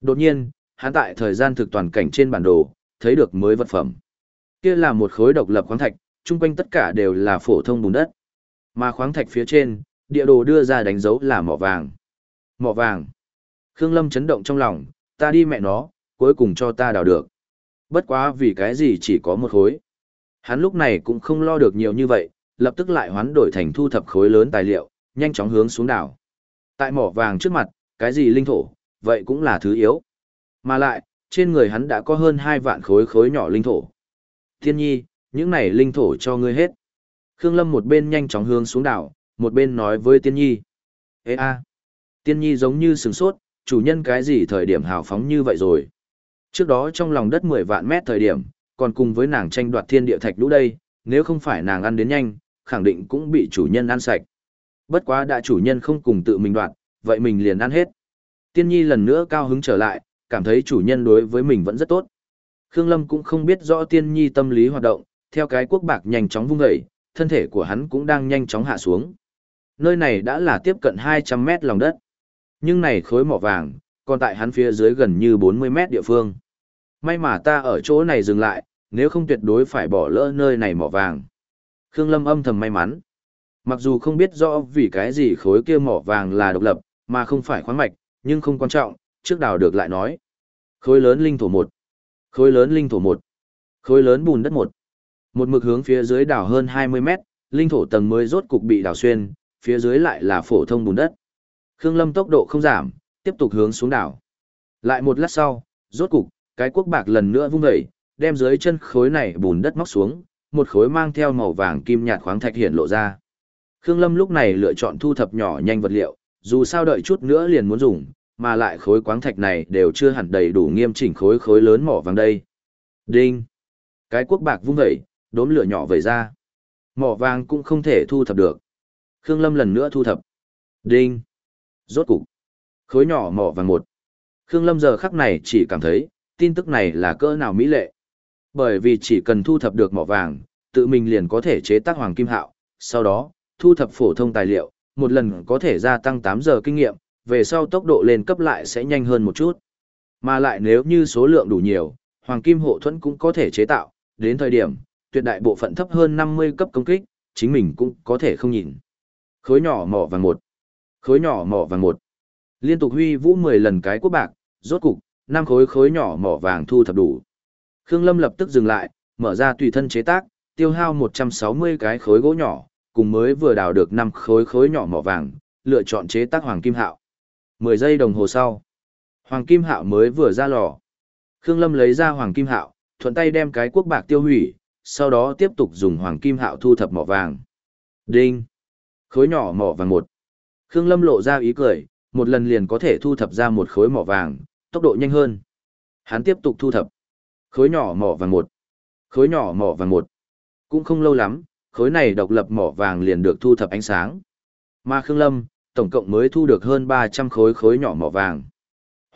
Đột nhiên, hắn tại thời gian thực toàn cảnh trên bản đồ, thấy được mới vật phẩm. Kia là một khối độc lập khoáng thạch, chung quanh tất cả đều là phổ thông bùn đất. Mà khoáng thạch phía trên, địa đồ đưa ra đánh dấu là mỏ vàng. Mỏ vàng. Khương Lâm chấn động trong lòng, ta đi mẹ nó, cuối cùng cho ta đào được. Bất quá vì cái gì chỉ có một khối. Hắn lúc này cũng không lo được nhiều như vậy, lập tức lại hoán đổi thành thu thập khối lớn tài liệu, nhanh chóng hướng xuống đảo. Tại mỏ vàng trước mặt, cái gì linh thổ, vậy cũng là thứ yếu. Mà lại, trên người hắn đã có hơn hai vạn khối khối nhỏ linh thổ. Thiên nhi, những này linh thổ cho ngươi hết. Khương Lâm một bên nhanh chóng hướng xuống đảo, một bên nói với Tiên Nhi. Ê a, Tiên Nhi giống như sừng sốt, chủ nhân cái gì thời điểm hào phóng như vậy rồi. Trước đó trong lòng đất 10 vạn mét thời điểm, còn cùng với nàng tranh đoạt thiên địa thạch lũ đây, nếu không phải nàng ăn đến nhanh, khẳng định cũng bị chủ nhân ăn sạch. Bất quá đã chủ nhân không cùng tự mình đoạt, vậy mình liền ăn hết. Tiên Nhi lần nữa cao hứng trở lại, cảm thấy chủ nhân đối với mình vẫn rất tốt. Khương Lâm cũng không biết rõ Tiên Nhi tâm lý hoạt động, theo cái quốc bạc nhanh chóng vung dậy, thân thể của hắn cũng đang nhanh chóng hạ xuống. Nơi này đã là tiếp cận 200 mét lòng đất. Nhưng này khối mỏ vàng, còn tại hắn phía dưới gần như 40 mét địa phương. May mà ta ở chỗ này dừng lại, nếu không tuyệt đối phải bỏ lỡ nơi này mỏ vàng. Khương Lâm âm thầm may mắn. Mặc dù không biết rõ vì cái gì khối kia mỏ vàng là độc lập, mà không phải khoáng mạch, nhưng không quan trọng, trước đào được lại nói. Khối lớn linh thổ 1. Khối lớn linh thổ 1. Khối lớn bùn đất 1. Một mực hướng phía dưới đào hơn 20 mét, linh thổ tầng mới rốt cục bị đào xuyên, phía dưới lại là phổ thông bùn đất. Khương Lâm tốc độ không giảm, tiếp tục hướng xuống đảo. Lại một lát sau, rốt cục, cái quốc bạc lần nữa vung dậy, đem dưới chân khối này bùn đất móc xuống, một khối mang theo màu vàng kim nhạt khoáng thạch hiện lộ ra. Khương Lâm lúc này lựa chọn thu thập nhỏ nhanh vật liệu, dù sao đợi chút nữa liền muốn dùng, mà lại khối quáng thạch này đều chưa hẳn đầy đủ nghiêm chỉnh khối khối lớn mỏ vàng đây. Đinh! Cái quốc bạc vung vẩy, đốm lửa nhỏ vẩy ra. Mỏ vàng cũng không thể thu thập được. Khương Lâm lần nữa thu thập. Đinh! Rốt cục. Khối nhỏ mỏ vàng một. Khương Lâm giờ khắc này chỉ cảm thấy, tin tức này là cỡ nào mỹ lệ. Bởi vì chỉ cần thu thập được mỏ vàng, tự mình liền có thể chế tác hoàng kim hạo, sau đó, thu thập phổ thông tài liệu, một lần có thể gia tăng 8 giờ kinh nghiệm, về sau tốc độ lên cấp lại sẽ nhanh hơn một chút. Mà lại nếu như số lượng đủ nhiều, hoàng kim hộ thuẫn cũng có thể chế tạo, đến thời điểm, tuyệt đại bộ phận thấp hơn 50 cấp công kích, chính mình cũng có thể không nhìn. Khối nhỏ mỏ vàng một. Khối nhỏ mỏ vàng một. Liên tục huy vũ 10 lần cái quốc bạc, rốt cục, năm khối khối nhỏ mỏ vàng thu thập đủ. Khương Lâm lập tức dừng lại, mở ra tùy thân chế tác, tiêu hao 160 cái khối gỗ nhỏ, cùng mới vừa đào được 5 khối khối nhỏ mỏ vàng, lựa chọn chế tác hoàng kim hạo. 10 giây đồng hồ sau, hoàng kim hạo mới vừa ra lò. Khương Lâm lấy ra hoàng kim hạo, thuận tay đem cái quốc bạc tiêu hủy, sau đó tiếp tục dùng hoàng kim hạo thu thập mỏ vàng. Đinh! Khối nhỏ mỏ vàng một. Khương Lâm lộ ra ý cười, một lần liền có thể thu thập ra một khối mỏ vàng, tốc độ nhanh hơn. Hắn tiếp tục thu thập. Khối nhỏ mỏ vàng một. Khối nhỏ mỏ vàng một. Cũng không lâu lắm, khối này độc lập mỏ vàng liền được thu thập ánh sáng. Mà Khương Lâm, tổng cộng mới thu được hơn 300 khối khối nhỏ mỏ vàng.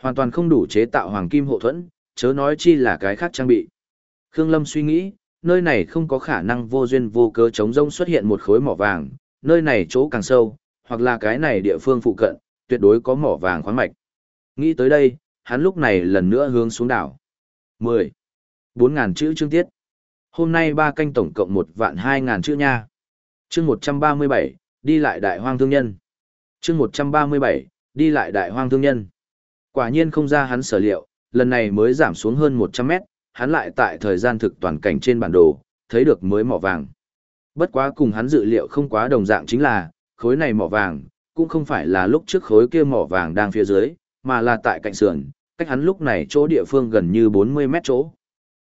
Hoàn toàn không đủ chế tạo hoàng kim hộ thuẫn, chớ nói chi là cái khác trang bị. Khương Lâm suy nghĩ, nơi này không có khả năng vô duyên vô cớ chống rông xuất hiện một khối mỏ vàng, nơi này chỗ càng sâu, hoặc là cái này địa phương phụ cận, tuyệt đối có mỏ vàng khoáng mạch. Nghĩ tới đây, hắn lúc này lần nữa hướng xuống đảo. 10. 4.000 chữ chương tiết. Hôm nay ba canh tổng cộng một vạn 2.000 chữ nha. Chương 137, đi lại đại hoang thương nhân. Chương 137, đi lại đại hoang thương nhân. Quả nhiên không ra hắn sở liệu, lần này mới giảm xuống hơn 100 mét, hắn lại tại thời gian thực toàn cảnh trên bản đồ, thấy được mới mỏ vàng. Bất quá cùng hắn dự liệu không quá đồng dạng chính là, khối này mỏ vàng, cũng không phải là lúc trước khối kia mỏ vàng đang phía dưới, mà là tại cạnh sườn, cách hắn lúc này chỗ địa phương gần như 40 mét chỗ.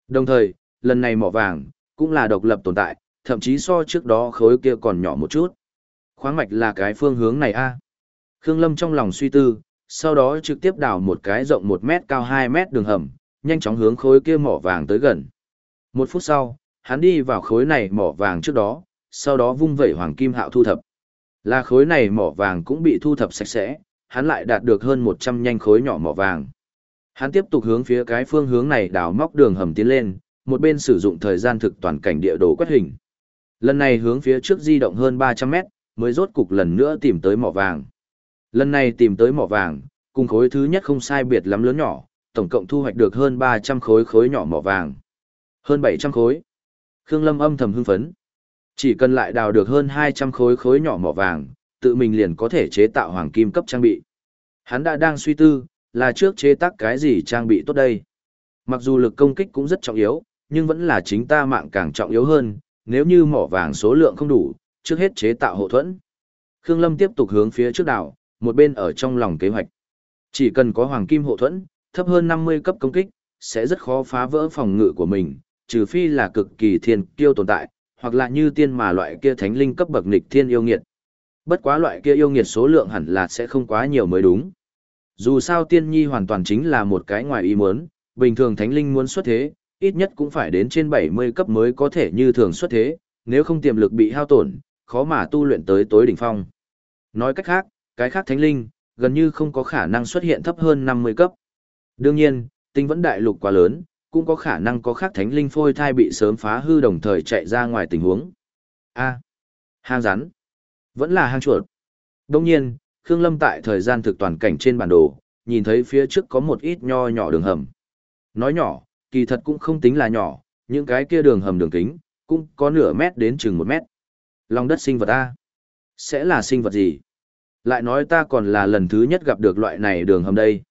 Đồng thời, lần này mỏ vàng, cũng là độc lập tồn tại, thậm chí so trước đó khối kia còn nhỏ một chút. Khoáng mạch là cái phương hướng này a Khương Lâm trong lòng suy tư, sau đó trực tiếp đào một cái rộng 1 mét cao 2 mét đường hầm, nhanh chóng hướng khối kia mỏ vàng tới gần. Một phút sau, hắn đi vào khối này mỏ vàng trước đó, sau đó vung vẩy hoàng kim hạo thu thập. Là khối này mỏ vàng cũng bị thu thập sạch sẽ, hắn lại đạt được hơn 100 nhanh khối nhỏ mỏ vàng. Hắn tiếp tục hướng phía cái phương hướng này đào móc đường hầm tiến lên, một bên sử dụng thời gian thực toàn cảnh địa đồ quét hình. Lần này hướng phía trước di động hơn 300 mét, mới rốt cục lần nữa tìm tới mỏ vàng. Lần này tìm tới mỏ vàng, cùng khối thứ nhất không sai biệt lắm lớn nhỏ, tổng cộng thu hoạch được hơn 300 khối khối nhỏ mỏ vàng. Hơn 700 khối. Khương Lâm âm thầm hưng phấn. Chỉ cần lại đào được hơn 200 khối khối nhỏ mỏ vàng, tự mình liền có thể chế tạo hoàng kim cấp trang bị. Hắn đã đang suy tư, là trước chế tác cái gì trang bị tốt đây. Mặc dù lực công kích cũng rất trọng yếu, nhưng vẫn là chính ta mạng càng trọng yếu hơn, nếu như mỏ vàng số lượng không đủ, trước hết chế tạo hộ thuẫn. Khương Lâm tiếp tục hướng phía trước đảo, một bên ở trong lòng kế hoạch. Chỉ cần có hoàng kim hộ thuẫn, thấp hơn 50 cấp công kích, sẽ rất khó phá vỡ phòng ngự của mình, trừ phi là cực kỳ thiên kiêu tồn tại, hoặc là như tiên mà loại kia thánh linh cấp bậc nghịch thiên yêu nghiệt. Bất quá loại kia yêu nghiệt số lượng hẳn là sẽ không quá nhiều mới đúng. Dù sao tiên nhi hoàn toàn chính là một cái ngoài ý muốn, bình thường thánh linh muốn xuất thế, ít nhất cũng phải đến trên 70 cấp mới có thể như thường xuất thế, nếu không tiềm lực bị hao tổn, khó mà tu luyện tới tối đỉnh phong. Nói cách khác, cái khác thánh linh, gần như không có khả năng xuất hiện thấp hơn 50 cấp. Đương nhiên, tinh vẫn đại lục quá lớn, cũng có khả năng có khác thánh linh phôi thai bị sớm phá hư đồng thời chạy ra ngoài tình huống. A. hang rắn. Vẫn là hang chuột. Đông nhiên, Khương Lâm tại thời gian thực toàn cảnh trên bản đồ, nhìn thấy phía trước có một ít nho nhỏ đường hầm. Nói nhỏ, kỳ thật cũng không tính là nhỏ, những cái kia đường hầm đường kính, cũng có nửa mét đến chừng một mét. Lòng đất sinh vật A. Sẽ là sinh vật gì? Lại nói ta còn là lần thứ nhất gặp được loại này đường hầm đây.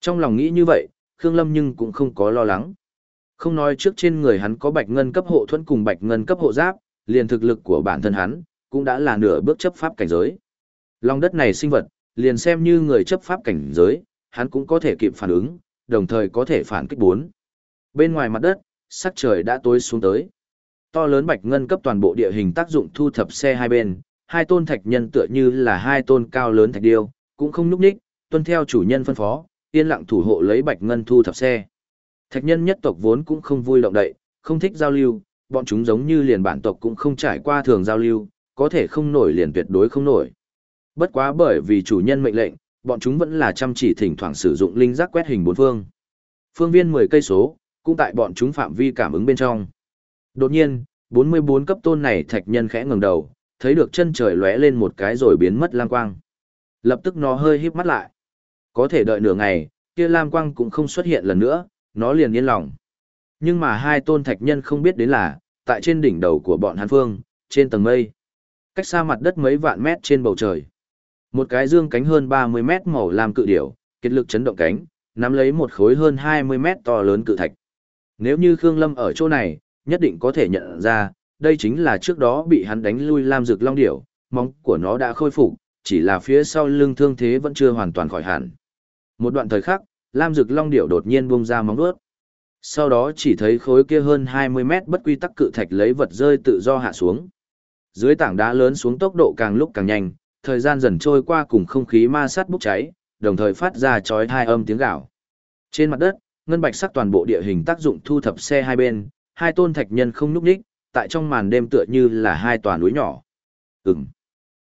Trong lòng nghĩ như vậy, Khương Lâm nhưng cũng không có lo lắng. Không nói trước trên người hắn có bạch ngân cấp hộ thuẫn cùng bạch ngân cấp hộ giáp, liền thực lực của bản thân hắn, cũng đã là nửa bước chấp pháp cảnh giới. Lòng đất này sinh vật, liền xem như người chấp pháp cảnh giới, hắn cũng có thể kịp phản ứng, đồng thời có thể phản kích bốn. Bên ngoài mặt đất, sắc trời đã tối xuống tới. To lớn bạch ngân cấp toàn bộ địa hình tác dụng thu thập xe hai bên, hai tôn thạch nhân tựa như là hai tôn cao lớn thạch điêu, cũng không núp ních, tuân theo chủ nhân phân phó, yên lặng thủ hộ lấy bạch ngân thu thập xe. Thạch nhân nhất tộc vốn cũng không vui động đậy, không thích giao lưu, bọn chúng giống như liền bản tộc cũng không trải qua thường giao lưu, có thể không nổi liền tuyệt đối không nổi. Bất quá bởi vì chủ nhân mệnh lệnh, bọn chúng vẫn là chăm chỉ thỉnh thoảng sử dụng linh giác quét hình bốn phương. Phương viên 10 cây số, cũng tại bọn chúng phạm vi cảm ứng bên trong. Đột nhiên, 44 cấp tôn này thạch nhân khẽ ngẩng đầu, thấy được chân trời lóe lên một cái rồi biến mất lang quang. Lập tức nó hơi híp mắt lại. Có thể đợi nửa ngày, kia lam quang cũng không xuất hiện lần nữa, nó liền yên lòng. Nhưng mà hai tôn thạch nhân không biết đến là, tại trên đỉnh đầu của bọn hán phương, trên tầng mây. Cách xa mặt đất mấy vạn mét trên bầu trời. Một cái dương cánh hơn 30 mét màu lam cự điểu, kết lực chấn động cánh, nắm lấy một khối hơn 20 mét to lớn cự thạch. Nếu như Khương Lâm ở chỗ này, nhất định có thể nhận ra, đây chính là trước đó bị hắn đánh lui Lam Dực Long Điểu, móng của nó đã khôi phục, chỉ là phía sau lưng thương thế vẫn chưa hoàn toàn khỏi hẳn. Một đoạn thời khắc, Lam Dực Long Điểu đột nhiên buông ra móng vuốt. Sau đó chỉ thấy khối kia hơn 20 mét bất quy tắc cự thạch lấy vật rơi tự do hạ xuống. Dưới tảng đá lớn xuống tốc độ càng lúc càng nhanh, thời gian dần trôi qua cùng không khí ma sát bốc cháy, đồng thời phát ra chói hai âm tiếng gào. Trên mặt đất, ngân bạch sắc toàn bộ địa hình tác dụng thu thập xe hai bên, hai tôn thạch nhân không núp đích, tại trong màn đêm tựa như là hai tòa núi nhỏ. Ừm.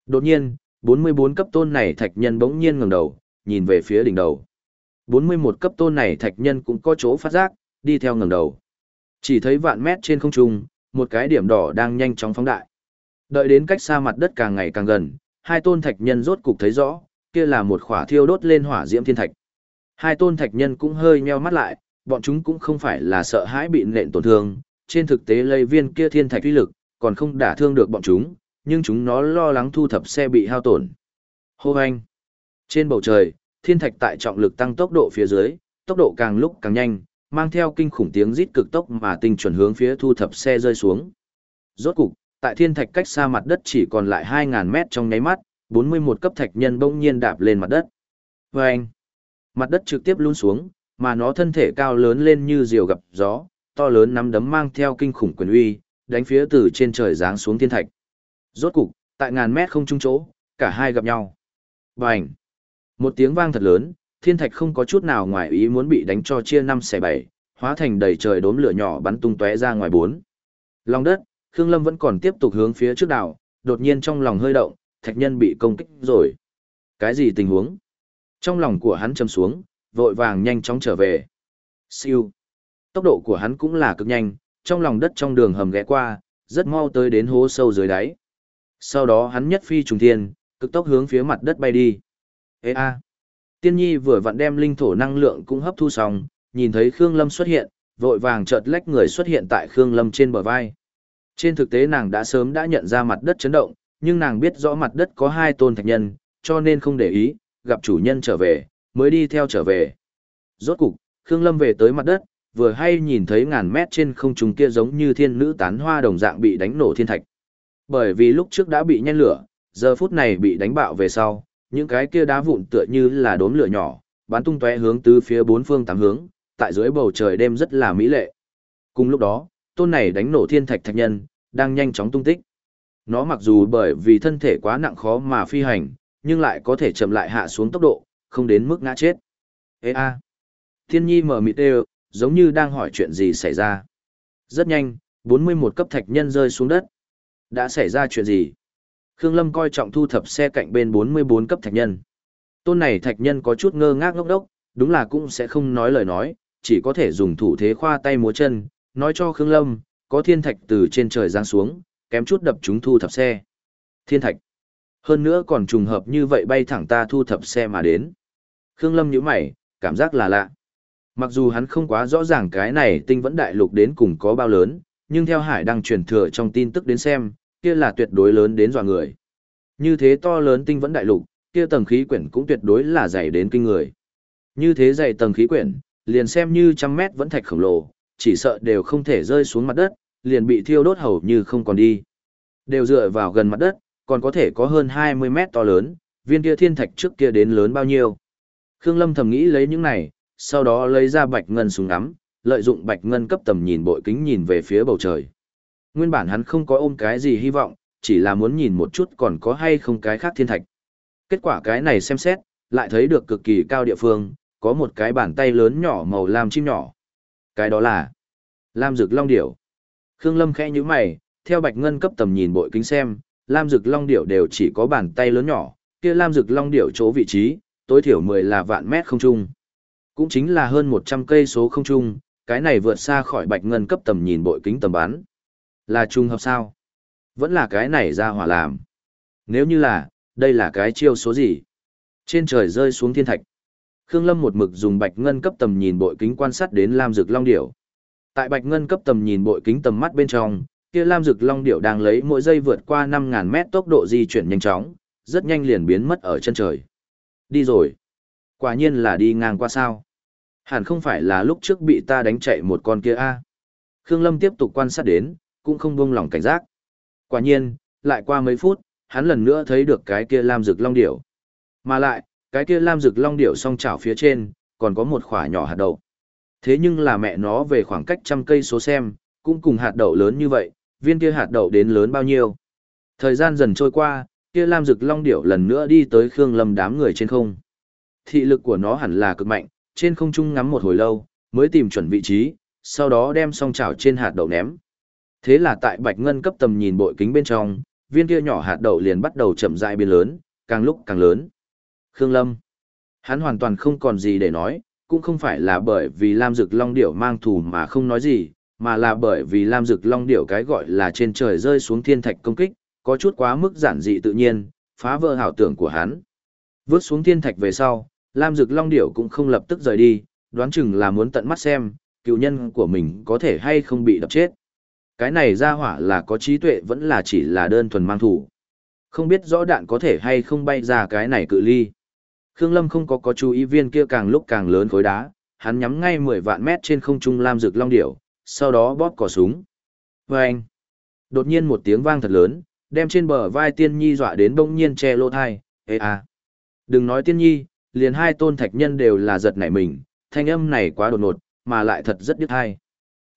Đột nhiên, 44 cấp tôn này thạch nhân bỗng nhiên ngẩng đầu, nhìn về phía đỉnh đầu. 41 cấp tôn này thạch nhân cũng có chỗ phát giác, đi theo ngẩng đầu. Chỉ thấy vạn mét trên không trung, một cái điểm đỏ đang nhanh chóng phóng đại. Đợi đến cách xa mặt đất càng ngày càng gần, hai tôn thạch nhân rốt cục thấy rõ, kia là một khỏa thiêu đốt lên hỏa diễm thiên thạch. Hai tôn thạch nhân cũng hơi nheo mắt lại, bọn chúng cũng không phải là sợ hãi bị nện tổn thương, trên thực tế lây viên kia thiên thạch uy lực, còn không đả thương được bọn chúng, nhưng chúng nó lo lắng thu thập xe bị hao tổn. Hô anh! Trên bầu trời, thiên thạch tại trọng lực tăng tốc độ phía dưới, tốc độ càng lúc càng nhanh, mang theo kinh khủng tiếng rít cực tốc mà tinh chuẩn hướng phía thu thập xe rơi xuống. Rốt cục, tại thiên thạch cách xa mặt đất chỉ còn lại 2.000 mét trong nháy mắt, 41 cấp thạch nhân bỗng nhiên đạp lên mặt đất. Và anh, mặt đất trực tiếp luôn xuống, mà nó thân thể cao lớn lên như diều gặp gió, to lớn nắm đấm mang theo kinh khủng quyền uy, đánh phía từ trên trời giáng xuống thiên thạch. Rốt cục, tại ngàn mét không trung chỗ, cả hai gặp nhau. Bành! Một tiếng vang thật lớn, thiên thạch không có chút nào ngoài ý muốn bị đánh cho chia năm xẻ bảy, hóa thành đầy trời đốm lửa nhỏ bắn tung tóe ra ngoài bốn. Long đất, Khương Lâm vẫn còn tiếp tục hướng phía trước đảo, đột nhiên trong lòng hơi động, thạch nhân bị công kích rồi. Cái gì tình huống? Trong lòng của hắn châm xuống, vội vàng nhanh chóng trở về. Siêu. Tốc độ của hắn cũng là cực nhanh, trong lòng đất trong đường hầm ghé qua, rất mau tới đến hố sâu dưới đáy. Sau đó hắn nhất phi trùng thiên, cực tốc hướng phía mặt đất bay đi. Ê a. Tiên nhi vừa vặn đem linh thổ năng lượng cũng hấp thu xong, nhìn thấy Khương Lâm xuất hiện, vội vàng chợt lách người xuất hiện tại Khương Lâm trên bờ vai. Trên thực tế nàng đã sớm đã nhận ra mặt đất chấn động, nhưng nàng biết rõ mặt đất có hai tôn thạch nhân, cho nên không để ý, gặp chủ nhân trở về, mới đi theo trở về. Rốt cục, Khương Lâm về tới mặt đất, vừa hay nhìn thấy ngàn mét trên không trung kia giống như thiên nữ tán hoa đồng dạng bị đánh nổ thiên thạch. Bởi vì lúc trước đã bị nhen lửa, giờ phút này bị đánh bạo về sau, những cái kia đá vụn tựa như là đốm lửa nhỏ, bắn tung tóe hướng từ phía bốn phương tám hướng, tại dưới bầu trời đêm rất là mỹ lệ. Cùng lúc đó, tôn này đánh nổ thiên thạch thạch nhân, đang nhanh chóng tung tích. Nó mặc dù bởi vì thân thể quá nặng khó mà phi hành, nhưng lại có thể chậm lại hạ xuống tốc độ, không đến mức ngã chết. Ê a! Thiên nhi mở mịt đều, giống như đang hỏi chuyện gì xảy ra. Rất nhanh, 41 cấp thạch nhân rơi xuống đất. Đã xảy ra chuyện gì? Khương Lâm coi trọng thu thập xe cạnh bên 44 cấp thạch nhân. Tôn này thạch nhân có chút ngơ ngác ngốc đốc, đúng là cũng sẽ không nói lời nói, chỉ có thể dùng thủ thế khoa tay múa chân, nói cho Khương Lâm, có thiên thạch từ trên trời giáng xuống, kém chút đập chúng thu thập xe. Thiên thạch. Hơn nữa còn trùng hợp như vậy bay thẳng ta thu thập xe mà đến. Khương Lâm nhíu mày, cảm giác là lạ. Mặc dù hắn không quá rõ ràng cái này tinh vẫn đại lục đến cùng có bao lớn, nhưng theo hải đăng truyền thừa trong tin tức đến xem, kia là tuyệt đối lớn đến dọa người. Như thế to lớn tinh vẫn đại lục, kia tầng khí quyển cũng tuyệt đối là dày đến kinh người. Như thế dày tầng khí quyển, liền xem như trăm mét vẫn thạch khổng lồ, chỉ sợ đều không thể rơi xuống mặt đất, liền bị thiêu đốt hầu như không còn đi. Đều dựa vào gần mặt đất, còn có thể có hơn 20 mét to lớn, viên kia thiên thạch trước kia đến lớn bao nhiêu. Khương Lâm thầm nghĩ lấy những này, sau đó lấy ra bạch ngân súng ngắm, lợi dụng bạch ngân cấp tầm nhìn bội kính nhìn về phía bầu trời. Nguyên bản hắn không có ôm cái gì hy vọng, chỉ là muốn nhìn một chút còn có hay không cái khác thiên thạch. Kết quả cái này xem xét, lại thấy được cực kỳ cao địa phương, có một cái bàn tay lớn nhỏ màu lam chim nhỏ. Cái đó là Lam Dực Long Điểu. Khương Lâm khẽ như mày, theo bạch ngân cấp tầm nhìn bội kính xem, Lam Dực Long Điểu đều chỉ có bàn tay lớn nhỏ, kia Lam Dực Long Điểu chỗ vị trí, tối thiểu 10 là vạn mét không trung. Cũng chính là hơn 100 cây số không trung, cái này vượt xa khỏi bạch ngân cấp tầm nhìn bội kính tầm bắn. Là trùng hợp sao? Vẫn là cái này ra hỏa làm. Nếu như là, đây là cái chiêu số gì? Trên trời rơi xuống thiên thạch. Khương Lâm một mực dùng bạch ngân cấp tầm nhìn bội kính quan sát đến Lam Dực Long Điểu. Tại bạch ngân cấp tầm nhìn bội kính tầm mắt bên trong, kia Lam Dực Long Điểu đang lấy mỗi giây vượt qua 5.000 mét tốc độ di chuyển nhanh chóng, rất nhanh liền biến mất ở chân trời. Đi rồi. Quả nhiên là đi ngang qua sao. Hẳn không phải là lúc trước bị ta đánh chạy một con kia a. Khương Lâm tiếp tục quan sát đến, cũng không buông lỏng cảnh giác. Quả nhiên, lại qua mấy phút, hắn lần nữa thấy được cái kia lam rực long điểu. Mà lại, cái kia lam rực long điểu song chảo phía trên, còn có một khỏa nhỏ hạt đậu. Thế nhưng là mẹ nó về khoảng cách trăm cây số xem, cũng cùng hạt đậu lớn như vậy, viên kia hạt đậu đến lớn bao nhiêu. Thời gian dần trôi qua, kia lam rực long điểu lần nữa đi tới Khương Lâm đám người trên không. Thị lực của nó hẳn là cực mạnh, trên không trung ngắm một hồi lâu, mới tìm chuẩn vị trí, sau đó đem song chảo trên hạt đậu ném. Thế là tại bạch ngân cấp tầm nhìn bội kính bên trong, viên kia nhỏ hạt đậu liền bắt đầu chậm rãi biến lớn, càng lúc càng lớn. Khương Lâm, hắn hoàn toàn không còn gì để nói, cũng không phải là bởi vì Lam Dực Long Điểu mang thù mà không nói gì, mà là bởi vì Lam Dực Long Điểu cái gọi là trên trời rơi xuống thiên thạch công kích, có chút quá mức giản dị tự nhiên, phá vỡ hảo tưởng của hắn. Vớt xuống thiên thạch về sau, Lam Dực Long Điểu cũng không lập tức rời đi, đoán chừng là muốn tận mắt xem, cựu nhân của mình có thể hay không bị đập chết. Cái này ra hỏa là có trí tuệ vẫn là chỉ là đơn thuần mang thủ. Không biết rõ đạn có thể hay không bay ra cái này cự ly. Khương Lâm không có có chú ý viên kia càng lúc càng lớn khối đá, hắn nhắm ngay 10 vạn mét trên không trung Lam Dực Long Điểu, sau đó bóp cò súng. Vâng! Đột nhiên một tiếng vang thật lớn, đem trên bờ vai tiên nhi dọa đến bỗng nhiên che lô thai, ê à. Đừng nói tiên nhi, liền hai tôn thạch nhân đều là giật nảy mình, thanh âm này quá đột ngột, mà lại thật rất đứt hay.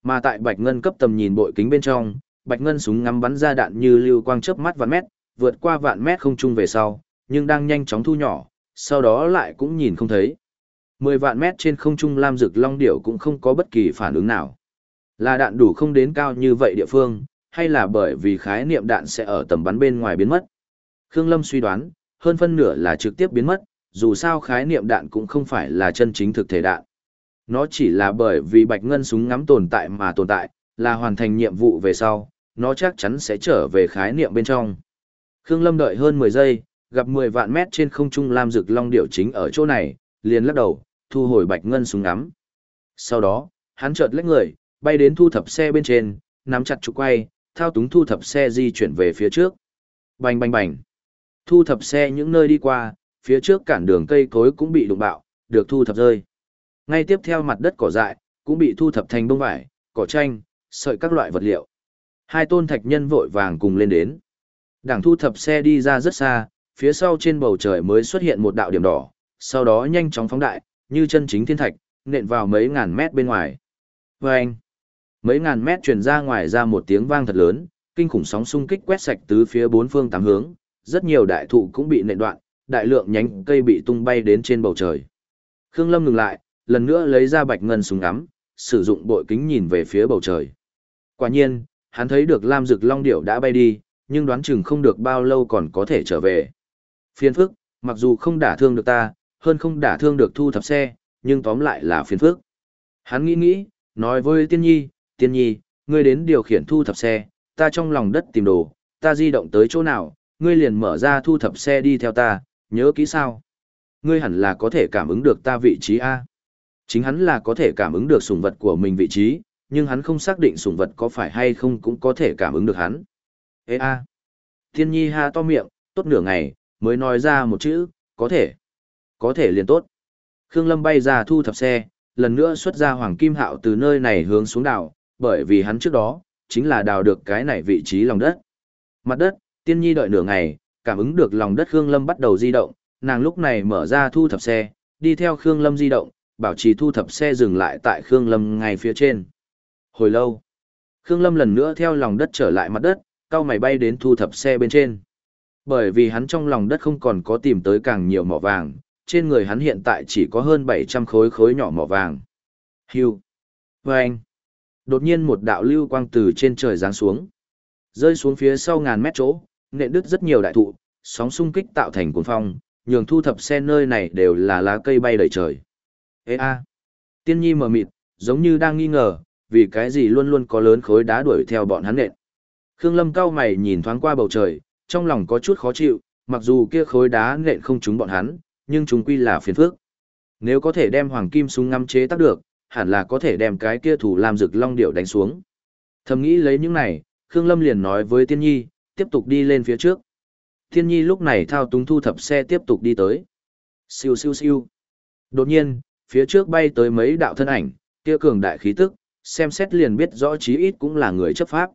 Mà tại Bạch Ngân cấp tầm nhìn bội kính bên trong, Bạch Ngân súng ngắm bắn ra đạn như lưu quang chớp mắt vạn mét, vượt qua vạn mét không trung về sau, nhưng đang nhanh chóng thu nhỏ, sau đó lại cũng nhìn không thấy. Mười vạn mét trên không trung lam rực long điểu cũng không có bất kỳ phản ứng nào. Là đạn đủ không đến cao như vậy địa phương, hay là bởi vì khái niệm đạn sẽ ở tầm bắn bên ngoài biến mất. Khương Lâm suy đoán, hơn phân nửa là trực tiếp biến mất, dù sao khái niệm đạn cũng không phải là chân chính thực thể đạn. Nó chỉ là bởi vì bạch ngân súng ngắm tồn tại mà tồn tại, là hoàn thành nhiệm vụ về sau, nó chắc chắn sẽ trở về khái niệm bên trong. Khương Lâm đợi hơn 10 giây, gặp 10 vạn mét trên không trung lam rực long điểu chính ở chỗ này, liền lắc đầu, thu hồi bạch ngân súng ngắm. Sau đó, hắn chợt lách người, bay đến thu thập xe bên trên, nắm chặt trục quay, thao túng thu thập xe di chuyển về phía trước. Bành bành bành. Thu thập xe những nơi đi qua, phía trước cản đường cây cối cũng bị đụng bạo, được thu thập rơi. Ngay tiếp theo mặt đất cỏ dại, cũng bị thu thập thành bông vải, cỏ tranh, sợi các loại vật liệu. Hai tôn thạch nhân vội vàng cùng lên đến. Đảng thu thập xe đi ra rất xa, phía sau trên bầu trời mới xuất hiện một đạo điểm đỏ, sau đó nhanh chóng phóng đại, như chân chính thiên thạch, nện vào mấy ngàn mét bên ngoài. Vâng! Mấy ngàn mét truyền ra ngoài ra một tiếng vang thật lớn, kinh khủng sóng xung kích quét sạch tứ phía bốn phương tám hướng, rất nhiều đại thụ cũng bị nện đoạn, đại lượng nhánh cây bị tung bay đến trên bầu trời. Khương Lâm ngừng lại, lần nữa lấy ra bạch ngân súng ngắm, sử dụng bội kính nhìn về phía bầu trời. Quả nhiên, hắn thấy được Lam Dực Long Điểu đã bay đi, nhưng đoán chừng không được bao lâu còn có thể trở về. Phiền phức, mặc dù không đả thương được ta, hơn không đả thương được thu thập xe, nhưng tóm lại là phiền phức. Hắn nghĩ nghĩ, nói với Tiên Nhi, Tiên Nhi, ngươi đến điều khiển thu thập xe, ta trong lòng đất tìm đồ, ta di động tới chỗ nào, ngươi liền mở ra thu thập xe đi theo ta, nhớ kỹ sao. Ngươi hẳn là có thể cảm ứng được ta vị trí A. Chính hắn là có thể cảm ứng được sủng vật của mình vị trí, nhưng hắn không xác định sủng vật có phải hay không cũng có thể cảm ứng được hắn. Ê a. Thiên nhi ha to miệng, tốt nửa ngày, mới nói ra một chữ, có thể. Có thể liền tốt. Khương Lâm bay ra thu thập xe, lần nữa xuất ra hoàng kim hạo từ nơi này hướng xuống đảo, bởi vì hắn trước đó, chính là đào được cái này vị trí lòng đất. Mặt đất, tiên nhi đợi nửa ngày, cảm ứng được lòng đất Khương Lâm bắt đầu di động, nàng lúc này mở ra thu thập xe, đi theo Khương Lâm di động, bảo trì thu thập xe dừng lại tại Khương Lâm ngay phía trên. Hồi lâu, Khương Lâm lần nữa theo lòng đất trở lại mặt đất, cao mày bay đến thu thập xe bên trên. Bởi vì hắn trong lòng đất không còn có tìm tới càng nhiều mỏ vàng, trên người hắn hiện tại chỉ có hơn 700 khối khối nhỏ mỏ vàng. Hưu. Vâng. Đột nhiên một đạo lưu quang từ trên trời giáng xuống. Rơi xuống phía sau ngàn mét chỗ, nện đứt rất nhiều đại thụ, sóng xung kích tạo thành cuồng phong, nhường thu thập xe nơi này đều là lá cây bay đầy trời. Ê a. Tiên nhi mở mịt, giống như đang nghi ngờ, vì cái gì luôn luôn có lớn khối đá đuổi theo bọn hắn nện. Khương Lâm cao mày nhìn thoáng qua bầu trời, trong lòng có chút khó chịu, mặc dù kia khối đá nện không trúng bọn hắn, nhưng chúng quy là phiền phức. Nếu có thể đem hoàng kim súng ngắm chế tác được, hẳn là có thể đem cái kia thủ làm rực long điệu đánh xuống. Thầm nghĩ lấy những này, Khương Lâm liền nói với Tiên Nhi, tiếp tục đi lên phía trước. Thiên Nhi lúc này thao túng thu thập xe tiếp tục đi tới. Siêu siêu siêu. Đột nhiên, phía trước bay tới mấy đạo thân ảnh, kia cường đại khí tức, xem xét liền biết rõ chí ít cũng là người chấp pháp.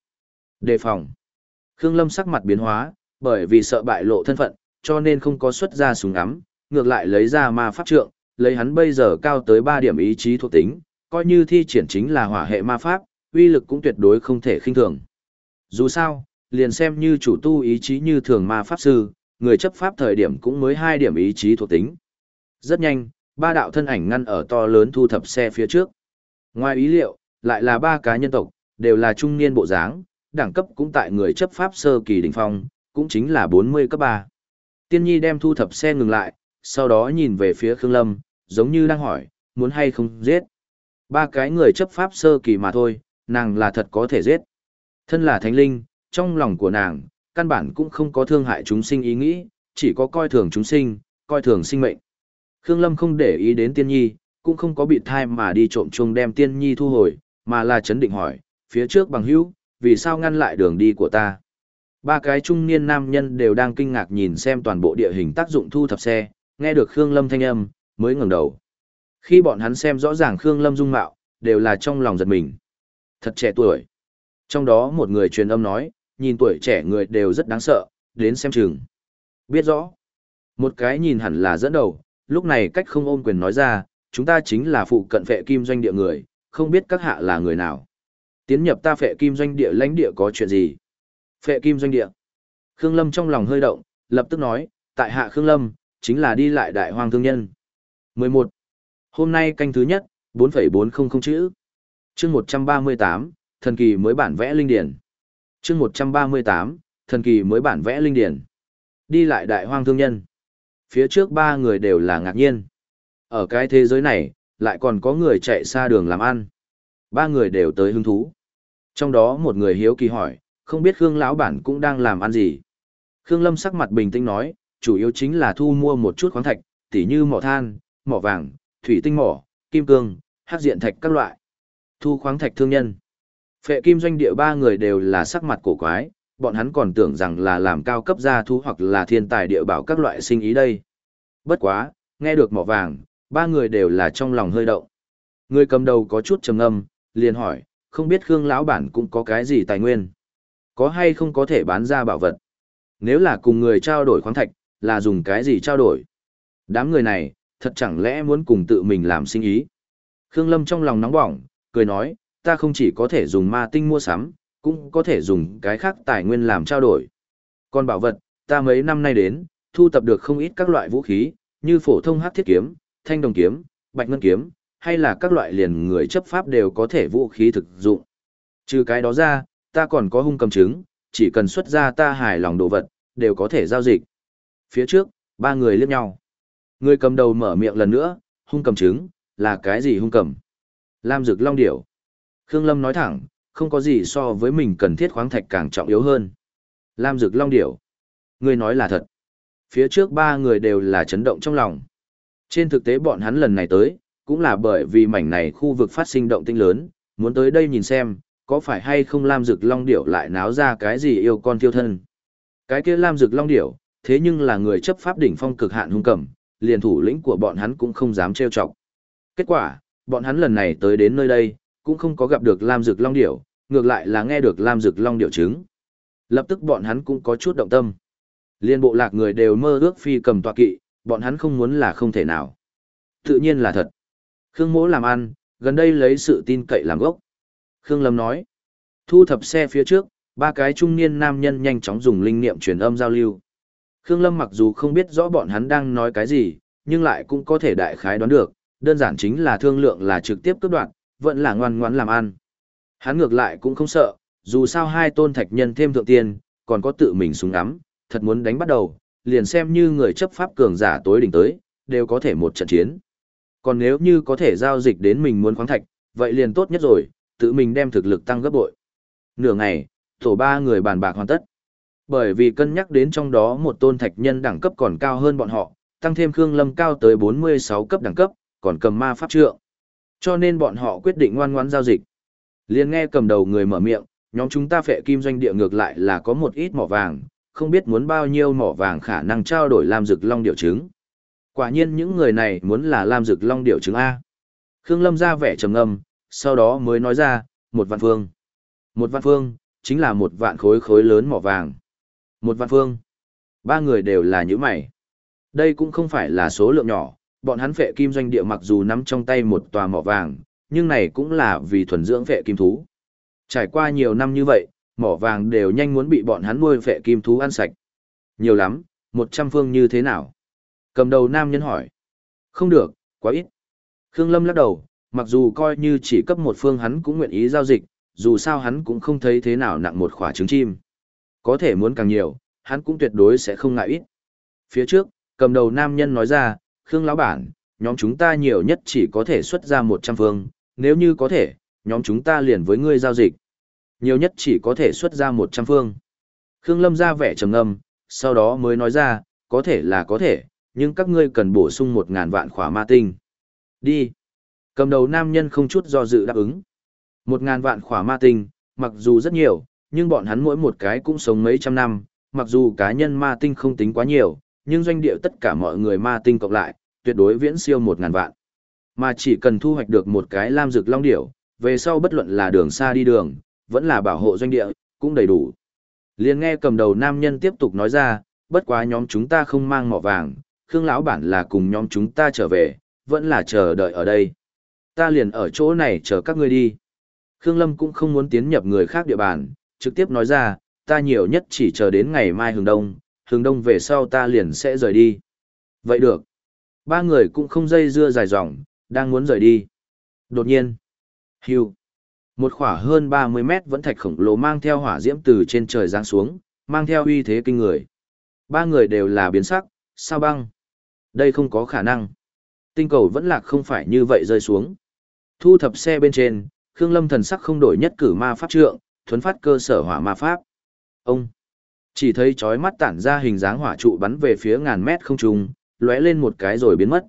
Đề phòng. Khương Lâm sắc mặt biến hóa, bởi vì sợ bại lộ thân phận, cho nên không có xuất ra súng ngắm, ngược lại lấy ra ma pháp trượng, lấy hắn bây giờ cao tới 3 điểm ý chí thuộc tính, coi như thi triển chính là hỏa hệ ma pháp, uy lực cũng tuyệt đối không thể khinh thường. Dù sao, liền xem như chủ tu ý chí như thường ma pháp sư, người chấp pháp thời điểm cũng mới hai điểm ý chí thuộc tính. Rất nhanh, ba đạo thân ảnh ngăn ở to lớn thu thập xe phía trước. Ngoài ý liệu, lại là ba cá nhân tộc, đều là trung niên bộ dáng, đẳng cấp cũng tại người chấp pháp sơ kỳ đỉnh phong, cũng chính là 40 cấp 3. Tiên nhi đem thu thập xe ngừng lại, sau đó nhìn về phía Khương Lâm, giống như đang hỏi, muốn hay không giết. Ba cái người chấp pháp sơ kỳ mà thôi, nàng là thật có thể giết. Thân là thánh linh, trong lòng của nàng, căn bản cũng không có thương hại chúng sinh ý nghĩ, chỉ có coi thường chúng sinh, coi thường sinh mệnh. Khương Lâm không để ý đến tiên nhi, cũng không có bị thai mà đi trộm chung đem tiên nhi thu hồi, mà là chấn định hỏi, phía trước bằng hữu, vì sao ngăn lại đường đi của ta? Ba cái trung niên nam nhân đều đang kinh ngạc nhìn xem toàn bộ địa hình tác dụng thu thập xe, nghe được Khương Lâm thanh âm, mới ngẩng đầu. Khi bọn hắn xem rõ ràng Khương Lâm dung mạo, đều là trong lòng giật mình. Thật trẻ tuổi. Trong đó một người truyền âm nói, nhìn tuổi trẻ người đều rất đáng sợ, đến xem chừng. Biết rõ. Một cái nhìn hẳn là dẫn đầu, lúc này cách không ôm quyền nói ra, chúng ta chính là phụ cận vệ kim doanh địa người, không biết các hạ là người nào. Tiến nhập ta phệ kim doanh địa lãnh địa có chuyện gì? Phệ kim doanh địa. Khương Lâm trong lòng hơi động, lập tức nói, tại hạ Khương Lâm, chính là đi lại đại hoang thương nhân. 11. Hôm nay canh thứ nhất, 4,400 chữ. chương 138, thần kỳ mới bản vẽ linh điển chương 138, thần kỳ mới bản vẽ linh điển. Đi lại đại hoang thương nhân. Phía trước ba người đều là ngạc nhiên. Ở cái thế giới này, lại còn có người chạy xa đường làm ăn. Ba người đều tới hứng thú. Trong đó một người hiếu kỳ hỏi, không biết Khương lão bản cũng đang làm ăn gì. Khương Lâm sắc mặt bình tĩnh nói, chủ yếu chính là thu mua một chút khoáng thạch, tỉ như mỏ than, mỏ vàng, thủy tinh mỏ, kim cương, hắc diện thạch các loại. Thu khoáng thạch thương nhân. Phệ kim doanh địa ba người đều là sắc mặt cổ quái, bọn hắn còn tưởng rằng là làm cao cấp gia thú hoặc là thiên tài địa bảo các loại sinh ý đây. Bất quá, nghe được mỏ vàng, ba người đều là trong lòng hơi động. Người cầm đầu có chút trầm ngâm, liền hỏi, không biết Khương lão bản cũng có cái gì tài nguyên. Có hay không có thể bán ra bảo vật. Nếu là cùng người trao đổi khoáng thạch, là dùng cái gì trao đổi. Đám người này, thật chẳng lẽ muốn cùng tự mình làm sinh ý. Khương Lâm trong lòng nóng bỏng, cười nói, ta không chỉ có thể dùng ma tinh mua sắm, cũng có thể dùng cái khác tài nguyên làm trao đổi. Còn bảo vật, ta mấy năm nay đến, thu tập được không ít các loại vũ khí, như phổ thông hắc thiết kiếm, thanh đồng kiếm, bạch ngân kiếm, hay là các loại liền người chấp pháp đều có thể vũ khí thực dụng. Trừ cái đó ra, ta còn có hung cầm chứng, chỉ cần xuất ra ta hài lòng đồ vật, đều có thể giao dịch. Phía trước, ba người liếc nhau. Người cầm đầu mở miệng lần nữa, hung cầm chứng, là cái gì hung cầm? Lam dực long điểu. Khương Lâm nói thẳng, không có gì so với mình cần thiết khoáng thạch càng trọng yếu hơn. Lam dực long điểu. Người nói là thật. Phía trước ba người đều là chấn động trong lòng. Trên thực tế bọn hắn lần này tới, cũng là bởi vì mảnh này khu vực phát sinh động tinh lớn, muốn tới đây nhìn xem, có phải hay không Lam Dực Long Điểu lại náo ra cái gì yêu con tiêu thân. Cái kia Lam Dực Long Điểu, thế nhưng là người chấp pháp đỉnh phong cực hạn hung cầm, liền thủ lĩnh của bọn hắn cũng không dám trêu chọc. Kết quả, bọn hắn lần này tới đến nơi đây, cũng không có gặp được Lam Dực Long Điểu, ngược lại là nghe được Lam Dực Long Điểu chứng. Lập tức bọn hắn cũng có chút động tâm. Liên bộ lạc người đều mơ ước phi cầm tọa kỵ, bọn hắn không muốn là không thể nào. Tự nhiên là thật. Khương Mỗ làm ăn, gần đây lấy sự tin cậy làm gốc. Khương Lâm nói. Thu thập xe phía trước, ba cái trung niên nam nhân nhanh chóng dùng linh niệm truyền âm giao lưu. Khương Lâm mặc dù không biết rõ bọn hắn đang nói cái gì, nhưng lại cũng có thể đại khái đoán được, đơn giản chính là thương lượng là trực tiếp cướp đoạt, vẫn là ngoan ngoãn làm ăn. Hắn ngược lại cũng không sợ, dù sao hai tôn thạch nhân thêm thượng tiên, còn có tự mình súng ngắm, thật muốn đánh bắt đầu, liền xem như người chấp pháp cường giả tối đỉnh tới, đều có thể một trận chiến. Còn nếu như có thể giao dịch đến mình muốn khoáng thạch, vậy liền tốt nhất rồi, tự mình đem thực lực tăng gấp bội. Nửa ngày, tổ ba người bàn bạc hoàn tất. Bởi vì cân nhắc đến trong đó một tôn thạch nhân đẳng cấp còn cao hơn bọn họ, tăng thêm Khương Lâm cao tới 46 cấp đẳng cấp, còn cầm ma pháp trượng. Cho nên bọn họ quyết định ngoan ngoãn giao dịch. Liên nghe cầm đầu người mở miệng, nhóm chúng ta phệ kim doanh địa ngược lại là có một ít mỏ vàng, không biết muốn bao nhiêu mỏ vàng khả năng trao đổi làm dược long điệu trứng. Quả nhiên những người này muốn là làm dược long điệu trứng A. Khương Lâm ra vẻ trầm ngâm, sau đó mới nói ra, một vạn phương. Một vạn phương, chính là một vạn khối khối lớn mỏ vàng. Một vạn phương. Ba người đều là những mày. Đây cũng không phải là số lượng nhỏ, bọn hắn phệ kim doanh địa mặc dù nắm trong tay một tòa mỏ vàng, nhưng này cũng là vì thuần dưỡng phệ kim thú. Trải qua nhiều năm như vậy, mỏ vàng đều nhanh muốn bị bọn hắn nuôi phệ kim thú ăn sạch. Nhiều lắm, một trăm phương như thế nào? Cầm đầu nam nhân hỏi. Không được, quá ít. Khương Lâm lắc đầu, mặc dù coi như chỉ cấp một phương hắn cũng nguyện ý giao dịch, dù sao hắn cũng không thấy thế nào nặng một khỏa trứng chim. Có thể muốn càng nhiều, hắn cũng tuyệt đối sẽ không ngại ít. Phía trước, cầm đầu nam nhân nói ra, Khương lão bản, nhóm chúng ta nhiều nhất chỉ có thể xuất ra 100 phương, nếu như có thể, nhóm chúng ta liền với ngươi giao dịch. Nhiều nhất chỉ có thể xuất ra 100 phương. Khương Lâm ra vẻ trầm ngâm, sau đó mới nói ra, có thể là có thể, nhưng các ngươi cần bổ sung 1.000 vạn khỏa ma tinh. Đi. Cầm đầu nam nhân không chút do dự đáp ứng. 1.000 vạn khỏa ma tinh, mặc dù rất nhiều, nhưng bọn hắn mỗi một cái cũng sống mấy trăm năm, mặc dù cá nhân ma tinh không tính quá nhiều, nhưng doanh địa tất cả mọi người ma tinh cộng lại, tuyệt đối viễn siêu 1.000 vạn. Mà chỉ cần thu hoạch được một cái lam dược long điểu, về sau bất luận là đường xa đi đường, vẫn là bảo hộ doanh địa, cũng đầy đủ. Liền nghe cầm đầu nam nhân tiếp tục nói ra, bất quá nhóm chúng ta không mang mỏ vàng, Khương lão bản là cùng nhóm chúng ta trở về, vẫn là chờ đợi ở đây. Ta liền ở chỗ này chờ các ngươi đi. Khương Lâm cũng không muốn tiến nhập người khác địa bàn, trực tiếp nói ra, ta nhiều nhất chỉ chờ đến ngày mai hướng đông, hướng đông về sau ta liền sẽ rời đi. Vậy được. Ba người cũng không dây dưa dài dòng, đang muốn rời đi. Đột nhiên. Hưu. Một khỏa hơn 30 mét vẫn thạch khổng lồ mang theo hỏa diễm từ trên trời giáng xuống, mang theo uy thế kinh người. Ba người đều là biến sắc, sao băng. Đây không có khả năng. Tinh cầu vẫn lạc không phải như vậy rơi xuống. Thu thập xe bên trên, Khương Lâm thần sắc không đổi nhất cử ma pháp trượng, thuấn phát cơ sở hỏa ma pháp. Ông chỉ thấy chói mắt tản ra hình dáng hỏa trụ bắn về phía ngàn mét không trung, lóe lên một cái rồi biến mất.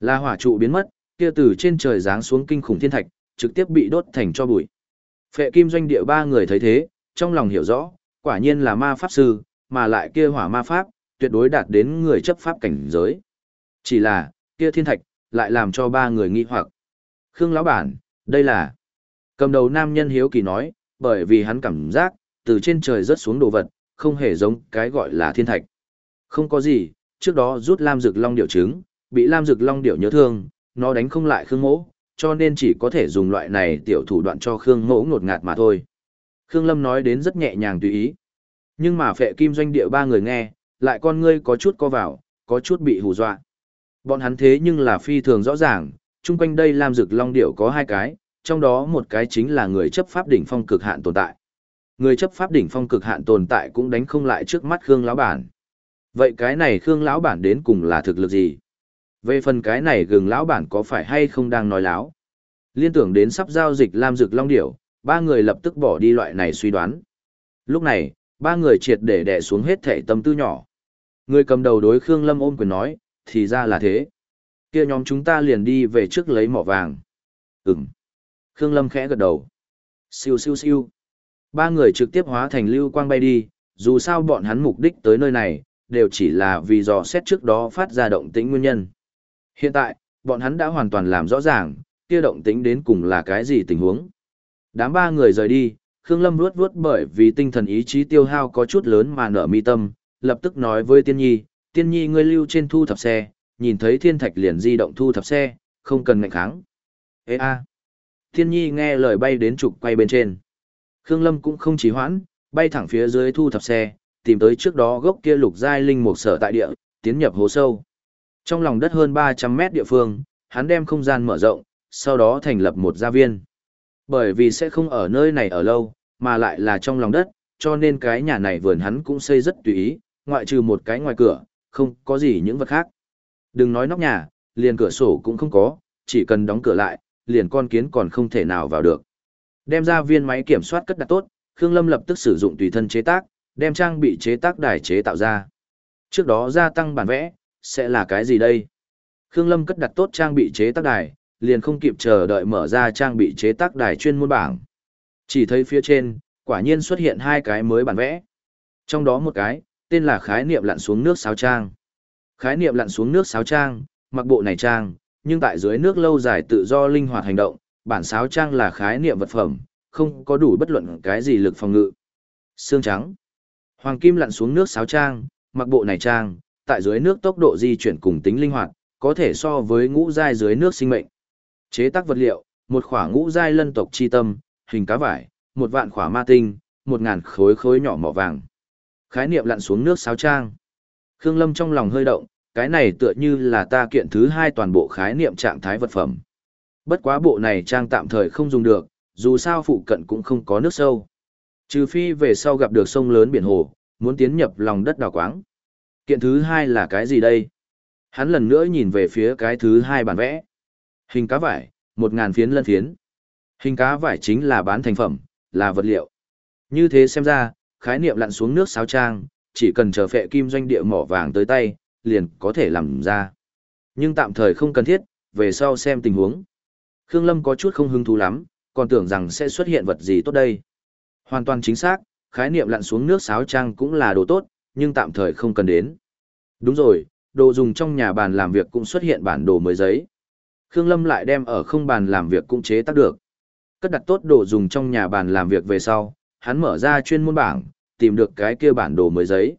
Là hỏa trụ biến mất, kia từ trên trời giáng xuống kinh khủng thiên thạch, trực tiếp bị đốt thành cho bụi. Phệ kim doanh địa ba người thấy thế, trong lòng hiểu rõ, quả nhiên là ma pháp sư, mà lại kia hỏa ma pháp, tuyệt đối đạt đến người chấp pháp cảnh giới. Chỉ là, kia thiên thạch, lại làm cho ba người nghi hoặc. Khương lão bản, đây là... Cầm đầu nam nhân hiếu kỳ nói, bởi vì hắn cảm giác, từ trên trời rớt xuống đồ vật, không hề giống cái gọi là thiên thạch. Không có gì, trước đó rút Lam Dực Long điểu trứng, bị Lam Dực Long điểu nhớ thương, nó đánh không lại Khương Mỗ, cho nên chỉ có thể dùng loại này tiểu thủ đoạn cho Khương Mỗ ngột ngạt mà thôi. Khương Lâm nói đến rất nhẹ nhàng tùy ý. Nhưng mà phệ kim doanh địa ba người nghe, lại con ngươi có chút co vào, có chút bị hù dọa. Bọn hắn thế nhưng là phi thường rõ ràng, chung quanh đây Lam Dực Long điểu có hai cái, trong đó một cái chính là người chấp pháp đỉnh phong cực hạn tồn tại. Người chấp pháp đỉnh phong cực hạn tồn tại cũng đánh không lại trước mắt Khương lão bản. Vậy cái này Khương lão bản đến cùng là thực lực gì? Về phần cái này gừng lão bản có phải hay không đang nói láo? Liên tưởng đến sắp giao dịch Lam Dực Long Điểu, ba người lập tức bỏ đi loại này suy đoán. Lúc này, ba người triệt để đè xuống hết thể tâm tư nhỏ. Người cầm đầu đối Khương Lâm ôm quyền nói, thì ra là thế. kia nhóm chúng ta liền đi về trước lấy mỏ vàng. Ừm. Khương Lâm khẽ gật đầu. Siêu siêu siêu. Ba người trực tiếp hóa thành lưu quang bay đi, dù sao bọn hắn mục đích tới nơi này, đều chỉ là vì dò xét trước đó phát ra động tĩnh nguyên nhân. Hiện tại, bọn hắn đã hoàn toàn làm rõ ràng, kia động tĩnh đến cùng là cái gì tình huống. Đám ba người rời đi, Khương Lâm ruốt ruốt bởi vì tinh thần ý chí tiêu hao có chút lớn mà nở mi tâm, lập tức nói với Tiên Nhi, Tiên Nhi ngươi lưu trên thu thập xe, nhìn thấy thiên thạch liền di động thu thập xe, không cần ngạnh kháng. Ê a. Tiên Nhi nghe lời bay đến trục quay bên trên. Khương Lâm cũng không trì hoãn, bay thẳng phía dưới thu thập xe, tìm tới trước đó gốc kia lục giai linh mục sở tại địa, tiến nhập hố sâu. Trong lòng đất hơn 300 mét địa phương, hắn đem không gian mở rộng, sau đó thành lập một gia viên. Bởi vì sẽ không ở nơi này ở lâu, mà lại là trong lòng đất, cho nên cái nhà này vườn hắn cũng xây rất tùy ý, ngoại trừ một cái ngoài cửa, không có gì những vật khác. Đừng nói nóc nhà, liền cửa sổ cũng không có, chỉ cần đóng cửa lại, liền con kiến còn không thể nào vào được. Đem ra viên máy kiểm soát cất đặt tốt, Khương Lâm lập tức sử dụng tùy thân chế tác, đem trang bị chế tác đài chế tạo ra. Trước đó gia tăng bản vẽ, sẽ là cái gì đây? Khương Lâm cất đặt tốt trang bị chế tác đài, liền không kịp chờ đợi mở ra trang bị chế tác đài chuyên môn bảng. Chỉ thấy phía trên, quả nhiên xuất hiện hai cái mới bản vẽ. Trong đó một cái, tên là khái niệm lặn xuống nước sáo trang. Khái niệm lặn xuống nước sáo trang, mặc bộ này trang, nhưng tại dưới nước lâu dài tự do linh hoạt hành động, bản sáo trang là khái niệm vật phẩm, không có đủ bất luận cái gì lực phòng ngự. Xương trắng. Hoàng kim lặn xuống nước sáo trang, mặc bộ này trang, tại dưới nước tốc độ di chuyển cùng tính linh hoạt, có thể so với ngũ giai dưới nước sinh mệnh. Chế tác vật liệu, một khỏa ngũ giai lân tộc chi tâm, hình cá vải, một vạn khỏa ma tinh, một ngàn khối khối nhỏ mỏ vàng. Khái niệm lặn xuống nước sáo trang. Khương Lâm trong lòng hơi động, cái này tựa như là ta kiện thứ hai toàn bộ khái niệm trạng thái vật phẩm. Bất quá bộ này trang tạm thời không dùng được, dù sao phụ cận cũng không có nước sâu. Trừ phi về sau gặp được sông lớn biển hồ, muốn tiến nhập lòng đất đào quáng. Kiện thứ hai là cái gì đây? Hắn lần nữa nhìn về phía cái thứ hai bản vẽ. Hình cá vải, một ngàn phiến lân phiến. Hình cá vải chính là bán thành phẩm, là vật liệu. Như thế xem ra, khái niệm lặn xuống nước sáo trang, chỉ cần chờ phệ kim doanh địa mỏ vàng tới tay, liền có thể làm ra. Nhưng tạm thời không cần thiết, về sau xem tình huống. Khương Lâm có chút không hứng thú lắm, còn tưởng rằng sẽ xuất hiện vật gì tốt đây. Hoàn toàn chính xác, khái niệm lặn xuống nước sáo trang cũng là đồ tốt, nhưng tạm thời không cần đến. Đúng rồi, đồ dùng trong nhà bàn làm việc cũng xuất hiện bản đồ mới giấy. Khương Lâm lại đem ở không bàn làm việc cũng chế tác được. Cất đặt tốt đồ dùng trong nhà bàn làm việc về sau, hắn mở ra chuyên môn bảng, tìm được cái kia bản đồ mới giấy.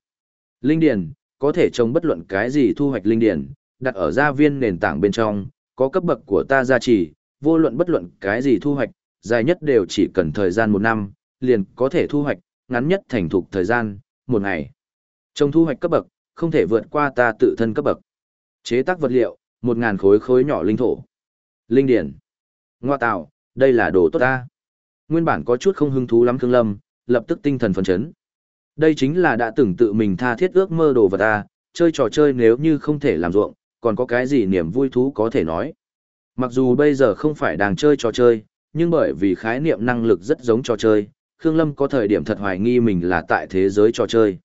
Linh điền, có thể trồng bất luận cái gì thu hoạch linh điền, đặt ở gia viên nền tảng bên trong, có cấp bậc của ta gia trì, vô luận bất luận cái gì thu hoạch, dài nhất đều chỉ cần thời gian một năm, liền có thể thu hoạch, ngắn nhất thành thục thời gian, một ngày. Trong thu hoạch cấp bậc, không thể vượt qua ta tự thân cấp bậc. Chế tác vật liệu, một ngàn khối khối nhỏ linh thổ. Linh điển. Ngoa tạo, đây là đồ tốt ta. Nguyên bản có chút không hứng thú lắm Khương Lâm, lập tức tinh thần phấn chấn. Đây chính là đã từng tự mình tha thiết ước mơ đồ vật ta, chơi trò chơi nếu như không thể làm ruộng, còn có cái gì niềm vui thú có thể nói. Mặc dù bây giờ không phải đang chơi trò chơi, nhưng bởi vì khái niệm năng lực rất giống trò chơi, Khương Lâm có thời điểm thật hoài nghi mình là tại thế giới trò chơi.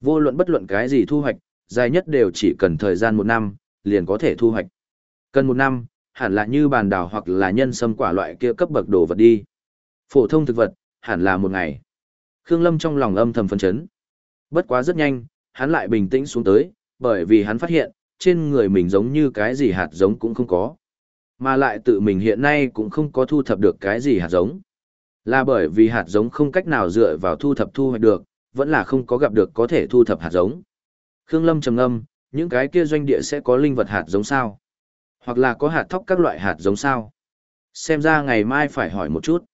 Vô luận bất luận cái gì thu hoạch, dài nhất đều chỉ cần thời gian một năm, liền có thể thu hoạch. Cần một năm, hẳn là như bàn đào hoặc là nhân sâm quả loại kia cấp bậc đồ vật đi. Phổ thông thực vật, hẳn là một ngày. Khương Lâm trong lòng âm thầm phấn chấn. Bất quá rất nhanh, hắn lại bình tĩnh xuống tới, bởi vì hắn phát hiện, trên người mình giống như cái gì hạt giống cũng không có. Mà lại tự mình hiện nay cũng không có thu thập được cái gì hạt giống. Là bởi vì hạt giống không cách nào dựa vào thu thập thu hoạch được, vẫn là không có gặp được có thể thu thập hạt giống. Khương Lâm trầm ngâm, những cái kia doanh địa sẽ có linh vật hạt giống sao? Hoặc là có hạt thóc các loại hạt giống sao? Xem ra ngày mai phải hỏi một chút.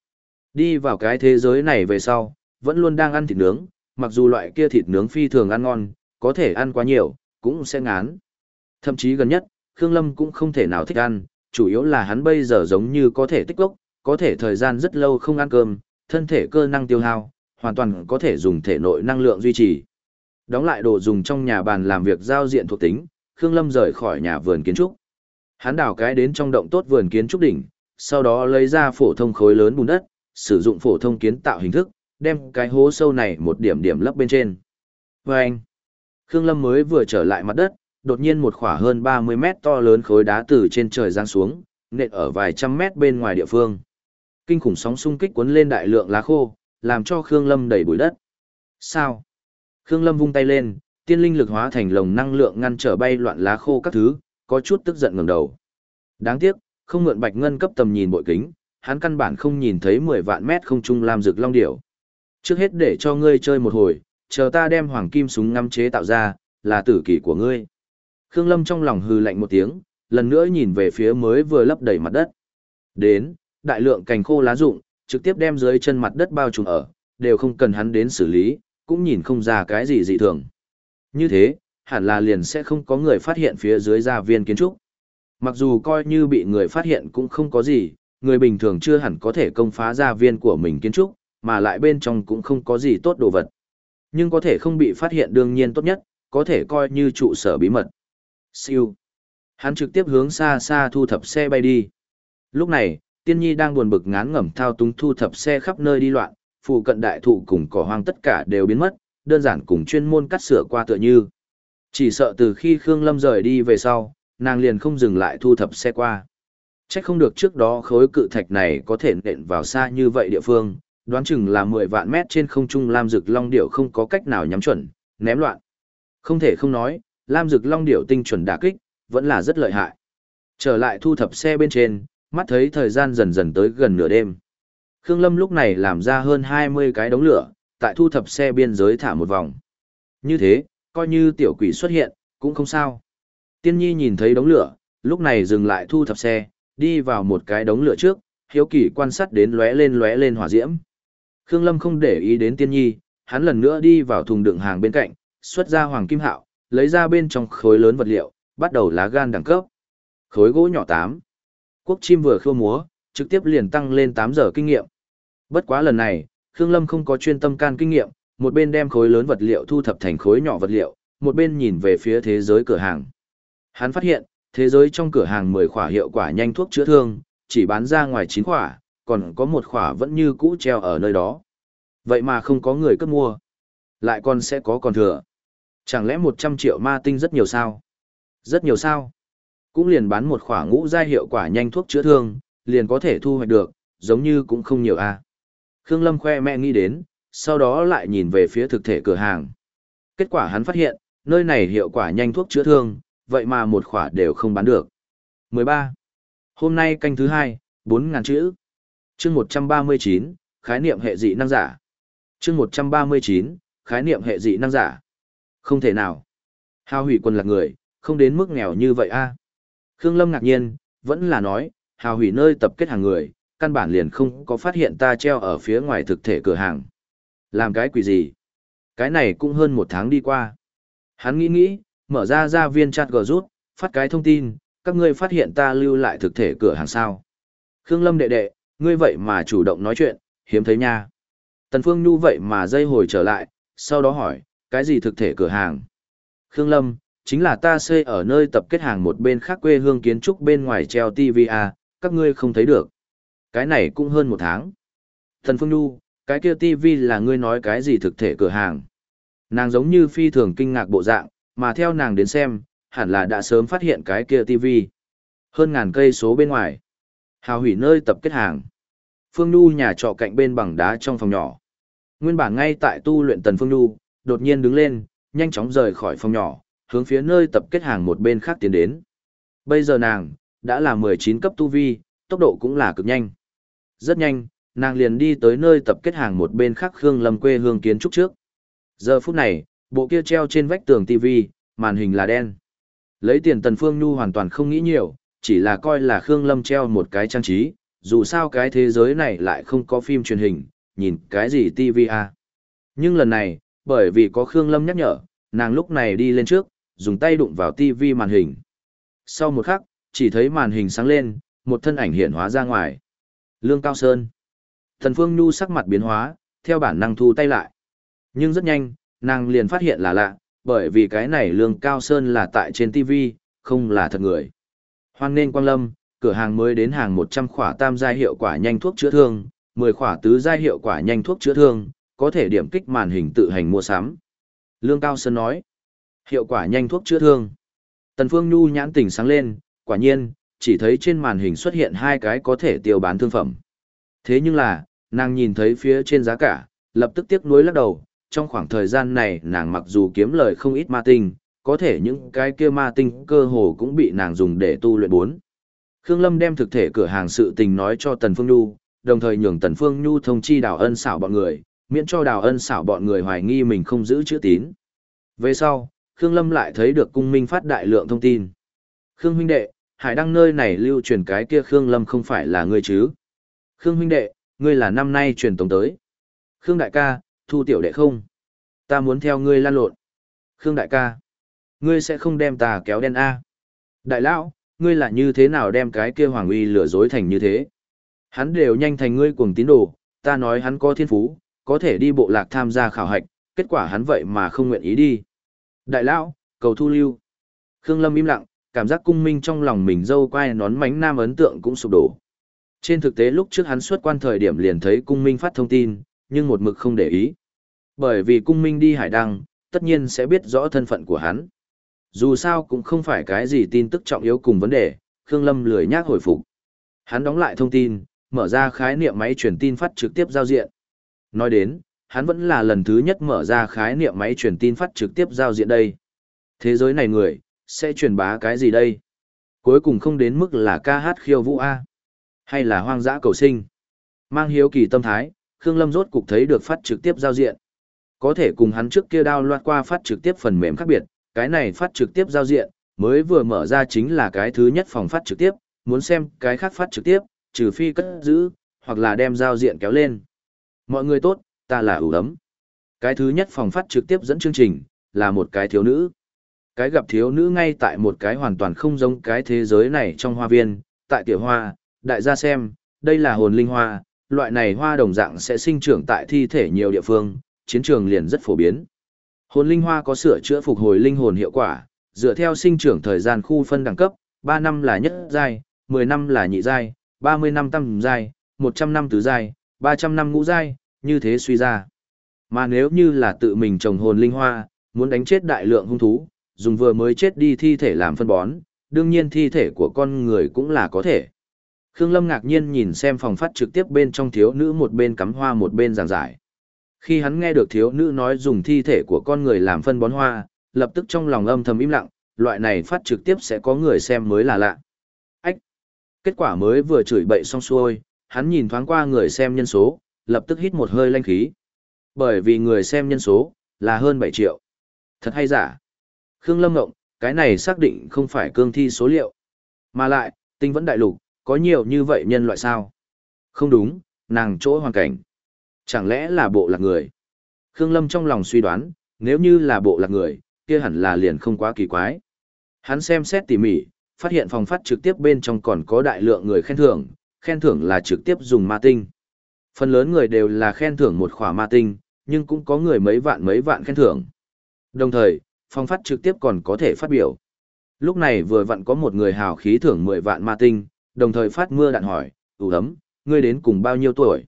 Đi vào cái thế giới này về sau, vẫn luôn đang ăn thịt nướng, mặc dù loại kia thịt nướng phi thường ăn ngon, có thể ăn quá nhiều, cũng sẽ ngán. Thậm chí gần nhất, Khương Lâm cũng không thể nào thích ăn, chủ yếu là hắn bây giờ giống như có thể tích lốc, có thể thời gian rất lâu không ăn cơm, thân thể cơ năng tiêu hao, hoàn toàn có thể dùng thể nội năng lượng duy trì. Đóng lại đồ dùng trong nhà bàn làm việc giao diện thuộc tính, Khương Lâm rời khỏi nhà vườn kiến trúc. Hắn đào cái đến trong động tốt vườn kiến trúc đỉnh, sau đó lấy ra phổ thông khối lớn bùn đất, sử dụng phổ thông kiến tạo hình thức, đem cái hố sâu này một điểm điểm lấp bên trên. Và anh, Khương Lâm mới vừa trở lại mặt đất, đột nhiên một khỏa hơn 30 mét to lớn khối đá từ trên trời giáng xuống, nện ở vài trăm mét bên ngoài địa phương. Kinh khủng sóng xung kích cuốn lên đại lượng lá khô, làm cho Khương Lâm đầy bụi đất. Sao? Khương Lâm vung tay lên, tiên linh lực hóa thành lồng năng lượng ngăn trở bay loạn lá khô các thứ, có chút tức giận ngẩng đầu. Đáng tiếc, không mượn bạch ngân cấp tầm nhìn bội kính, hắn căn bản không nhìn thấy 10 vạn mét không trung lam rực long điểu. Trước hết để cho ngươi chơi một hồi, chờ ta đem hoàng kim súng ngắm chế tạo ra, là tử kỳ của ngươi. Khương Lâm trong lòng hừ lạnh một tiếng, lần nữa nhìn về phía mới vừa lấp đầy mặt đất. Đến, đại lượng cành khô lá rụng, trực tiếp đem dưới chân mặt đất bao trùm ở, đều không cần hắn đến xử lý, cũng nhìn không ra cái gì dị thường. Như thế, hẳn là liền sẽ không có người phát hiện phía dưới gia viên kiến trúc. Mặc dù coi như bị người phát hiện cũng không có gì, người bình thường chưa hẳn có thể công phá gia viên của mình kiến trúc, mà lại bên trong cũng không có gì tốt đồ vật. Nhưng có thể không bị phát hiện đương nhiên tốt nhất, có thể coi như trụ sở bí mật. Siêu. Hắn trực tiếp hướng xa xa thu thập xe bay đi. Lúc này, tiên nhi đang buồn bực ngán ngẩm thao túng thu thập xe khắp nơi đi loạn, phụ cận đại thụ cùng cỏ hoang tất cả đều biến mất, đơn giản cùng chuyên môn cắt sửa qua tựa như. Chỉ sợ từ khi Khương Lâm rời đi về sau, nàng liền không dừng lại thu thập xe qua. Chắc không được trước đó khối cự thạch này có thể nện vào xa như vậy địa phương, đoán chừng là 10 vạn mét trên không trung Lam rực Long Điểu không có cách nào nhắm chuẩn, ném loạn. Không thể không nói, Lam Dực Long Điểu tinh chuẩn đả kích, vẫn là rất lợi hại. Trở lại thu thập xe bên trên, mắt thấy thời gian dần dần tới gần nửa đêm. Khương Lâm lúc này làm ra hơn 20 cái đống lửa, tại thu thập xe biên giới thả một vòng. Như thế, coi như tiểu quỷ xuất hiện, cũng không sao. Tiên nhi nhìn thấy đống lửa, lúc này dừng lại thu thập xe, đi vào một cái đống lửa trước, hiếu kỳ quan sát đến lóe lên lóe lên hỏa diễm. Khương Lâm không để ý đến tiên nhi, hắn lần nữa đi vào thùng đựng hàng bên cạnh, xuất ra hoàng kim hạo, lấy ra bên trong khối lớn vật liệu, bắt đầu lá gan đẳng cấp. Khối gỗ nhỏ 8. Quốc chim vừa khua múa, trực tiếp liền tăng lên 8 giờ kinh nghiệm. Bất quá lần này, Khương Lâm không có chuyên tâm can kinh nghiệm, một bên đem khối lớn vật liệu thu thập thành khối nhỏ vật liệu, một bên nhìn về phía thế giới cửa hàng. Hắn phát hiện, thế giới trong cửa hàng 10 khỏa hiệu quả nhanh thuốc chữa thương, chỉ bán ra ngoài 9 khỏa, còn có một khỏa vẫn như cũ treo ở nơi đó. Vậy mà không có người cất mua. Lại còn sẽ có còn thừa. Chẳng lẽ 100 triệu ma tinh rất nhiều sao? Rất nhiều sao? Cũng liền bán một khỏa ngũ giai hiệu quả nhanh thuốc chữa thương, liền có thể thu hoạch được, giống như cũng không nhiều a. À. Khương Lâm khoe mẹ nghĩ đến, sau đó lại nhìn về phía thực thể cửa hàng. Kết quả hắn phát hiện, nơi này hiệu quả nhanh thuốc chữa thương, vậy mà một khỏa đều không bán được. 13. Hôm nay canh thứ hai, 4.000 chữ. chương 139, khái niệm hệ dị năng giả. chương 139, khái niệm hệ dị năng giả. Không thể nào. Hào hủy quân là người, không đến mức nghèo như vậy a Khương Lâm ngạc nhiên, vẫn là nói, hào hủy nơi tập kết hàng người, căn bản liền không có phát hiện ta treo ở phía ngoài thực thể cửa hàng. Làm cái quỷ gì? Cái này cũng hơn một tháng đi qua. Hắn nghĩ nghĩ, mở ra ra viên chat gờ rút, phát cái thông tin, các ngươi phát hiện ta lưu lại thực thể cửa hàng sao. Khương Lâm đệ đệ, ngươi vậy mà chủ động nói chuyện, hiếm thấy nha. Tần Phương Nhu vậy mà dây hồi trở lại, sau đó hỏi, cái gì thực thể cửa hàng? Khương Lâm, chính là ta xây ở nơi tập kết hàng một bên khác quê hương kiến trúc bên ngoài treo TVA, các ngươi không thấy được. Cái này cũng hơn một tháng. Thần Phương Nhu, cái kia TV là ngươi nói cái gì thực thể cửa hàng. Nàng giống như phi thường kinh ngạc bộ dạng, mà theo nàng đến xem, hẳn là đã sớm phát hiện cái kia TV. Hơn ngàn cây số bên ngoài. Hào hủy nơi tập kết hàng. Phương Nhu nhà trọ cạnh bên bằng đá trong phòng nhỏ. Nguyên bản ngay tại tu luyện Tần Phương Nhu, đột nhiên đứng lên, nhanh chóng rời khỏi phòng nhỏ, hướng phía nơi tập kết hàng một bên khác tiến đến. Bây giờ nàng, đã là 19 cấp tu vi, tốc độ cũng là cực nhanh. Rất nhanh, nàng liền đi tới nơi tập kết hàng một bên khác Khương Lâm quê hương kiến trúc trước. Giờ phút này, bộ kia treo trên vách tường TV, màn hình là đen. Lấy tiền Tần Phương Nhu hoàn toàn không nghĩ nhiều, chỉ là coi là Khương Lâm treo một cái trang trí, dù sao cái thế giới này lại không có phim truyền hình, nhìn cái gì TV à. Nhưng lần này, bởi vì có Khương Lâm nhắc nhở, nàng lúc này đi lên trước, dùng tay đụng vào TV màn hình. Sau một khắc, chỉ thấy màn hình sáng lên, một thân ảnh hiện hóa ra ngoài. Lương Cao Sơn. Thần Phương Nhu sắc mặt biến hóa, theo bản năng thu tay lại. Nhưng rất nhanh, nàng liền phát hiện là lạ, bởi vì cái này Lương Cao Sơn là tại trên TV, không là thật người. Hoan nên Quang Lâm, cửa hàng mới đến hàng 100 khỏa tam giai hiệu quả nhanh thuốc chữa thương, 10 khỏa tứ giai hiệu quả nhanh thuốc chữa thương, có thể điểm kích màn hình tự hành mua sắm. Lương Cao Sơn nói, hiệu quả nhanh thuốc chữa thương. Tần Phương Nhu nhãn tỉnh sáng lên, quả nhiên, chỉ thấy trên màn hình xuất hiện hai cái có thể tiêu bán thương phẩm. Thế nhưng là, nàng nhìn thấy phía trên giá cả, lập tức tiếc nuối lắc đầu, trong khoảng thời gian này nàng mặc dù kiếm lời không ít ma tinh, có thể những cái kia ma tinh cơ hồ cũng bị nàng dùng để tu luyện bốn. Khương Lâm đem thực thể cửa hàng sự tình nói cho Tần Phương Nhu, đồng thời nhường Tần Phương Nhu thông chi đào ân xảo bọn người, miễn cho đào ân xảo bọn người hoài nghi mình không giữ chữ tín. Về sau, Khương Lâm lại thấy được cung minh phát đại lượng thông tin. Khương huynh đệ, hải đăng nơi này lưu truyền cái kia Khương Lâm không phải là ngươi chứ? Khương huynh đệ, ngươi là năm nay truyền tổng tới. Khương đại ca, thu tiểu đệ không? Ta muốn theo ngươi lan lộn. Khương đại ca, ngươi sẽ không đem ta kéo đen A. Đại lão, ngươi là như thế nào đem cái kia hoàng uy lừa dối thành như thế? Hắn đều nhanh thành ngươi cuồng tín đồ, ta nói hắn có thiên phú, có thể đi bộ lạc tham gia khảo hạch, kết quả hắn vậy mà không nguyện ý đi. Đại lão, cầu thu lưu. Khương Lâm im lặng, cảm giác cung minh trong lòng mình dâu quai nón mánh nam ấn tượng cũng sụp đổ. Trên thực tế lúc trước hắn xuất quan thời điểm liền thấy cung minh phát thông tin, nhưng một mực không để ý. Bởi vì cung minh đi hải đăng, tất nhiên sẽ biết rõ thân phận của hắn. Dù sao cũng không phải cái gì tin tức trọng yếu cùng vấn đề, Khương Lâm lười nhác hồi phục. Hắn đóng lại thông tin, mở ra khái niệm máy truyền tin phát trực tiếp giao diện. Nói đến, hắn vẫn là lần thứ nhất mở ra khái niệm máy truyền tin phát trực tiếp giao diện đây. Thế giới này người, sẽ truyền bá cái gì đây? Cuối cùng không đến mức là ca hát khiêu vũ A, hay là hoang dã cầu sinh. Mang hiếu kỳ tâm thái, Khương Lâm rốt cục thấy được phát trực tiếp giao diện. Có thể cùng hắn trước kia đao loạt qua phát trực tiếp phần mềm khác biệt, cái này phát trực tiếp giao diện, mới vừa mở ra chính là cái thứ nhất phòng phát trực tiếp, muốn xem cái khác phát trực tiếp, trừ phi cất giữ, hoặc là đem giao diện kéo lên. Mọi người tốt, ta là ủ ấm. Cái thứ nhất phòng phát trực tiếp dẫn chương trình, là một cái thiếu nữ. Cái gặp thiếu nữ ngay tại một cái hoàn toàn không giống cái thế giới này trong hoa viên, tại tiểu hoa, đại gia xem, đây là hồn linh hoa, loại này hoa đồng dạng sẽ sinh trưởng tại thi thể nhiều địa phương, chiến trường liền rất phổ biến. Hồn linh hoa có sửa chữa phục hồi linh hồn hiệu quả, dựa theo sinh trưởng thời gian khu phân đẳng cấp, ba năm là nhất giai, 10 năm là nhị giai, 30 năm tam giai, 100 năm tứ giai, 300 năm ngũ giai, như thế suy ra. Mà nếu như là tự mình trồng hồn linh hoa, muốn đánh chết đại lượng hung thú, dùng vừa mới chết đi thi thể làm phân bón, đương nhiên thi thể của con người cũng là có thể. Khương Lâm ngạc nhiên nhìn xem phòng phát trực tiếp bên trong thiếu nữ một bên cắm hoa một bên giảng giải. Khi hắn nghe được thiếu nữ nói dùng thi thể của con người làm phân bón hoa, lập tức trong lòng âm thầm im lặng, loại này phát trực tiếp sẽ có người xem mới là lạ. Ách! Kết quả mới vừa chửi bậy xong xuôi, hắn nhìn thoáng qua người xem nhân số, lập tức hít một hơi lanh khí. Bởi vì người xem nhân số, là hơn 7 triệu. Thật hay giả? Khương Lâm Ngộng, cái này xác định không phải cương thi số liệu. Mà lại, tinh vẫn đại lục, có nhiều như vậy nhân loại sao? Không đúng, nàng chỗ hoàn cảnh. Chẳng lẽ là bộ lạc người? Khương Lâm trong lòng suy đoán, nếu như là bộ lạc người, kia hẳn là liền không quá kỳ quái. Hắn xem xét tỉ mỉ, phát hiện phòng phát trực tiếp bên trong còn có đại lượng người khen thưởng, khen thưởng là trực tiếp dùng ma tinh. Phần lớn người đều là khen thưởng một khỏa ma tinh, nhưng cũng có người mấy vạn mấy vạn khen thưởng. Đồng thời, phong phát trực tiếp còn có thể phát biểu. Lúc này vừa vặn có một người hào khí thưởng 10 vạn ma tinh, đồng thời phát mưa đạn hỏi, ủ ấm, ngươi đến cùng bao nhiêu tuổi?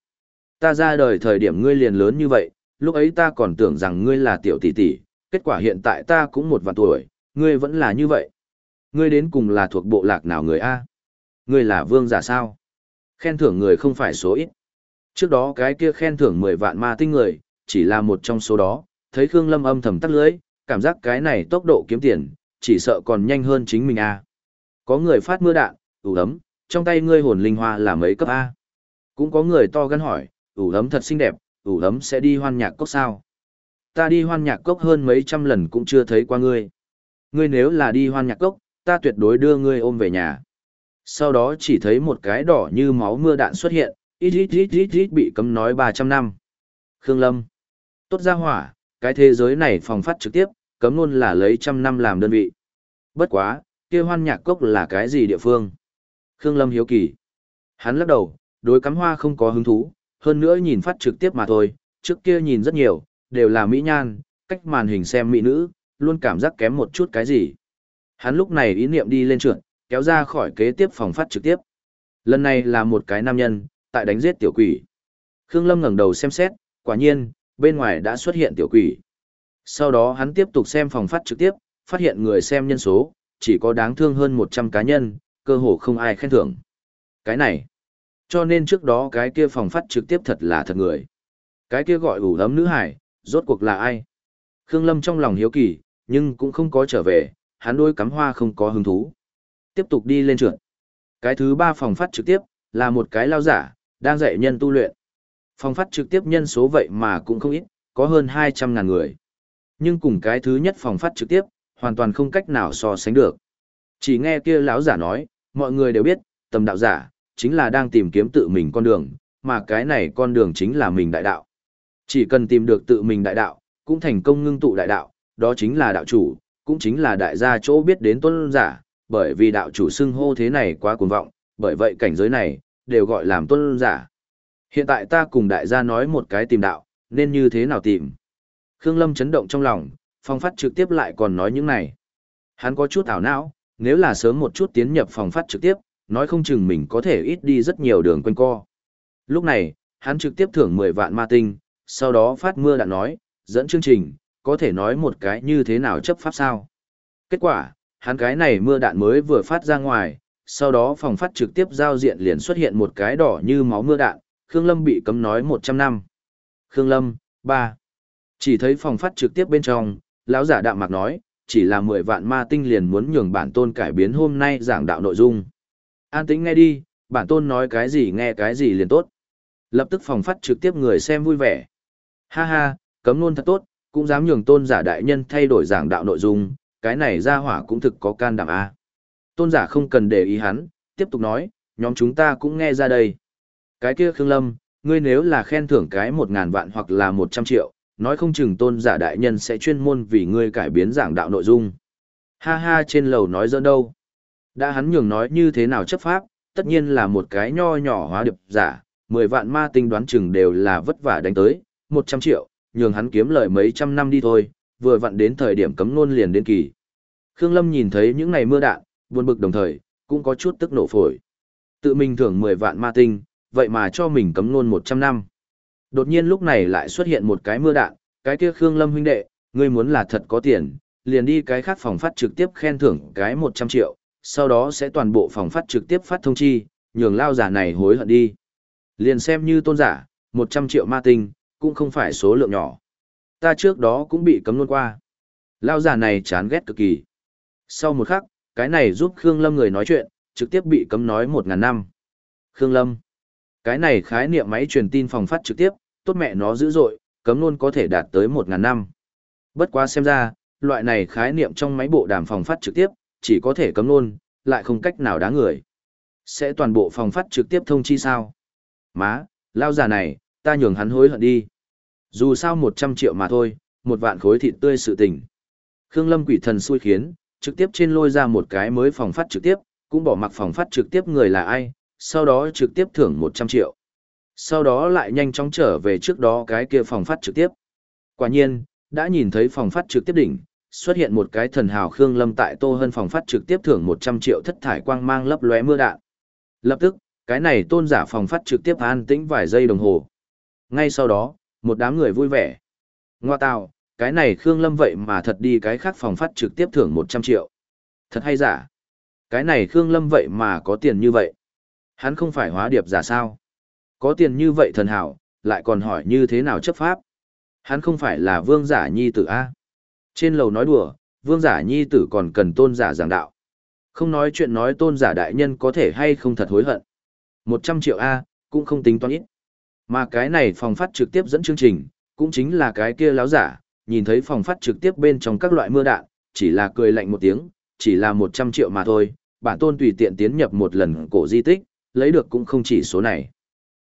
Ta ra đời thời điểm ngươi liền lớn như vậy, lúc ấy ta còn tưởng rằng ngươi là tiểu tỷ tỷ, kết quả hiện tại ta cũng một vạn tuổi, ngươi vẫn là như vậy. Ngươi đến cùng là thuộc bộ lạc nào người A? Ngươi là vương giả sao? Khen thưởng người không phải số ít. Trước đó cái kia khen thưởng 10 vạn ma tinh người, chỉ là một trong số đó, thấy Khương Lâm âm thầm tắt lưới, cảm giác cái này tốc độ kiếm tiền, chỉ sợ còn nhanh hơn chính mình a. Có người phát mưa đạn, ủ ấm, trong tay ngươi hồn linh hoa là mấy cấp A. Cũng có người to gan hỏi, ủ ấm thật xinh đẹp, ủ ấm sẽ đi hoan nhạc cốc sao? Ta đi hoan nhạc cốc hơn mấy trăm lần cũng chưa thấy qua ngươi. Ngươi nếu là đi hoan nhạc cốc, ta tuyệt đối đưa ngươi ôm về nhà. Sau đó chỉ thấy một cái đỏ như máu mưa đạn xuất hiện, ít ít ít ít ít bị cấm nói 300 năm. Khương Lâm. Tốt ra hỏa, cái thế giới này phòng phát trực tiếp, cấm luôn là lấy trăm năm làm đơn vị. Bất quá, kia hoan nhạc cốc là cái gì địa phương? Khương Lâm hiếu kỳ. Hắn lắc đầu, đối cắm hoa không có hứng thú, hơn nữa nhìn phát trực tiếp mà thôi, trước kia nhìn rất nhiều, đều là mỹ nhan, cách màn hình xem mỹ nữ, luôn cảm giác kém một chút cái gì. Hắn lúc này ý niệm đi lên trượt, kéo ra khỏi kế tiếp phòng phát trực tiếp. Lần này là một cái nam nhân, tại đánh giết tiểu quỷ. Khương Lâm ngẩng đầu xem xét, quả nhiên, bên ngoài đã xuất hiện tiểu quỷ. Sau đó hắn tiếp tục xem phòng phát trực tiếp, phát hiện người xem nhân số, chỉ có đáng thương hơn 100 cá nhân, cơ hồ không ai khen thưởng. Cái này, cho nên trước đó cái kia phòng phát trực tiếp thật là thật người. Cái kia gọi ủ ấm nữ hải, rốt cuộc là ai? Khương Lâm trong lòng hiếu kỳ, nhưng cũng không có trở về, hắn đôi cắm hoa không có hứng thú. Tiếp tục đi lên trượt. Cái thứ ba phòng phát trực tiếp, là một cái lao giả, đang dạy nhân tu luyện. Phòng phát trực tiếp nhân số vậy mà cũng không ít, có hơn 200 ngàn người. Nhưng cùng cái thứ nhất phòng phát trực tiếp, hoàn toàn không cách nào so sánh được. Chỉ nghe kia lão giả nói, mọi người đều biết, tầm đạo giả, chính là đang tìm kiếm tự mình con đường, mà cái này con đường chính là mình đại đạo. Chỉ cần tìm được tự mình đại đạo, cũng thành công ngưng tụ đại đạo, đó chính là đạo chủ, cũng chính là đại gia chỗ biết đến tôn giả, bởi vì đạo chủ xưng hô thế này quá cuồng vọng, bởi vậy cảnh giới này, đều gọi làm tôn giả. Hiện tại ta cùng đại gia nói một cái tìm đạo, nên như thế nào tìm. Khương Lâm chấn động trong lòng, phong phát trực tiếp lại còn nói những này. Hắn có chút ảo não, nếu là sớm một chút tiến nhập phòng phát trực tiếp, nói không chừng mình có thể ít đi rất nhiều đường quanh co. Lúc này, hắn trực tiếp thưởng 10 vạn ma tinh, sau đó phát mưa đạn nói, dẫn chương trình, có thể nói một cái như thế nào chấp pháp sao. Kết quả, hắn cái này mưa đạn mới vừa phát ra ngoài, sau đó phòng phát trực tiếp giao diện liền xuất hiện một cái đỏ như máu mưa đạn, Khương Lâm bị cấm nói 100 năm. Khương Lâm, 3. Chỉ thấy phòng phát trực tiếp bên trong, lão giả đạm mạc nói, chỉ là 10 vạn ma tinh liền muốn nhường bản tôn cải biến hôm nay giảng đạo nội dung. An tĩnh nghe đi, bản tôn nói cái gì nghe cái gì liền tốt. Lập tức phòng phát trực tiếp người xem vui vẻ. Ha ha, cấm luôn thật tốt, cũng dám nhường tôn giả đại nhân thay đổi giảng đạo nội dung, cái này ra hỏa cũng thực có can đảm a. Tôn giả không cần để ý hắn, tiếp tục nói, nhóm chúng ta cũng nghe ra đây. Cái kia Khương Lâm, ngươi nếu là khen thưởng cái một ngàn vạn hoặc là một trăm triệu, nói không chừng tôn giả đại nhân sẽ chuyên môn vì ngươi cải biến giảng đạo nội dung. Ha ha trên lầu nói dỡ đâu. Đã hắn nhường nói như thế nào chấp pháp, tất nhiên là một cái nho nhỏ hóa điệp giả, mười vạn ma tinh đoán chừng đều là vất vả đánh tới, một trăm triệu, nhường hắn kiếm lời mấy trăm năm đi thôi, vừa vặn đến thời điểm cấm nôn liền đến kỳ. Khương Lâm nhìn thấy những ngày mưa đạn, buồn bực đồng thời, cũng có chút tức nổ phổi. Tự mình thưởng mười vạn ma tinh, vậy mà cho mình cấm luôn một trăm năm. Đột nhiên lúc này lại xuất hiện một cái mưa đạn, cái kia Khương Lâm huynh đệ, ngươi muốn là thật có tiền, liền đi cái khác phòng phát trực tiếp khen thưởng cái 100 triệu, sau đó sẽ toàn bộ phòng phát trực tiếp phát thông chi, nhường lao giả này hối hận đi. Liền xem như tôn giả, 100 triệu ma tinh, cũng không phải số lượng nhỏ. Ta trước đó cũng bị cấm luôn qua. Lao giả này chán ghét cực kỳ. Sau một khắc, cái này giúp Khương Lâm người nói chuyện, trực tiếp bị cấm nói 1.000 năm. Khương Lâm. Cái này khái niệm máy truyền tin phòng phát trực tiếp, tốt mẹ nó dữ dội, cấm luôn có thể đạt tới 1.000 năm. Bất quá xem ra, loại này khái niệm trong máy bộ đàm phòng phát trực tiếp, chỉ có thể cấm luôn, lại không cách nào đáng người. Sẽ toàn bộ phòng phát trực tiếp thông chi sao? Má, lao già này, ta nhường hắn hối hận đi. Dù sao 100 triệu mà thôi, một vạn khối thịt tươi sự tình. Khương Lâm quỷ thần xui khiến, trực tiếp trên lôi ra một cái mới phòng phát trực tiếp, cũng bỏ mặc phòng phát trực tiếp người là ai, sau đó trực tiếp thưởng 100 triệu. Sau đó lại nhanh chóng trở về trước đó cái kia phòng phát trực tiếp. Quả nhiên, đã nhìn thấy phòng phát trực tiếp đỉnh, xuất hiện một cái thần hào Khương Lâm tại Tô Hân phòng phát trực tiếp thưởng 100 triệu thất thải quang mang lấp lóe mưa đạn. Lập tức, cái này tôn giả phòng phát trực tiếp an tĩnh vài giây đồng hồ. Ngay sau đó, một đám người vui vẻ. Ngoa tào, cái này Khương Lâm vậy mà thật đi cái khác phòng phát trực tiếp thưởng 100 triệu. Thật hay giả? Cái này Khương Lâm vậy mà có tiền như vậy. Hắn không phải hóa điệp giả sao? Có tiền như vậy thần hảo, lại còn hỏi như thế nào chấp pháp? Hắn không phải là vương giả nhi tử A. Trên lầu nói đùa, vương giả nhi tử còn cần tôn giả giảng đạo. Không nói chuyện nói tôn giả đại nhân có thể hay không thật hối hận. 100 triệu A, cũng không tính toán ít. Mà cái này phòng phát trực tiếp dẫn chương trình, cũng chính là cái kia láo giả, nhìn thấy phòng phát trực tiếp bên trong các loại mưa đạn, chỉ là cười lạnh một tiếng, chỉ là 100 triệu mà thôi, bản tôn tùy tiện tiến nhập một lần cổ di tích, lấy được cũng không chỉ số này.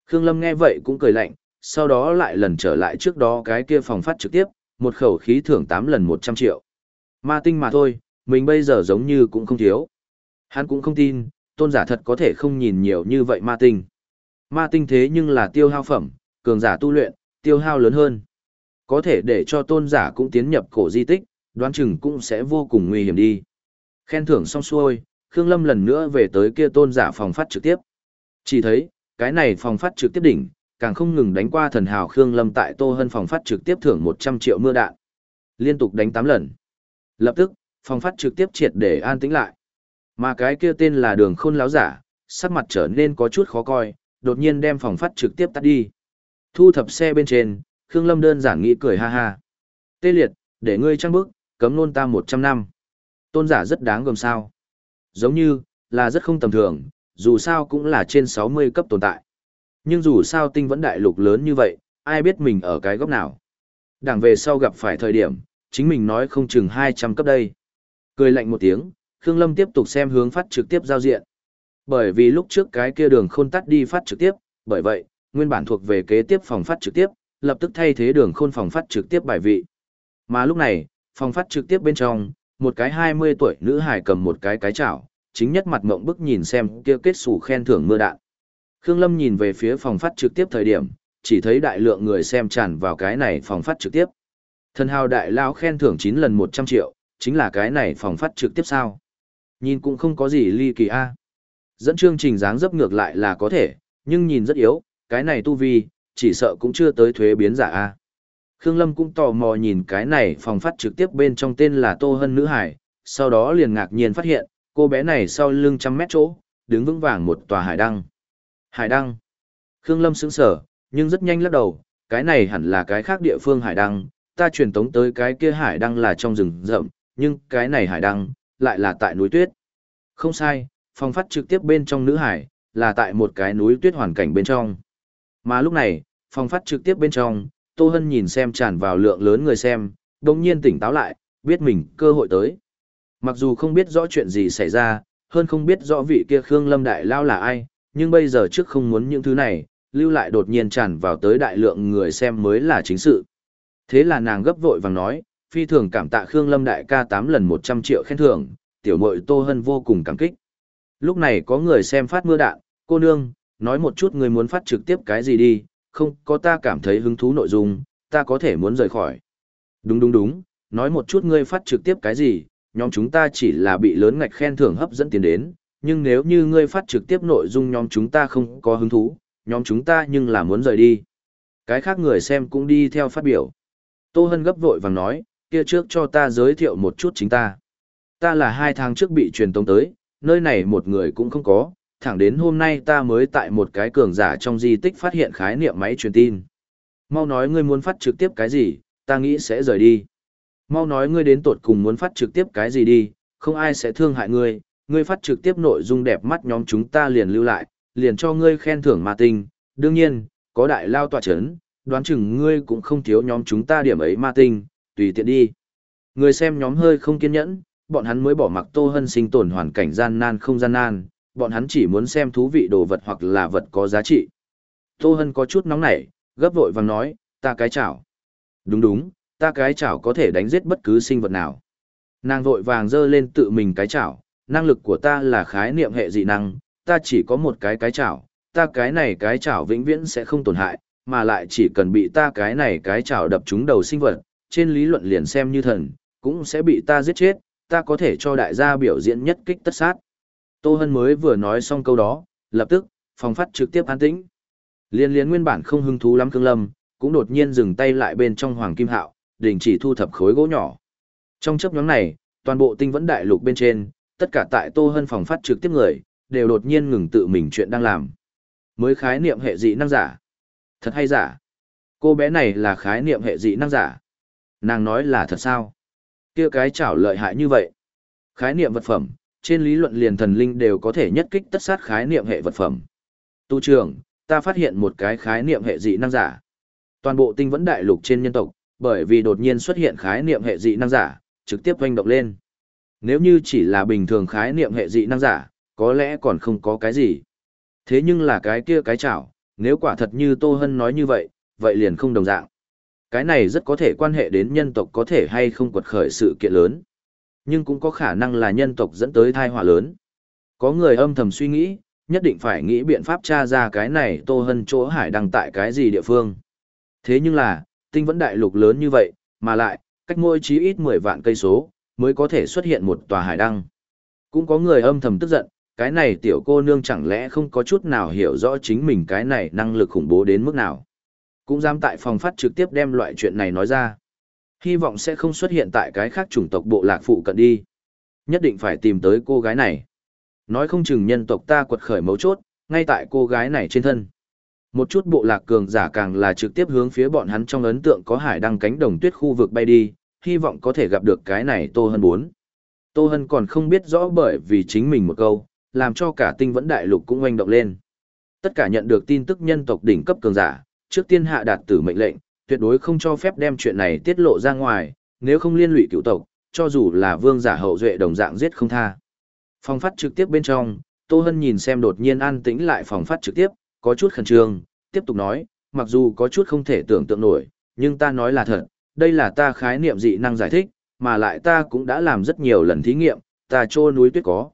Khương Lâm nghe vậy cũng cười lạnh, sau đó lại lần trở lại trước đó cái kia phòng phát trực tiếp, một khẩu khí thưởng 8 lần 100 triệu. Ma tinh mà thôi, mình bây giờ giống như cũng không thiếu. Hắn cũng không tin, tôn giả thật có thể không nhìn nhiều như vậy ma tinh. Ma tinh thế nhưng là tiêu hao phẩm, cường giả tu luyện, tiêu hao lớn hơn. Có thể để cho tôn giả cũng tiến nhập cổ di tích, đoán chừng cũng sẽ vô cùng nguy hiểm đi. Khen thưởng xong xuôi, Khương Lâm lần nữa về tới kia tôn giả phòng phát trực tiếp. Chỉ thấy, cái này phòng phát trực tiếp đỉnh, càng không ngừng đánh qua thần hào Khương Lâm tại Tô Hân phòng phát trực tiếp thưởng 100 triệu mưa đạn. Liên tục đánh 8 lần. Lập tức, phòng phát trực tiếp triệt để an tĩnh lại. Mà cái kia tên là đường khôn láo giả, sắc mặt trở nên có chút khó coi, đột nhiên đem phòng phát trực tiếp tắt đi. Thu thập xe bên trên, Khương Lâm đơn giản nghĩ cười ha ha. Tê liệt, để ngươi trăng bức, cấm nôn ta 100 năm. Tôn giả rất đáng gồm sao. Giống như, là rất không tầm thường, dù sao cũng là trên 60 cấp tồn tại. Nhưng dù sao tinh vẫn đại lục lớn như vậy, ai biết mình ở cái góc nào. Đảng về sau gặp phải thời điểm, chính mình nói không chừng 200 cấp đây. Cười lạnh một tiếng, Khương Lâm tiếp tục xem hướng phát trực tiếp giao diện. Bởi vì lúc trước cái kia đường khôn tắt đi phát trực tiếp, bởi vậy, nguyên bản thuộc về kế tiếp phòng phát trực tiếp, lập tức thay thế đường khôn phòng phát trực tiếp bài vị. Mà lúc này, phòng phát trực tiếp bên trong, một cái 20 tuổi nữ hải cầm một cái cái chảo, chính nhất mặt mộng bức nhìn xem kia kết sủ khen thưởng mưa đạn. Khương Lâm nhìn về phía phòng phát trực tiếp thời điểm, chỉ thấy đại lượng người xem tràn vào cái này phòng phát trực tiếp. Thần hào đại lao khen thưởng 9 lần 100 triệu, chính là cái này phòng phát trực tiếp sao. Nhìn cũng không có gì ly kỳ a. Dẫn chương trình dáng dấp ngược lại là có thể, nhưng nhìn rất yếu, cái này tu vi, chỉ sợ cũng chưa tới thuế biến giả a. Khương Lâm cũng tò mò nhìn cái này phòng phát trực tiếp bên trong tên là Tô Hân Nữ Hải, sau đó liền ngạc nhiên phát hiện, cô bé này sau lưng trăm mét chỗ, đứng vững vàng một tòa hải đăng. Hải đăng. Khương Lâm sững sờ, nhưng rất nhanh lắc đầu, cái này hẳn là cái khác địa phương hải đăng, ta truyền tống tới cái kia hải đăng là trong rừng rậm, nhưng cái này hải đăng, lại là tại núi tuyết. Không sai, phong phát trực tiếp bên trong nữ hải, là tại một cái núi tuyết hoàn cảnh bên trong. Mà lúc này, phong phát trực tiếp bên trong, Tô Hân nhìn xem tràn vào lượng lớn người xem, đồng nhiên tỉnh táo lại, biết mình cơ hội tới. Mặc dù không biết rõ chuyện gì xảy ra, hơn không biết rõ vị kia Khương Lâm Đại Lao là ai, nhưng bây giờ trước không muốn những thứ này, lưu lại đột nhiên tràn vào tới đại lượng người xem mới là chính sự. Thế là nàng gấp vội vàng nói, phi thường cảm tạ Khương Lâm Đại ca 8 lần 100 triệu khen thưởng, tiểu mội Tô Hân vô cùng cảm kích. Lúc này có người xem phát mưa đạn, cô nương, nói một chút người muốn phát trực tiếp cái gì đi, không có ta cảm thấy hứng thú nội dung, ta có thể muốn rời khỏi. Đúng đúng đúng, nói một chút ngươi phát trực tiếp cái gì, nhóm chúng ta chỉ là bị lớn ngạch khen thưởng hấp dẫn tiền đến, nhưng nếu như ngươi phát trực tiếp nội dung nhóm chúng ta không có hứng thú, nhóm chúng ta nhưng là muốn rời đi. Cái khác người xem cũng đi theo phát biểu. Tô Hân gấp vội vàng nói, kia trước cho ta giới thiệu một chút chính ta. Ta là hai tháng trước bị truyền tống tới, nơi này một người cũng không có, thẳng đến hôm nay ta mới tại một cái cường giả trong di tích phát hiện khái niệm máy truyền tin. Mau nói ngươi muốn phát trực tiếp cái gì, ta nghĩ sẽ rời đi. Mau nói ngươi đến tột cùng muốn phát trực tiếp cái gì đi, không ai sẽ thương hại ngươi, ngươi phát trực tiếp nội dung đẹp mắt nhóm chúng ta liền lưu lại, liền cho ngươi khen thưởng ma tinh, đương nhiên, có đại lao tọa chấn, đoán chừng ngươi cũng không thiếu nhóm chúng ta điểm ấy ma tinh, tùy tiện đi. Người xem nhóm hơi không kiên nhẫn, bọn hắn mới bỏ mặc Tô Hân sinh tồn hoàn cảnh gian nan không gian nan, bọn hắn chỉ muốn xem thú vị đồ vật hoặc là vật có giá trị. Tô Hân có chút nóng nảy, gấp vội vàng nói, ta cái chảo. Đúng đúng, ta cái chảo có thể đánh giết bất cứ sinh vật nào. Nàng vội vàng giơ lên tự mình cái chảo, năng lực của ta là khái niệm hệ dị năng, ta chỉ có một cái cái chảo, ta cái này cái chảo vĩnh viễn sẽ không tổn hại, mà lại chỉ cần bị ta cái này cái chảo đập trúng đầu sinh vật, trên lý luận liền xem như thần, cũng sẽ bị ta giết chết, ta có thể cho đại gia biểu diễn nhất kích tất sát. Tô Hân mới vừa nói xong câu đó, lập tức, phòng phát trực tiếp an tĩnh. Liên liên nguyên bản không hứng thú lắm cương lâm, cũng đột nhiên dừng tay lại bên trong hoàng kim hạo, đình chỉ thu thập khối gỗ nhỏ. Trong chấp nhóm này, toàn bộ tinh vẫn đại lục bên trên, tất cả tại Tô Hân phòng phát trực tiếp người, đều đột nhiên ngừng tự mình chuyện đang làm. Mới khái niệm hệ dị năng giả. Thật hay giả? Cô bé này là khái niệm hệ dị năng giả. Nàng nói là thật sao? kia cái chảo lợi hại như vậy. Khái niệm vật phẩm, trên lý luận liền thần linh đều có thể nhất kích tất sát khái niệm hệ vật phẩm. Tu trưởng, ta phát hiện một cái khái niệm hệ dị năng giả. Toàn bộ tinh vẫn đại lục trên nhân tộc, bởi vì đột nhiên xuất hiện khái niệm hệ dị năng giả, trực tiếp hoành động lên. Nếu như chỉ là bình thường khái niệm hệ dị năng giả, có lẽ còn không có cái gì. Thế nhưng là cái kia cái chảo, nếu quả thật như Tô Hân nói như vậy, vậy liền không đồng dạng. Cái này rất có thể quan hệ đến nhân tộc có thể hay không quật khởi sự kiện lớn. Nhưng cũng có khả năng là nhân tộc dẫn tới thai họa lớn. Có người âm thầm suy nghĩ, nhất định phải nghĩ biện pháp tra ra cái này Tô Hân chỗ hải đăng tại cái gì địa phương. Thế nhưng là, tinh vẫn đại lục lớn như vậy, mà lại, cách mỗi chí ít 10 vạn cây số, mới có thể xuất hiện một tòa hải đăng. Cũng có người âm thầm tức giận, cái này tiểu cô nương chẳng lẽ không có chút nào hiểu rõ chính mình cái này năng lực khủng bố đến mức nào. Cũng dám tại phòng phát trực tiếp đem loại chuyện này nói ra. Hy vọng sẽ không xuất hiện tại cái khác chủng tộc bộ lạc phụ cận đi. Nhất định phải tìm tới cô gái này. Nói không chừng nhân tộc ta quật khởi mấu chốt, ngay tại cô gái này trên thân. Một chút bộ lạc cường giả càng là trực tiếp hướng phía bọn hắn trong ấn tượng có hải đăng cánh đồng tuyết khu vực bay đi, hy vọng có thể gặp được cái này Tô Hân bốn. Tô Hân còn không biết rõ bởi vì chính mình một câu, làm cho cả tinh vẫn đại lục cũng oanh động lên. Tất cả nhận được tin tức nhân tộc đỉnh cấp cường giả, trước tiên hạ đạt tử mệnh lệnh, tuyệt đối không cho phép đem chuyện này tiết lộ ra ngoài, nếu không liên lụy cựu tộc, cho dù là vương giả hậu duệ đồng dạng giết không tha. Phòng phát trực tiếp bên trong, Tô Hân nhìn xem đột nhiên an tĩnh lại phòng phát trực tiếp, có chút khẩn trương, tiếp tục nói, mặc dù có chút không thể tưởng tượng nổi, nhưng ta nói là thật, đây là ta khái niệm dị năng giải thích, mà lại ta cũng đã làm rất nhiều lần thí nghiệm, ta trô núi tuyết có.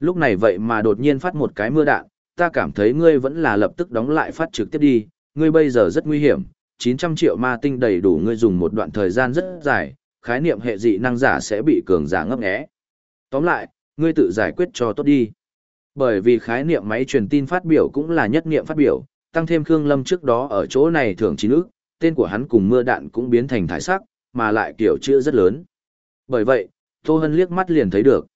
Lúc này vậy mà đột nhiên phát một cái mưa đạn, ta cảm thấy ngươi vẫn là lập tức đóng lại phát trực tiếp đi, ngươi bây giờ rất nguy hiểm, 900 triệu ma tinh đầy đủ ngươi dùng một đoạn thời gian rất dài, khái niệm hệ dị năng giả sẽ bị cường giả ngấp nghé. Tóm lại, ngươi tự giải quyết cho tốt đi. Bởi vì khái niệm máy truyền tin phát biểu cũng là nhất niệm phát biểu, tăng thêm Khương Lâm trước đó ở chỗ này thường chín ức, tên của hắn cùng mưa đạn cũng biến thành thải sắc, mà lại kiểu chữ rất lớn. Bởi vậy, Tô Hân liếc mắt liền thấy được.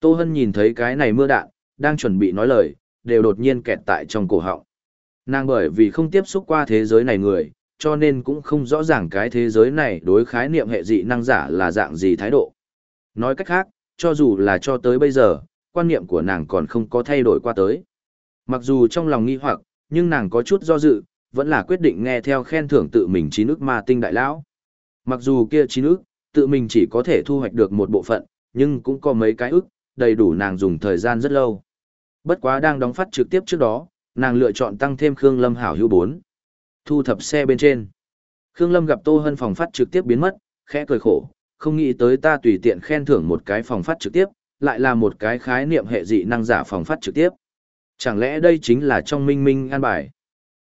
Tô Hân nhìn thấy cái này mưa đạn, đang chuẩn bị nói lời, đều đột nhiên kẹt tại trong cổ họng. Nàng bởi vì không tiếp xúc qua thế giới này người, cho nên cũng không rõ ràng cái thế giới này đối khái niệm hệ dị năng giả là dạng gì thái độ. Nói cách khác, cho dù là cho tới bây giờ, quan niệm của nàng còn không có thay đổi qua tới. Mặc dù trong lòng nghi hoặc, nhưng nàng có chút do dự, vẫn là quyết định nghe theo khen thưởng tự mình chín ức ma tinh đại lão. Mặc dù kia chín ức, tự mình chỉ có thể thu hoạch được một bộ phận, nhưng cũng có mấy cái ức, đầy đủ nàng dùng thời gian rất lâu. Bất quá đang đóng phát trực tiếp trước đó, nàng lựa chọn tăng thêm Khương Lâm hảo hữu 4. Thu thập xe bên trên. Khương Lâm gặp Tô Hân phòng phát trực tiếp biến mất, khẽ cười khổ, không nghĩ tới ta tùy tiện khen thưởng một cái phòng phát trực tiếp, lại là một cái khái niệm hệ dị năng giả phòng phát trực tiếp. Chẳng lẽ đây chính là trong minh minh an bài?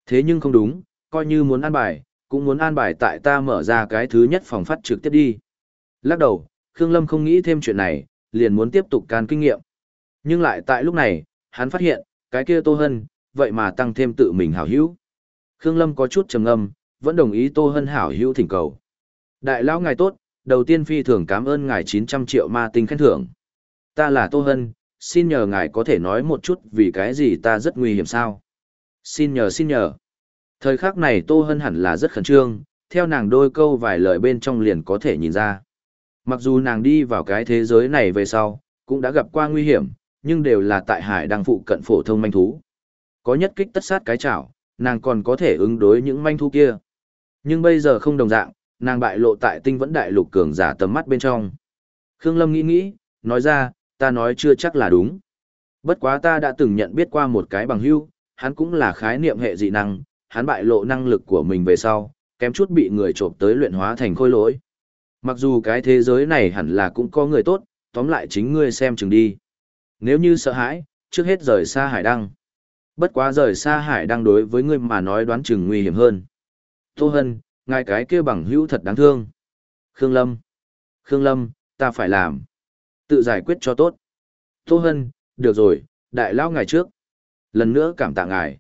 Thế nhưng không đúng, coi như muốn an bài, cũng muốn an bài tại ta mở ra cái thứ nhất phòng phát trực tiếp đi. Lắc đầu, Khương Lâm không nghĩ thêm chuyện này, liền muốn tiếp tục can kinh nghiệm. Nhưng lại tại lúc này, hắn phát hiện, cái kia Tô Hân, vậy mà tăng thêm tự mình hảo hữu. Khương Lâm có chút trầm ngâm, vẫn đồng ý Tô Hân hảo hữu thỉnh cầu. Đại lão ngài tốt, đầu tiên phi thường cảm ơn ngài 900 triệu ma tinh khen thưởng. Ta là Tô Hân, xin nhờ ngài có thể nói một chút vì cái gì ta rất nguy hiểm sao. Xin nhờ xin nhờ. Thời khắc này Tô Hân hẳn là rất khẩn trương, theo nàng đôi câu vài lời bên trong liền có thể nhìn ra. Mặc dù nàng đi vào cái thế giới này về sau, cũng đã gặp qua nguy hiểm, nhưng đều là tại hải đang phụ cận phổ thông manh thú. Có nhất kích tất sát cái chảo, nàng còn có thể ứng đối những manh thu kia. Nhưng bây giờ không đồng dạng, nàng bại lộ tại tinh vẫn đại lục cường giả tầm mắt bên trong. Khương Lâm nghĩ nghĩ, nói ra, ta nói chưa chắc là đúng. Bất quá ta đã từng nhận biết qua một cái bằng hữu, hắn cũng là khái niệm hệ dị năng, hắn bại lộ năng lực của mình về sau, kém chút bị người trộm tới luyện hóa thành khôi lỗi. Mặc dù cái thế giới này hẳn là cũng có người tốt, tóm lại chính ngươi xem chừng đi. Nếu như sợ hãi, trước hết rời xa hải đăng. Bất quá rời xa hải đang đối với ngươi mà nói đoán chừng nguy hiểm hơn. Tô Hân, ngài cái kia bằng hữu thật đáng thương. Khương Lâm. Khương Lâm, ta phải làm. Tự giải quyết cho tốt. Tô Hân, được rồi, đại lão ngài trước. Lần nữa cảm tạ ngài.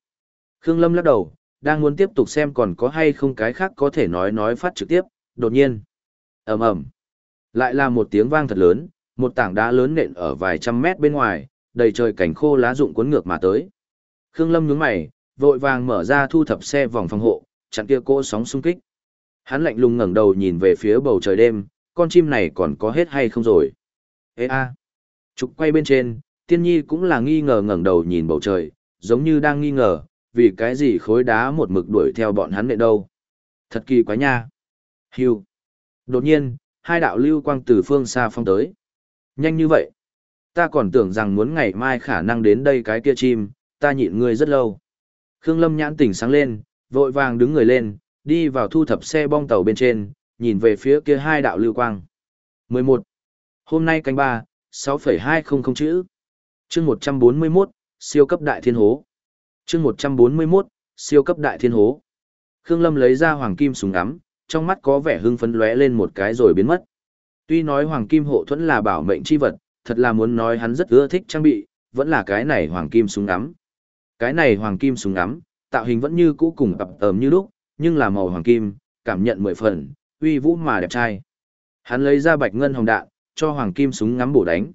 Khương Lâm lắc đầu, đang muốn tiếp tục xem còn có hay không cái khác có thể nói nói phát trực tiếp, đột nhiên. ầm ầm Lại là một tiếng vang thật lớn, Một tảng đá lớn nện ở vài trăm mét bên ngoài, đầy trời cảnh khô lá rụng cuốn ngược mà tới. Khương Lâm nhướng mày, vội vàng mở ra thu thập xe vòng phòng hộ, chặn kia cỗ sóng xung kích. Hắn lạnh lùng ngẩng đầu nhìn về phía bầu trời đêm, con chim này còn có hết hay không rồi? Ê a. Trục quay bên trên, Tiên Nhi cũng là nghi ngờ ngẩng đầu nhìn bầu trời, giống như đang nghi ngờ, vì cái gì khối đá một mực đuổi theo bọn hắn nện đâu. Thật kỳ quái nha. Hưu. Đột nhiên, hai đạo lưu quang từ phương xa phong tới. Nhanh như vậy. Ta còn tưởng rằng muốn ngày mai khả năng đến đây cái kia chim, ta nhịn ngươi rất lâu. Khương Lâm nhãn tỉnh sáng lên, vội vàng đứng người lên, đi vào thu thập xe bong tàu bên trên, nhìn về phía kia hai đạo lưu quang. 11. Hôm nay canh ba, 6,200 chữ. Chương 141, siêu cấp đại thiên hố. Chương 141, siêu cấp đại thiên hố. Khương Lâm lấy ra hoàng kim súng ngắm, trong mắt có vẻ hưng phấn lóe lên một cái rồi biến mất. Tuy nói hoàng kim hộ thuẫn là bảo mệnh chi vật, thật là muốn nói hắn rất ưa thích trang bị, vẫn là cái này hoàng kim súng ngắm. Cái này hoàng kim súng ngắm, tạo hình vẫn như cũ cùng ập tờm như lúc, nhưng là màu hoàng kim, cảm nhận mười phần, uy vũ mà đẹp trai. Hắn lấy ra bạch ngân hồng đạn, cho hoàng kim súng ngắm bổ đánh.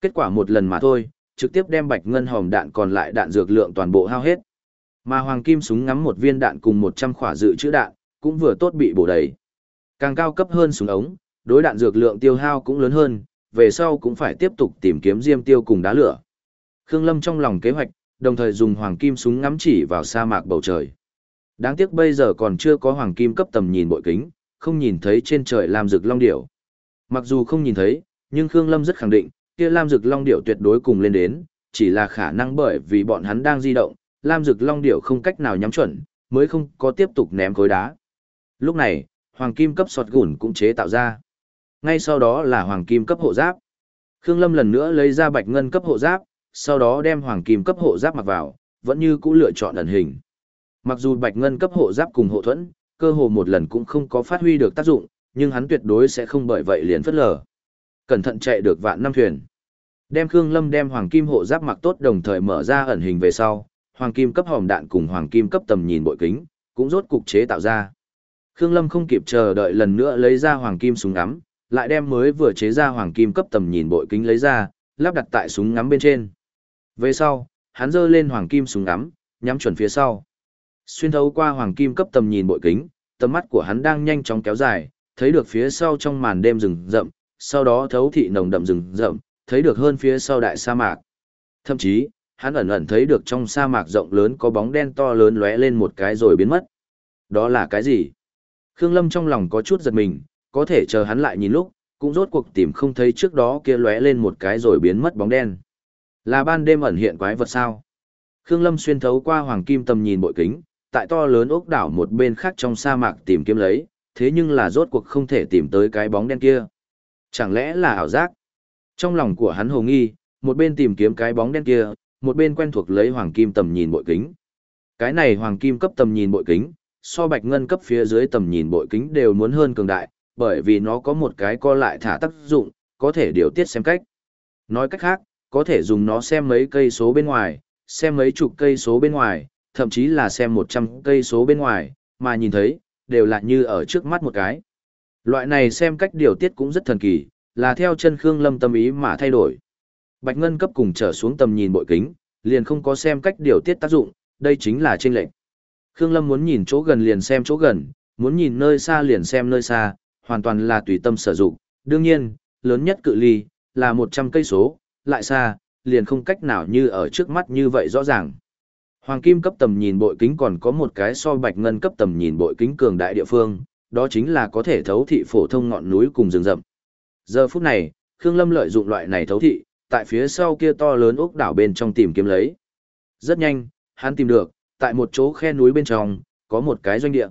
Kết quả một lần mà thôi, trực tiếp đem bạch ngân hồng đạn còn lại đạn dược lượng toàn bộ hao hết. Mà hoàng kim súng ngắm một viên đạn cùng 100 khỏa dự trữ đạn, cũng vừa tốt bị bổ đầy. Càng cao cấp hơn súng ống, đối đạn dược lượng tiêu hao cũng lớn hơn, về sau cũng phải tiếp tục tìm kiếm diêm tiêu cùng đá lửa. Khương Lâm trong lòng kế hoạch, đồng thời dùng hoàng kim súng ngắm chỉ vào sa mạc bầu trời. Đáng tiếc bây giờ còn chưa có hoàng kim cấp tầm nhìn bội kính, không nhìn thấy trên trời lam rực long điểu. Mặc dù không nhìn thấy, nhưng Khương Lâm rất khẳng định, kia lam rực long điểu tuyệt đối cùng lên đến, chỉ là khả năng bởi vì bọn hắn đang di động, lam rực long điểu không cách nào nhắm chuẩn, mới không có tiếp tục ném khối đá. Lúc này, hoàng kim cấp sọt gùn cũng chế tạo ra. Ngay sau đó là hoàng kim cấp hộ giáp. Khương Lâm lần nữa lấy ra bạch ngân cấp hộ giáp, sau đó đem hoàng kim cấp hộ giáp mặc vào, vẫn như cũ lựa chọn ẩn hình. Mặc dù bạch ngân cấp hộ giáp cùng hộ thuẫn, cơ hồ một lần cũng không có phát huy được tác dụng, nhưng hắn tuyệt đối sẽ không bởi vậy liền phất lờ. Cẩn thận chạy được vạn năm thuyền. Đem Khương Lâm đem hoàng kim hộ giáp mặc tốt đồng thời mở ra ẩn hình về sau, hoàng kim cấp hòm đạn cùng hoàng kim cấp tầm nhìn bội kính, cũng rốt cục chế tạo ra. Khương Lâm không kịp chờ đợi lần nữa lấy ra hoàng kim súng ngắm, lại đem mới vừa chế ra hoàng kim cấp tầm nhìn bội kính lấy ra, lắp đặt tại súng ngắm bên trên. Về sau, hắn giơ lên hoàng kim súng ngắm, nhắm chuẩn phía sau. Xuyên thấu qua hoàng kim cấp tầm nhìn bội kính, tầm mắt của hắn đang nhanh chóng kéo dài, thấy được phía sau trong màn đêm rừng rậm, sau đó thấu thị nồng đậm rừng rậm, thấy được hơn phía sau đại sa mạc. Thậm chí, hắn ẩn ẩn thấy được trong sa mạc rộng lớn có bóng đen to lớn lóe lên một cái rồi biến mất. Đó là cái gì? Khương Lâm trong lòng có chút giật mình, có thể chờ hắn lại nhìn lúc, cũng rốt cuộc tìm không thấy trước đó kia lóe lên một cái rồi biến mất bóng đen. Là ban đêm ẩn hiện quái vật sao? Khương Lâm xuyên thấu qua hoàng kim tầm nhìn bội kính, tại to lớn ốc đảo một bên khác trong sa mạc tìm kiếm lấy, thế nhưng là rốt cuộc không thể tìm tới cái bóng đen kia. Chẳng lẽ là ảo giác? Trong lòng của hắn hồ nghi, một bên tìm kiếm cái bóng đen kia, một bên quen thuộc lấy hoàng kim tầm nhìn bội kính. Cái này hoàng kim cấp tầm nhìn bội kính, so bạch ngân cấp phía dưới tầm nhìn bội kính đều muốn hơn cường đại, bởi vì nó có một cái co lại thả tác dụng, có thể điều tiết xem cách. Nói cách khác, có thể dùng nó xem mấy cây số bên ngoài, xem mấy chục cây số bên ngoài, thậm chí là xem 100 cây số bên ngoài, mà nhìn thấy, đều là như ở trước mắt một cái. Loại này xem cách điều tiết cũng rất thần kỳ, là theo chân Khương Lâm tâm ý mà thay đổi. Bạch Ngân cấp cùng trở xuống tầm nhìn bội kính, liền không có xem cách điều tiết tác dụng, đây chính là chênh lệnh. Khương Lâm muốn nhìn chỗ gần liền xem chỗ gần, muốn nhìn nơi xa liền xem nơi xa, hoàn toàn là tùy tâm sử dụng. Đương nhiên, lớn nhất cự ly là 100 cây số, lại xa, liền không cách nào như ở trước mắt như vậy rõ ràng. Hoàng kim cấp tầm nhìn bội kính còn có một cái so bạch ngân cấp tầm nhìn bội kính cường đại địa phương, đó chính là có thể thấu thị phổ thông ngọn núi cùng rừng rậm. Giờ phút này, Khương Lâm lợi dụng loại này thấu thị, tại phía sau kia to lớn ốc đảo bên trong tìm kiếm lấy. Rất nhanh, hắn tìm được, tại một chỗ khe núi bên trong, có một cái doanh địa.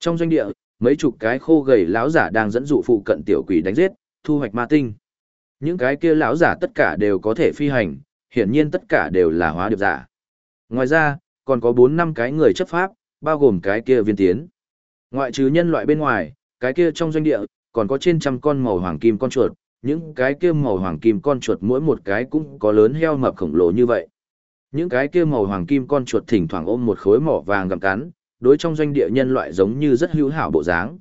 Trong doanh địa, mấy chục cái khô gầy lão giả đang dẫn dụ phụ cận tiểu quỷ đánh giết, thu hoạch ma tinh. Những cái kia lão giả tất cả đều có thể phi hành, hiển nhiên tất cả đều là hóa điệp giả. Ngoài ra, còn có 4 năm cái người chấp pháp, bao gồm cái kia viên tiến. Ngoại trừ nhân loại bên ngoài, cái kia trong doanh địa, còn có trên trăm con màu hoàng kim con chuột, những cái kia màu hoàng kim con chuột mỗi một cái cũng có lớn heo mập khổng lồ như vậy. Những cái kia màu hoàng kim con chuột thỉnh thoảng ôm một khối mỏ vàng gặm cắn, đối trong doanh địa nhân loại giống như rất hữu hảo bộ dáng.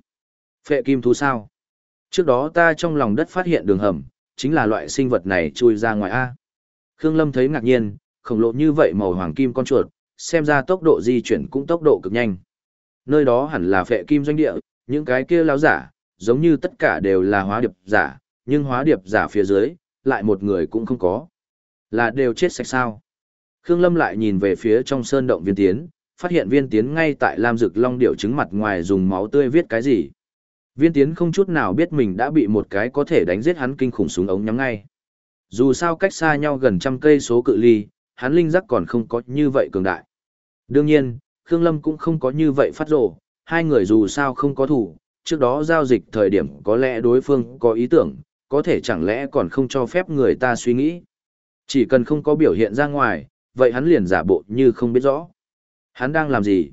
Phệ kim thú sao? Trước đó ta trong lòng đất phát hiện đường hầm, chính là loại sinh vật này chui ra ngoài A. Khương Lâm thấy ngạc nhiên, khổng lồ như vậy màu hoàng kim con chuột, xem ra tốc độ di chuyển cũng tốc độ cực nhanh. Nơi đó hẳn là phệ kim doanh địa, những cái kia lão giả, giống như tất cả đều là hóa điệp giả, nhưng hóa điệp giả phía dưới, lại một người cũng không có. Là đều chết sạch sao? Khương Lâm lại nhìn về phía trong sơn động viên tiến, phát hiện viên tiến ngay tại Lam Dực Long điểu trứng mặt ngoài dùng máu tươi viết cái gì. Viên tiến không chút nào biết mình đã bị một cái có thể đánh giết hắn kinh khủng súng ống nhắm ngay. Dù sao cách xa nhau gần trăm cây số cự ly, hắn linh giác còn không có như vậy cường đại. Đương nhiên, Khương Lâm cũng không có như vậy phát rồ, hai người dù sao không có thủ, trước đó giao dịch thời điểm có lẽ đối phương có ý tưởng, có thể chẳng lẽ còn không cho phép người ta suy nghĩ. Chỉ cần không có biểu hiện ra ngoài, vậy hắn liền giả bộ như không biết rõ. Hắn đang làm gì?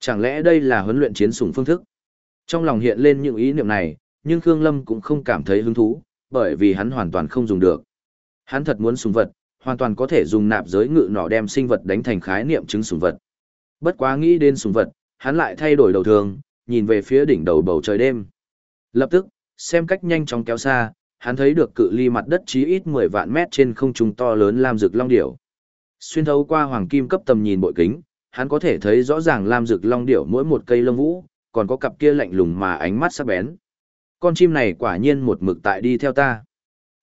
Chẳng lẽ đây là huấn luyện chiến sủng phương thức? Trong lòng hiện lên những ý niệm này, nhưng Khương Lâm cũng không cảm thấy hứng thú, bởi vì hắn hoàn toàn không dùng được. Hắn thật muốn sùng vật, hoàn toàn có thể dùng nạp giới ngự nỏ đem sinh vật đánh thành khái niệm chứng sùng vật. Bất quá nghĩ đến sùng vật, hắn lại thay đổi đầu thường, nhìn về phía đỉnh đầu bầu trời đêm. Lập tức, xem cách nhanh chóng kéo xa, hắn thấy được cự ly mặt đất chí ít 10 vạn mét trên không trung to lớn lam rực long điểu. Xuyên thấu qua hoàng kim cấp tầm nhìn bội kính, hắn có thể thấy rõ ràng lam rực long điểu mỗi một cây lông vũ, còn có cặp kia lạnh lùng mà ánh mắt sắc bén. Con chim này quả nhiên một mực tại đi theo ta.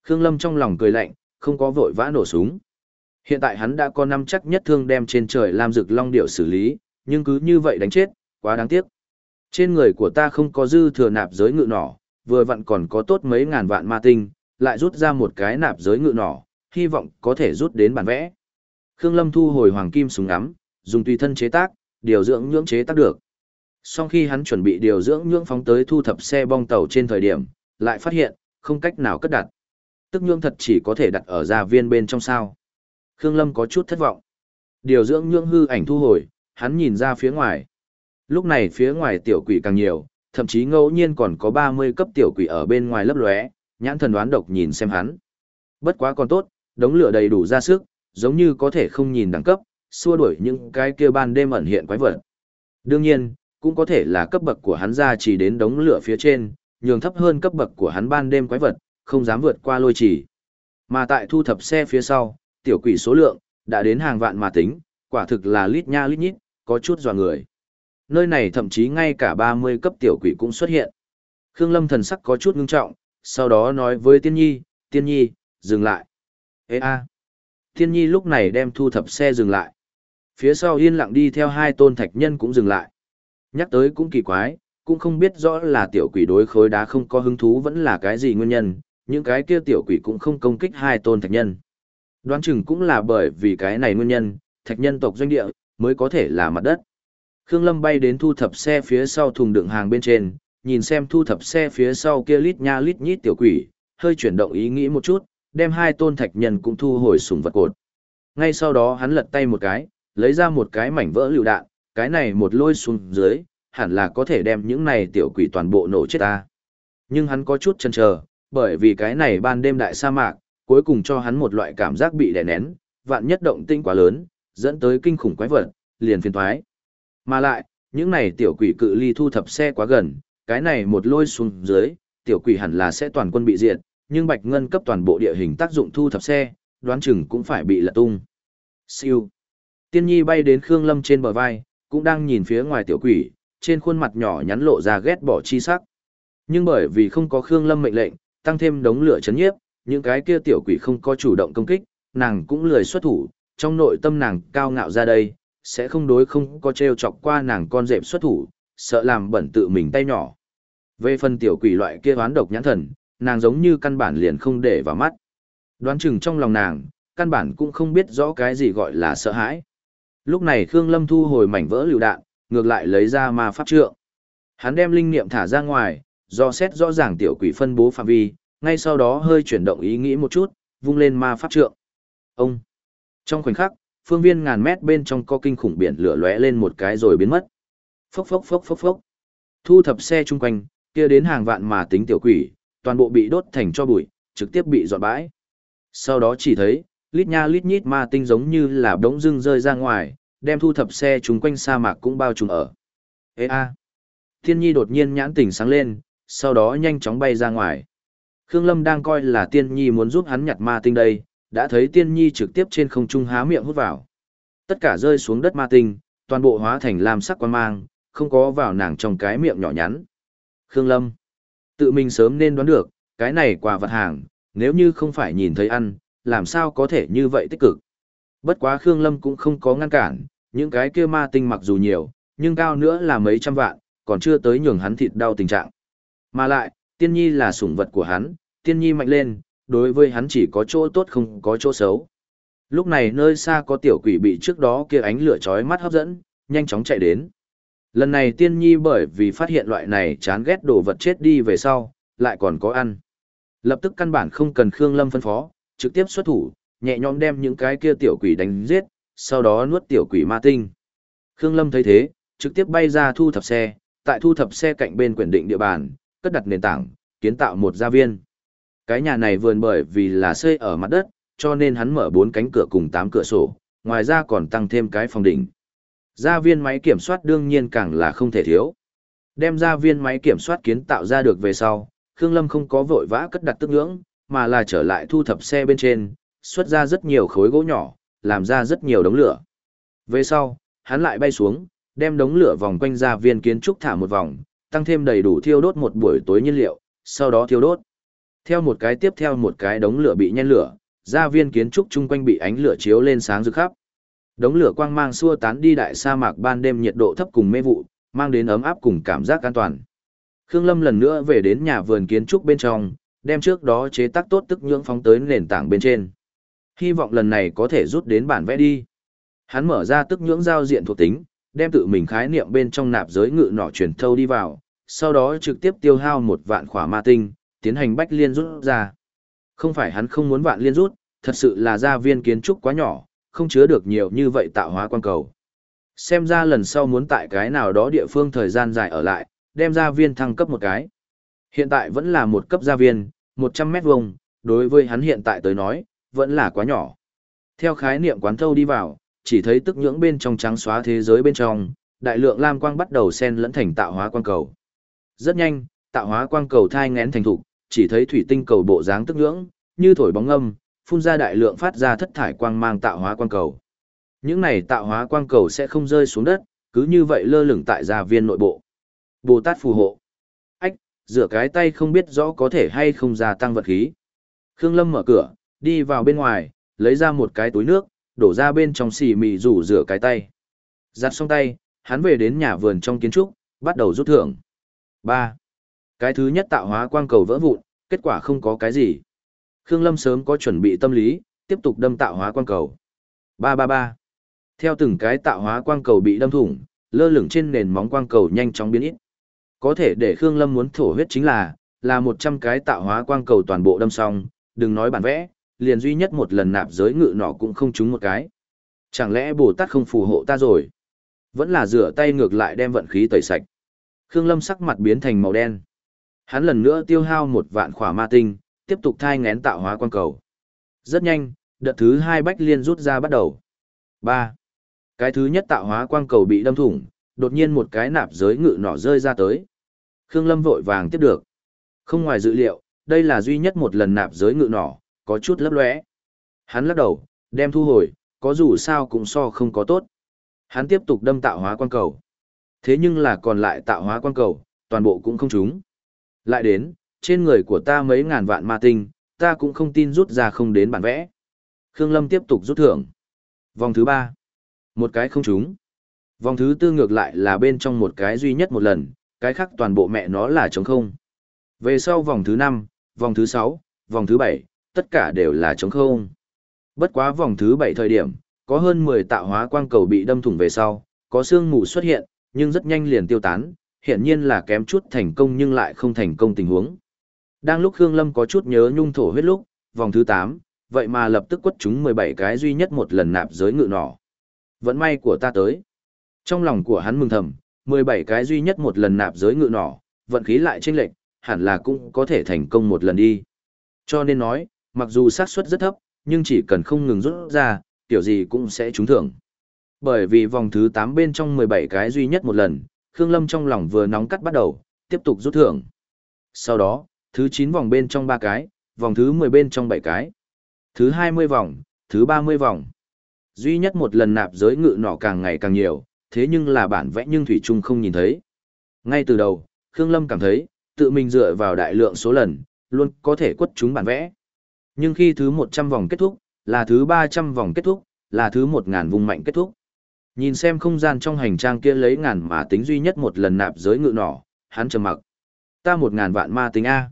Khương Lâm trong lòng cười lạnh, không có vội vã nổ súng. Hiện tại hắn đã có năm chắc nhất thương đem trên trời làm rực long điểu xử lý, nhưng cứ như vậy đánh chết, quá đáng tiếc. Trên người của ta không có dư thừa nạp giới ngự nỏ, vừa vặn còn có tốt mấy ngàn vạn ma tinh, lại rút ra một cái nạp giới ngự nỏ, hy vọng có thể rút đến bản vẽ. Khương Lâm thu hồi hoàng kim súng ngắm, dùng tùy thân chế tác, điều dưỡng nhưỡng chế tác được. Sau khi hắn chuẩn bị điều dưỡng nhưỡng phóng tới thu thập xe bong tàu trên thời điểm, lại phát hiện, không cách nào cất đặt. Tức nhưỡng thật chỉ có thể đặt ở gia viên bên trong sao. Khương Lâm có chút thất vọng. Điều dưỡng nhưỡng hư ảnh thu hồi, hắn nhìn ra phía ngoài. Lúc này phía ngoài tiểu quỷ càng nhiều, thậm chí ngẫu nhiên còn có 30 cấp tiểu quỷ ở bên ngoài lấp lóe, nhãn thần đoán độc nhìn xem hắn. Bất quá còn tốt, đống lửa đầy đủ ra sức, giống như có thể không nhìn đẳng cấp, xua đuổi những cái kia ban đêm ẩn hiện quái vật. Đương nhiên, cũng có thể là cấp bậc của hắn ra chỉ đến đống lửa phía trên, nhường thấp hơn cấp bậc của hắn ban đêm quái vật, không dám vượt qua lôi chỉ. Mà tại thu thập xe phía sau, tiểu quỷ số lượng, đã đến hàng vạn mà tính, quả thực là lít nha lít nhít, có chút dò người. Nơi này thậm chí ngay cả 30 cấp tiểu quỷ cũng xuất hiện. Khương Lâm thần sắc có chút ngưng trọng, sau đó nói với Tiên Nhi, Tiên Nhi, dừng lại. Ê a. Tiên Nhi lúc này đem thu thập xe dừng lại. Phía sau yên lặng đi theo hai tôn thạch nhân cũng dừng lại. Nhắc tới cũng kỳ quái, cũng không biết rõ là tiểu quỷ đối khối đá không có hứng thú vẫn là cái gì nguyên nhân, những cái kia tiểu quỷ cũng không công kích hai tôn thạch nhân. Đoán chừng cũng là bởi vì cái này nguyên nhân, thạch nhân tộc doanh địa, mới có thể là mặt đất. Khương Lâm bay đến thu thập xe phía sau thùng đựng hàng bên trên, nhìn xem thu thập xe phía sau kia lít nha lít nhít tiểu quỷ, hơi chuyển động ý nghĩ một chút, đem hai tôn thạch nhân cũng thu hồi sùng vật cột. Ngay sau đó hắn lật tay một cái, lấy ra một cái mảnh vỡ lựu đạn, cái này một lôi xuống dưới, hẳn là có thể đem những này tiểu quỷ toàn bộ nổ chết ta. Nhưng hắn có chút chần chờ, bởi vì cái này ban đêm đại sa mạc, cuối cùng cho hắn một loại cảm giác bị đè nén, vạn nhất động tinh quá lớn, dẫn tới kinh khủng quái vật, liền phiền thoái. Mà lại, những này tiểu quỷ cự ly thu thập xe quá gần, cái này một lôi xuống dưới, tiểu quỷ hẳn là sẽ toàn quân bị diệt, nhưng Bạch Ngân cấp toàn bộ địa hình tác dụng thu thập xe, đoán chừng cũng phải bị lật tung. Siêu. Tiên Nhi bay đến Khương Lâm trên bờ vai, cũng đang nhìn phía ngoài tiểu quỷ, trên khuôn mặt nhỏ nhắn lộ ra ghét bỏ chi sắc. Nhưng bởi vì không có Khương Lâm mệnh lệnh, tăng thêm đống lửa chấn nhiếp, những cái kia tiểu quỷ không có chủ động công kích, nàng cũng lười xuất thủ, trong nội tâm nàng cao ngạo ra đây, sẽ không đối không có treo chọc qua nàng con dẹp xuất thủ, sợ làm bẩn tự mình tay nhỏ. Về phần tiểu quỷ loại kia hoán độc nhãn thần, nàng giống như căn bản liền không để vào mắt. Đoán chừng trong lòng nàng, căn bản cũng không biết rõ cái gì gọi là sợ hãi. Lúc này Khương Lâm thu hồi mảnh vỡ lựu đạn, ngược lại lấy ra ma pháp trượng. Hắn đem linh niệm thả ra ngoài, do xét rõ ràng tiểu quỷ phân bố phạm vi, ngay sau đó hơi chuyển động ý nghĩ một chút, vung lên ma pháp trượng. Ông! Trong khoảnh khắc, phương viên ngàn mét bên trong có kinh khủng biển lửa lóe lên một cái rồi biến mất. Phốc phốc phốc phốc phốc. Thu thập xe chung quanh, kia đến hàng vạn mà tính tiểu quỷ, toàn bộ bị đốt thành cho bụi, trực tiếp bị dọn bãi. Sau đó chỉ thấy, lít nha lít nhít ma tinh giống như là đống dưng rơi ra ngoài, đem thu thập xe chúng quanh sa mạc cũng bao trùm ở. Ê a! Thiên nhi đột nhiên nhãn tỉnh sáng lên, sau đó nhanh chóng bay ra ngoài. Khương Lâm đang coi là tiên nhi muốn giúp hắn nhặt ma tinh đây, đã thấy tiên nhi trực tiếp trên không trung há miệng hút vào. Tất cả rơi xuống đất ma tinh, toàn bộ hóa thành lam sắc quan mang, không có vào nàng trong cái miệng nhỏ nhắn. Khương Lâm, tự mình sớm nên đoán được, cái này quà vật hàng, nếu như không phải nhìn thấy ăn, làm sao có thể như vậy tích cực. Bất quá Khương Lâm cũng không có ngăn cản, những cái kia ma tinh mặc dù nhiều, nhưng cao nữa là mấy trăm vạn, còn chưa tới nhường hắn thịt đau tình trạng. Mà lại, tiên nhi là sủng vật của hắn, tiên nhi mạnh lên, đối với hắn chỉ có chỗ tốt không có chỗ xấu. Lúc này nơi xa có tiểu quỷ bị trước đó kia ánh lửa chói mắt hấp dẫn, nhanh chóng chạy đến. Lần này tiên nhi bởi vì phát hiện loại này chán ghét đồ vật chết đi về sau, lại còn có ăn. Lập tức căn bản không cần Khương Lâm phân phó, trực tiếp xuất thủ, nhẹ nhõm đem những cái kia tiểu quỷ đánh giết, sau đó nuốt tiểu quỷ ma tinh. Khương Lâm thấy thế, trực tiếp bay ra thu thập xe, tại thu thập xe cạnh bên quyển định địa bàn, cất đặt nền tảng, kiến tạo một gia viên. Cái nhà này vườn bởi vì là xây ở mặt đất, cho nên hắn mở bốn cánh cửa cùng tám cửa sổ, ngoài ra còn tăng thêm cái phòng đỉnh. Gia viên máy kiểm soát đương nhiên càng là không thể thiếu. Đem gia viên máy kiểm soát kiến tạo ra được về sau, Khương Lâm không có vội vã cất đặt tức ngưỡng, mà là trở lại thu thập xe bên trên, xuất ra rất nhiều khối gỗ nhỏ, làm ra rất nhiều đống lửa. Về sau, hắn lại bay xuống, đem đống lửa vòng quanh gia viên kiến trúc thả một vòng, tăng thêm đầy đủ thiêu đốt một buổi tối nhiên liệu, sau đó thiêu đốt. Theo một cái tiếp theo một cái đống lửa bị nhen lửa, gia viên kiến trúc chung quanh bị ánh lửa chiếu lên sáng rực khắp. Đống lửa quang mang xua tán đi đại sa mạc ban đêm nhiệt độ thấp cùng mê vụ, mang đến ấm áp cùng cảm giác an toàn. Khương Lâm lần nữa về đến nhà vườn kiến trúc bên trong, đem trước đó chế tác tốt tức nhưỡng phóng tới nền tảng bên trên. Hy vọng lần này có thể rút đến bản vẽ đi. Hắn mở ra tức nhưỡng giao diện thuộc tính, đem tự mình khái niệm bên trong nạp giới ngự nọ truyền thâu đi vào, sau đó trực tiếp tiêu hao một vạn khỏa ma tinh, tiến hành bách liên rút ra. Không phải hắn không muốn vạn liên rút, thật sự là gia viên kiến trúc quá nhỏ, không chứa được nhiều như vậy tạo hóa quan cầu. Xem ra lần sau muốn tại cái nào đó địa phương thời gian dài ở lại, đem gia viên thăng cấp một cái. Hiện tại vẫn là một cấp gia viên, 100 mét vuông, đối với hắn hiện tại tới nói, vẫn là quá nhỏ. Theo khái niệm quán thâu đi vào, chỉ thấy tức nhưỡng bên trong trắng xóa thế giới bên trong, đại lượng lam quang bắt đầu xen lẫn thành tạo hóa quang cầu. Rất nhanh, tạo hóa quang cầu thai ngén thành thục, chỉ thấy thủy tinh cầu bộ dáng tức nhưỡng, như thổi bóng âm, phun ra đại lượng phát ra thất thải quang mang tạo hóa quang cầu. Những này tạo hóa quang cầu sẽ không rơi xuống đất, cứ như vậy lơ lửng tại gia viên nội bộ. Bồ Tát phù hộ. Rửa cái tay không biết rõ có thể hay không gia tăng vật khí. Khương Lâm mở cửa, đi vào bên ngoài, lấy ra một cái túi nước, đổ ra bên trong xì mì rủ rửa cái tay. Giặt xong tay, hắn về đến nhà vườn trong kiến trúc, bắt đầu rút thưởng. 3. Cái thứ nhất tạo hóa quang cầu vỡ vụn, kết quả không có cái gì. Khương Lâm sớm có chuẩn bị tâm lý, tiếp tục đâm tạo hóa quang cầu. 333. Theo từng cái tạo hóa quang cầu bị đâm thủng, lơ lửng trên nền móng quang cầu nhanh chóng biến ít. Có thể để Khương Lâm muốn thổ huyết chính là, là 100 cái tạo hóa quang cầu toàn bộ đâm xong, đừng nói bản vẽ, liền duy nhất một lần nạp giới ngự nọ cũng không trúng một cái. Chẳng lẽ Bồ Tát không phù hộ ta rồi? Vẫn là rửa tay ngược lại đem vận khí tẩy sạch. Khương Lâm sắc mặt biến thành màu đen. Hắn lần nữa tiêu hao một vạn khỏa ma tinh, tiếp tục thai ngén tạo hóa quang cầu. Rất nhanh, đợt thứ hai bách liên rút ra bắt đầu. 3. Cái thứ nhất tạo hóa quang cầu bị đâm thủng, đột nhiên một cái nạp giới ngự nỏ rơi ra tới. Khương Lâm vội vàng tiếp được. Không ngoài dự liệu, đây là duy nhất một lần nạp giới ngự nỏ, có chút lấp lóe. Hắn lắc đầu, đem thu hồi, có dù sao cũng so không có tốt. Hắn tiếp tục đâm tạo hóa quan cầu. Thế nhưng là còn lại tạo hóa quan cầu, toàn bộ cũng không trúng. Lại đến, trên người của ta mấy ngàn vạn ma tinh, ta cũng không tin rút ra không đến bản vẽ. Khương Lâm tiếp tục rút thưởng. Vòng thứ ba, một cái không trúng. Vòng thứ tư ngược lại là bên trong một cái duy nhất một lần, cái khác toàn bộ mẹ nó là trống không. Về sau vòng thứ năm, vòng thứ sáu, vòng thứ bảy, tất cả đều là trống không. Bất quá vòng thứ bảy thời điểm, có hơn 10 tạo hóa quang cầu bị đâm thủng về sau, có sương mù xuất hiện, nhưng rất nhanh liền tiêu tán, hiện nhiên là kém chút thành công nhưng lại không thành công tình huống. Đang lúc Khương Lâm có chút nhớ nhung thổ huyết lúc, vòng thứ 8, vậy mà lập tức quất chúng 17 cái duy nhất một lần nạp giới ngự nỏ. Vẫn may của ta tới. Trong lòng của hắn mừng thầm, 17 cái duy nhất một lần nạp giới ngự nỏ, vận khí lại chênh lệch, hẳn là cũng có thể thành công một lần đi. Cho nên nói, mặc dù xác suất rất thấp, nhưng chỉ cần không ngừng rút ra, tiểu gì cũng sẽ trúng thưởng. Bởi vì vòng thứ 8 bên trong 17 cái duy nhất một lần, Khương Lâm trong lòng vừa nóng cắt bắt đầu, tiếp tục rút thưởng. Sau đó, Thứ 9 vòng bên trong 3 cái, vòng thứ 10 bên trong 7 cái. Thứ 20 vòng, thứ 30 vòng. Duy nhất một lần nạp giới ngự nỏ càng ngày càng nhiều, thế nhưng là bản vẽ nhưng Thủy Trung không nhìn thấy. Ngay từ đầu, Khương Lâm cảm thấy, tự mình dựa vào đại lượng số lần, luôn có thể quất chúng bản vẽ. Nhưng khi thứ 100 vòng kết thúc, là thứ 300 vòng kết thúc, là thứ 1000 vùng mạnh kết thúc. Nhìn xem không gian trong hành trang kia lấy ngàn mà tính duy nhất một lần nạp giới ngự nỏ, hắn trầm mặc. Ta một ngàn vạn ma tính A.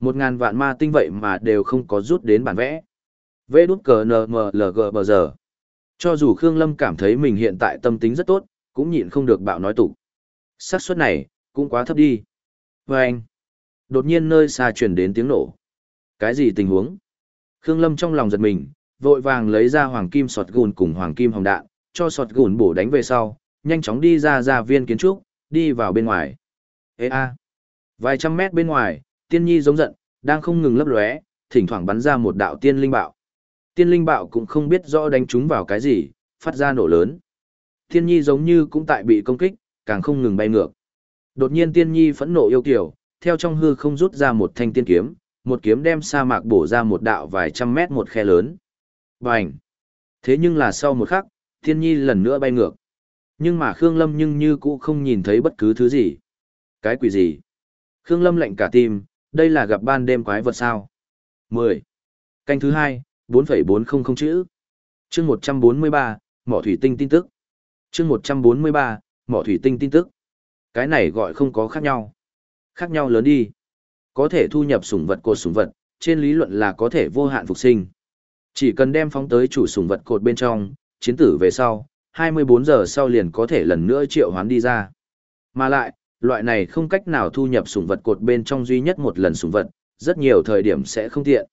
Một ngàn vạn ma tinh vậy mà đều không có rút đến bản vẽ. Vê đút cờ NMLG bờ giờ. Cho dù Khương Lâm cảm thấy mình hiện tại tâm tính rất tốt, cũng nhịn không được bạo nói tục. xác suất này, cũng quá thấp đi. Và anh, đột nhiên nơi xa truyền đến tiếng nổ. Cái gì tình huống? Khương Lâm trong lòng giật mình, vội vàng lấy ra hoàng kim sọt gùn cùng hoàng kim hồng đạn, cho sọt gùn bổ đánh về sau, nhanh chóng đi ra ra viên kiến trúc, đi vào bên ngoài. Ê a! Vài trăm mét bên ngoài, tiên nhi giống giận, đang không ngừng lấp lóe, thỉnh thoảng bắn ra một đạo tiên linh bạo. Tiên linh bạo cũng không biết rõ đánh chúng vào cái gì, phát ra nổ lớn. Tiên nhi giống như cũng tại bị công kích, càng không ngừng bay ngược. Đột nhiên tiên nhi phẫn nộ yêu kiểu, theo trong hư không rút ra một thanh tiên kiếm, một kiếm đem sa mạc bổ ra một đạo vài trăm mét một khe lớn. Bành! Thế nhưng là sau một khắc, tiên nhi lần nữa bay ngược. Nhưng mà Khương Lâm nhưng như cũ không nhìn thấy bất cứ thứ gì. Cái quỷ gì? Khương Lâm lạnh cả tim, đây là gặp ban đêm quái vật sao? 10. Canh thứ 2, 4,400 chữ. Chương 143, mỏ thủy tinh tin tức. Chương 143, mỏ thủy tinh tin tức. Cái này gọi không có khác nhau. Khác nhau lớn đi. Có thể thu nhập sủng vật cột sủng vật, trên lý luận là có thể vô hạn phục sinh. Chỉ cần đem phóng tới chủ sủng vật cột bên trong, chiến tử về sau, 24 giờ sau liền có thể lần nữa triệu hoán đi ra. Mà lại, loại này không cách nào thu nhập sủng vật cột bên trong duy nhất một lần sủng vật, rất nhiều thời điểm sẽ không tiện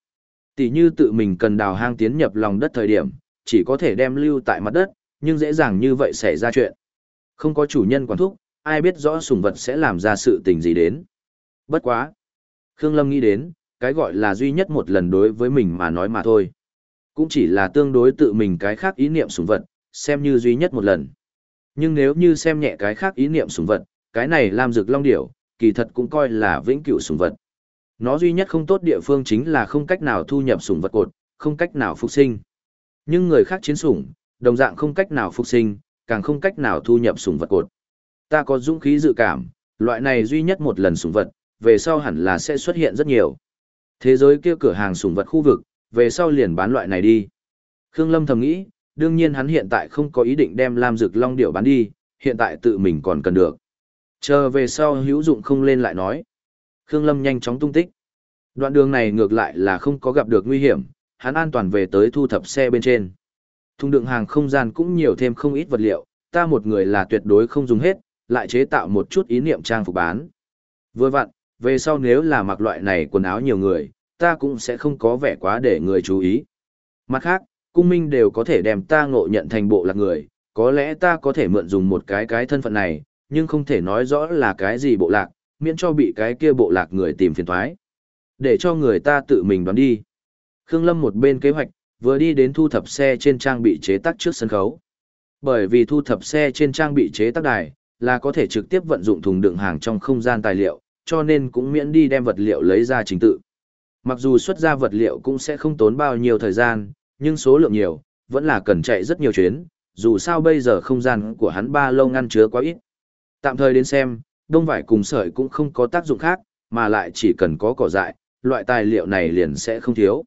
tỉ như tự mình cần đào hang tiến nhập lòng đất thời điểm, chỉ có thể đem lưu tại mặt đất, nhưng dễ dàng như vậy xảy ra chuyện. Không có chủ nhân quản thúc, ai biết rõ sủng vật sẽ làm ra sự tình gì đến. Bất quá. Khương Lâm nghĩ đến, cái gọi là duy nhất một lần đối với mình mà nói mà thôi. Cũng chỉ là tương đối tự mình cái khác ý niệm sủng vật, xem như duy nhất một lần. Nhưng nếu như xem nhẹ cái khác ý niệm sủng vật, cái này làm rực long điểu, kỳ thật cũng coi là vĩnh cửu sủng vật. Nó duy nhất không tốt địa phương chính là không cách nào thu nhập sủng vật cột, không cách nào phục sinh. Nhưng người khác chiến sủng, đồng dạng không cách nào phục sinh, càng không cách nào thu nhập sủng vật cột. Ta có dũng khí dự cảm, loại này duy nhất một lần sủng vật, về sau hẳn là sẽ xuất hiện rất nhiều. Thế giới kia cửa hàng sủng vật khu vực, về sau liền bán loại này đi. Khương Lâm thầm nghĩ, đương nhiên hắn hiện tại không có ý định đem Lam Dực Long Điểu bán đi, hiện tại tự mình còn cần được. Chờ về sau hữu dụng không lên lại nói. Khương Lâm nhanh chóng tung tích. Đoạn đường này ngược lại là không có gặp được nguy hiểm, hắn an toàn về tới thu thập xe bên trên. Thùng đựng hàng không gian cũng nhiều thêm không ít vật liệu, ta một người là tuyệt đối không dùng hết, lại chế tạo một chút ý niệm trang phục bán. Vừa vặn, về sau nếu là mặc loại này quần áo nhiều người, ta cũng sẽ không có vẻ quá để người chú ý. Mặt khác, cung minh đều có thể đem ta ngộ nhận thành bộ lạc người, có lẽ ta có thể mượn dùng một cái cái thân phận này, nhưng không thể nói rõ là cái gì bộ lạc, miễn cho bị cái kia bộ lạc người tìm phiền thoái. Để cho người ta tự mình đoán đi. Khương Lâm một bên kế hoạch, vừa đi đến thu thập xe trên trang bị chế tác trước sân khấu. Bởi vì thu thập xe trên trang bị chế tác đài, là có thể trực tiếp vận dụng thùng đựng hàng trong không gian tài liệu, cho nên cũng miễn đi đem vật liệu lấy ra trình tự. Mặc dù xuất ra vật liệu cũng sẽ không tốn bao nhiêu thời gian, nhưng số lượng nhiều, vẫn là cần chạy rất nhiều chuyến, dù sao bây giờ không gian của hắn ba lâu ngăn chứa quá ít. Tạm thời đến xem, đông vải cùng sợi cũng không có tác dụng khác, mà lại chỉ cần có cỏ dại, loại tài liệu này liền sẽ không thiếu.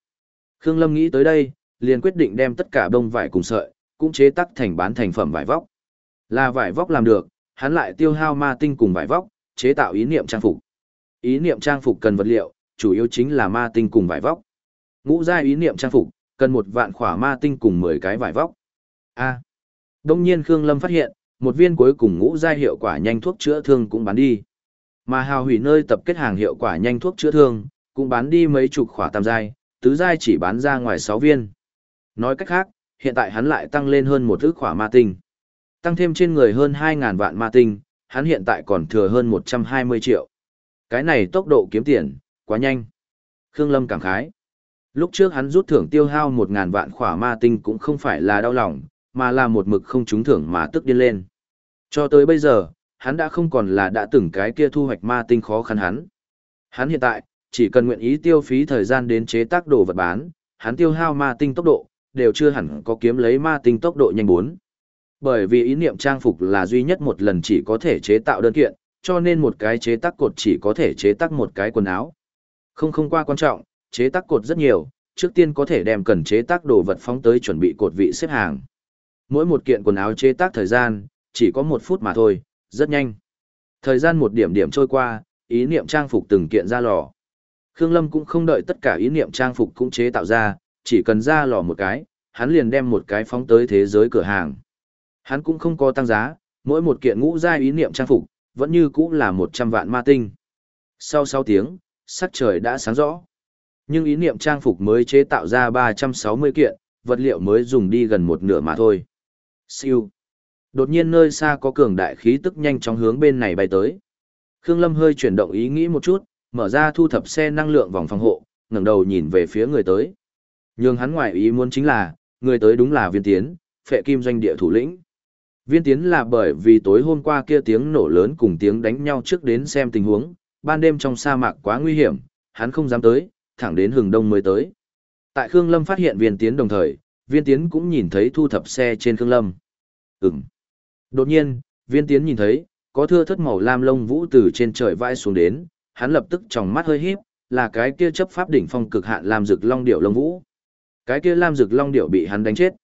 Khương Lâm nghĩ tới đây, liền quyết định đem tất cả đông vải cùng sợi, cũng chế tác thành bán thành phẩm vải vóc. Là vải vóc làm được, hắn lại tiêu hao ma tinh cùng vải vóc, chế tạo ý niệm trang phục. Ý niệm trang phục cần vật liệu, chủ yếu chính là ma tinh cùng vải vóc. Ngũ giai ý niệm trang phục, cần một vạn khỏa ma tinh cùng 10 cái vải vóc. A. Đông nhiên Khương Lâm phát hiện, một viên cuối cùng ngũ giai hiệu quả nhanh thuốc chữa thương cũng bán đi. Mà hào hủy nơi tập kết hàng hiệu quả nhanh thuốc chữa thương, cũng bán đi mấy chục khỏa tam giai, tứ giai chỉ bán ra ngoài 6 viên. Nói cách khác, hiện tại hắn lại tăng lên hơn một ức khỏa ma tinh. Tăng thêm trên người hơn 2.000 vạn ma tinh, hắn hiện tại còn thừa hơn 120 triệu. Cái này tốc độ kiếm tiền, quá nhanh. Khương Lâm cảm khái. Lúc trước hắn rút thưởng tiêu hao 1.000 vạn khỏa ma tinh cũng không phải là đau lòng, mà là một mực không trúng thưởng mà tức điên lên. Cho tới bây giờ, hắn đã không còn là đã từng cái kia thu hoạch ma tinh khó khăn hắn. Hắn hiện tại, chỉ cần nguyện ý tiêu phí thời gian đến chế tác đồ vật bán, hắn tiêu hao ma tinh tốc độ, đều chưa hẳn có kiếm lấy ma tinh tốc độ nhanh bốn. Bởi vì ý niệm trang phục là duy nhất một lần chỉ có thể chế tạo đơn kiện, cho nên một cái chế tác cột chỉ có thể chế tác một cái quần áo. Không không qua quan trọng, chế tác cột rất nhiều, trước tiên có thể đem cần chế tác đồ vật phóng tới chuẩn bị cột vị xếp hàng. Mỗi một kiện quần áo chế tác thời gian, chỉ có một phút mà thôi, rất nhanh. Thời gian một điểm điểm trôi qua, ý niệm trang phục từng kiện ra lò. Khương Lâm cũng không đợi tất cả ý niệm trang phục cũng chế tạo ra, chỉ cần ra lò một cái, hắn liền đem một cái phóng tới thế giới cửa hàng. Hắn cũng không có tăng giá, mỗi một kiện ngũ giai ý niệm trang phục, vẫn như cũ là 100 vạn ma tinh. Sau 6 tiếng, sắc trời đã sáng rõ. Nhưng ý niệm trang phục mới chế tạo ra 360 kiện, vật liệu mới dùng đi gần một nửa mà thôi. Siêu. Đột nhiên nơi xa có cường đại khí tức nhanh chóng hướng bên này bay tới. Khương Lâm hơi chuyển động ý nghĩ một chút, mở ra thu thập xe năng lượng vòng phòng hộ, ngẩng đầu nhìn về phía người tới. Nhưng hắn ngoại ý muốn chính là, người tới đúng là viên tiến, phệ kim doanh địa thủ lĩnh. Viên tiến là bởi vì tối hôm qua kia tiếng nổ lớn cùng tiếng đánh nhau trước đến xem tình huống, ban đêm trong sa mạc quá nguy hiểm, hắn không dám tới, thẳng đến hừng đông mới tới. Tại Khương Lâm phát hiện viên tiến đồng thời, viên tiến cũng nhìn thấy thu thập xe trên Khương Lâm. Ừm. Đột nhiên, viên tiến nhìn thấy, có thưa thất màu lam lông vũ từ trên trời vãi xuống đến, hắn lập tức tròng mắt hơi híp, là cái kia chấp pháp đỉnh phong cực hạn lam rực long điệu lông vũ. Cái kia lam rực long điệu bị hắn đánh chết.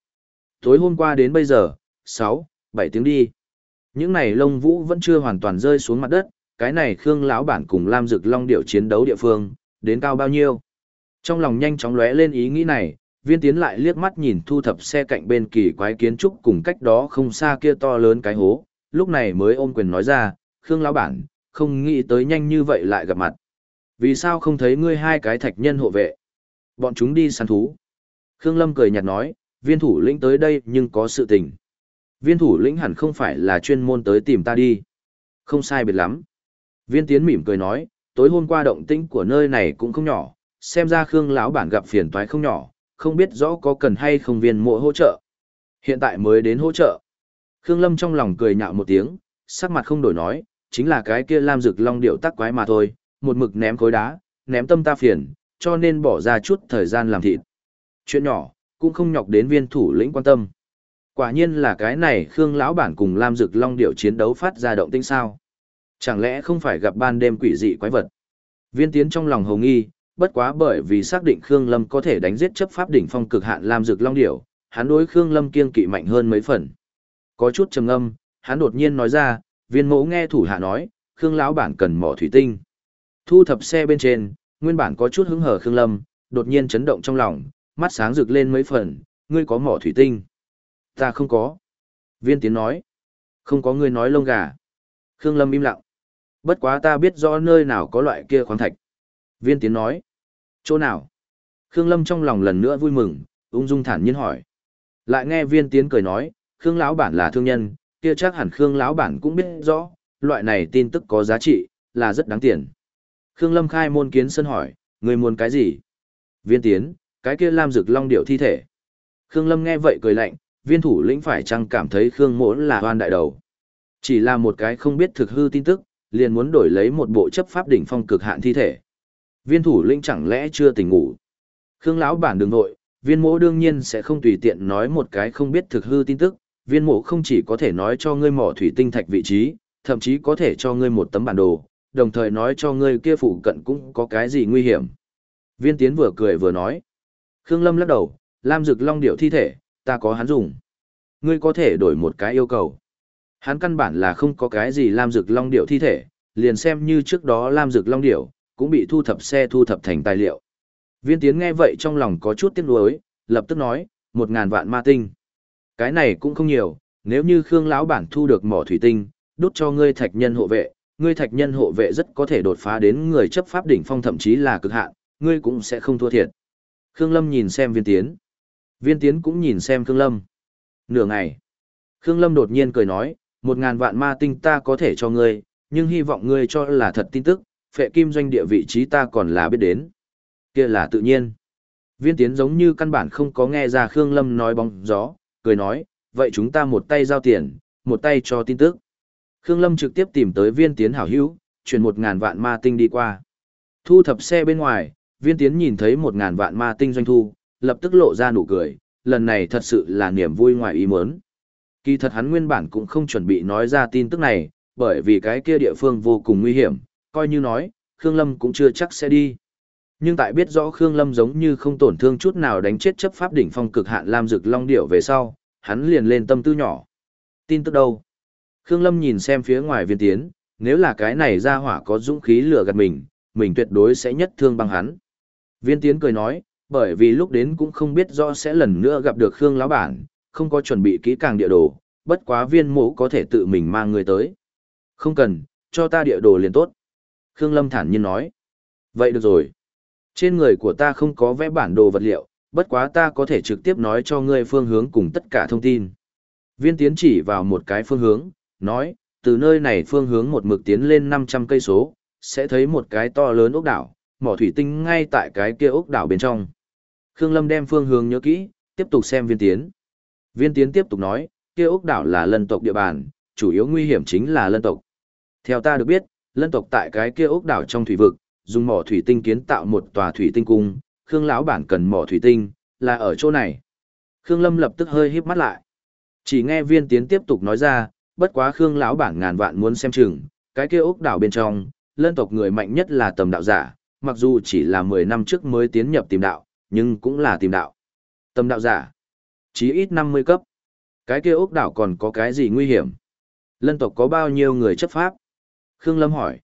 Tối hôm qua đến bây giờ, 6, 7 tiếng đi. Những này lông vũ vẫn chưa hoàn toàn rơi xuống mặt đất, cái này Khương lão bản cùng lam rực long điệu chiến đấu địa phương, đến cao bao nhiêu. Trong lòng nhanh chóng lóe lên ý nghĩ này, viên tiến lại liếc mắt nhìn thu thập xe cạnh bên kỳ quái kiến trúc cùng cách đó không xa kia to lớn cái hố, lúc này mới ôm quyền nói ra, Khương lão bản, không nghĩ tới nhanh như vậy lại gặp mặt. Vì sao không thấy ngươi hai cái thạch nhân hộ vệ? Bọn chúng đi săn thú. Khương Lâm cười nhạt nói, viên thủ lĩnh tới đây nhưng có sự tình. Viên thủ lĩnh hẳn không phải là chuyên môn tới tìm ta đi. Không sai biệt lắm. Viên tiến mỉm cười nói, tối hôm qua động tĩnh của nơi này cũng không nhỏ, xem ra Khương lão bản gặp phiền toái không nhỏ, không biết rõ có cần hay không viên mộ hỗ trợ. Hiện tại mới đến hỗ trợ. Khương Lâm trong lòng cười nhạo một tiếng, sắc mặt không đổi nói, chính là cái kia lam rực long điệu tắc quái mà thôi, một mực ném khối đá, ném tâm ta phiền, cho nên bỏ ra chút thời gian làm thịt. Chuyện nhỏ, cũng không nhọc đến viên thủ lĩnh quan tâm. Quả nhiên là cái này Khương lão bản cùng lam rực long điệu chiến đấu phát ra động tinh sao. Chẳng lẽ không phải gặp ban đêm quỷ dị quái vật? Viên tiến trong lòng hồng nghi, bất quá bởi vì xác định Khương Lâm có thể đánh giết chấp pháp đỉnh phong cực hạn lam dược long điểu, hắn đối Khương Lâm kiên kỵ mạnh hơn mấy phần. Có chút trầm ngâm, hắn đột nhiên nói ra, viên mẫu nghe thủ hạ nói, Khương lão bản cần mỏ thủy tinh. Thu thập xe bên trên, nguyên bản có chút hứng hở Khương Lâm, đột nhiên chấn động trong lòng, mắt sáng rực lên mấy phần, ngươi có mỏ thủy tinh. Ta không có. Viên tiến nói. Không có ngươi nói lông gà. Khương Lâm im lặng. Bất quá ta biết rõ nơi nào có loại kia khoáng thạch. Viên tiến nói. Chỗ nào? Khương Lâm trong lòng lần nữa vui mừng, ung dung thản nhiên hỏi. Lại nghe viên tiến cười nói, Khương lão bản là thương nhân, kia chắc hẳn Khương lão bản cũng biết rõ, loại này tin tức có giá trị, là rất đáng tiền. Khương Lâm khai môn kiến sân hỏi, người muốn cái gì? Viên tiến, cái kia lam rực long điệu thi thể. Khương Lâm nghe vậy cười lạnh, viên thủ lĩnh phải chăng cảm thấy Khương mỗ là hoan đại đầu. Chỉ là một cái không biết thực hư tin tức, liền muốn đổi lấy một bộ chấp pháp đỉnh phong cực hạn thi thể. Viên thủ lĩnh chẳng lẽ chưa tỉnh ngủ? Khương lão bản đừng nội, viên mỗ đương nhiên sẽ không tùy tiện nói một cái không biết thực hư tin tức, viên mộ không chỉ có thể nói cho ngươi mỏ thủy tinh thạch vị trí, thậm chí có thể cho ngươi một tấm bản đồ, đồng thời nói cho ngươi kia phụ cận cũng có cái gì nguy hiểm. Viên tiến vừa cười vừa nói. Khương Lâm lắc đầu, Lam Dực Long điệu thi thể, ta có hắn dùng. Ngươi có thể đổi một cái yêu cầu. Hắn căn bản là không có cái gì Lam Dực Long điệu thi thể, liền xem như trước đó Lam Dực Long điệu, cũng bị thu thập xe thu thập thành tài liệu. Viên tiến nghe vậy trong lòng có chút tiếc nuối, lập tức nói, một ngàn vạn ma tinh. Cái này cũng không nhiều, nếu như Khương lão bản thu được mỏ thủy tinh, đốt cho ngươi thạch nhân hộ vệ, ngươi thạch nhân hộ vệ rất có thể đột phá đến người chấp pháp đỉnh phong thậm chí là cực hạn, ngươi cũng sẽ không thua thiệt. Khương Lâm nhìn xem viên tiến. Viên tiến cũng nhìn xem Khương Lâm. Nửa ngày. Khương Lâm đột nhiên cười nói, một ngàn vạn ma tinh ta có thể cho ngươi, nhưng hy vọng ngươi cho là thật tin tức, phệ kim doanh địa vị trí ta còn là biết đến. kia là tự nhiên. Viên tiến giống như căn bản không có nghe ra Khương Lâm nói bóng gió, cười nói, vậy chúng ta một tay giao tiền, một tay cho tin tức. Khương Lâm trực tiếp tìm tới viên tiến hảo hữu, chuyển một ngàn vạn ma tinh đi qua. Thu thập xe bên ngoài, viên tiến nhìn thấy một ngàn vạn ma tinh doanh thu, lập tức lộ ra nụ cười, lần này thật sự là niềm vui ngoài ý muốn. Kỳ thật hắn nguyên bản cũng không chuẩn bị nói ra tin tức này, bởi vì cái kia địa phương vô cùng nguy hiểm, coi như nói, Khương Lâm cũng chưa chắc sẽ đi. Nhưng tại biết rõ Khương Lâm giống như không tổn thương chút nào đánh chết chấp pháp đỉnh phong cực hạn Lam Dực Long Điểu về sau, hắn liền lên tâm tư nhỏ. Tin tức đâu? Khương Lâm nhìn xem phía ngoài viên tiến, nếu là cái này ra hỏa có dũng khí lừa gạt mình, mình tuyệt đối sẽ nhất thương bằng hắn. Viên tiến cười nói, bởi vì lúc đến cũng không biết rõ sẽ lần nữa gặp được Khương lão bản, không có chuẩn bị kỹ càng địa đồ, bất quá viên mộ có thể tự mình mang người tới. Không cần, cho ta địa đồ liền tốt. Khương Lâm thản nhiên nói. Vậy được rồi. Trên người của ta không có vẽ bản đồ vật liệu, bất quá ta có thể trực tiếp nói cho ngươi phương hướng cùng tất cả thông tin. Viên tiến chỉ vào một cái phương hướng, nói, từ nơi này phương hướng một mực tiến lên 500 cây số, sẽ thấy một cái to lớn ốc đảo, mỏ thủy tinh ngay tại cái kia ốc đảo bên trong. Khương Lâm đem phương hướng nhớ kỹ, tiếp tục xem viên tiến. Viên tiến tiếp tục nói, kia ốc đảo là lân tộc địa bàn, chủ yếu nguy hiểm chính là lân tộc. Theo ta được biết, lân tộc tại cái kia ốc đảo trong thủy vực, dùng mỏ thủy tinh kiến tạo một tòa thủy tinh cung, Khương lão bản cần mỏ thủy tinh, là ở chỗ này. Khương Lâm lập tức hơi híp mắt lại. Chỉ nghe viên tiến tiếp tục nói ra, bất quá Khương lão bản ngàn vạn muốn xem chừng, cái kia ốc đảo bên trong, lân tộc người mạnh nhất là tầm đạo giả, mặc dù chỉ là 10 năm trước mới tiến nhập tìm đạo, nhưng cũng là tìm đạo. Tầm đạo giả, chí ít 50 cấp. Cái kia ốc đảo còn có cái gì nguy hiểm? Lân tộc có bao nhiêu người chấp pháp? Khương Lâm hỏi.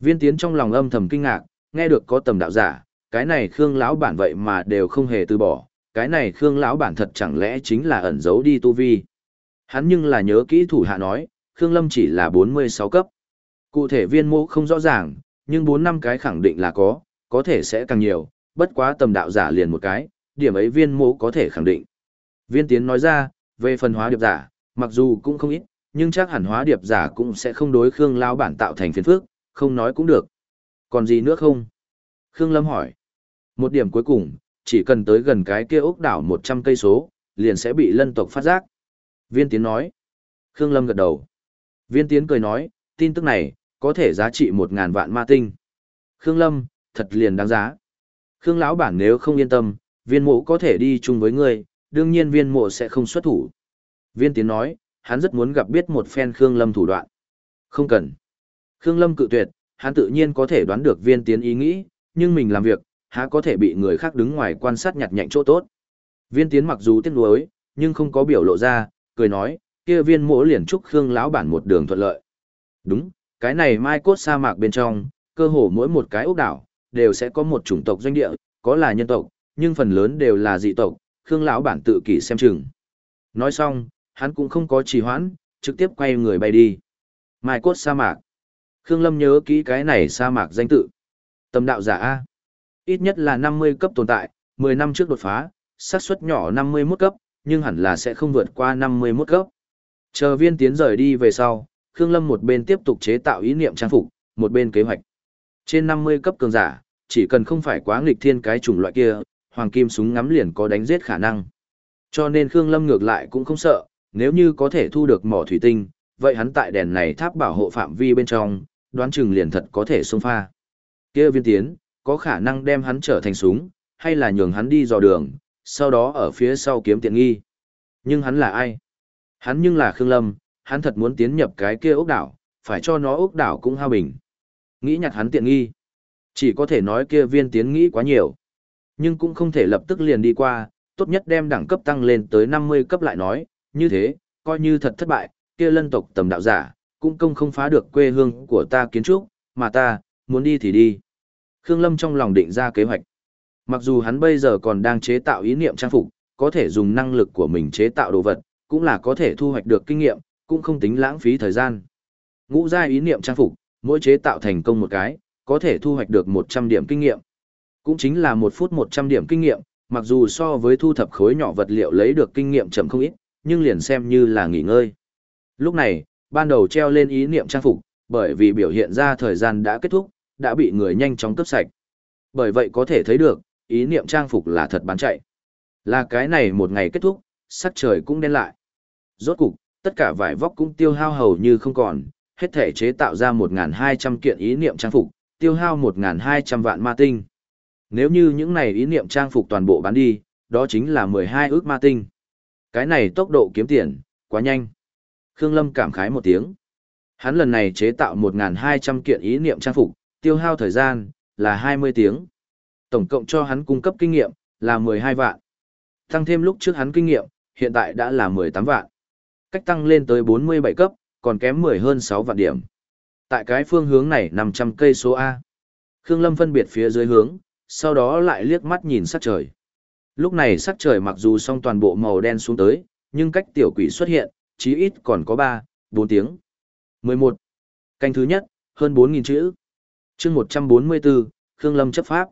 Viên tiến trong lòng âm thầm kinh ngạc, nghe được có tầm đạo giả, cái này Khương lão bản vậy mà đều không hề từ bỏ, cái này Khương lão bản thật chẳng lẽ chính là ẩn giấu đi tu vi. Hắn nhưng là nhớ kỹ thủ hạ nói, Khương Lâm chỉ là 46 cấp. Cụ thể viên mô không rõ ràng, nhưng 4 năm cái khẳng định là có, có thể sẽ càng nhiều, bất quá tầm đạo giả liền một cái, điểm ấy viên mô có thể khẳng định. Viên tiến nói ra, về phần hóa điệp giả, mặc dù cũng không ít, nhưng chắc hẳn hóa điệp giả cũng sẽ không đối Khương lão bản tạo thành phiền phức, không nói cũng được. Còn gì nữa không? Khương Lâm hỏi. Một điểm cuối cùng, chỉ cần tới gần cái kia ốc đảo 100 cây số, liền sẽ bị lân tộc phát giác. Viên Tiến nói. Khương Lâm gật đầu. Viên Tiến cười nói, tin tức này, có thể giá trị 1.000 vạn ma tinh. Khương Lâm, thật liền đáng giá. Khương lão bản nếu không yên tâm, viên mộ có thể đi chung với ngươi, đương nhiên viên mộ sẽ không xuất thủ. Viên Tiến nói, hắn rất muốn gặp biết một phen Khương Lâm thủ đoạn. Không cần. Khương Lâm cự tuyệt, hắn tự nhiên có thể đoán được viên tiến ý nghĩ, nhưng mình làm việc, há có thể bị người khác đứng ngoài quan sát nhặt nhạnh chỗ tốt. Viên tiến mặc dù tiếc nuối, nhưng không có biểu lộ ra, cười nói, kia viên mỗ liền chúc Khương lão bản một đường thuận lợi. Đúng, cái này mai cốt sa mạc bên trong, cơ hồ mỗi một cái ốc đảo, đều sẽ có một chủng tộc doanh địa, có là nhân tộc, nhưng phần lớn đều là dị tộc, Khương lão bản tự kỷ xem chừng. Nói xong, hắn cũng không có trì hoãn, trực tiếp quay người bay đi. Mai cốt sa mạc. Khương Lâm nhớ kỹ cái này sa mạc danh tự. Tâm đạo giả A. Ít nhất là 50 cấp tồn tại, 10 năm trước đột phá, xác suất nhỏ 51 cấp, nhưng hẳn là sẽ không vượt qua 51 cấp. Chờ viên tiến rời đi về sau, Khương Lâm một bên tiếp tục chế tạo ý niệm trang phục, một bên kế hoạch. Trên 50 cấp cường giả, chỉ cần không phải quá nghịch thiên cái chủng loại kia, hoàng kim súng ngắm liền có đánh giết khả năng. Cho nên Khương Lâm ngược lại cũng không sợ, nếu như có thể thu được mỏ thủy tinh, vậy hắn tại đèn này tháp bảo hộ phạm vi bên trong, đoán chừng liền thật có thể xông pha. Kia viên tiến, có khả năng đem hắn trở thành súng, hay là nhường hắn đi dò đường, sau đó ở phía sau kiếm tiện nghi. Nhưng hắn là ai? Hắn nhưng là Khương Lâm, hắn thật muốn tiến nhập cái kia ốc đảo, phải cho nó ốc đảo cũng hao bình. Nghĩ nhặt hắn tiện nghi. Chỉ có thể nói kia viên tiến nghĩ quá nhiều. Nhưng cũng không thể lập tức liền đi qua, tốt nhất đem đẳng cấp tăng lên tới 50 cấp lại nói, như thế, coi như thật thất bại, kia lân tộc tầm đạo giả, cũng công không phá được quê hương của ta kiến trúc, mà ta, muốn đi thì đi. Khương Lâm trong lòng định ra kế hoạch. Mặc dù hắn bây giờ còn đang chế tạo ý niệm trang phục, có thể dùng năng lực của mình chế tạo đồ vật, cũng là có thể thu hoạch được kinh nghiệm, cũng không tính lãng phí thời gian. Ngũ giai ý niệm trang phục, mỗi chế tạo thành công một cái, có thể thu hoạch được 100 điểm kinh nghiệm. Cũng chính là một phút 100 điểm kinh nghiệm, mặc dù so với thu thập khối nhỏ vật liệu lấy được kinh nghiệm chậm không ít, nhưng liền xem như là nghỉ ngơi. Lúc này, ban đầu treo lên ý niệm trang phục, bởi vì biểu hiện ra thời gian đã kết thúc, đã bị người nhanh chóng cướp sạch. Bởi vậy có thể thấy được, ý niệm trang phục là thật bán chạy. Là cái này một ngày kết thúc, sắc trời cũng đen lại. Rốt cục, tất cả vải vóc cũng tiêu hao hầu như không còn, hết thể chế tạo ra 1.200 kiện ý niệm trang phục, tiêu hao 1.200 vạn ma tinh. Nếu như những này ý niệm trang phục toàn bộ bán đi, đó chính là 12 ước ma tinh. Cái này tốc độ kiếm tiền, quá nhanh. Khương Lâm cảm khái một tiếng. Hắn lần này chế tạo 1.200 kiện ý niệm trang phục, tiêu hao thời gian, là 20 tiếng. Tổng cộng cho hắn cung cấp kinh nghiệm, là 12 vạn. Tăng thêm lúc trước hắn kinh nghiệm, hiện tại đã là 18 vạn. Cách tăng lên tới 47 cấp, còn kém 10 hơn 6 vạn điểm. Tại cái phương hướng này 500 cây số A. Khương Lâm phân biệt phía dưới hướng, sau đó lại liếc mắt nhìn sát trời. Lúc này sắc trời mặc dù xong toàn bộ màu đen xuống tới, nhưng cách tiểu quỷ xuất hiện, chí ít còn có 3, 4 tiếng. 11. Canh thứ nhất, hơn 4.000 chữ. chương 144, Khương Lâm chấp pháp.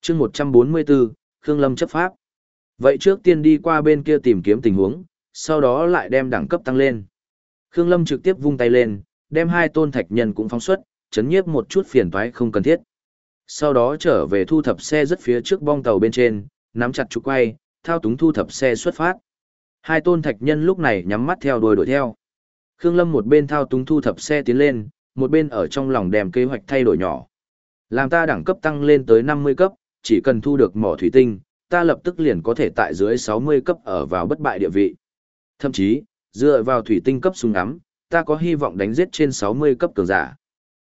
chương 144, Khương Lâm chấp pháp. Vậy trước tiên đi qua bên kia tìm kiếm tình huống, sau đó lại đem đẳng cấp tăng lên. Khương Lâm trực tiếp vung tay lên, đem hai tôn thạch nhân cũng phóng xuất, chấn nhiếp một chút phiền toái không cần thiết. Sau đó trở về thu thập xe rất phía trước bong tàu bên trên, nắm chặt trục quay, thao túng thu thập xe xuất phát. Hai tôn thạch nhân lúc này nhắm mắt theo đuôi đuổi theo. Khương Lâm một bên thao túng thu thập xe tiến lên, một bên ở trong lòng đem kế hoạch thay đổi nhỏ. Làm ta đẳng cấp tăng lên tới 50 cấp, chỉ cần thu được mỏ thủy tinh, ta lập tức liền có thể tại dưới 60 cấp ở vào bất bại địa vị. Thậm chí, dựa vào thủy tinh cấp súng ngắm, ta có hy vọng đánh giết trên 60 cấp cường giả.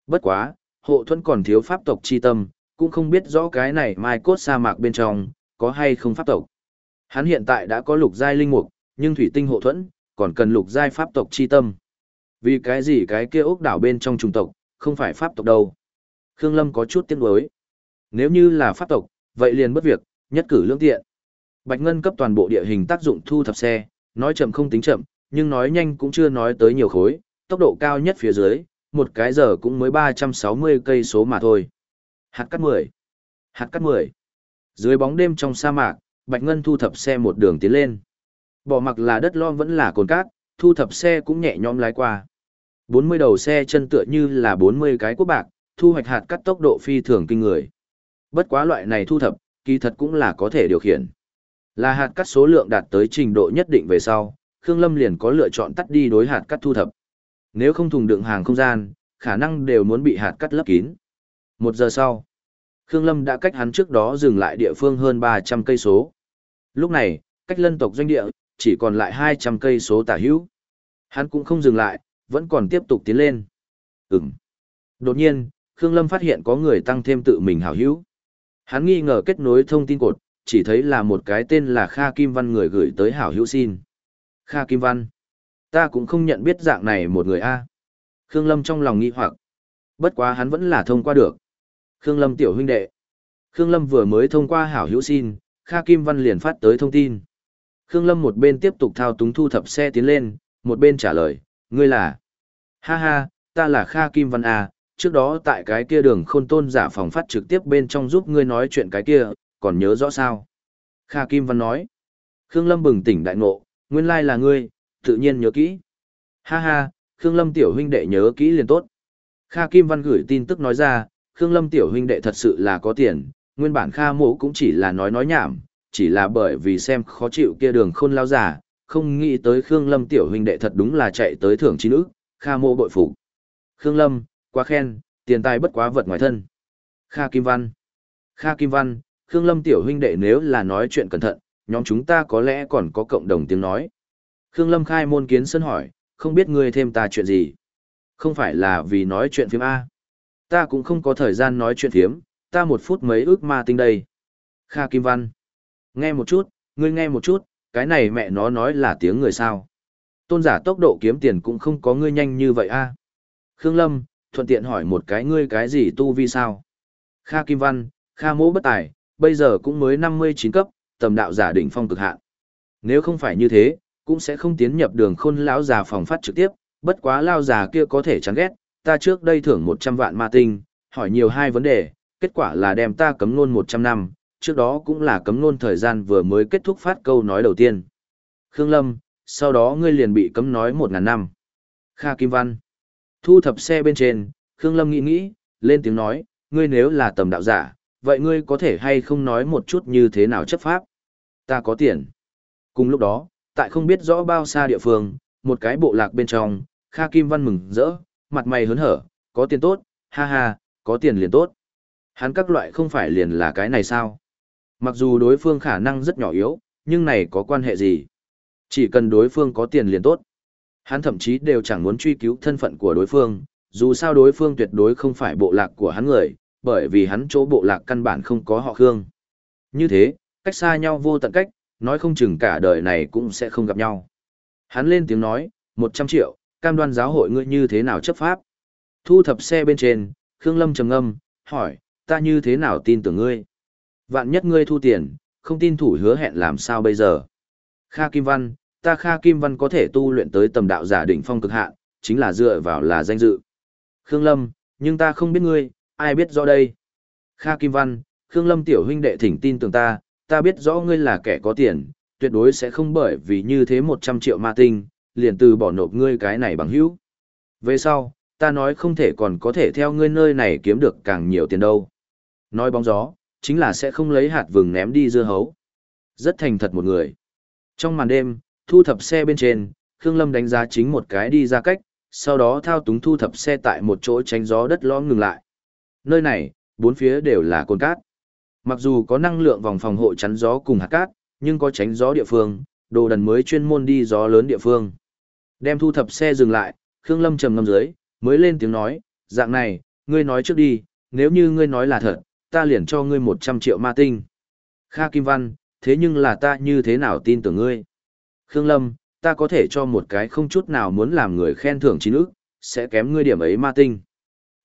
Bất quá, hộ thuẫn còn thiếu pháp tộc chi tâm, cũng không biết rõ cái này mai cốt sa mạc bên trong, có hay không pháp tộc. Hắn hiện tại đã có lục giai linh mục, nhưng thủy tinh hộ thuẫn, còn cần lục giai pháp tộc chi tâm. Vì cái gì cái kia ốc đảo bên trong trùng tộc, không phải pháp tộc đâu. Khương Lâm có chút tiếc nuối. Nếu như là pháp tộc, vậy liền bất việc, nhất cử lương tiện. Bạch Ngân cấp toàn bộ địa hình tác dụng thu thập xe, nói chậm không tính chậm, nhưng nói nhanh cũng chưa nói tới nhiều khối, tốc độ cao nhất phía dưới, một cái giờ cũng mới 360 cây số mà thôi. Hạt cắt 10. Hạt cắt 10. Dưới bóng đêm trong sa mạc, Bạch Ngân thu thập xe một đường tiến lên. Bỏ mặc là đất lom vẫn là cồn cát, thu thập xe cũng nhẹ nhõm lái qua. 40 đầu xe chân tựa như là 40 cái quốc bạc, thu hoạch hạt cắt tốc độ phi thường kinh người. Bất quá loại này thu thập, kỳ thật cũng là có thể điều khiển. Là hạt cắt số lượng đạt tới trình độ nhất định về sau, Khương Lâm liền có lựa chọn tắt đi đối hạt cắt thu thập. Nếu không thùng đựng hàng không gian, khả năng đều muốn bị hạt cắt lấp kín. Một giờ sau, Khương Lâm đã cách hắn trước đó dừng lại địa phương hơn 300 cây số. Lúc này, cách lân tộc doanh địa, chỉ còn lại 200 cây số tả hữu. Hắn cũng không dừng lại, vẫn còn tiếp tục tiến lên. Ừm. Đột nhiên, Khương Lâm phát hiện có người tăng thêm tự mình hảo hữu. Hắn nghi ngờ kết nối thông tin cột, chỉ thấy là một cái tên là Kha Kim Văn người gửi tới hảo hữu xin. Kha Kim Văn. Ta cũng không nhận biết dạng này một người A. Khương Lâm trong lòng nghi hoặc. Bất quá hắn vẫn là thông qua được. Khương Lâm tiểu huynh đệ. Khương Lâm vừa mới thông qua hảo hữu xin, Kha Kim Văn liền phát tới thông tin. Khương Lâm một bên tiếp tục thao túng thu thập xe tiến lên, một bên trả lời, ngươi là. Ha ha, ta là Kha Kim Văn A, trước đó tại cái kia đường khôn tôn giả phòng phát trực tiếp bên trong giúp ngươi nói chuyện cái kia, còn nhớ rõ sao? Kha Kim Văn nói. Khương Lâm bừng tỉnh đại ngộ, nguyên lai là ngươi, tự nhiên nhớ kỹ. Ha ha, Khương Lâm tiểu huynh đệ nhớ kỹ liền tốt. Kha Kim Văn gửi tin tức nói ra, Khương Lâm tiểu huynh đệ thật sự là có tiền, nguyên bản Kha mộ cũng chỉ là nói nói nhảm, chỉ là bởi vì xem khó chịu kia đường khôn lao giả, không nghĩ tới Khương Lâm tiểu huynh đệ thật đúng là chạy tới thưởng chi nữ, Kha mộ bội phục. Khương Lâm, quá khen, tiền tài bất quá vật ngoài thân. Kha Kim Văn. Kha Kim Văn, Khương Lâm tiểu huynh đệ nếu là nói chuyện cẩn thận, nhóm chúng ta có lẽ còn có cộng đồng tiếng nói. Khương Lâm khai môn kiến sân hỏi, không biết ngươi thêm ta chuyện gì? Không phải là vì nói chuyện phiếm A. Ta cũng không có thời gian nói chuyện thiếm, ta một phút mấy ước ma tinh đây. Kha Kim Văn. Nghe một chút, ngươi nghe một chút, cái này mẹ nó nói là tiếng người sao. Tôn giả tốc độ kiếm tiền cũng không có ngươi nhanh như vậy a. Khương Lâm, thuận tiện hỏi một cái ngươi cái gì tu vi sao? Kha Kim Văn, Kha Mỗ bất tài, bây giờ cũng mới 59 cấp, tầm đạo giả đỉnh phong cực hạn. Nếu không phải như thế, cũng sẽ không tiến nhập đường khôn lão già phòng phát trực tiếp, bất quá lao già kia có thể chán ghét, ta trước đây thưởng 100 vạn ma tinh, hỏi nhiều hai vấn đề, kết quả là đem ta cấm nôn 100 năm, trước đó cũng là cấm nôn thời gian vừa mới kết thúc phát câu nói đầu tiên. Khương Lâm, sau đó ngươi liền bị cấm nói 1.000 năm. Kha Kim Văn, thu thập xe bên trên, Khương Lâm nghĩ nghĩ, lên tiếng nói, ngươi nếu là tầm đạo giả, vậy ngươi có thể hay không nói một chút như thế nào chấp pháp? Ta có tiền. Cùng lúc đó, tại không biết rõ bao xa địa phương, một cái bộ lạc bên trong, Kha Kim Văn mừng rỡ, mặt mày hớn hở, có tiền tốt, ha ha, có tiền liền tốt. Hắn các loại không phải liền là cái này sao? Mặc dù đối phương khả năng rất nhỏ yếu, nhưng này có quan hệ gì? Chỉ cần đối phương có tiền liền tốt. Hắn thậm chí đều chẳng muốn truy cứu thân phận của đối phương, dù sao đối phương tuyệt đối không phải bộ lạc của hắn người, bởi vì hắn chỗ bộ lạc căn bản không có họ Khương. Như thế, cách xa nhau vô tận cách, nói không chừng cả đời này cũng sẽ không gặp nhau. Hắn lên tiếng nói, 100 triệu, cam đoan giáo hội ngươi như thế nào chấp pháp. Thu thập xe bên trên, Khương Lâm trầm ngâm, hỏi, ta như thế nào tin tưởng ngươi? Vạn nhất ngươi thu tiền, không tin thủ hứa hẹn làm sao bây giờ? Kha Kim Văn, ta Kha Kim Văn có thể tu luyện tới tầm đạo giả đỉnh phong cực hạn, chính là dựa vào là danh dự. Khương Lâm, nhưng ta không biết ngươi, ai biết rõ đây? Kha Kim Văn, Khương Lâm tiểu huynh đệ thỉnh tin tưởng ta, ta biết rõ ngươi là kẻ có tiền, tuyệt đối sẽ không bởi vì như thế 100 triệu ma tinh, liền từ bỏ nộp ngươi cái này bằng hữu. Về sau, ta nói không thể còn có thể theo ngươi nơi này kiếm được càng nhiều tiền đâu. Nói bóng gió, chính là sẽ không lấy hạt vừng ném đi dưa hấu. Rất thành thật một người. Trong màn đêm, thu thập xe bên trên, Khương Lâm đánh giá chính một cái đi ra cách, sau đó thao túng thu thập xe tại một chỗ tránh gió đất lõm ngừng lại. Nơi này, bốn phía đều là cồn cát. Mặc dù có năng lượng vòng phòng hộ chắn gió cùng hạt cát, nhưng có tránh gió địa phương, đồ đần mới chuyên môn đi gió lớn địa phương. Đem thu thập xe dừng lại, Khương Lâm trầm ngâm dưới, mới lên tiếng nói, dạng này, ngươi nói trước đi, nếu như ngươi nói là thật, ta liền cho ngươi 100 triệu ma tinh. Kha Kim Văn, thế nhưng là ta như thế nào tin tưởng ngươi? Khương Lâm, ta có thể cho một cái không chút nào muốn làm người khen thưởng chín ức, sẽ kém ngươi điểm ấy ma tinh.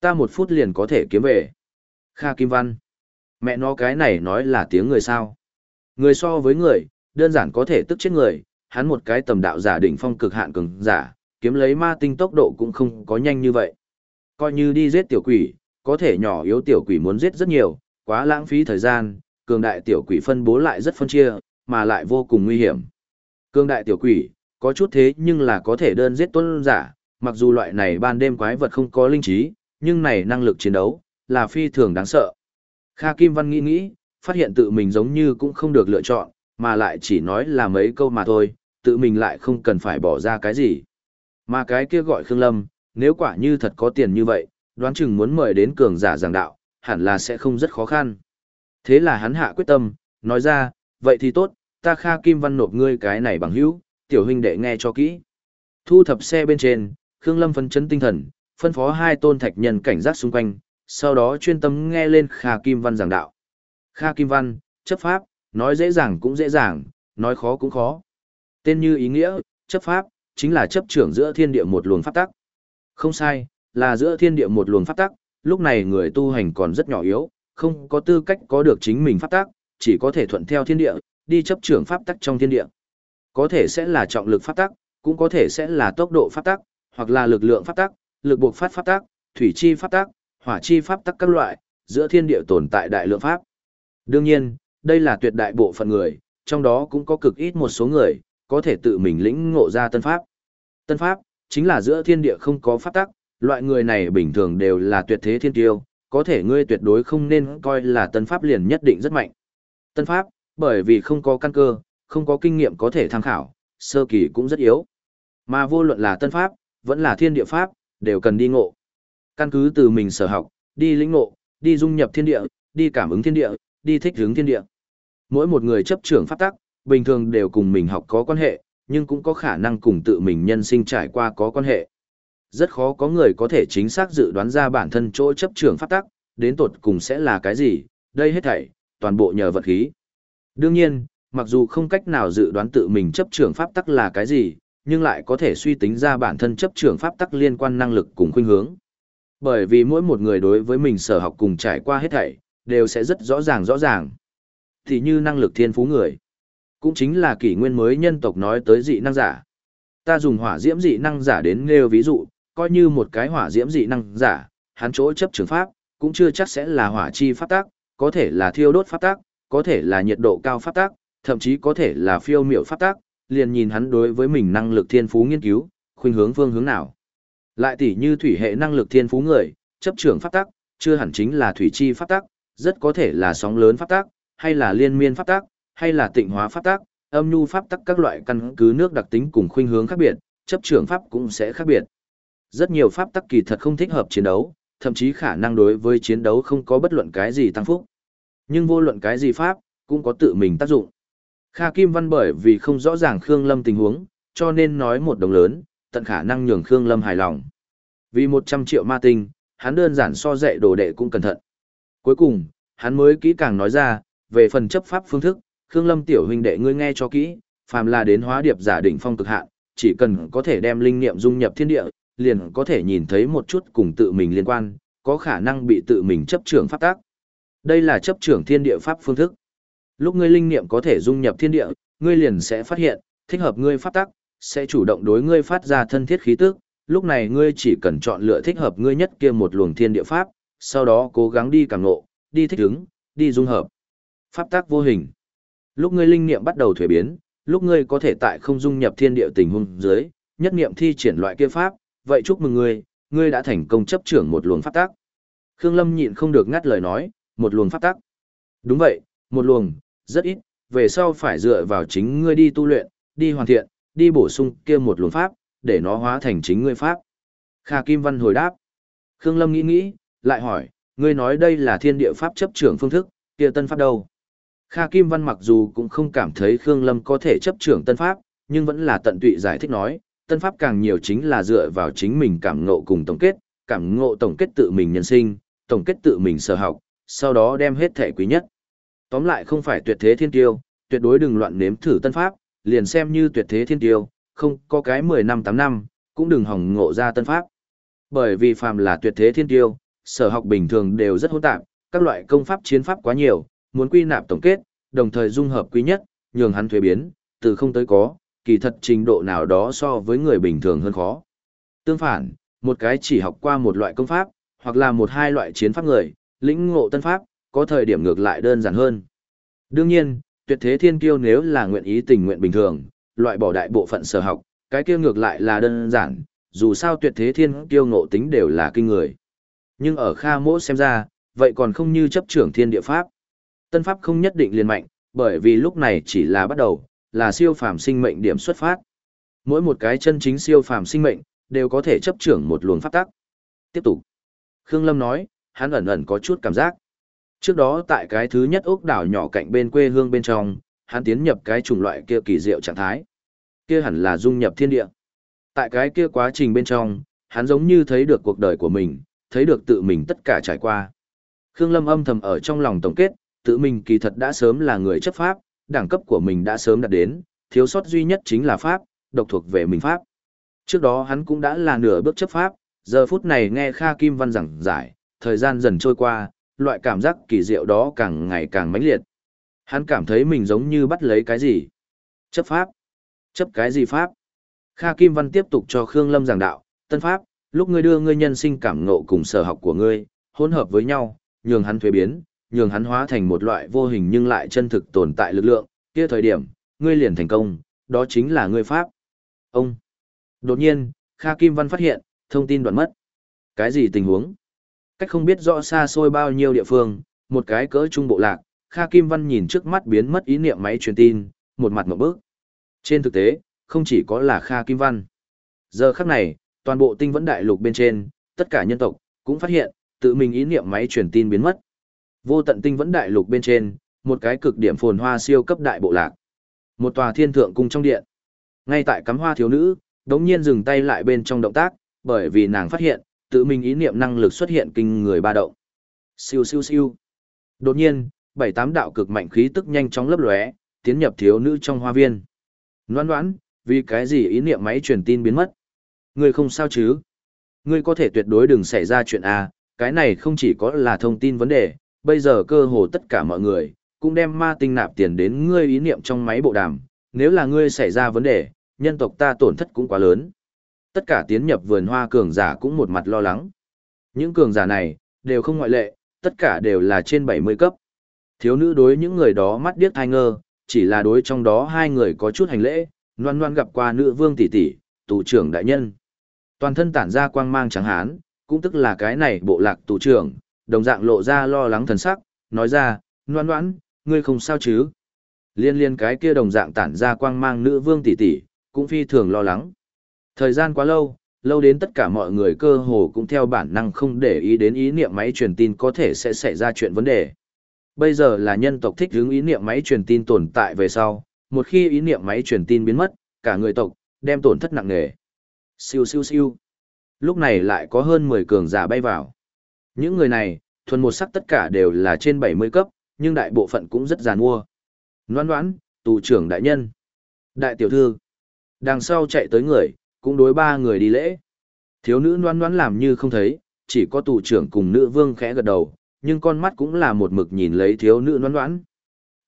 Ta một phút liền có thể kiếm về. Kha Kim Văn, mẹ nó cái này nói là tiếng người sao? Người so với người, đơn giản có thể tức chết người, hắn một cái tầm đạo giả đỉnh phong cực hạn cường giả, kiếm lấy ma tinh tốc độ cũng không có nhanh như vậy. Coi như đi giết tiểu quỷ, có thể nhỏ yếu tiểu quỷ muốn giết rất nhiều, quá lãng phí thời gian, cường đại tiểu quỷ phân bố lại rất phân chia, mà lại vô cùng nguy hiểm. Cường đại tiểu quỷ, có chút thế nhưng là có thể đơn giết tôn giả, mặc dù loại này ban đêm quái vật không có linh trí, nhưng này năng lực chiến đấu, là phi thường đáng sợ. Kha Kim Văn nghĩ nghĩ, phát hiện tự mình giống như cũng không được lựa chọn, mà lại chỉ nói là mấy câu mà thôi, tự mình lại không cần phải bỏ ra cái gì. Mà cái kia gọi Khương Lâm, nếu quả như thật có tiền như vậy, đoán chừng muốn mời đến cường giả giảng đạo, hẳn là sẽ không rất khó khăn. Thế là hắn hạ quyết tâm, nói ra, vậy thì tốt, ta Kha Kim Văn nộp ngươi cái này bằng hữu, tiểu huynh đệ nghe cho kỹ. Thu thập xe bên trên, Khương Lâm phân chấn tinh thần, phân phó hai tôn thạch nhân cảnh giác xung quanh, sau đó chuyên tâm nghe lên Kha Kim Văn giảng đạo. Kha Kim Văn, chấp pháp, nói dễ dàng cũng dễ dàng, nói khó cũng khó. Tên như ý nghĩa, chấp pháp, chính là chấp trưởng giữa thiên địa một luồng pháp tắc. Không sai, là giữa thiên địa một luồng pháp tắc, lúc này người tu hành còn rất nhỏ yếu, không có tư cách có được chính mình pháp tắc, chỉ có thể thuận theo thiên địa, đi chấp trưởng pháp tắc trong thiên địa. Có thể sẽ là trọng lực pháp tắc, cũng có thể sẽ là tốc độ pháp tắc, hoặc là lực lượng pháp tắc, lực buộc phát pháp tắc, thủy chi pháp tắc, hỏa chi pháp tắc các loại, giữa thiên địa tồn tại đại lượng pháp. Đương nhiên, đây là tuyệt đại bộ phận người, trong đó cũng có cực ít một số người, có thể tự mình lĩnh ngộ ra tân pháp. Tân pháp, chính là giữa thiên địa không có pháp tắc, loại người này bình thường đều là tuyệt thế thiên tiêu, có thể ngươi tuyệt đối không nên coi là tân pháp liền nhất định rất mạnh. Tân pháp, bởi vì không có căn cơ, không có kinh nghiệm có thể tham khảo, sơ kỳ cũng rất yếu. Mà vô luận là tân pháp, vẫn là thiên địa pháp, đều cần đi ngộ. Căn cứ từ mình sở học, đi lĩnh ngộ, đi dung nhập thiên địa, đi cảm ứng thiên địa, đi thích hướng thiên địa. Mỗi một người chấp trưởng pháp tắc, bình thường đều cùng mình học có quan hệ, nhưng cũng có khả năng cùng tự mình nhân sinh trải qua có quan hệ. Rất khó có người có thể chính xác dự đoán ra bản thân chỗ chấp trưởng pháp tắc, đến tột cùng sẽ là cái gì, đây hết thảy, toàn bộ nhờ vật khí. Đương nhiên, mặc dù không cách nào dự đoán tự mình chấp trưởng pháp tắc là cái gì, nhưng lại có thể suy tính ra bản thân chấp trưởng pháp tắc liên quan năng lực cùng khuynh hướng. Bởi vì mỗi một người đối với mình sở học cùng trải qua hết thảy, đều sẽ rất rõ ràng rõ ràng. Thì như năng lực thiên phú người, cũng chính là kỷ nguyên mới nhân tộc nói tới dị năng giả. Ta dùng hỏa diễm dị năng giả đến nêu ví dụ, coi như một cái hỏa diễm dị năng giả, hắn chỗ chấp trường pháp, cũng chưa chắc sẽ là hỏa chi pháp tác, có thể là thiêu đốt pháp tác, có thể là nhiệt độ cao pháp tác, thậm chí có thể là phiêu miểu pháp tác, liền nhìn hắn đối với mình năng lực thiên phú nghiên cứu, khuynh hướng phương hướng nào. Lại tỉ như thủy hệ năng lực thiên phú người, chấp trưởng pháp tác, chưa hẳn chính là thủy chi pháp tác, rất có thể là sóng lớn pháp tác, hay là liên miên pháp tác, hay là tịnh hóa pháp tác, âm nhu pháp tác các loại căn cứ nước đặc tính cùng khuynh hướng khác biệt, chấp trưởng pháp cũng sẽ khác biệt. Rất nhiều pháp tắc kỳ thật không thích hợp chiến đấu, thậm chí khả năng đối với chiến đấu không có bất luận cái gì tăng phúc. Nhưng vô luận cái gì pháp, cũng có tự mình tác dụng. Kha Kim Văn bởi vì không rõ ràng Khương Lâm tình huống, cho nên nói một đồng lớn, tận khả năng nhường Khương Lâm hài lòng. Vì 100 triệu ma tinh, hắn đơn giản so dạy đồ đệ cũng cẩn thận. Cuối cùng, hắn mới kỹ càng nói ra, về phần chấp pháp phương thức, Khương Lâm tiểu huynh đệ ngươi nghe cho kỹ, phàm là đến hóa điệp giả đỉnh phong cực hạn, chỉ cần có thể đem linh niệm dung nhập thiên địa, liền có thể nhìn thấy một chút cùng tự mình liên quan, có khả năng bị tự mình chấp trưởng pháp tác. Đây là chấp trưởng thiên địa pháp phương thức. Lúc ngươi linh niệm có thể dung nhập thiên địa, ngươi liền sẽ phát hiện, thích hợp ngươi pháp tác, sẽ chủ động đối ngươi phát ra thân thiết khí tức, lúc này ngươi chỉ cần chọn lựa thích hợp ngươi nhất kia một luồng thiên địa pháp, sau đó cố gắng đi cảm ngộ, đi thích ứng, đi dung hợp. Pháp tác vô hình. Lúc ngươi linh niệm bắt đầu thuế biến, lúc ngươi có thể tại không dung nhập thiên địa tình huống dưới, nhất niệm thi triển loại kia pháp, vậy chúc mừng ngươi, ngươi đã thành công chấp trưởng một luồng pháp tác. Khương Lâm nhịn không được ngắt lời nói, một luồng pháp tác. Đúng vậy, một luồng, rất ít, về sau phải dựa vào chính ngươi đi tu luyện, đi hoàn thiện, đi bổ sung kia một luồng pháp, để nó hóa thành chính ngươi pháp. Kha Kim Văn hồi đáp. Khương Lâm nghĩ nghĩ, lại hỏi, ngươi nói đây là thiên địa pháp chấp trưởng phương thức, kia tân pháp đâu? Kha Kim Văn mặc dù cũng không cảm thấy Khương Lâm có thể chấp trưởng tân pháp, nhưng vẫn là tận tụy giải thích nói, tân pháp càng nhiều chính là dựa vào chính mình cảm ngộ cùng tổng kết, cảm ngộ tổng kết tự mình nhân sinh, tổng kết tự mình sở học, sau đó đem hết thể quý nhất. Tóm lại không phải tuyệt thế thiên tiêu, tuyệt đối đừng loạn nếm thử tân pháp, liền xem như tuyệt thế thiên tiêu, không có cái 10 năm 8 năm, cũng đừng hỏng ngộ ra tân pháp. Bởi vì phàm là tuyệt thế thiên tiêu, sở học bình thường đều rất hỗn tạp, các loại công pháp chiến pháp quá nhiều, muốn quy nạp tổng kết, đồng thời dung hợp quý nhất, nhường hắn thuế biến, từ không tới có, kỳ thật trình độ nào đó so với người bình thường hơn khó. Tương phản, một cái chỉ học qua một loại công pháp, hoặc là một hai loại chiến pháp người, lĩnh ngộ tân pháp, có thời điểm ngược lại đơn giản hơn. Đương nhiên, tuyệt thế thiên kiêu nếu là nguyện ý tình nguyện bình thường, loại bỏ đại bộ phận sở học, cái kia ngược lại là đơn giản, dù sao tuyệt thế thiên kiêu ngộ tính đều là kinh người. Nhưng ở Kha Mỗ xem ra, vậy còn không như chấp trưởng thiên địa pháp. Tân pháp không nhất định liền mạnh, bởi vì lúc này chỉ là bắt đầu, là siêu phàm sinh mệnh điểm xuất phát. Mỗi một cái chân chính siêu phàm sinh mệnh, đều có thể chấp trưởng một luồng pháp tắc. Tiếp tục. Khương Lâm nói, hắn ẩn ẩn có chút cảm giác. Trước đó tại cái thứ nhất ốc đảo nhỏ cạnh bên quê hương bên trong, hắn tiến nhập cái chủng loại kia kỳ diệu trạng thái. Kia hẳn là dung nhập thiên địa. Tại cái kia quá trình bên trong, hắn giống như thấy được cuộc đời của mình, thấy được tự mình tất cả trải qua. Khương Lâm âm thầm ở trong lòng tổng kết, tự mình kỳ thật đã sớm là người chấp pháp, đẳng cấp của mình đã sớm đạt đến, thiếu sót duy nhất chính là pháp, độc thuộc về mình pháp. Trước đó hắn cũng đã là nửa bước chấp pháp, giờ phút này nghe Kha Kim Văn giảng giải, thời gian dần trôi qua, loại cảm giác kỳ diệu đó càng ngày càng mãnh liệt. Hắn cảm thấy mình giống như bắt lấy cái gì. Chấp pháp. Chấp cái gì pháp? Kha Kim Văn tiếp tục cho Khương Lâm giảng đạo, tân pháp, lúc ngươi đưa ngươi nhân sinh cảm ngộ cùng sở học của ngươi, hỗn hợp với nhau, nhường hắn thuế biến, nhường hắn hóa thành một loại vô hình nhưng lại chân thực tồn tại lực lượng, kia thời điểm, ngươi liền thành công, đó chính là ngươi pháp. Ông. Đột nhiên, Kha Kim Văn phát hiện, thông tin đoạn mất. Cái gì tình huống? Cách không biết rõ xa xôi bao nhiêu địa phương, một cái cỡ trung bộ lạc, Kha Kim Văn nhìn trước mắt biến mất ý niệm máy truyền tin, một mặt một bước. Trên thực tế, không chỉ có là Kha Kim Văn. Giờ khắc này, toàn bộ tinh vẫn đại lục bên trên, tất cả nhân tộc, cũng phát hiện, tự mình ý niệm máy truyền tin biến mất. Vô tận tinh vẫn đại lục bên trên, một cái cực điểm phồn hoa siêu cấp đại bộ lạc. Một tòa thiên thượng cung trong điện. Ngay tại cắm hoa thiếu nữ, đống nhiên dừng tay lại bên trong động tác, bởi vì nàng phát hiện, tự mình ý niệm năng lực xuất hiện kinh người ba động. Siêu siêu siêu. Đột nhiên, bảy tám đạo cực mạnh khí tức nhanh chóng lấp lóe, tiến nhập thiếu nữ trong hoa viên. Loan đoán, vì cái gì ý niệm máy truyền tin biến mất? Ngươi không sao chứ? Ngươi có thể tuyệt đối đừng xảy ra chuyện à? cái này không chỉ có là thông tin vấn đề, bây giờ cơ hồ tất cả mọi người, cũng đem ma tinh nạp tiền đến ngươi ý niệm trong máy bộ đàm, nếu là ngươi xảy ra vấn đề, nhân tộc ta tổn thất cũng quá lớn. Tất cả tiến nhập vườn hoa cường giả cũng một mặt lo lắng. Những cường giả này, đều không ngoại lệ, tất cả đều là trên 70 cấp. Thiếu nữ đối những người đó mắt điếc thai ngơ, chỉ là đối trong đó hai người có chút hành lễ, loan loan gặp qua nữ vương tỷ tỷ, tù trưởng đại nhân. Toàn thân tản ra quang mang trắng hán, cũng tức là cái này bộ lạc tù trưởng, đồng dạng lộ ra lo lắng thần sắc, nói ra, loan loan, ngươi không sao chứ? Liên liên cái kia đồng dạng tản ra quang mang nữ vương tỷ tỷ, cũng phi thường lo lắng. Thời gian quá lâu, Lâu đến tất cả mọi người cơ hồ cũng theo bản năng không để ý đến ý niệm máy truyền tin có thể sẽ xảy ra chuyện vấn đề. Bây giờ là nhân tộc thích hướng ý niệm máy truyền tin tồn tại về sau, một khi ý niệm máy truyền tin biến mất, cả người tộc đem tổn thất nặng nề. Siêu siêu siêu. Lúc này lại có hơn 10 cường giả bay vào. Những người này, thuần một sắc tất cả đều là trên 70 cấp, nhưng đại bộ phận cũng rất giàn mua. Loan đoán, tù trưởng đại nhân. Đại tiểu thư. Đằng sau chạy tới người, cũng đối ba người đi lễ. Thiếu nữ loan đoán làm như không thấy, chỉ có tù trưởng cùng nữ vương khẽ gật đầu, nhưng con mắt cũng là một mực nhìn lấy thiếu nữ loan đoán.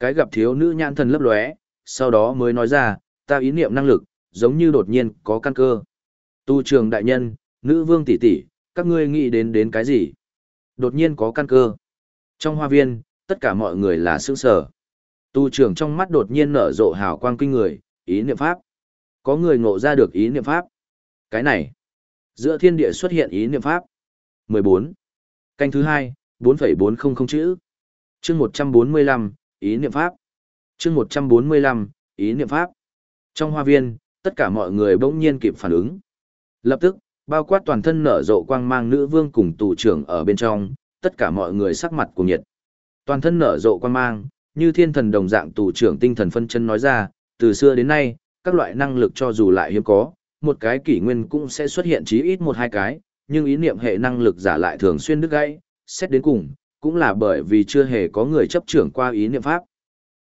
Cái gặp thiếu nữ nhãn thần lấp lóe, sau đó mới nói ra, ta ý niệm năng lực, giống như đột nhiên có căn cơ. Tu trường đại nhân, nữ vương tỷ tỷ, các ngươi nghĩ đến đến cái gì? Đột nhiên có căn cơ. Trong hoa viên, tất cả mọi người là sững sờ. Tu trưởng trong mắt đột nhiên nở rộ hào quang kinh người, ý niệm pháp. Có người ngộ ra được ý niệm pháp. Cái này, giữa thiên địa xuất hiện ý niệm pháp. 14. Canh thứ 2, 4,400 chữ. Chương 145, ý niệm pháp. Chương 145, ý niệm pháp. Trong hoa viên, tất cả mọi người bỗng nhiên kịp phản ứng. Lập tức, bao quát toàn thân nở rộ quang mang nữ vương cùng tù trưởng ở bên trong, tất cả mọi người sắc mặt cùng nhiệt. Toàn thân nở rộ quang mang, như thiên thần đồng dạng tù trưởng tinh thần phân chân nói ra, từ xưa đến nay, các loại năng lực cho dù lại hiếm có, một cái kỷ nguyên cũng sẽ xuất hiện chí ít một hai cái, nhưng ý niệm hệ năng lực giả lại thường xuyên đứt gãy, xét đến cùng, cũng là bởi vì chưa hề có người chấp trưởng qua ý niệm pháp.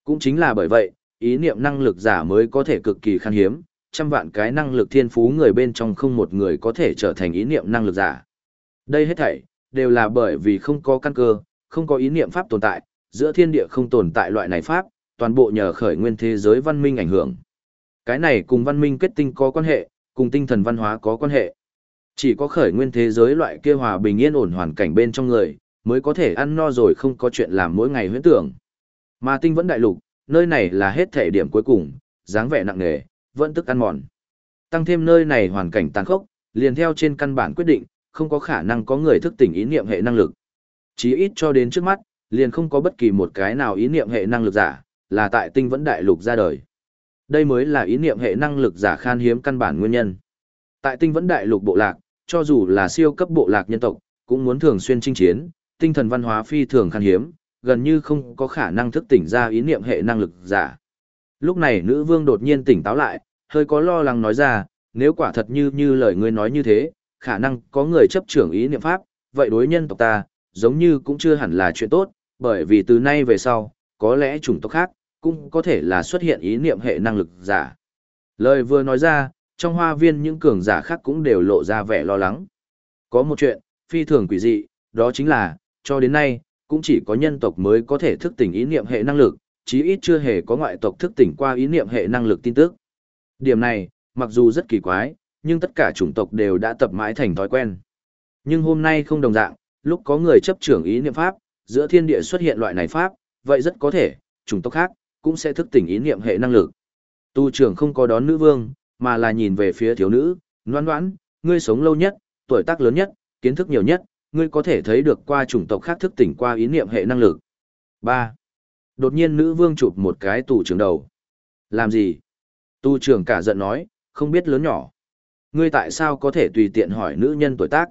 Cũng chính là bởi vậy, ý niệm năng lực giả mới có thể cực kỳ khan hiếm, trăm vạn cái năng lực thiên phú người bên trong không một người có thể trở thành ý niệm năng lực giả. Đây hết thảy, đều là bởi vì không có căn cơ, không có ý niệm pháp tồn tại, giữa thiên địa không tồn tại loại này pháp, toàn bộ nhờ khởi nguyên thế giới văn minh ảnh hưởng. Cái này cùng văn minh kết tinh có quan hệ, cùng tinh thần văn hóa có quan hệ. Chỉ có khởi nguyên thế giới loại kia hòa bình yên ổn hoàn cảnh bên trong người, mới có thể ăn no rồi không có chuyện làm mỗi ngày huyễn tưởng. Mà tinh vẫn đại lục, nơi này là hết thể điểm cuối cùng, dáng vẻ nặng nề, vẫn tức ăn mòn. Tăng thêm nơi này hoàn cảnh tàn khốc, liền theo trên căn bản quyết định, không có khả năng có người thức tỉnh ý niệm hệ năng lực. Chí ít cho đến trước mắt, liền không có bất kỳ một cái nào ý niệm hệ năng lực giả, là tại tinh vẫn đại lục ra đời. Đây mới là ý niệm hệ năng lực giả khan hiếm căn bản nguyên nhân. Tại tinh vẫn đại lục bộ lạc, cho dù là siêu cấp bộ lạc nhân tộc, cũng muốn thường xuyên chinh chiến, tinh thần văn hóa phi thường khan hiếm, gần như không có khả năng thức tỉnh ra ý niệm hệ năng lực giả. Lúc này nữ vương đột nhiên tỉnh táo lại, hơi có lo lắng nói ra, nếu quả thật như như lời ngươi nói như thế, khả năng có người chấp trưởng ý niệm pháp, vậy đối nhân tộc ta, giống như cũng chưa hẳn là chuyện tốt, bởi vì từ nay về sau, có lẽ chủng tộc khác, cũng có thể là xuất hiện ý niệm hệ năng lực giả. Lời vừa nói ra, trong hoa viên những cường giả khác cũng đều lộ ra vẻ lo lắng. Có một chuyện, phi thường quỷ dị, đó chính là, cho đến nay, cũng chỉ có nhân tộc mới có thể thức tỉnh ý niệm hệ năng lực, chí ít chưa hề có ngoại tộc thức tỉnh qua ý niệm hệ năng lực tin tức. Điểm này, mặc dù rất kỳ quái, nhưng tất cả chủng tộc đều đã tập mãi thành thói quen. Nhưng hôm nay không đồng dạng, lúc có người chấp trưởng ý niệm pháp, giữa thiên địa xuất hiện loại này pháp, vậy rất có thể, chủng tộc khác cũng sẽ thức tỉnh ý niệm hệ năng lực. Tu trưởng không có đón nữ vương, mà là nhìn về phía thiếu nữ, noan noãn, ngươi sống lâu nhất, tuổi tác lớn nhất, kiến thức nhiều nhất, ngươi có thể thấy được qua chủng tộc khác thức tỉnh qua ý niệm hệ năng lực. 3. Đột nhiên nữ vương chụp một cái tù trưởng đầu. Làm gì? Tu trưởng cả giận nói, không biết lớn nhỏ. Ngươi tại sao có thể tùy tiện hỏi nữ nhân tuổi tác?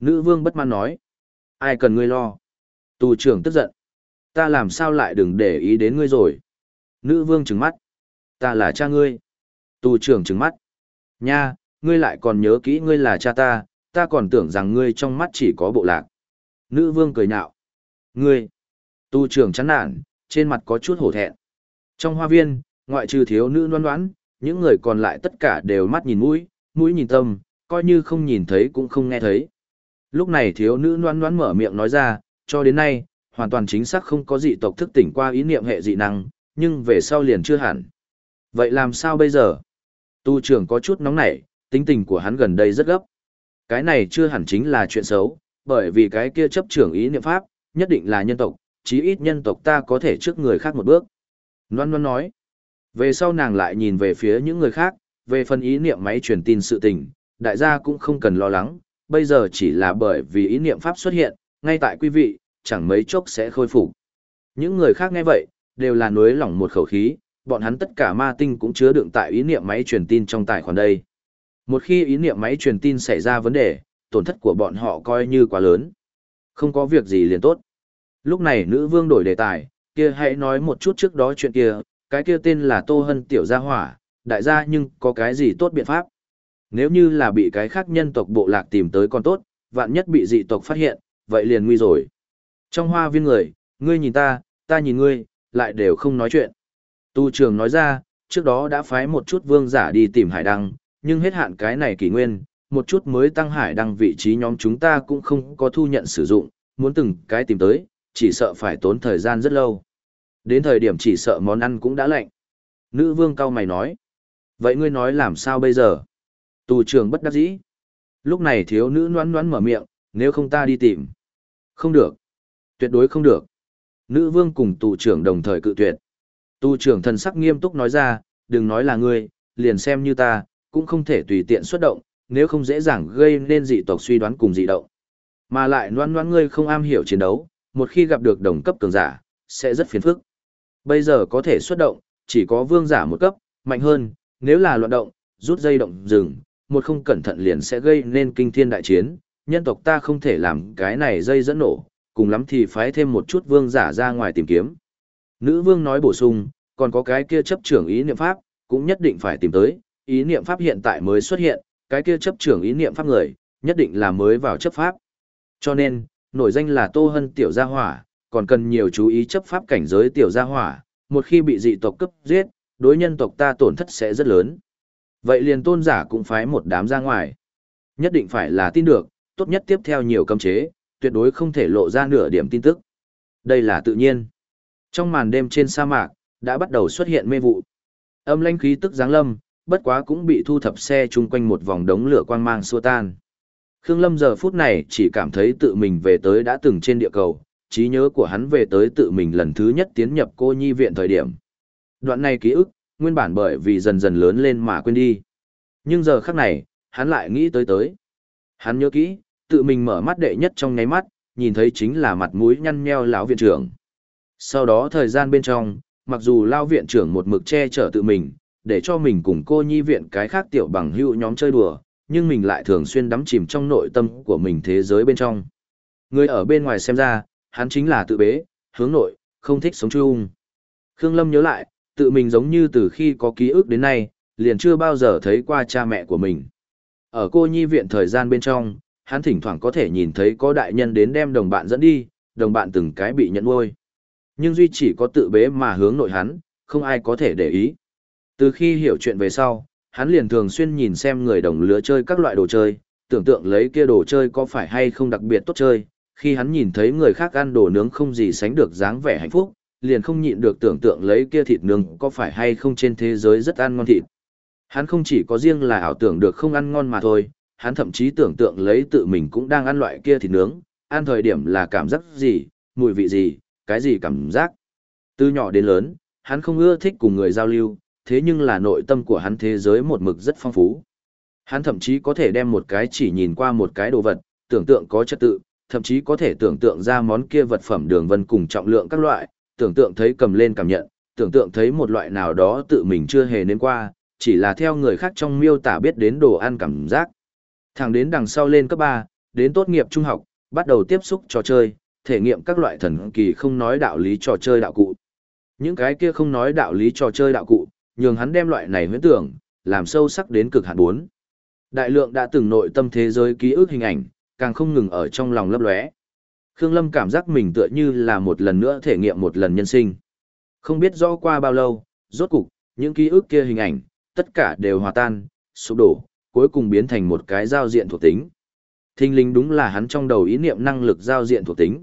Nữ vương bất mãn nói. Ai cần ngươi lo? Tu trưởng tức giận. Ta làm sao lại đừng để ý đến ngươi rồi? Nữ vương trừng mắt. Ta là cha ngươi. Tu trưởng trừng mắt. Nha, ngươi lại còn nhớ kỹ ngươi là cha ta, ta còn tưởng rằng ngươi trong mắt chỉ có bộ lạc. Nữ vương cười nhạo. Ngươi. Tu trưởng chán nản, trên mặt có chút hổ thẹn. Trong hoa viên, ngoại trừ thiếu nữ noan noãn, những người còn lại tất cả đều mắt nhìn mũi, mũi nhìn tâm, coi như không nhìn thấy cũng không nghe thấy. Lúc này thiếu nữ noan noan mở miệng nói ra, cho đến nay, hoàn toàn chính xác không có dị tộc thức tỉnh qua ý niệm hệ dị năng, nhưng về sau liền chưa hẳn. Vậy làm sao bây giờ? Tu trưởng có chút nóng nảy, tính tình của hắn gần đây rất gấp. Cái này chưa hẳn chính là chuyện xấu, bởi vì cái kia chấp trưởng ý niệm pháp, nhất định là nhân tộc, chí ít nhân tộc ta có thể trước người khác một bước. Loan Loan nói. Về sau nàng lại nhìn về phía những người khác, về phần ý niệm máy truyền tin sự tình, đại gia cũng không cần lo lắng, bây giờ chỉ là bởi vì ý niệm pháp xuất hiện, ngay tại quý vị, chẳng mấy chốc sẽ khôi phục. Những người khác nghe vậy, đều là nuối lỏng một khẩu khí, bọn hắn tất cả ma tinh cũng chứa đựng tại ý niệm máy truyền tin trong tài khoản đây. Một khi ý niệm máy truyền tin xảy ra vấn đề, tổn thất của bọn họ coi như quá lớn. Không có việc gì liền tốt. Lúc này nữ vương đổi đề tài, kia hãy nói một chút trước đó chuyện kia, cái kia tên là Tô Hân Tiểu Gia Hỏa, đại gia nhưng có cái gì tốt biện pháp. Nếu như là bị cái khác nhân tộc bộ lạc tìm tới còn tốt, vạn nhất bị dị tộc phát hiện, vậy liền nguy rồi. Trong hoa viên người, ngươi nhìn ta, ta nhìn ngươi, lại đều không nói chuyện. Tu trường nói ra, trước đó đã phái một chút vương giả đi tìm hải đăng, nhưng hết hạn cái này kỷ nguyên, một chút mới tăng hải đăng vị trí nhóm chúng ta cũng không có thu nhận sử dụng, muốn từng cái tìm tới, chỉ sợ phải tốn thời gian rất lâu. Đến thời điểm chỉ sợ món ăn cũng đã lạnh. Nữ vương cao mày nói. Vậy ngươi nói làm sao bây giờ? Tù trưởng bất đắc dĩ. Lúc này thiếu nữ noán noán mở miệng, nếu không ta đi tìm. Không được. Tuyệt đối không được. Nữ vương cùng tù trưởng đồng thời cự tuyệt. Tù trưởng thần sắc nghiêm túc nói ra, đừng nói là ngươi, liền xem như ta, cũng không thể tùy tiện xuất động, nếu không dễ dàng gây nên dị tộc suy đoán cùng dị động. Mà lại noan noan ngươi không am hiểu chiến đấu, một khi gặp được đồng cấp cường giả, sẽ rất phiền phức. Bây giờ có thể xuất động, chỉ có vương giả một cấp, mạnh hơn, nếu là loạn động, rút dây động dừng, một không cẩn thận liền sẽ gây nên kinh thiên đại chiến, nhân tộc ta không thể làm cái này dây dẫn nổ, cùng lắm thì phái thêm một chút vương giả ra ngoài tìm kiếm. Nữ vương nói bổ sung, còn có cái kia chấp trưởng ý niệm pháp, cũng nhất định phải tìm tới, ý niệm pháp hiện tại mới xuất hiện, cái kia chấp trưởng ý niệm pháp người, nhất định là mới vào chấp pháp. Cho nên, nổi danh là Tô Hân Tiểu Gia Hỏa, còn cần nhiều chú ý chấp pháp cảnh giới Tiểu Gia Hỏa, một khi bị dị tộc cấp giết, đối nhân tộc ta tổn thất sẽ rất lớn. Vậy liền tôn giả cũng phái một đám ra ngoài. Nhất định phải là tin được, tốt nhất tiếp theo nhiều cấm chế, tuyệt đối không thể lộ ra nửa điểm tin tức. Đây là tự nhiên. Trong màn đêm trên sa mạc, đã bắt đầu xuất hiện mê vụ. Âm lãnh khí tức giáng lâm, bất quá cũng bị thu thập xe chung quanh một vòng đống lửa quang mang xua tan. Khương Lâm giờ phút này chỉ cảm thấy tự mình về tới đã từng trên địa cầu, trí nhớ của hắn về tới tự mình lần thứ nhất tiến nhập cô nhi viện thời điểm. Đoạn này ký ức, nguyên bản bởi vì dần dần lớn lên mà quên đi. Nhưng giờ khắc này, hắn lại nghĩ tới tới. Hắn nhớ kỹ, tự mình mở mắt đệ nhất trong nháy mắt, nhìn thấy chính là mặt mũi nhăn nheo lão viện trưởng. Sau đó thời gian bên trong, mặc dù lao viện trưởng một mực che chở tự mình, để cho mình cùng cô nhi viện cái khác tiểu bằng hữu nhóm chơi đùa, nhưng mình lại thường xuyên đắm chìm trong nội tâm của mình thế giới bên trong. Người ở bên ngoài xem ra, hắn chính là tự bế, hướng nội, không thích sống chung. Khương Lâm nhớ lại, tự mình giống như từ khi có ký ức đến nay, liền chưa bao giờ thấy qua cha mẹ của mình. Ở cô nhi viện thời gian bên trong, hắn thỉnh thoảng có thể nhìn thấy có đại nhân đến đem đồng bạn dẫn đi, đồng bạn từng cái bị nhận nuôi. Nhưng duy chỉ có tự bế mà hướng nội hắn, không ai có thể để ý. Từ khi hiểu chuyện về sau, hắn liền thường xuyên nhìn xem người đồng lứa chơi các loại đồ chơi, tưởng tượng lấy kia đồ chơi có phải hay không đặc biệt tốt chơi. Khi hắn nhìn thấy người khác ăn đồ nướng không gì sánh được dáng vẻ hạnh phúc, liền không nhịn được tưởng tượng lấy kia thịt nướng có phải hay không trên thế giới rất ăn ngon thịt. Hắn không chỉ có riêng là ảo tưởng được không ăn ngon mà thôi, hắn thậm chí tưởng tượng lấy tự mình cũng đang ăn loại kia thịt nướng, ăn thời điểm là cảm giác gì, mùi vị gì, cái gì cảm giác. Từ nhỏ đến lớn, hắn không ưa thích cùng người giao lưu, thế nhưng là nội tâm của hắn thế giới một mực rất phong phú. Hắn thậm chí có thể đem một cái chỉ nhìn qua một cái đồ vật, tưởng tượng có chất tự, thậm chí có thể tưởng tượng ra món kia vật phẩm đường vân cùng trọng lượng các loại, tưởng tượng thấy cầm lên cảm nhận, tưởng tượng thấy một loại nào đó tự mình chưa hề nếm qua, chỉ là theo người khác trong miêu tả biết đến đồ ăn cảm giác. Thẳng đến đằng sau lên cấp 3, đến tốt nghiệp trung học, bắt đầu tiếp xúc trò chơi, thể nghiệm các loại thần kỳ không nói đạo lý trò chơi đạo cụ. Những cái kia không nói đạo lý trò chơi đạo cụ, nhường hắn đem loại này huyễn tưởng, làm sâu sắc đến cực hạn 4. Đại lượng đã từng nội tâm thế giới ký ức hình ảnh, càng không ngừng ở trong lòng lấp lóe. Khương Lâm cảm giác mình tựa như là một lần nữa thể nghiệm một lần nhân sinh. Không biết rõ qua bao lâu, rốt cục, những ký ức kia hình ảnh, tất cả đều hòa tan, sụp đổ, cuối cùng biến thành một cái giao diện thuộc tính. Thinh linh đúng là hắn trong đầu ý niệm năng lực giao diện thuộc tính.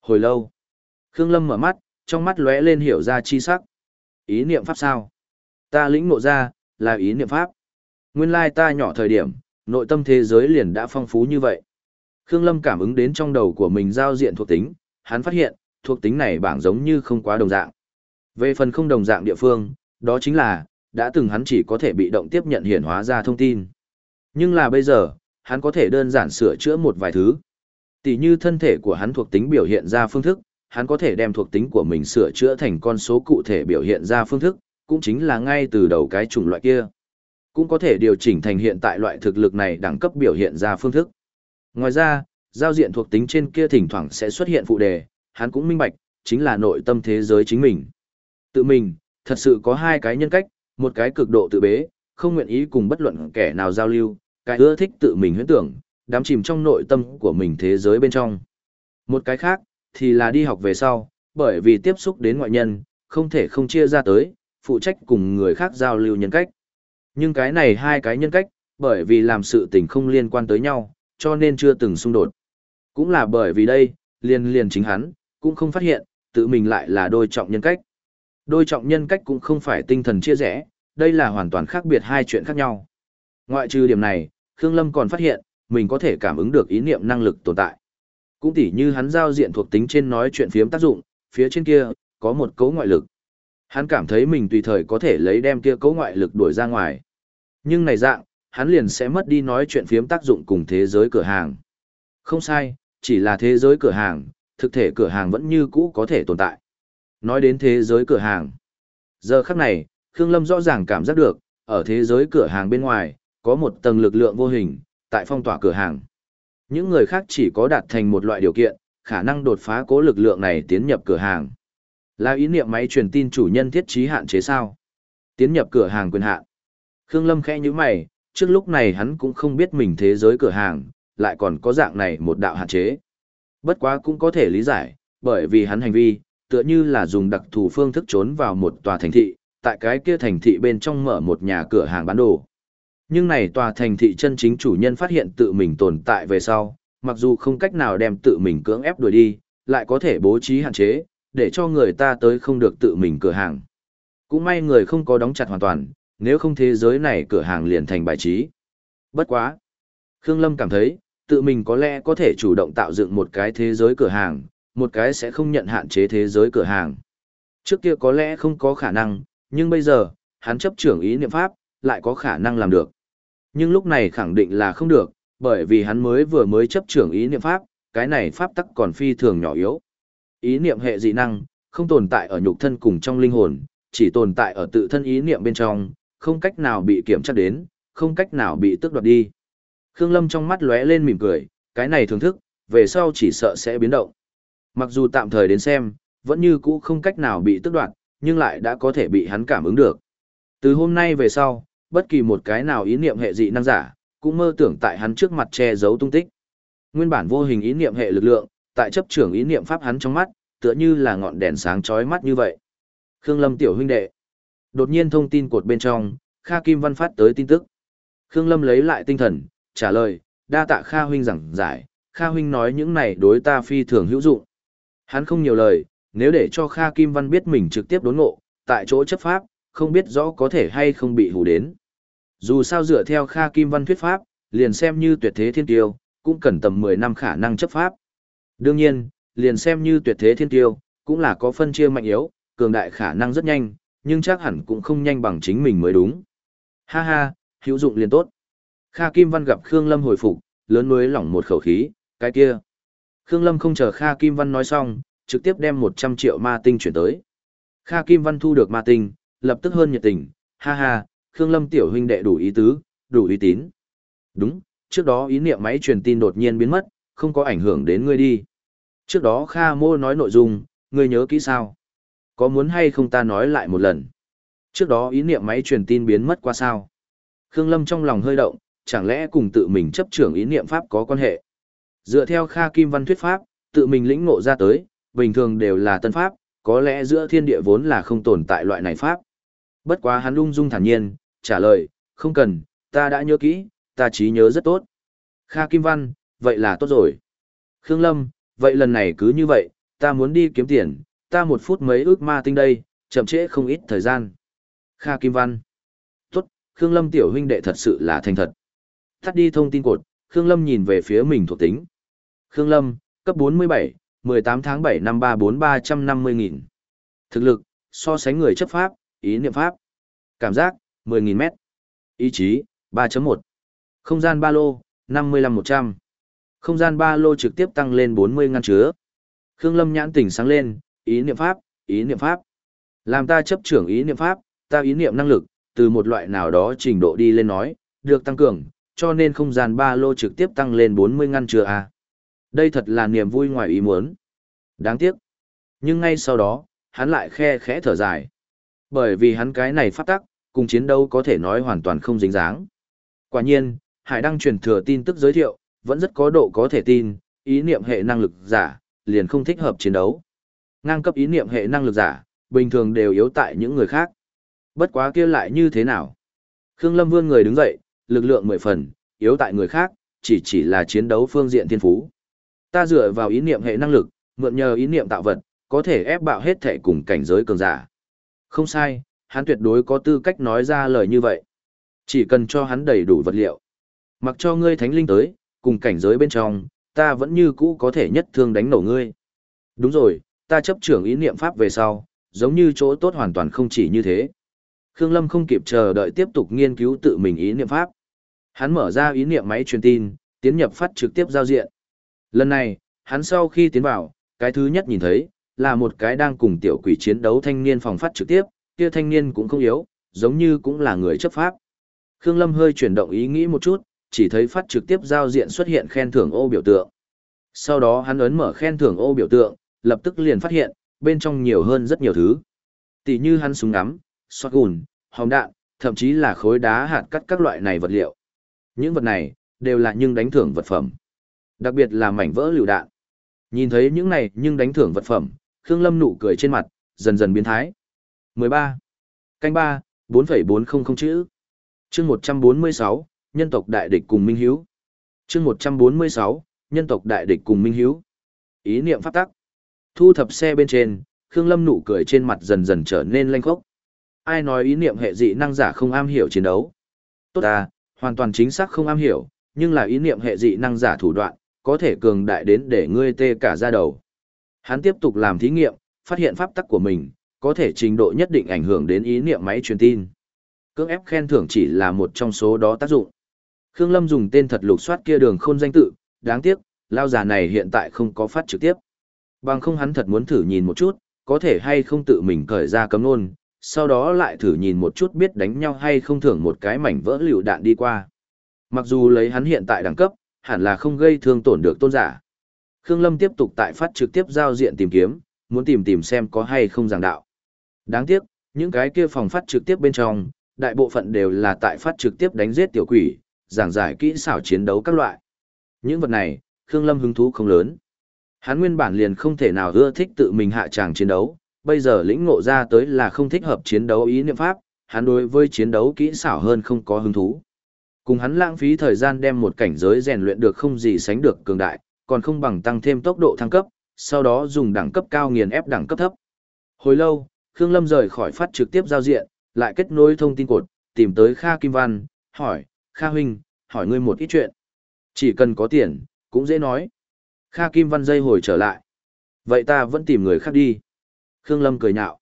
Hồi lâu, Khương Lâm mở mắt, trong mắt lóe lên hiểu ra chi sắc. Ý niệm pháp sao? Ta lĩnh ngộ ra, là ý niệm pháp. Nguyên lai ta nhỏ thời điểm, nội tâm thế giới liền đã phong phú như vậy. Khương Lâm cảm ứng đến trong đầu của mình giao diện thuộc tính, hắn phát hiện, thuộc tính này bảng giống như không quá đồng dạng. Về phần không đồng dạng địa phương, đó chính là, đã từng hắn chỉ có thể bị động tiếp nhận hiển hóa ra thông tin. Nhưng là bây giờ, hắn có thể đơn giản sửa chữa một vài thứ. Tỷ như thân thể của hắn thuộc tính biểu hiện ra phương thức, hắn có thể đem thuộc tính của mình sửa chữa thành con số cụ thể biểu hiện ra phương thức, cũng chính là ngay từ đầu cái chủng loại kia. Cũng có thể điều chỉnh thành hiện tại loại thực lực này đẳng cấp biểu hiện ra phương thức. Ngoài ra, giao diện thuộc tính trên kia thỉnh thoảng sẽ xuất hiện phụ đề, hắn cũng minh bạch, chính là nội tâm thế giới chính mình. Tự mình, thật sự có hai cái nhân cách, một cái cực độ tự bế, không nguyện ý cùng bất luận kẻ nào giao lưu, cái ưa thích tự mình huyễn tưởng, đắm chìm trong nội tâm của mình thế giới bên trong. Một cái khác, thì là đi học về sau, bởi vì tiếp xúc đến ngoại nhân, không thể không chia ra tới, phụ trách cùng người khác giao lưu nhân cách. Nhưng cái này hai cái nhân cách, bởi vì làm sự tình không liên quan tới nhau, cho nên chưa từng xung đột. Cũng là bởi vì đây, liền liền chính hắn, cũng không phát hiện, tự mình lại là đôi trọng nhân cách. Đôi trọng nhân cách cũng không phải tinh thần chia rẽ, đây là hoàn toàn khác biệt hai chuyện khác nhau. Ngoại trừ điểm này, Khương Lâm còn phát hiện, mình có thể cảm ứng được ý niệm năng lực tồn tại. Cũng tỉ như hắn giao diện thuộc tính trên nói chuyện phiếm tác dụng, phía trên kia, có một cấu ngoại lực. Hắn cảm thấy mình tùy thời có thể lấy đem kia cấu ngoại lực đuổi ra ngoài. Nhưng này dạng, hắn liền sẽ mất đi nói chuyện phiếm tác dụng cùng thế giới cửa hàng. Không sai, chỉ là thế giới cửa hàng, thực thể cửa hàng vẫn như cũ có thể tồn tại. Nói đến thế giới cửa hàng. Giờ khắc này, Khương Lâm rõ ràng cảm giác được, ở thế giới cửa hàng bên ngoài, có một tầng lực lượng vô hình, tại phong tỏa cửa hàng. Những người khác chỉ có đạt thành một loại điều kiện, khả năng đột phá cố lực lượng này tiến nhập cửa hàng. Là ý niệm máy truyền tin chủ nhân thiết trí hạn chế sao? Tiến nhập cửa hàng quyền hạn. Khương Lâm khẽ nhíu mày, trước lúc này hắn cũng không biết mình thế giới cửa hàng, lại còn có dạng này một đạo hạn chế. Bất quá cũng có thể lý giải, bởi vì hắn hành vi, tựa như là dùng đặc thù phương thức trốn vào một tòa thành thị, tại cái kia thành thị bên trong mở một nhà cửa hàng bán đồ. Nhưng này tòa thành thị chân chính chủ nhân phát hiện tự mình tồn tại về sau, mặc dù không cách nào đem tự mình cưỡng ép đuổi đi, lại có thể bố trí hạn chế, để cho người ta tới không được tự mình cửa hàng. Cũng may người không có đóng chặt hoàn toàn, nếu không thế giới này cửa hàng liền thành bài trí. Bất quá. Khương Lâm cảm thấy, tự mình có lẽ có thể chủ động tạo dựng một cái thế giới cửa hàng, một cái sẽ không nhận hạn chế thế giới cửa hàng. Trước kia có lẽ không có khả năng, nhưng bây giờ, hắn chấp trưởng ý niệm pháp, lại có khả năng làm được. Nhưng lúc này khẳng định là không được, bởi vì hắn mới vừa mới chấp trưởng ý niệm pháp, cái này pháp tắc còn phi thường nhỏ yếu. Ý niệm hệ dị năng, không tồn tại ở nhục thân cùng trong linh hồn, chỉ tồn tại ở tự thân ý niệm bên trong, không cách nào bị kiểm tra đến, không cách nào bị tước đoạt đi. Khương Lâm trong mắt lóe lên mỉm cười, cái này thưởng thức, về sau chỉ sợ sẽ biến động. Mặc dù tạm thời đến xem, vẫn như cũ không cách nào bị tước đoạt, nhưng lại đã có thể bị hắn cảm ứng được. Từ hôm nay về sau, bất kỳ một cái nào ý niệm hệ dị năng giả, cũng mơ tưởng tại hắn trước mặt che giấu tung tích. Nguyên bản vô hình ý niệm hệ lực lượng, tại chấp trưởng ý niệm pháp hắn trong mắt, tựa như là ngọn đèn sáng chói mắt như vậy. Khương Lâm tiểu huynh đệ. Đột nhiên thông tin cột bên trong, Kha Kim Văn phát tới tin tức. Khương Lâm lấy lại tinh thần, trả lời, đa tạ Kha huynh giảng giải, Kha huynh nói những này đối ta phi thường hữu dụng. Hắn không nhiều lời, nếu để cho Kha Kim Văn biết mình trực tiếp đốn ngộ, tại chỗ chấp pháp, không biết rõ có thể hay không bị hù đến. Dù sao dựa theo Kha Kim Văn thuyết pháp, liền xem như tuyệt thế thiên tiêu, cũng cần tầm 10 năm khả năng chấp pháp. Đương nhiên, liền xem như tuyệt thế thiên tiêu, cũng là có phân chia mạnh yếu, cường đại khả năng rất nhanh, nhưng chắc hẳn cũng không nhanh bằng chính mình mới đúng. Ha ha, hữu dụng liền tốt. Kha Kim Văn gặp Khương Lâm hồi phục, lớn nuối lỏng một khẩu khí, cái kia. Khương Lâm không chờ Kha Kim Văn nói xong, trực tiếp đem 100 triệu ma tinh chuyển tới. Kha Kim Văn thu được ma tinh, lập tức hơn nhiệt tình, ha ha, Khương Lâm tiểu huynh đệ đủ ý tứ, đủ uy tín. Đúng, trước đó ý niệm máy truyền tin đột nhiên biến mất, không có ảnh hưởng đến ngươi đi. Trước đó Kha Mô nói nội dung, ngươi nhớ kỹ sao? Có muốn hay không ta nói lại một lần? Trước đó ý niệm máy truyền tin biến mất qua sao? Khương Lâm trong lòng hơi động, chẳng lẽ cùng tự mình chấp trưởng ý niệm pháp có quan hệ? Dựa theo Kha Kim Văn thuyết pháp, tự mình lĩnh ngộ ra tới, bình thường đều là tân pháp, có lẽ giữa thiên địa vốn là không tồn tại loại này pháp. Bất quá hắn lung dung thản nhiên, trả lời, không cần, ta đã nhớ kỹ, ta trí nhớ rất tốt. Kha Kim Văn, vậy là tốt rồi. Khương Lâm, vậy lần này cứ như vậy, ta muốn đi kiếm tiền, ta một phút mấy ước ma tinh đây, chậm trễ không ít thời gian. Kha Kim Văn. Tốt, Khương Lâm tiểu huynh đệ thật sự là thành thật. Tắt đi thông tin cột, Khương Lâm nhìn về phía mình thuộc tính. Khương Lâm, cấp 47, 18 tháng 7 năm 34350.000. Thực lực, so sánh người chấp pháp, ý niệm pháp. Cảm giác, 10.000 mét. Ý chí, 3.1. Không gian ba lô, 55100. Không gian ba lô trực tiếp tăng lên 40 ngăn chứa. Khương Lâm nhãn tỉnh sáng lên, ý niệm pháp, ý niệm pháp. Làm ta chấp trưởng ý niệm pháp, ta ý niệm năng lực, từ một loại nào đó trình độ đi lên nói, được tăng cường, cho nên không gian ba lô trực tiếp tăng lên 40 ngăn chưa à? Đây thật là niềm vui ngoài ý muốn. Đáng tiếc. Nhưng ngay sau đó, hắn lại khe khẽ thở dài. Bởi vì hắn cái này phát tắc, cùng chiến đấu có thể nói hoàn toàn không dính dáng. Quả nhiên, Hải đăng truyền thừa tin tức giới thiệu, vẫn rất có độ có thể tin, ý niệm hệ năng lực giả, liền không thích hợp chiến đấu. Ngang cấp ý niệm hệ năng lực giả, bình thường đều yếu tại những người khác. Bất quá kia lại như thế nào? Khương Lâm vươn người đứng dậy, lực lượng mười phần, yếu tại người khác, chỉ chỉ là chiến đấu phương diện thiên phú. Ta dựa vào ý niệm hệ năng lực, mượn nhờ ý niệm tạo vật, có thể ép bạo hết thể cùng cảnh giới cường giả. Không sai, hắn tuyệt đối có tư cách nói ra lời như vậy. Chỉ cần cho hắn đầy đủ vật liệu. Mặc cho ngươi thánh linh tới, cùng cảnh giới bên trong, ta vẫn như cũ có thể nhất thương đánh nổ ngươi. Đúng rồi, ta chấp trưởng ý niệm pháp về sau, giống như chỗ tốt hoàn toàn không chỉ như thế. Khương Lâm không kịp chờ đợi tiếp tục nghiên cứu tự mình ý niệm pháp. Hắn mở ra ý niệm máy truyền tin, tiến nhập phát trực tiếp giao diện. Lần này, hắn sau khi tiến vào, cái thứ nhất nhìn thấy, là một cái đang cùng tiểu quỷ chiến đấu thanh niên phòng phát trực tiếp, kia thanh niên cũng không yếu, giống như cũng là người chấp pháp. Khương Lâm hơi chuyển động ý nghĩ một chút, chỉ thấy phát trực tiếp giao diện xuất hiện khen thưởng ô biểu tượng. Sau đó hắn ấn mở khen thưởng ô biểu tượng, lập tức liền phát hiện, bên trong nhiều hơn rất nhiều thứ. Tỷ như hắn súng ngắm, gùn, hòm đạn, thậm chí là khối đá hạt cắt các loại này vật liệu. Những vật này, đều là những đánh thưởng vật phẩm. Đặc biệt là mảnh vỡ lựu đạn. Nhìn thấy những này nhưng đánh thưởng vật phẩm, Khương Lâm nụ cười trên mặt, dần dần biến thái. 13. Canh 3, 4,400 chữ. chương 146, nhân tộc đại địch cùng Minh Hiếu. chương 146, nhân tộc đại địch cùng Minh Hiếu. Ý niệm pháp tắc. Thu thập xe bên trên, Khương Lâm nụ cười trên mặt dần dần trở nên lanh khốc. Ai nói ý niệm hệ dị năng giả không am hiểu chiến đấu? Tốt à, hoàn toàn chính xác không am hiểu, nhưng là ý niệm hệ dị năng giả thủ đoạn, có thể cường đại đến để ngươi tê cả ra đầu. Hắn tiếp tục làm thí nghiệm, phát hiện pháp tắc của mình, có thể trình độ nhất định ảnh hưởng đến ý niệm máy truyền tin. Cưỡng ép khen thưởng chỉ là một trong số đó tác dụng. Khương Lâm dùng tên thật lục soát kia đường khôn danh tự, đáng tiếc, lao già này hiện tại không có phát trực tiếp. Bằng không hắn thật muốn thử nhìn một chút, có thể hay không tự mình cởi ra cấm nôn, sau đó lại thử nhìn một chút biết đánh nhau hay không thưởng một cái mảnh vỡ liều đạn đi qua. Mặc dù lấy hắn hiện tại đẳng cấp, hẳn là không gây thương tổn được tôn giả. Khương Lâm tiếp tục tại phát trực tiếp giao diện tìm kiếm, muốn tìm tìm xem có hay không giảng đạo. Đáng tiếc, những cái kia phòng phát trực tiếp bên trong, đại bộ phận đều là tại phát trực tiếp đánh giết tiểu quỷ, giảng giải kỹ xảo chiến đấu các loại. Những vật này, Khương Lâm hứng thú không lớn. Hắn nguyên bản liền không thể nào ưa thích tự mình hạ tràng chiến đấu, bây giờ lĩnh ngộ ra tới là không thích hợp chiến đấu ý niệm pháp, hắn đối với chiến đấu kỹ xảo hơn không có hứng thú. Cùng hắn lãng phí thời gian đem một cảnh giới rèn luyện được không gì sánh được cường đại, còn không bằng tăng thêm tốc độ thăng cấp, sau đó dùng đẳng cấp cao nghiền ép đẳng cấp thấp. Hồi lâu, Khương Lâm rời khỏi phát trực tiếp giao diện, lại kết nối thông tin cột, tìm tới Kha Kim Văn, hỏi, Kha Huynh, hỏi ngươi một ít chuyện. Chỉ cần có tiền, cũng dễ nói. Kha Kim Văn dây hồi trở lại. Vậy ta vẫn tìm người khác đi. Khương Lâm cười nhạo.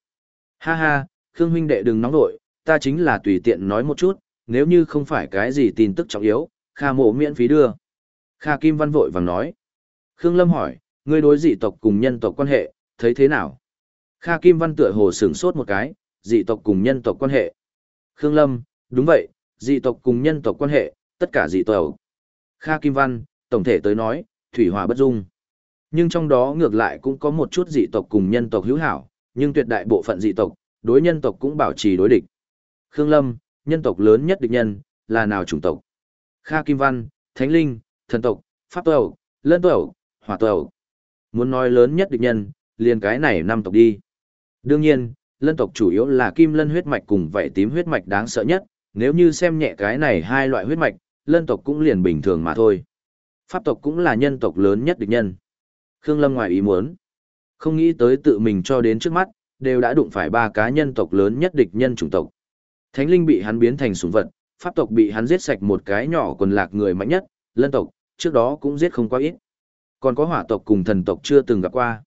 Ha ha, Khương huynh đệ đừng nóng nội, ta chính là tùy tiện nói một chút, nếu như không phải cái gì tin tức trọng yếu, Kha mộ miễn phí đưa. Kha Kim Văn vội vàng nói. Khương Lâm hỏi, ngươi đối dị tộc cùng nhân tộc quan hệ, thấy thế nào? Kha Kim Văn tựa hồ sửng sốt một cái, dị tộc cùng nhân tộc quan hệ. Khương Lâm, đúng vậy, dị tộc cùng nhân tộc quan hệ, tất cả dị tộc. Kha Kim Văn, tổng thể tới nói, thủy hòa bất dung. Nhưng trong đó ngược lại cũng có một chút dị tộc cùng nhân tộc hữu hảo, nhưng tuyệt đại bộ phận dị tộc, đối nhân tộc cũng bảo trì đối địch. Khương Lâm, nhân tộc lớn nhất địch nhân, là nào chủng tộc? Kha Kim Văn, Thánh Linh, Thần tộc, Pháp tộc, Lân tộc, Hỏa tộc. Muốn nói lớn nhất địch nhân, liền cái này năm tộc đi. Đương nhiên, lân tộc chủ yếu là kim lân huyết mạch cùng vảy tím huyết mạch đáng sợ nhất, nếu như xem nhẹ cái này hai loại huyết mạch, lân tộc cũng liền bình thường mà thôi. Pháp tộc cũng là nhân tộc lớn nhất địch nhân. Khương Lâm ngoài ý muốn, không nghĩ tới tự mình cho đến trước mắt, đều đã đụng phải ba cá nhân tộc lớn nhất địch nhân chủng tộc. Thánh linh bị hắn biến thành súng vật, pháp tộc bị hắn giết sạch một cái nhỏ quần lạc người mạnh nhất, lân tộc, trước đó cũng giết không quá ít. Còn có hỏa tộc cùng thần tộc chưa từng gặp qua.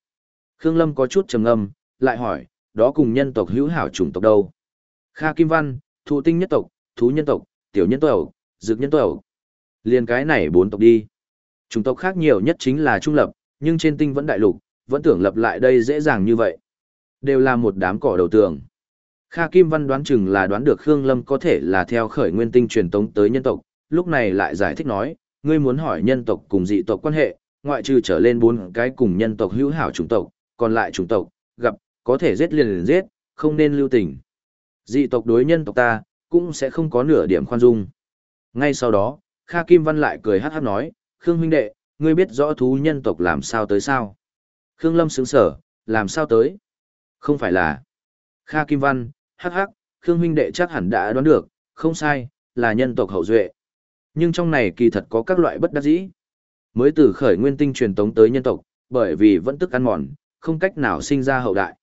Khương Lâm có chút trầm ngâm, lại hỏi, đó cùng nhân tộc hữu hảo chủng tộc đâu? Kha Kim Văn, thụ tinh nhất tộc, thú nhân tộc, tiểu nhân tộc, dược nhân tộc. Liên cái này bốn tộc đi. Chủng tộc khác nhiều nhất chính là trung lập, nhưng trên tinh vẫn đại lục, vẫn tưởng lập lại đây dễ dàng như vậy. Đều là một đám cỏ đầu tường. Kha Kim Văn đoán chừng là đoán được Khương Lâm có thể là theo khởi nguyên tinh truyền tống tới nhân tộc, lúc này lại giải thích nói, ngươi muốn hỏi nhân tộc cùng dị tộc quan hệ, ngoại trừ trở lên bốn cái cùng nhân tộc hữu hảo chủng tộc, còn lại chủng tộc, gặp, có thể giết liền liền giết, không nên lưu tình. Dị tộc đối nhân tộc ta, cũng sẽ không có nửa điểm khoan dung. Ngay sau đó, Kha Kim Văn lại cười hát hát nói, Khương huynh đệ, ngươi biết rõ thú nhân tộc làm sao tới sao? Khương Lâm sướng sở, làm sao tới? Không phải là... Kha Kim Văn, hắc hắc, Khương huynh đệ chắc hẳn đã đoán được, không sai, là nhân tộc hậu duệ. Nhưng trong này kỳ thật có các loại bất đắc dĩ. Mới từ khởi nguyên tinh truyền tống tới nhân tộc, bởi vì vẫn tức ăn mòn, không cách nào sinh ra hậu đại.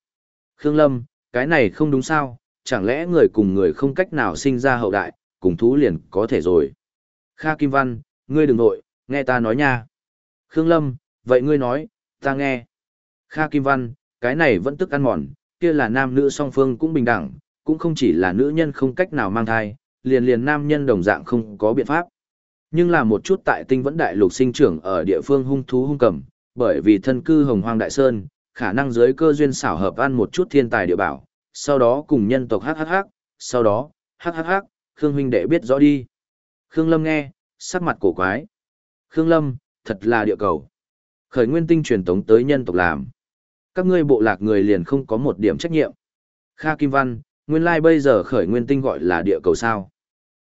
Khương Lâm, cái này không đúng sao, chẳng lẽ người cùng người không cách nào sinh ra hậu đại, cùng thú liền có thể rồi. Kha Kim Văn, ngươi đừng nội, nghe ta nói nha. Khương Lâm, vậy ngươi nói, ta nghe. Kha Kim Văn, cái này vẫn tức ăn mòn, kia là nam nữ song phương cũng bình đẳng, cũng không chỉ là nữ nhân không cách nào mang thai, liền liền nam nhân đồng dạng không có biện pháp. Nhưng là một chút tại tinh vẫn đại lục sinh trưởng ở địa phương hung thú hung cầm, bởi vì thân cư hồng hoang đại sơn, khả năng dưới cơ duyên xảo hợp ăn một chút thiên tài địa bảo, sau đó cùng nhân tộc hhh, sau đó, hhh, Khương huynh đệ biết rõ đi. Khương Lâm nghe, sắc mặt cổ quái. Khương Lâm, thật là địa cầu. Khởi nguyên tinh truyền tống tới nhân tộc làm. Các ngươi bộ lạc người liền không có một điểm trách nhiệm. Kha Kim Văn, nguyên lai like bây giờ khởi nguyên tinh gọi là địa cầu sao.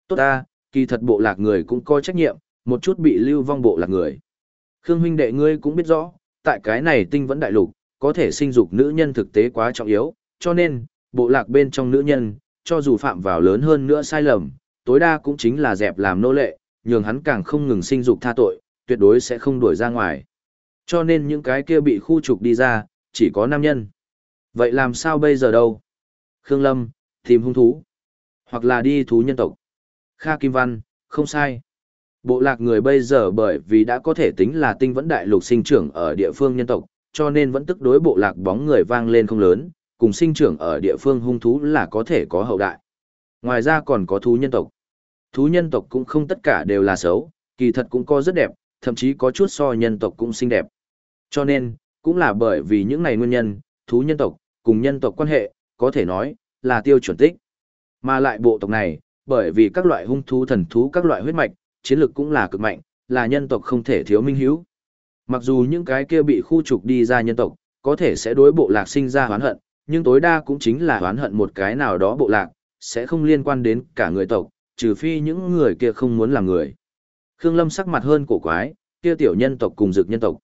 Tốt ta, kỳ thật bộ lạc người cũng có trách nhiệm, một chút bị lưu vong bộ lạc người. Khương huynh đệ ngươi cũng biết rõ, tại cái này tinh vẫn đại lục, có thể sinh dục nữ nhân thực tế quá trọng yếu, cho nên, bộ lạc bên trong nữ nhân, cho dù phạm vào lớn hơn nữa sai lầm, tối đa cũng chính là dẹp làm nô lệ, nhường hắn càng không ngừng sinh dục tha tội, tuyệt đối sẽ không đuổi ra ngoài. Cho nên những cái kia bị khu trục đi ra, chỉ có nam nhân. Vậy làm sao bây giờ đâu? Khương Lâm, tìm hung thú. Hoặc là đi thú nhân tộc. Kha Kim Văn, không sai. Bộ lạc người bây giờ bởi vì đã có thể tính là tinh vẫn đại lục sinh trưởng ở địa phương nhân tộc, cho nên vẫn tức đối bộ lạc bóng người vang lên không lớn, cùng sinh trưởng ở địa phương hung thú là có thể có hậu đại. Ngoài ra còn có thú nhân tộc. Thú nhân tộc cũng không tất cả đều là xấu, kỳ thật cũng có rất đẹp, thậm chí có chút so nhân tộc cũng xinh đẹp. Cho nên, cũng là bởi vì những này nguyên nhân, thú nhân tộc, cùng nhân tộc quan hệ, có thể nói, là tiêu chuẩn tích. Mà lại bộ tộc này, bởi vì các loại hung thú thần thú các loại huyết mạch, chiến lược cũng là cực mạnh, là nhân tộc không thể thiếu minh hiếu. Mặc dù những cái kia bị khu trục đi ra nhân tộc, có thể sẽ đối bộ lạc sinh ra hoán hận, nhưng tối đa cũng chính là hoán hận một cái nào đó bộ lạc, sẽ không liên quan đến cả người tộc, trừ phi những người kia không muốn làm người. Khương Lâm sắc mặt hơn cổ quái, kia tiểu nhân tộc cùng dược nhân tộc.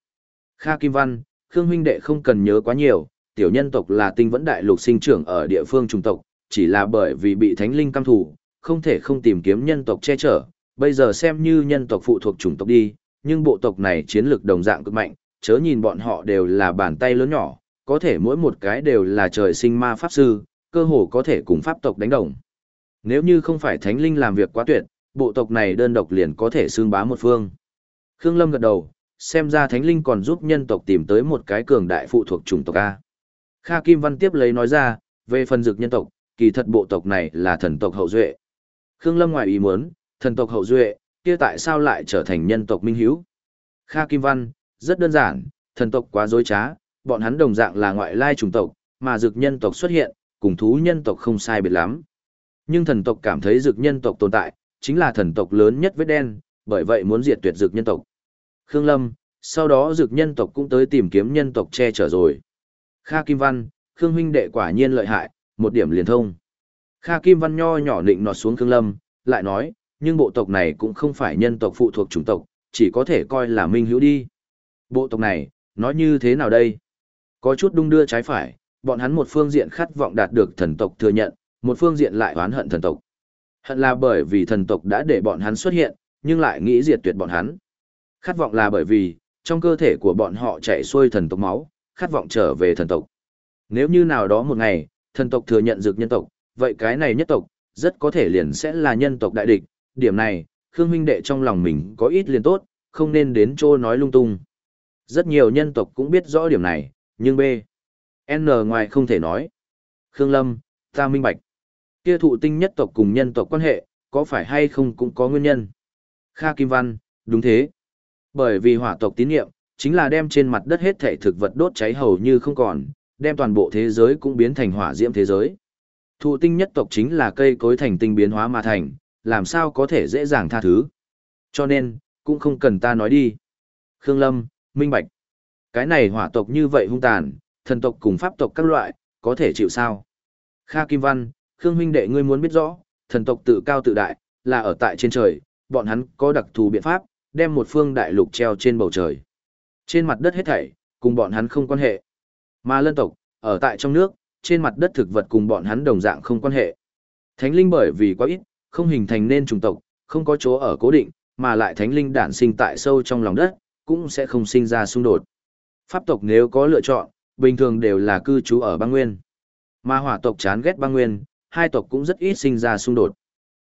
Kha Kim Văn, Khương huynh đệ không cần nhớ quá nhiều, tiểu nhân tộc là tinh vẫn đại lục sinh trưởng ở địa phương trung tộc, chỉ là bởi vì bị thánh linh cam thủ, không thể không tìm kiếm nhân tộc che chở, bây giờ xem như nhân tộc phụ thuộc chủng tộc đi, nhưng bộ tộc này chiến lược đồng dạng cực mạnh, chớ nhìn bọn họ đều là bàn tay lớn nhỏ, có thể mỗi một cái đều là trời sinh ma pháp sư, cơ hồ có thể cùng pháp tộc đánh đồng. Nếu như không phải thánh linh làm việc quá tuyệt, bộ tộc này đơn độc liền có thể xương bá một phương. Khương Lâm gật đầu, xem ra thánh linh còn giúp nhân tộc tìm tới một cái cường đại phụ thuộc chủng tộc A. Kha Kim Văn tiếp lấy nói ra, về phần dược nhân tộc, kỳ thật bộ tộc này là thần tộc hậu duệ. Khương Lâm ngoài ý muốn, thần tộc hậu duệ, kia tại sao lại trở thành nhân tộc minh hiếu? Kha Kim Văn, rất đơn giản, thần tộc quá dối trá, bọn hắn đồng dạng là ngoại lai chủng tộc, mà dược nhân tộc xuất hiện, cùng thú nhân tộc không sai biệt lắm. Nhưng thần tộc cảm thấy dược nhân tộc tồn tại, chính là thần tộc lớn nhất vết đen, bởi vậy muốn diệt tuyệt dược nhân tộc. Khương Lâm, sau đó dược nhân tộc cũng tới tìm kiếm nhân tộc che chở rồi. Kha Kim Văn, Khương huynh đệ quả nhiên lợi hại, một điểm liền thông. Kha Kim Văn nho nhỏ định nọt xuống Khương Lâm, lại nói, nhưng bộ tộc này cũng không phải nhân tộc phụ thuộc chủng tộc, chỉ có thể coi là minh hữu đi. Bộ tộc này, nói như thế nào đây? Có chút đung đưa trái phải, bọn hắn một phương diện khát vọng đạt được thần tộc thừa nhận, một phương diện lại oán hận thần tộc. Hận là bởi vì thần tộc đã để bọn hắn xuất hiện, nhưng lại nghĩ diệt tuyệt bọn hắn. Khát vọng là bởi vì, trong cơ thể của bọn họ chạy xuôi thần tộc máu, khát vọng trở về thần tộc. Nếu như nào đó một ngày, thần tộc thừa nhận dược nhân tộc, vậy cái này nhất tộc, rất có thể liền sẽ là nhân tộc đại địch. Điểm này, Khương huynh đệ trong lòng mình có ít liền tốt, không nên đến chỗ nói lung tung. Rất nhiều nhân tộc cũng biết rõ điểm này, nhưng B. N ngoài không thể nói. Khương Lâm, ta minh bạch. Kia thụ tinh nhất tộc cùng nhân tộc quan hệ, có phải hay không cũng có nguyên nhân. Kha Kim Văn, đúng thế. Bởi vì hỏa tộc tín nhiệm, chính là đem trên mặt đất hết thể thực vật đốt cháy hầu như không còn, đem toàn bộ thế giới cũng biến thành hỏa diễm thế giới. Thụ tinh nhất tộc chính là cây cối thành tinh biến hóa mà thành, làm sao có thể dễ dàng tha thứ. Cho nên, cũng không cần ta nói đi. Khương Lâm, minh bạch. Cái này hỏa tộc như vậy hung tàn, thần tộc cùng pháp tộc các loại, có thể chịu sao? Kha Kim Văn, Khương huynh đệ ngươi muốn biết rõ, thần tộc tự cao tự đại, là ở tại trên trời, bọn hắn có đặc thù biện pháp, đem một phương đại lục treo trên bầu trời. Trên mặt đất hết thảy, cùng bọn hắn không quan hệ. Mà lân tộc, ở tại trong nước, trên mặt đất thực vật cùng bọn hắn đồng dạng không quan hệ. Thánh linh bởi vì quá ít, không hình thành nên chủng tộc, không có chỗ ở cố định, mà lại thánh linh đản sinh tại sâu trong lòng đất, cũng sẽ không sinh ra xung đột. Pháp tộc nếu có lựa chọn, bình thường đều là cư trú ở băng nguyên. Mà hỏa tộc chán ghét băng nguyên, hai tộc cũng rất ít sinh ra xung đột.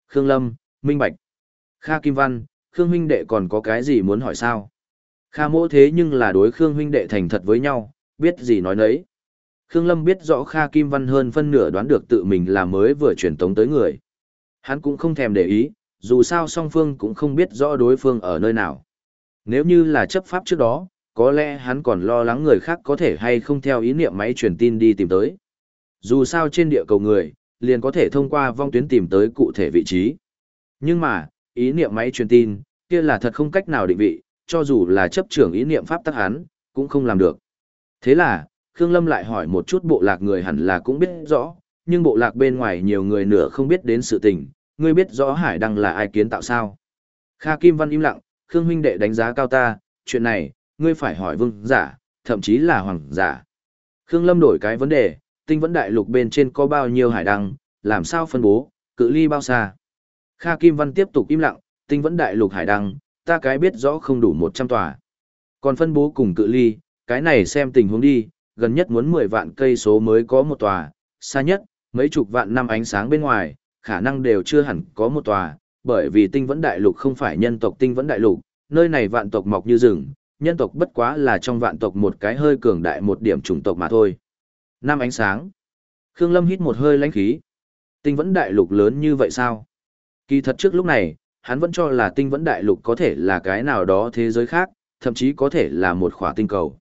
Khương Lâm, Minh Bạch, Kha Kim Văn, Khương huynh đệ còn có cái gì muốn hỏi sao? Kha mỗ thế nhưng là đối Khương huynh đệ thành thật với nhau, biết gì nói nấy. Khương Lâm biết rõ Kha Kim Văn hơn phân nửa đoán được tự mình là mới vừa truyền tống tới người. Hắn cũng không thèm để ý, dù sao song phương cũng không biết rõ đối phương ở nơi nào. Nếu như là chấp pháp trước đó, có lẽ hắn còn lo lắng người khác có thể hay không theo ý niệm máy truyền tin đi tìm tới. Dù sao trên địa cầu người, liền có thể thông qua vong tuyến tìm tới cụ thể vị trí. Nhưng mà, ý niệm máy truyền tin, kia là thật không cách nào định vị, cho dù là chấp trưởng ý niệm pháp tắc hắn, cũng không làm được. Thế là, Khương Lâm lại hỏi một chút bộ lạc người hẳn là cũng biết rõ, nhưng bộ lạc bên ngoài nhiều người nửa không biết đến sự tình, ngươi biết rõ Hải Đăng là ai kiến tạo sao. Kha Kim Văn im lặng, Khương huynh đệ đánh giá cao ta, chuyện này, ngươi phải hỏi vương giả, thậm chí là hoàng giả. Khương Lâm đổi cái vấn đề, tinh vẫn đại lục bên trên có bao nhiêu hải đăng, làm sao phân bố, cự ly bao xa. Kha Kim Văn tiếp tục im lặng, tinh vẫn đại lục hải đăng, ta cái biết rõ không đủ 100 tòa. Còn phân bố cùng cự ly, cái này xem tình huống đi, gần nhất muốn 10 vạn cây số mới có một tòa, xa nhất, mấy chục vạn năm ánh sáng bên ngoài, khả năng đều chưa hẳn có một tòa, bởi vì tinh vẫn đại lục không phải nhân tộc tinh vẫn đại lục, nơi này vạn tộc mọc như rừng, nhân tộc bất quá là trong vạn tộc một cái hơi cường đại một điểm chủng tộc mà thôi. Năm ánh sáng. Khương Lâm hít một hơi lãnh khí. Tinh vẫn đại lục lớn như vậy sao? Kỳ thật trước lúc này, hắn vẫn cho là tinh vẫn đại lục có thể là cái nào đó thế giới khác, thậm chí có thể là một khỏa tinh cầu.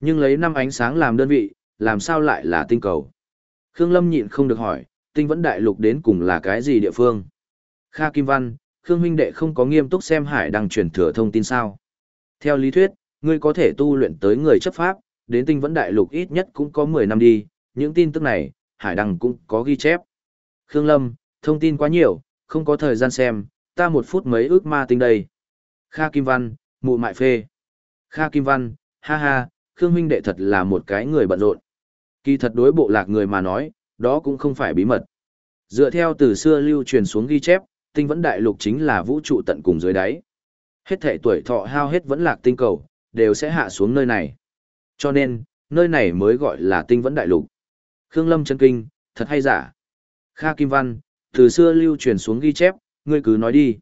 Nhưng lấy năm ánh sáng làm đơn vị, làm sao lại là tinh cầu? Khương Lâm nhịn không được hỏi, tinh vẫn đại lục đến cùng là cái gì địa phương? Kha Kim Văn, Khương huynh đệ không có nghiêm túc xem hải đăng truyền thừa thông tin sao? Theo lý thuyết, ngươi có thể tu luyện tới người chấp pháp, đến tinh vẫn đại lục ít nhất cũng có 10 năm đi, những tin tức này, hải đăng cũng có ghi chép. Khương Lâm, thông tin quá nhiều, không có thời gian xem, ta một phút mấy ước ma tinh đây. Kha Kim Văn, mụ mại phê. Kha Kim Văn, ha ha, Khương huynh đệ thật là một cái người bận rộn. Kỳ thật đối bộ lạc người mà nói, đó cũng không phải bí mật. Dựa theo từ xưa lưu truyền xuống ghi chép, tinh vẫn đại lục chính là vũ trụ tận cùng dưới đáy. Hết thể tuổi thọ hao hết vẫn lạc tinh cầu, đều sẽ hạ xuống nơi này. Cho nên, nơi này mới gọi là tinh vẫn đại lục. Khương Lâm chân kinh, thật hay giả. Kha Kim Văn, từ xưa lưu truyền xuống ghi chép, ngươi cứ nói đi.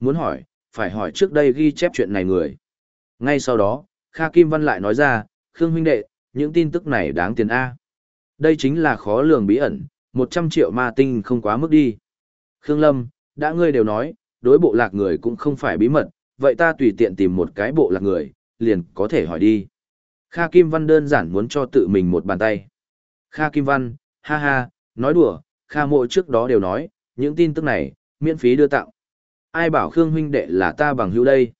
Muốn hỏi, phải hỏi trước đây ghi chép chuyện này người. Ngay sau đó, Kha Kim Văn lại nói ra, Khương huynh đệ, những tin tức này đáng tiền A. Đây chính là khó lường bí ẩn, 100 triệu ma tinh không quá mức đi. Khương Lâm, đã ngươi đều nói, đối bộ lạc người cũng không phải bí mật, vậy ta tùy tiện tìm một cái bộ lạc người, liền có thể hỏi đi. Kha Kim Văn đơn giản muốn cho tự mình một bàn tay. Kha Kim Văn, ha ha, nói đùa, Kha mộ trước đó đều nói, những tin tức này, miễn phí đưa tặng. Ai bảo Khương huynh đệ là ta bằng hữu đây?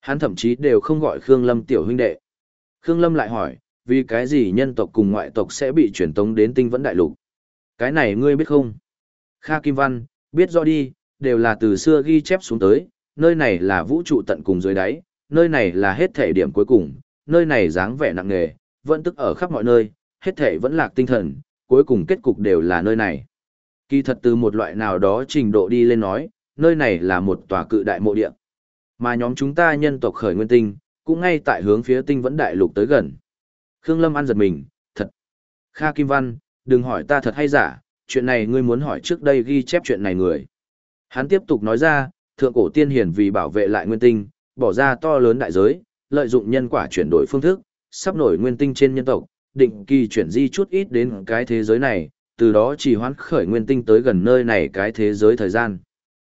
Hắn thậm chí đều không gọi Khương Lâm tiểu huynh đệ. Khương Lâm lại hỏi, vì cái gì nhân tộc cùng ngoại tộc sẽ bị chuyển tống đến tinh vẫn đại lục? Cái này ngươi biết không? Kha Kim Văn, biết rõ đi, đều là từ xưa ghi chép xuống tới, nơi này là vũ trụ tận cùng dưới đáy, nơi này là hết thể điểm cuối cùng, nơi này dáng vẻ nặng nề, vẫn tức ở khắp mọi nơi, hết thể vẫn lạc tinh thần, cuối cùng kết cục đều là nơi này. Kỳ thật từ một loại nào đó trình độ đi lên nói, nơi này là một tòa cự đại mộ địa. Mà nhóm chúng ta nhân tộc khởi nguyên tinh, cũng ngay tại hướng phía tinh vẫn đại lục tới gần. Khương Lâm ăn giật mình, thật. Kha Kim Văn, đừng hỏi ta thật hay giả, chuyện này ngươi muốn hỏi trước đây ghi chép chuyện này người. Hắn tiếp tục nói ra, thượng cổ tiên hiển vì bảo vệ lại nguyên tinh, bỏ ra to lớn đại giới, lợi dụng nhân quả chuyển đổi phương thức, sắp nổi nguyên tinh trên nhân tộc, định kỳ chuyển di chút ít đến cái thế giới này, từ đó chỉ hoán khởi nguyên tinh tới gần nơi này cái thế giới thời gian.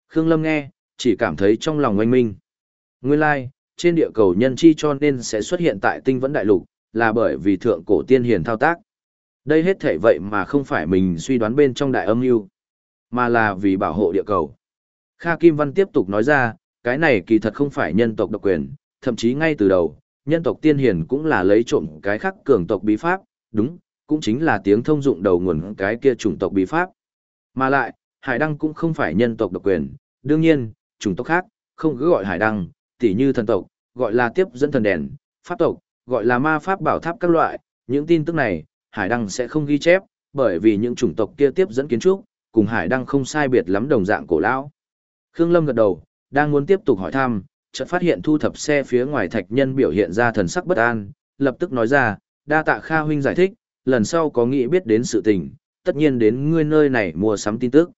Khương Lâm nghe, chỉ cảm thấy trong lòng oanh minh. Nguyên lai, like, trên địa cầu nhân chi cho nên sẽ xuất hiện tại tinh vẫn đại lục, là bởi vì thượng cổ tiên hiền thao tác. Đây hết thể vậy mà không phải mình suy đoán bên trong đại âm mưu mà là vì bảo hộ địa cầu. Kha Kim Văn tiếp tục nói ra, cái này kỳ thật không phải nhân tộc độc quyền, thậm chí ngay từ đầu, nhân tộc tiên hiền cũng là lấy trộm cái khác cường tộc bí pháp, đúng, cũng chính là tiếng thông dụng đầu nguồn cái kia chủng tộc bí pháp. Mà lại, Hải Đăng cũng không phải nhân tộc độc quyền, đương nhiên, chủng tộc khác, không cứ gọi Hải Đăng, tỉ như thần tộc, gọi là tiếp dẫn thần đèn, pháp tộc, gọi là ma pháp bảo tháp các loại, những tin tức này, Hải Đăng sẽ không ghi chép, bởi vì những chủng tộc kia tiếp dẫn kiến trúc, cùng Hải Đăng không sai biệt lắm đồng dạng cổ lão. Khương Lâm gật đầu, đang muốn tiếp tục hỏi thăm, chợt phát hiện thu thập xe phía ngoài thạch nhân biểu hiện ra thần sắc bất an, lập tức nói ra, đa tạ Kha huynh giải thích, lần sau có nghĩ biết đến sự tình, tất nhiên đến ngươi nơi này mua sắm tin tức.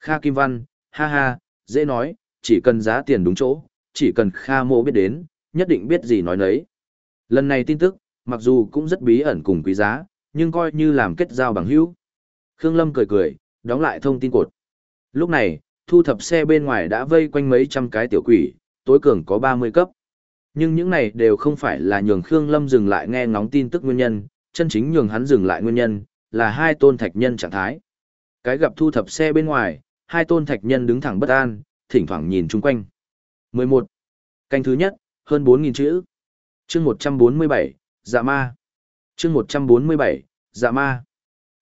Kha Kim Văn, ha ha, dễ nói, chỉ cần giá tiền đúng chỗ, chỉ cần Kha mộ biết đến, nhất định biết gì nói nấy. Lần này tin tức, mặc dù cũng rất bí ẩn cùng quý giá, nhưng coi như làm kết giao bằng hữu. Khương Lâm cười cười, đóng lại thông tin cột. Lúc này, thu thập xe bên ngoài đã vây quanh mấy trăm cái tiểu quỷ, tối cường có 30 cấp. Nhưng những này đều không phải là nhường Khương Lâm dừng lại nghe ngóng tin tức nguyên nhân, chân chính nhường hắn dừng lại nguyên nhân, là hai tôn thạch nhân trạng thái. Cái gặp thu thập xe bên ngoài, hai tôn thạch nhân đứng thẳng bất an, thỉnh thoảng nhìn chung quanh. 11. Canh thứ nhất, hơn 4.000 chữ. chương 147, dạ ma. chương 147, dạ ma.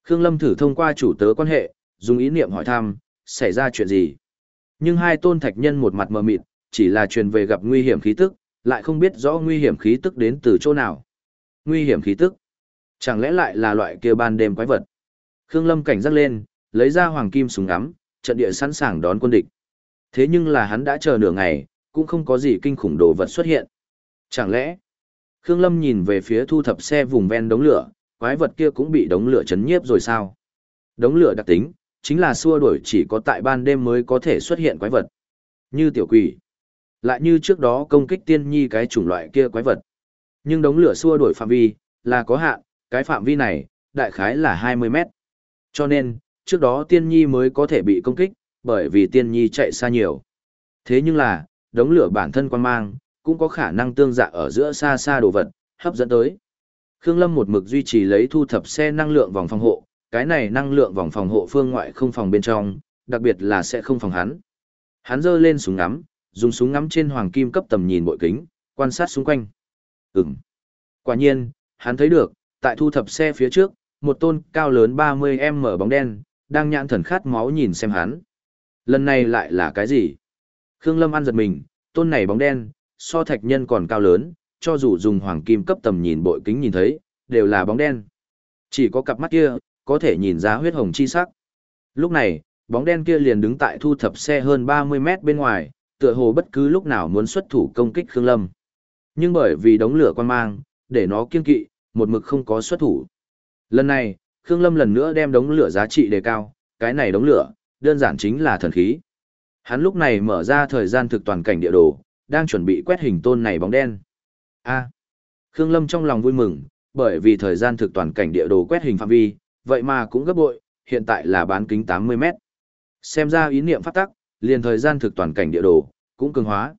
Khương Lâm thử thông qua chủ tớ quan hệ, dùng ý niệm hỏi thăm, xảy ra chuyện gì. Nhưng hai tôn thạch nhân một mặt mờ mịt, chỉ là truyền về gặp nguy hiểm khí tức, lại không biết rõ nguy hiểm khí tức đến từ chỗ nào. Nguy hiểm khí tức? Chẳng lẽ lại là loại kia ban đêm quái vật? Khương Lâm cảnh giác lên, lấy ra hoàng kim súng ngắm, trận địa sẵn sàng đón quân địch. Thế nhưng là hắn đã chờ nửa ngày, cũng không có gì kinh khủng đồ vật xuất hiện. Chẳng lẽ? Khương Lâm nhìn về phía thu thập xe vùng ven đống lửa, quái vật kia cũng bị đống lửa chấn nhiếp rồi sao? Đống lửa đặc tính, chính là xua đuổi chỉ có tại ban đêm mới có thể xuất hiện quái vật. Như tiểu quỷ. Lại như trước đó công kích tiên nhi cái chủng loại kia quái vật. Nhưng đống lửa xua đuổi phạm vi, là có hạn, cái phạm vi này, đại khái là 20 mét. Cho nên, trước đó tiên nhi mới có thể bị công kích, bởi vì tiên nhi chạy xa nhiều. Thế nhưng là, đống lửa bản thân quan mang, cũng có khả năng tương dạ ở giữa xa xa đồ vật, hấp dẫn tới. Khương Lâm một mực duy trì lấy thu thập xe năng lượng vòng phòng hộ, cái này năng lượng vòng phòng hộ phương ngoại không phòng bên trong, đặc biệt là sẽ không phòng hắn. Hắn giơ lên súng ngắm, dùng súng ngắm trên hoàng kim cấp tầm nhìn bội kính, quan sát xung quanh. Ừm. Quả nhiên, hắn thấy được, tại thu thập xe phía trước, một tôn cao lớn 30m bóng đen, đang nhãn thần khát máu nhìn xem hắn. Lần này lại là cái gì? Khương Lâm ăn giật mình, tôn này bóng đen, so thạch nhân còn cao lớn, cho dù dùng hoàng kim cấp tầm nhìn bội kính nhìn thấy, đều là bóng đen. Chỉ có cặp mắt kia, có thể nhìn ra huyết hồng chi sắc. Lúc này, bóng đen kia liền đứng tại thu thập xe hơn 30 mét bên ngoài, tựa hồ bất cứ lúc nào muốn xuất thủ công kích Khương Lâm. Nhưng bởi vì đống lửa quan mang, để nó kiên kỵ, một mực không có xuất thủ. Lần này, Khương Lâm lần nữa đem đống lửa giá trị đề cao, cái này đống lửa, đơn giản chính là thần khí. Hắn lúc này mở ra thời gian thực toàn cảnh địa đồ, đang chuẩn bị quét hình tôn này bóng đen. A. Khương Lâm trong lòng vui mừng, bởi vì thời gian thực toàn cảnh địa đồ quét hình phạm vi, vậy mà cũng gấp bội, hiện tại là bán kính 80 mét. Xem ra ý niệm phát tắc, liền thời gian thực toàn cảnh địa đồ, cũng cường hóa.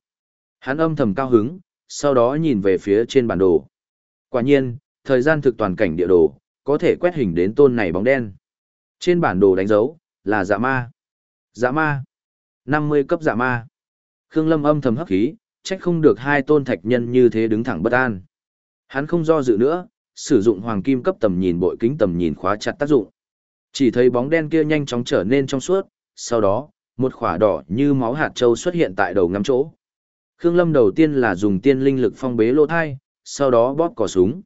Hắn âm thầm cao hứng, sau đó nhìn về phía trên bản đồ. Quả nhiên, thời gian thực toàn cảnh địa đồ, có thể quét hình đến tôn này bóng đen. Trên bản đồ đánh dấu, là dạ ma. Dạ ma. 50 cấp dạ ma. Khương Lâm âm thầm hấp khí, trách không được hai tôn thạch nhân như thế đứng thẳng bất an. Hắn không do dự nữa, sử dụng hoàng kim cấp tầm nhìn bội kính tầm nhìn khóa chặt tác dụng. Chỉ thấy bóng đen kia nhanh chóng trở nên trong suốt, sau đó, một khỏa đỏ như máu hạt châu xuất hiện tại đầu ngắm chỗ. Khương Lâm đầu tiên là dùng tiên linh lực phong bế lỗ thai, sau đó bóp cò súng.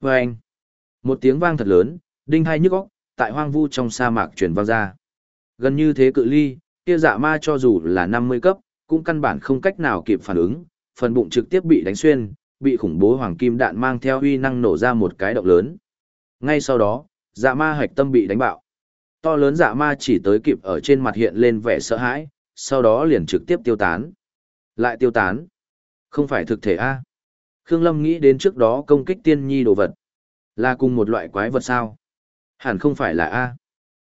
Vâng! Một tiếng vang thật lớn, đinh hai nhức óc, tại hoang vu trong sa mạc truyền vang ra. Gần như thế cự ly, kia dạ ma cho dù là 50 cấp, cũng căn bản không cách nào kịp phản ứng, phần bụng trực tiếp bị đánh xuyên, bị khủng bố hoàng kim đạn mang theo uy năng nổ ra một cái động lớn. Ngay sau đó, dạ ma hạch tâm bị đánh bạo. To lớn dạ ma chỉ tới kịp ở trên mặt hiện lên vẻ sợ hãi, sau đó liền trực tiếp tiêu tán. Lại tiêu tán. Không phải thực thể A. Khương Lâm nghĩ đến trước đó công kích tiên nhi đồ vật. Là cùng một loại quái vật sao? Hẳn không phải là A.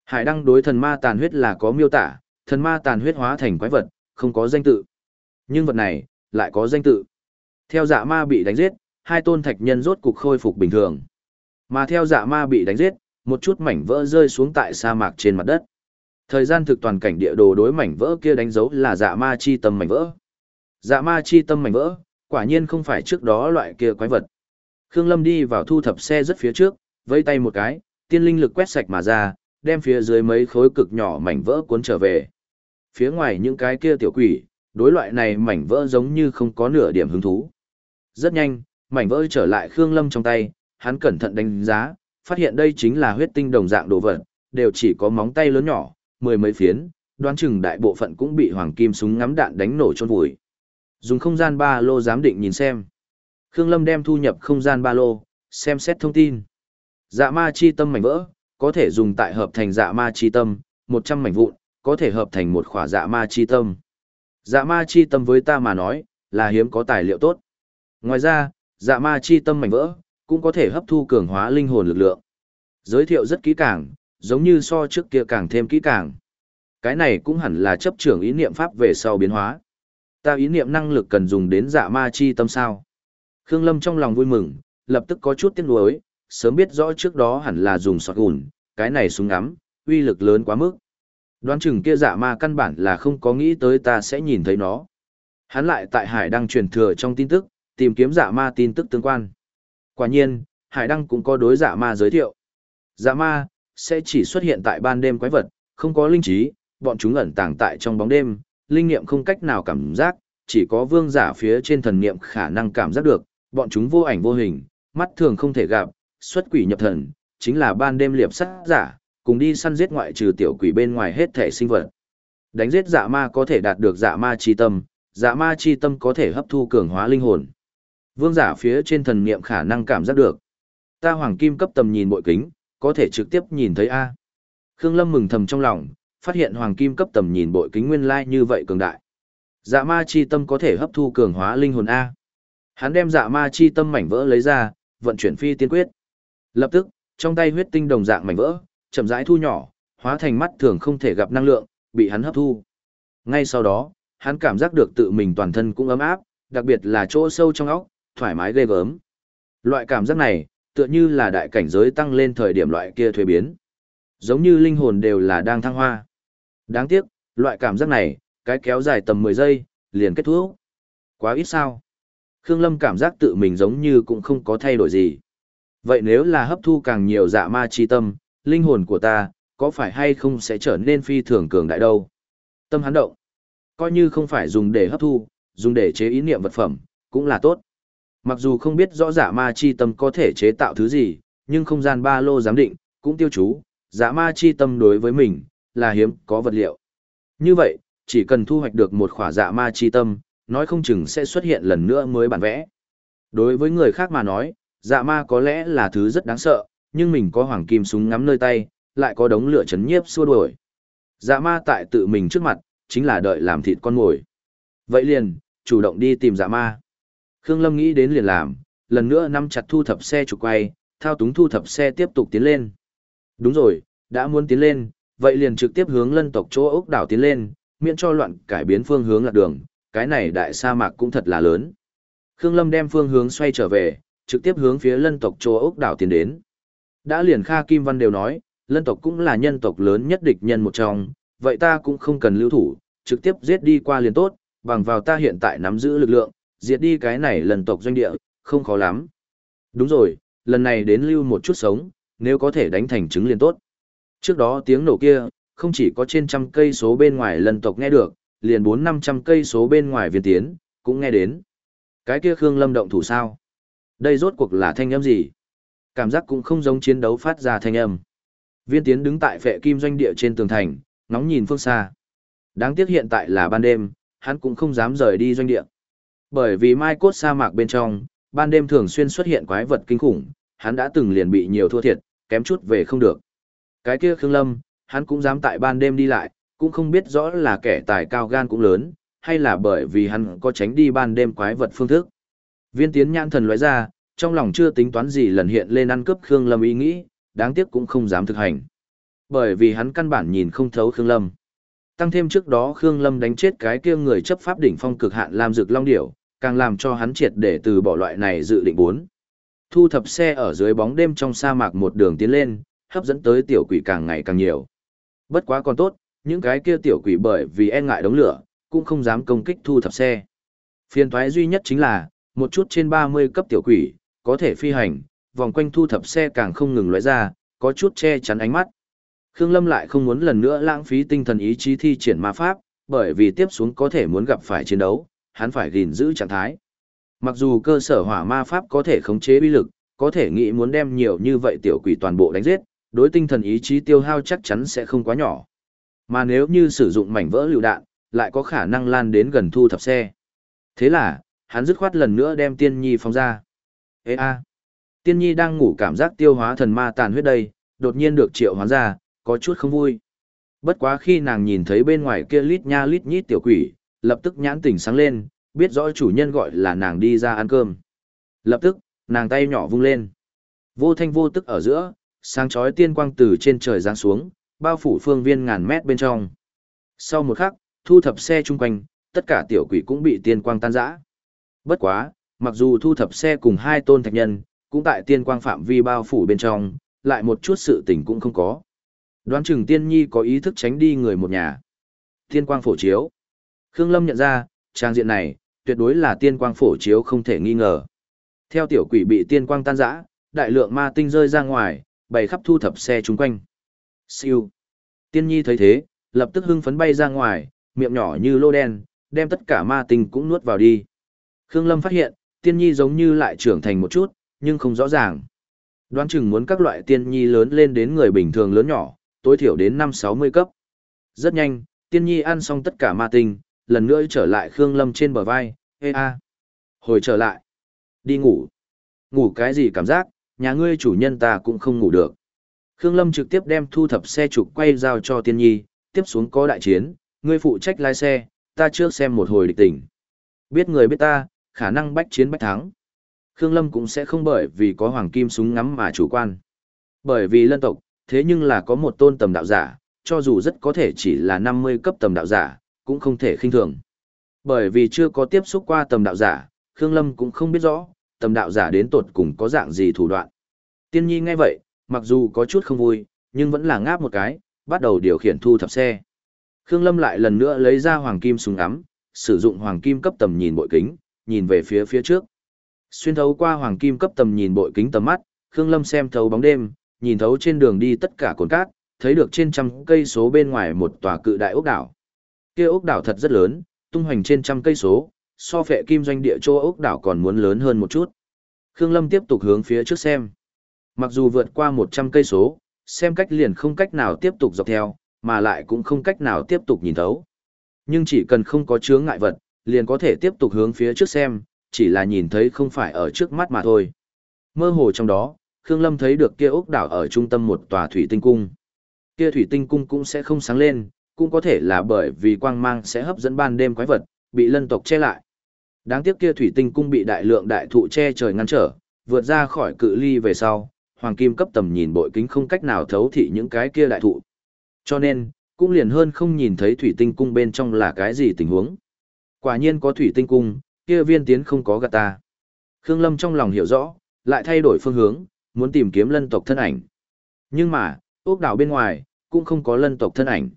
Hải đăng đối thần ma tàn huyết là có miêu tả, thần ma tàn huyết hóa thành quái vật, không có danh tự. Nhưng vật này, lại có danh tự. Theo dạ ma bị đánh giết, hai tôn thạch nhân rốt cục khôi phục bình thường. Mà theo dạ ma bị đánh giết, một chút mảnh vỡ rơi xuống tại sa mạc trên mặt đất. Thời gian thực toàn cảnh địa đồ đối mảnh vỡ kia đánh dấu là dạ ma chi tâm mảnh vỡ. Dạ ma chi tâm mảnh vỡ, quả nhiên không phải trước đó loại kia quái vật. Khương Lâm đi vào thu thập xe rất phía trước, vây tay một cái, tiên linh lực quét sạch mà ra, đem phía dưới mấy khối cực nhỏ mảnh vỡ cuốn trở về. Phía ngoài những cái kia tiểu quỷ, đối loại này mảnh vỡ giống như không có nửa điểm hứng thú. Rất nhanh, mảnh vỡ trở lại Khương Lâm trong tay, hắn cẩn thận đánh giá, phát hiện đây chính là huyết tinh đồng dạng đồ vật, đều chỉ có móng tay lớn nhỏ, mười mấy phiến, đoán chừng đại bộ phận cũng bị hoàng kim súng ngắm đạn đánh nổ chôn vùi. Dùng không gian ba lô giám định nhìn xem. Khương Lâm đem thu nhập không gian ba lô, xem xét thông tin. Dạ ma chi tâm mảnh vỡ, có thể dùng tại hợp thành dạ ma chi tâm, 100 mảnh vụn, có thể hợp thành một khỏa dạ ma chi tâm. Dạ ma chi tâm với ta mà nói, là hiếm có tài liệu tốt. Ngoài ra, dạ ma chi tâm mảnh vỡ, cũng có thể hấp thu cường hóa linh hồn lực lượng. Giới thiệu rất kỹ càng, giống như so trước kia càng thêm kỹ càng. Cái này cũng hẳn là chấp trưởng ý niệm pháp về sau biến hóa. Ta ý niệm năng lực cần dùng đến dạ ma chi tâm sao. Khương Lâm trong lòng vui mừng, lập tức có chút tiếc nuối, sớm biết rõ trước đó hẳn là dùng sọt gùn, cái này súng ngắm, uy lực lớn quá mức. Đoán chừng kia dạ ma căn bản là không có nghĩ tới ta sẽ nhìn thấy nó. Hắn lại tại Hải Đăng truyền thừa trong tin tức, tìm kiếm dạ ma tin tức tương quan. Quả nhiên, Hải Đăng cũng có đối dạ ma giới thiệu. Dạ ma, sẽ chỉ xuất hiện tại ban đêm quái vật, không có linh trí, bọn chúng ẩn tàng tại trong bóng đêm, linh nghiệm không cách nào cảm giác, chỉ có vương giả phía trên thần niệm khả năng cảm giác được, bọn chúng vô ảnh vô hình, mắt thường không thể gặp, xuất quỷ nhập thần, chính là ban đêm liệp sát giả, cùng đi săn giết ngoại trừ tiểu quỷ bên ngoài hết thể sinh vật. Đánh giết dạ ma có thể đạt được dạ ma chi tâm, dạ ma chi tâm có thể hấp thu cường hóa linh hồn. Vương giả phía trên thần niệm khả năng cảm giác được. Ta hoàng kim cấp tầm nhìn bội kính, có thể trực tiếp nhìn thấy A. Khương Lâm mừng thầm trong lòng, phát hiện hoàng kim cấp tầm nhìn bội kính nguyên lai như vậy cường đại. Dạ ma chi tâm có thể hấp thu cường hóa linh hồn A. Hắn đem dạ ma chi tâm mảnh vỡ lấy ra, vận chuyển phi tiên quyết. Lập tức, trong tay huyết tinh đồng dạng mảnh vỡ, chậm rãi thu nhỏ, hóa thành mắt thường không thể gặp năng lượng, bị hắn hấp thu. Ngay sau đó, hắn cảm giác được tự mình toàn thân cũng ấm áp, đặc biệt là chỗ sâu trong óc, thoải mái ghê gớm. Loại cảm giác này, tựa như là đại cảnh giới tăng lên thời điểm loại kia thuế biến. Giống như linh hồn đều là đang thăng hoa. Đáng tiếc, loại cảm giác này, cái kéo dài tầm 10 giây, liền kết thúc. Quá ít sao? Khương Lâm cảm giác tự mình giống như cũng không có thay đổi gì. Vậy nếu là hấp thu càng nhiều dạ ma chi tâm, linh hồn của ta, có phải hay không sẽ trở nên phi thường cường đại đâu? Tâm hắn động. Coi như không phải dùng để hấp thu, dùng để chế ý niệm vật phẩm, cũng là tốt. Mặc dù không biết rõ dạ ma chi tâm có thể chế tạo thứ gì, nhưng không gian ba lô giám định, cũng tiêu chú, dạ ma chi tâm đối với mình, là hiếm có vật liệu. Như vậy, chỉ cần thu hoạch được một khỏa dạ ma chi tâm, nói không chừng sẽ xuất hiện lần nữa mới bản vẽ. Đối với người khác mà nói, dạ ma có lẽ là thứ rất đáng sợ, nhưng mình có hoàng kim súng ngắm nơi tay, lại có đống lửa chấn nhiếp xua đuổi. Dạ ma tại tự mình trước mặt, chính là đợi làm thịt con mồi. Vậy liền, chủ động đi tìm dạ ma. Khương Lâm nghĩ đến liền làm, lần nữa nắm chặt thu thập xe trục quay, thao túng thu thập xe tiếp tục tiến lên. Đúng rồi, đã muốn tiến lên, vậy liền trực tiếp hướng lân tộc chỗ ốc đảo tiến lên, miễn cho loạn cải biến phương hướng lạc đường, cái này đại sa mạc cũng thật là lớn. Khương Lâm đem phương hướng xoay trở về, trực tiếp hướng phía lân tộc chỗ ốc đảo tiến đến. Đã liền Kha Kim Văn đều nói, lân tộc cũng là nhân tộc lớn nhất địch nhân một trong, vậy ta cũng không cần lưu thủ, trực tiếp giết đi qua liền tốt, bằng vào ta hiện tại nắm giữ lực lượng, diệt đi cái này lần tộc doanh địa, không khó lắm. Đúng rồi, lần này đến lưu một chút sống, nếu có thể đánh thành trứng liền tốt. Trước đó tiếng nổ kia, không chỉ có trên trăm cây số bên ngoài lần tộc nghe được, liền bốn năm trăm cây số bên ngoài viên tiến, cũng nghe đến. Cái kia Khương Lâm động thủ sao? Đây rốt cuộc là thanh âm gì? Cảm giác cũng không giống chiến đấu phát ra thanh âm. Viên tiến đứng tại phệ kim doanh địa trên tường thành, ngóng nhìn phương xa. Đáng tiếc hiện tại là ban đêm, hắn cũng không dám rời đi doanh địa. Bởi vì mai cốt sa mạc bên trong, ban đêm thường xuyên xuất hiện quái vật kinh khủng, hắn đã từng liền bị nhiều thua thiệt, kém chút về không được. Cái kia Khương Lâm, hắn cũng dám tại ban đêm đi lại, cũng không biết rõ là kẻ tài cao gan cũng lớn, hay là bởi vì hắn có tránh đi ban đêm quái vật phương thức. Viên tiến nhãn thần lóe ra, trong lòng chưa tính toán gì lần hiện lên ăn cướp Khương Lâm ý nghĩ, đáng tiếc cũng không dám thực hành. Bởi vì hắn căn bản nhìn không thấu Khương Lâm. Tăng thêm trước đó Khương Lâm đánh chết cái kia người chấp pháp đỉnh phong cực hạn làm dược long điểu, càng làm cho hắn triệt để từ bỏ loại này dự định bốn. Thu thập xe ở dưới bóng đêm trong sa mạc một đường tiến lên, hấp dẫn tới tiểu quỷ càng ngày càng nhiều. Bất quá còn tốt, những cái kia tiểu quỷ bởi vì e ngại đống lửa, cũng không dám công kích thu thập xe. Phiên thoái duy nhất chính là, một chút trên 30 cấp tiểu quỷ, có thể phi hành, vòng quanh thu thập xe càng không ngừng lóe ra, có chút che chắn ánh mắt. Khương Lâm lại không muốn lần nữa lãng phí tinh thần ý chí thi triển ma pháp, bởi vì tiếp xuống có thể muốn gặp phải chiến đấu, hắn phải gìn giữ trạng thái. Mặc dù cơ sở hỏa ma pháp có thể khống chế uy lực, có thể nghĩ muốn đem nhiều như vậy tiểu quỷ toàn bộ đánh giết, đối tinh thần ý chí tiêu hao chắc chắn sẽ không quá nhỏ. Mà nếu như sử dụng mảnh vỡ lựu đạn, lại có khả năng lan đến gần thu thập xe. Thế là, hắn dứt khoát lần nữa đem tiên nhi phóng ra. Ê a! Tiên nhi đang ngủ cảm giác tiêu hóa thần ma tàn huyết đây, đột nhiên được triệu hoán ra, có chút không vui. Bất quá khi nàng nhìn thấy bên ngoài kia lít nha lít nhít tiểu quỷ, lập tức nhãn tỉnh sáng lên, biết rõ chủ nhân gọi là nàng đi ra ăn cơm. Lập tức, nàng tay nhỏ vung lên. Vô thanh vô tức ở giữa, sáng chói tiên quang từ trên trời giáng xuống, bao phủ phương viên ngàn mét bên trong. Sau một khắc, thu thập xe chung quanh, tất cả tiểu quỷ cũng bị tiên quang tan rã. Bất quá, mặc dù thu thập xe cùng hai tôn thạch nhân, cũng tại tiên quang phạm vi bao phủ bên trong, lại một chút sự tình cũng không có. Đoán chừng tiên nhi có ý thức tránh đi người một nhà. Tiên quang phổ chiếu. Khương Lâm nhận ra, trang diện này, tuyệt đối là tiên quang phổ chiếu không thể nghi ngờ. Theo tiểu quỷ bị tiên quang tan rã, đại lượng ma tinh rơi ra ngoài, bày khắp thu thập xe chung quanh. Siêu. Tiên nhi thấy thế, lập tức hưng phấn bay ra ngoài, miệng nhỏ như lô đen, đem tất cả ma tinh cũng nuốt vào đi. Khương Lâm phát hiện, tiên nhi giống như lại trưởng thành một chút, nhưng không rõ ràng. Đoán chừng muốn các loại tiên nhi lớn lên đến người bình thường lớn nhỏ, tối thiểu đến năm sáu mươi cấp. Rất nhanh, tiên nhi ăn xong tất cả ma tinh, lần nữa trở lại Khương Lâm trên bờ vai, ê a. Hồi trở lại. Đi ngủ. Ngủ cái gì cảm giác, nhà ngươi chủ nhân ta cũng không ngủ được. Khương Lâm trực tiếp đem thu thập xe trục quay giao cho tiên nhi, tiếp xuống có đại chiến, ngươi phụ trách lái xe, ta trước xem một hồi địch tình. Biết người biết ta, khả năng bách chiến bách thắng. Khương Lâm cũng sẽ không bởi vì có hoàng kim súng ngắm mà chủ quan. Bởi vì lân tộc, thế nhưng là có một tôn tầm đạo giả, cho dù rất có thể chỉ là 50 cấp tầm đạo giả, cũng không thể khinh thường. Bởi vì chưa có tiếp xúc qua tầm đạo giả, Khương Lâm cũng không biết rõ, tầm đạo giả đến tột cùng có dạng gì thủ đoạn. Tiên nhi nghe vậy, mặc dù có chút không vui, nhưng vẫn là ngáp một cái, bắt đầu điều khiển thu thập xe. Khương Lâm lại lần nữa lấy ra hoàng kim súng ngắm, sử dụng hoàng kim cấp tầm nhìn bội kính, nhìn về phía phía trước. Xuyên thấu qua hoàng kim cấp tầm nhìn bội kính tầm mắt, Khương Lâm xem thấu bóng đêm, nhìn thấu trên đường đi tất cả cồn cát, thấy được trên trăm cây số bên ngoài một tòa cự đại ốc đảo. Kia ốc đảo thật rất lớn, tung hoành trên trăm cây số, so phệ kim doanh địa châu ốc đảo còn muốn lớn hơn một chút. Khương Lâm tiếp tục hướng phía trước xem. Mặc dù vượt qua 100 cây số, xem cách liền không cách nào tiếp tục dọc theo, mà lại cũng không cách nào tiếp tục nhìn thấu. Nhưng chỉ cần không có chướng ngại vật, liền có thể tiếp tục hướng phía trước xem, chỉ là nhìn thấy không phải ở trước mắt mà thôi. Mơ hồ trong đó, Khương Lâm thấy được kia ốc đảo ở trung tâm một tòa thủy tinh cung. Kia thủy tinh cung cũng sẽ không sáng lên, cũng có thể là bởi vì quang mang sẽ hấp dẫn ban đêm quái vật, bị lân tộc che lại. Đáng tiếc kia thủy tinh cung bị đại lượng đại thụ che trời ngăn trở, vượt ra khỏi cự ly về sau, hoàng kim cấp tầm nhìn bội kính không cách nào thấu thị những cái kia đại thụ. Cho nên, cũng liền hơn không nhìn thấy thủy tinh cung bên trong là cái gì tình huống. Quả nhiên có thủy tinh cung, kia viên tiến không có gạt ta. Khương Lâm trong lòng hiểu rõ, lại thay đổi phương hướng, muốn tìm kiếm lân tộc thân ảnh. Nhưng mà, ốc đảo bên ngoài, cũng không có lân tộc thân ảnh.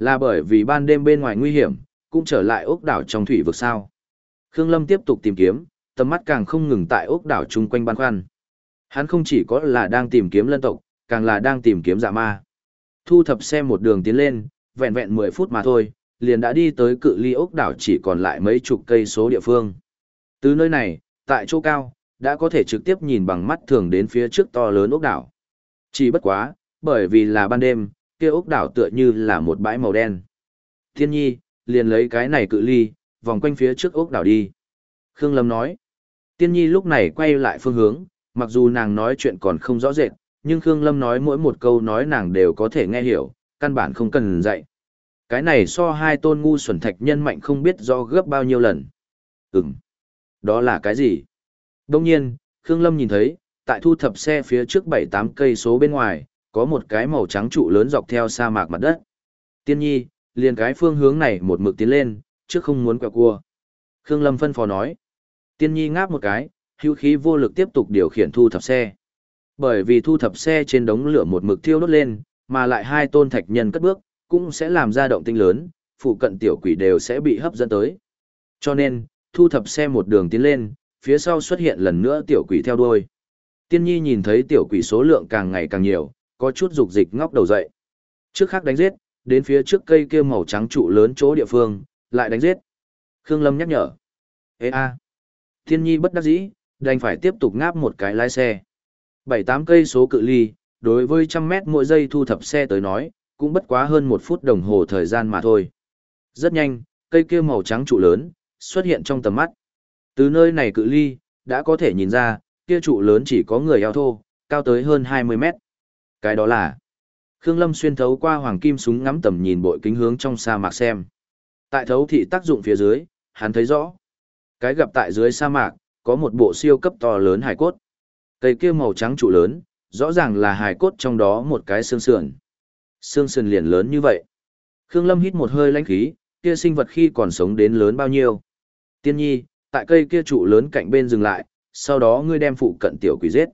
Là bởi vì ban đêm bên ngoài nguy hiểm, cũng trở lại ốc đảo trong thủy vực sao. Khương Lâm tiếp tục tìm kiếm, tầm mắt càng không ngừng tại ốc đảo chung quanh ban khoăn. Hắn không chỉ có là đang tìm kiếm lân tộc, càng là đang tìm kiếm dạ ma. Thu thập xe một đường tiến lên, vẹn vẹn 10 phút mà thôi, liền đã đi tới cự ly ốc đảo chỉ còn lại mấy chục cây số địa phương. Từ nơi này, tại chỗ cao, đã có thể trực tiếp nhìn bằng mắt thường đến phía trước to lớn ốc đảo. Chỉ bất quá, bởi vì là ban đêm, kia ốc đảo tựa như là một bãi màu đen. Thiên nhi, liền lấy cái này cự ly, vòng quanh phía trước ốc đảo đi. Khương Lâm nói. Tiên nhi lúc này quay lại phương hướng, mặc dù nàng nói chuyện còn không rõ rệt, nhưng Khương Lâm nói mỗi một câu nói nàng đều có thể nghe hiểu, căn bản không cần dạy. Cái này so hai tôn ngu xuẩn thạch nhân mạnh không biết do gấp bao nhiêu lần. Ừm. Đó là cái gì? Đông nhiên, Khương Lâm nhìn thấy, tại thu thập xe phía trước 7-8 cây số bên ngoài, có một cái màu trắng trụ lớn dọc theo sa mạc mặt đất. Tiên nhi, liền cái phương hướng này một mực tiến lên, trước không muốn quẹo cua. Khương Lâm phân phó nói. Tiên nhi ngáp một cái, hữu khí vô lực tiếp tục điều khiển thu thập xe. Bởi vì thu thập xe trên đống lửa một mực thiêu đốt lên, mà lại hai tôn thạch nhân cất bước, cũng sẽ làm ra động tinh lớn, phụ cận tiểu quỷ đều sẽ bị hấp dẫn tới. Cho nên, thu thập xe một đường tiến lên, phía sau xuất hiện lần nữa tiểu quỷ theo đuôi. Tiên nhi nhìn thấy tiểu quỷ số lượng càng ngày càng nhiều, có chút dục dịch ngóc đầu dậy. Trước khác đánh giết, đến phía trước cây kia màu trắng trụ lớn chỗ địa phương, lại đánh giết. Khương Lâm nhắc nhở. Ê a. thiên nhi bất đắc dĩ, đành phải tiếp tục ngáp một cái lái xe. Bảy tám cây số cự ly, đối với trăm mét mỗi giây thu thập xe tới nói, cũng bất quá hơn một phút đồng hồ thời gian mà thôi. Rất nhanh, cây kia màu trắng trụ lớn, xuất hiện trong tầm mắt. Từ nơi này cự ly, đã có thể nhìn ra, kia trụ lớn chỉ có người eo thô, cao tới hơn 20 mét. Cái đó là Khương Lâm xuyên thấu qua hoàng kim súng ngắm tầm nhìn bội kính hướng trong sa mạc xem. Tại thấu thị tác dụng phía dưới, hắn thấy rõ. Cái gặp tại dưới sa mạc, có một bộ siêu cấp to lớn hải cốt. Cây kia màu trắng trụ lớn, rõ ràng là hải cốt trong đó một cái xương sườn. Xương sườn liền lớn như vậy. Khương Lâm hít một hơi lãnh khí, kia sinh vật khi còn sống đến lớn bao nhiêu. Tiên nhi, tại cây kia trụ lớn cạnh bên dừng lại, sau đó ngươi đem phụ cận tiểu quỷ giết.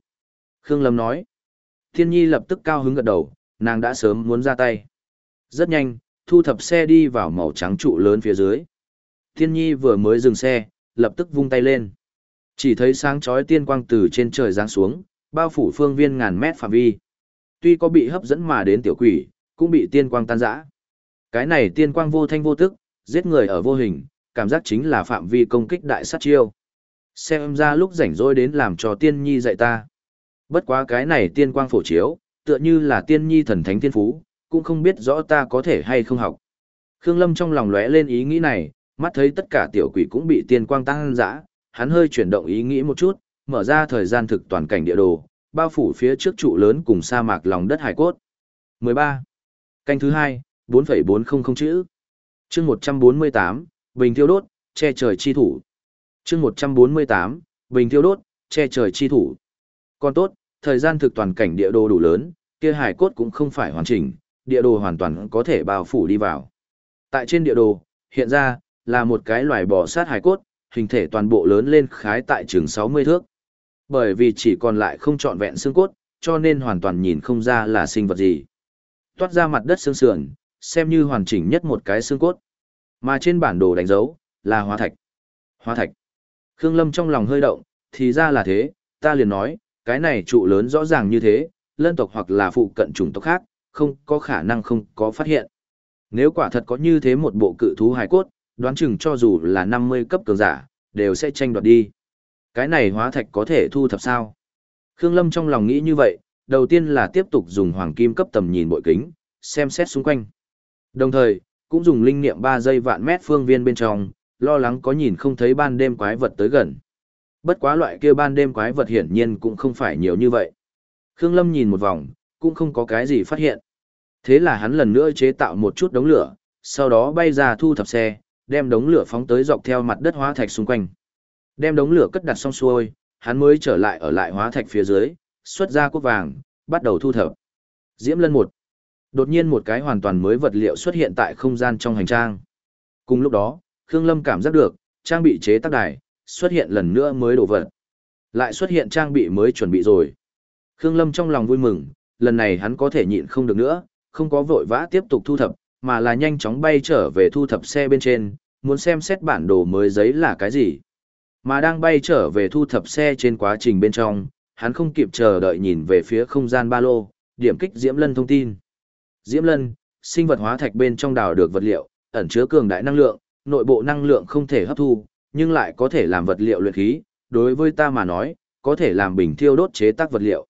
Khương Lâm nói. Tiên nhi lập tức cao hứng gật đầu, nàng đã sớm muốn ra tay. Rất nhanh, thu thập xe đi vào màu trắng trụ lớn phía dưới. Thiên nhi vừa mới dừng xe, lập tức vung tay lên. Chỉ thấy sáng chói tiên quang từ trên trời giáng xuống, bao phủ phương viên ngàn mét phạm vi. Tuy có bị hấp dẫn mà đến tiểu quỷ, cũng bị tiên quang tan rã. Cái này tiên quang vô thanh vô tức, giết người ở vô hình, cảm giác chính là phạm vi công kích đại sát chiêu. Xem ra lúc rảnh rỗi đến làm cho tiên nhi dạy ta. Bất quá cái này tiên quang phổ chiếu, tựa như là tiên nhi thần thánh tiên phú, cũng không biết rõ ta có thể hay không học. Khương Lâm trong lòng lóe lên ý nghĩ này, mắt thấy tất cả tiểu quỷ cũng bị tiên quang tăng dã, hắn hơi chuyển động ý nghĩ một chút, mở ra thời gian thực toàn cảnh địa đồ, bao phủ phía trước trụ lớn cùng sa mạc lòng đất hải cốt. 13. Canh thứ 2, 4,400 chữ. Chương 148, Bình thiêu đốt, che trời chi thủ. Chương 148, Bình thiêu đốt, che trời chi thủ. Còn tốt, thời gian thực toàn cảnh địa đồ đủ lớn, kia hải cốt cũng không phải hoàn chỉnh, địa đồ hoàn toàn có thể bao phủ đi vào. Tại trên địa đồ, hiện ra, là một cái loài bò sát hải cốt, hình thể toàn bộ lớn lên khái tại chừng 60 thước. Bởi vì chỉ còn lại không trọn vẹn xương cốt, cho nên hoàn toàn nhìn không ra là sinh vật gì. Toát ra mặt đất xương sườn, xem như hoàn chỉnh nhất một cái xương cốt. Mà trên bản đồ đánh dấu, là hóa thạch. Hóa thạch. Khương Lâm trong lòng hơi động, thì ra là thế, ta liền nói, cái này trụ lớn rõ ràng như thế, lân tộc hoặc là phụ cận chủng tộc khác, không có khả năng không có phát hiện. Nếu quả thật có như thế một bộ cự thú hài cốt, đoán chừng cho dù là 50 cấp cường giả, đều sẽ tranh đoạt đi. Cái này hóa thạch có thể thu thập sao? Khương Lâm trong lòng nghĩ như vậy, đầu tiên là tiếp tục dùng hoàng kim cấp tầm nhìn bội kính, xem xét xung quanh. Đồng thời, cũng dùng linh niệm 3 giây vạn mét phương viên bên trong, lo lắng có nhìn không thấy ban đêm quái vật tới gần. Bất quá loại kia ban đêm quái vật hiển nhiên cũng không phải nhiều như vậy. Khương Lâm nhìn một vòng, cũng không có cái gì phát hiện. Thế là hắn lần nữa chế tạo một chút đống lửa, sau đó bay ra thu thập xe, đem đống lửa phóng tới dọc theo mặt đất hóa thạch xung quanh. Đem đống lửa cất đặt xong xuôi, hắn mới trở lại ở lại hóa thạch phía dưới, xuất ra cốt vàng, bắt đầu thu thập. Diễm Lân một. Đột nhiên một cái hoàn toàn mới vật liệu xuất hiện tại không gian trong hành trang. Cùng lúc đó, Khương Lâm cảm giác được, trang bị chế tác đài, xuất hiện lần nữa mới đổ vật. Lại xuất hiện trang bị mới chuẩn bị rồi. Khương Lâm trong lòng vui mừng, lần này hắn có thể nhịn không được nữa, không có vội vã tiếp tục thu thập, mà là nhanh chóng bay trở về thu thập xe bên trên, muốn xem xét bản đồ mới giấy là cái gì. Mà đang bay trở về thu thập xe trên quá trình bên trong, hắn không kịp chờ đợi nhìn về phía không gian ba lô, điểm kích Diễm Lân thông tin. Diễm Lân, sinh vật hóa thạch bên trong đào được vật liệu, ẩn chứa cường đại năng lượng, nội bộ năng lượng không thể hấp thu, nhưng lại có thể làm vật liệu luyện khí, đối với ta mà nói, có thể làm bình thiêu đốt chế tác vật liệu.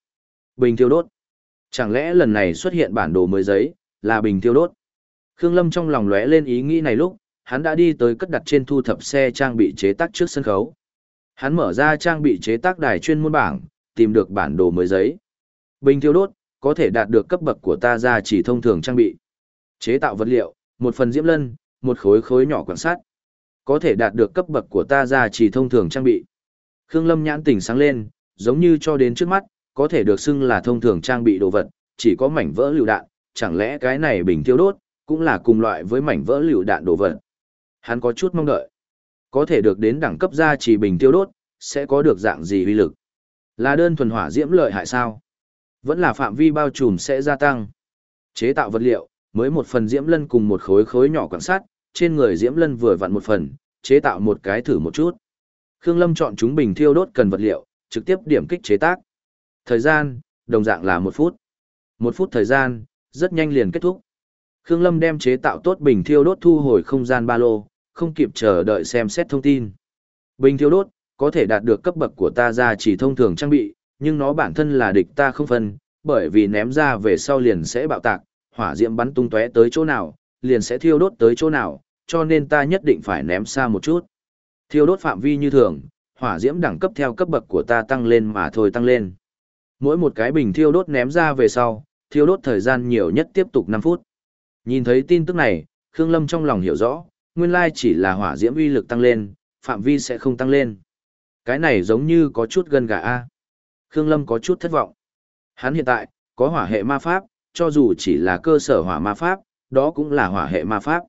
Bình thiêu đốt. Chẳng lẽ lần này xuất hiện bản đồ mới giấy, là bình thiêu đốt? Khương Lâm trong lòng lóe lên ý nghĩ này lúc, hắn đã đi tới cất đặt trên thu thập xe trang bị chế tác trước sân khấu. Hắn mở ra trang bị chế tác đài chuyên môn bảng, tìm được bản đồ mới giấy. Bình thiêu đốt, có thể đạt được cấp bậc của ta ra chỉ thông thường trang bị. Chế tạo vật liệu, một phần diễm lân, một khối khối nhỏ quan sát. Có thể đạt được cấp bậc của ta ra chỉ thông thường trang bị. Khương Lâm nhãn tỉnh sáng lên, giống như cho đến trước mắt, có thể được xưng là thông thường trang bị đồ vật, chỉ có mảnh vỡ lựu đạn, chẳng lẽ cái này bình thiêu đốt, cũng là cùng loại với mảnh vỡ lựu đạn đồ vật. Hắn có chút mong đợi. Có thể được đến đẳng cấp ra chỉ bình tiêu đốt, sẽ có được dạng gì uy lực. Là đơn thuần hỏa diễm lợi hại sao? Vẫn là phạm vi bao trùm sẽ gia tăng. Chế tạo vật liệu, mới một phần diễm lân cùng một khối khối nhỏ quan sát, trên người diễm lân vừa vặn một phần, chế tạo một cái thử một chút. Khương Lâm chọn chúng bình thiêu đốt cần vật liệu, trực tiếp điểm kích chế tác. Thời gian, đồng dạng là một phút. Một phút thời gian, rất nhanh liền kết thúc. Khương Lâm đem chế tạo tốt bình thiêu đốt thu hồi không gian ba lô, không kịp chờ đợi xem xét thông tin. Bình thiêu đốt, có thể đạt được cấp bậc của ta ra chỉ thông thường trang bị, nhưng nó bản thân là địch ta không phân, bởi vì ném ra về sau liền sẽ bạo tạc, hỏa diễm bắn tung tóe tới chỗ nào, liền sẽ thiêu đốt tới chỗ nào, cho nên ta nhất định phải ném xa một chút. Thiêu đốt phạm vi như thường, hỏa diễm đẳng cấp theo cấp bậc của ta tăng lên mà thôi tăng lên. Mỗi một cái bình thiêu đốt ném ra về sau, thiêu đốt thời gian nhiều nhất tiếp tục 5 phút. Nhìn thấy tin tức này, Khương Lâm trong lòng hiểu rõ, nguyên lai chỉ là hỏa diễm uy lực tăng lên, phạm vi sẽ không tăng lên. Cái này giống như có chút gần gà A. Khương Lâm có chút thất vọng. Hắn hiện tại, có hỏa hệ ma pháp, cho dù chỉ là cơ sở hỏa ma pháp, đó cũng là hỏa hệ ma pháp.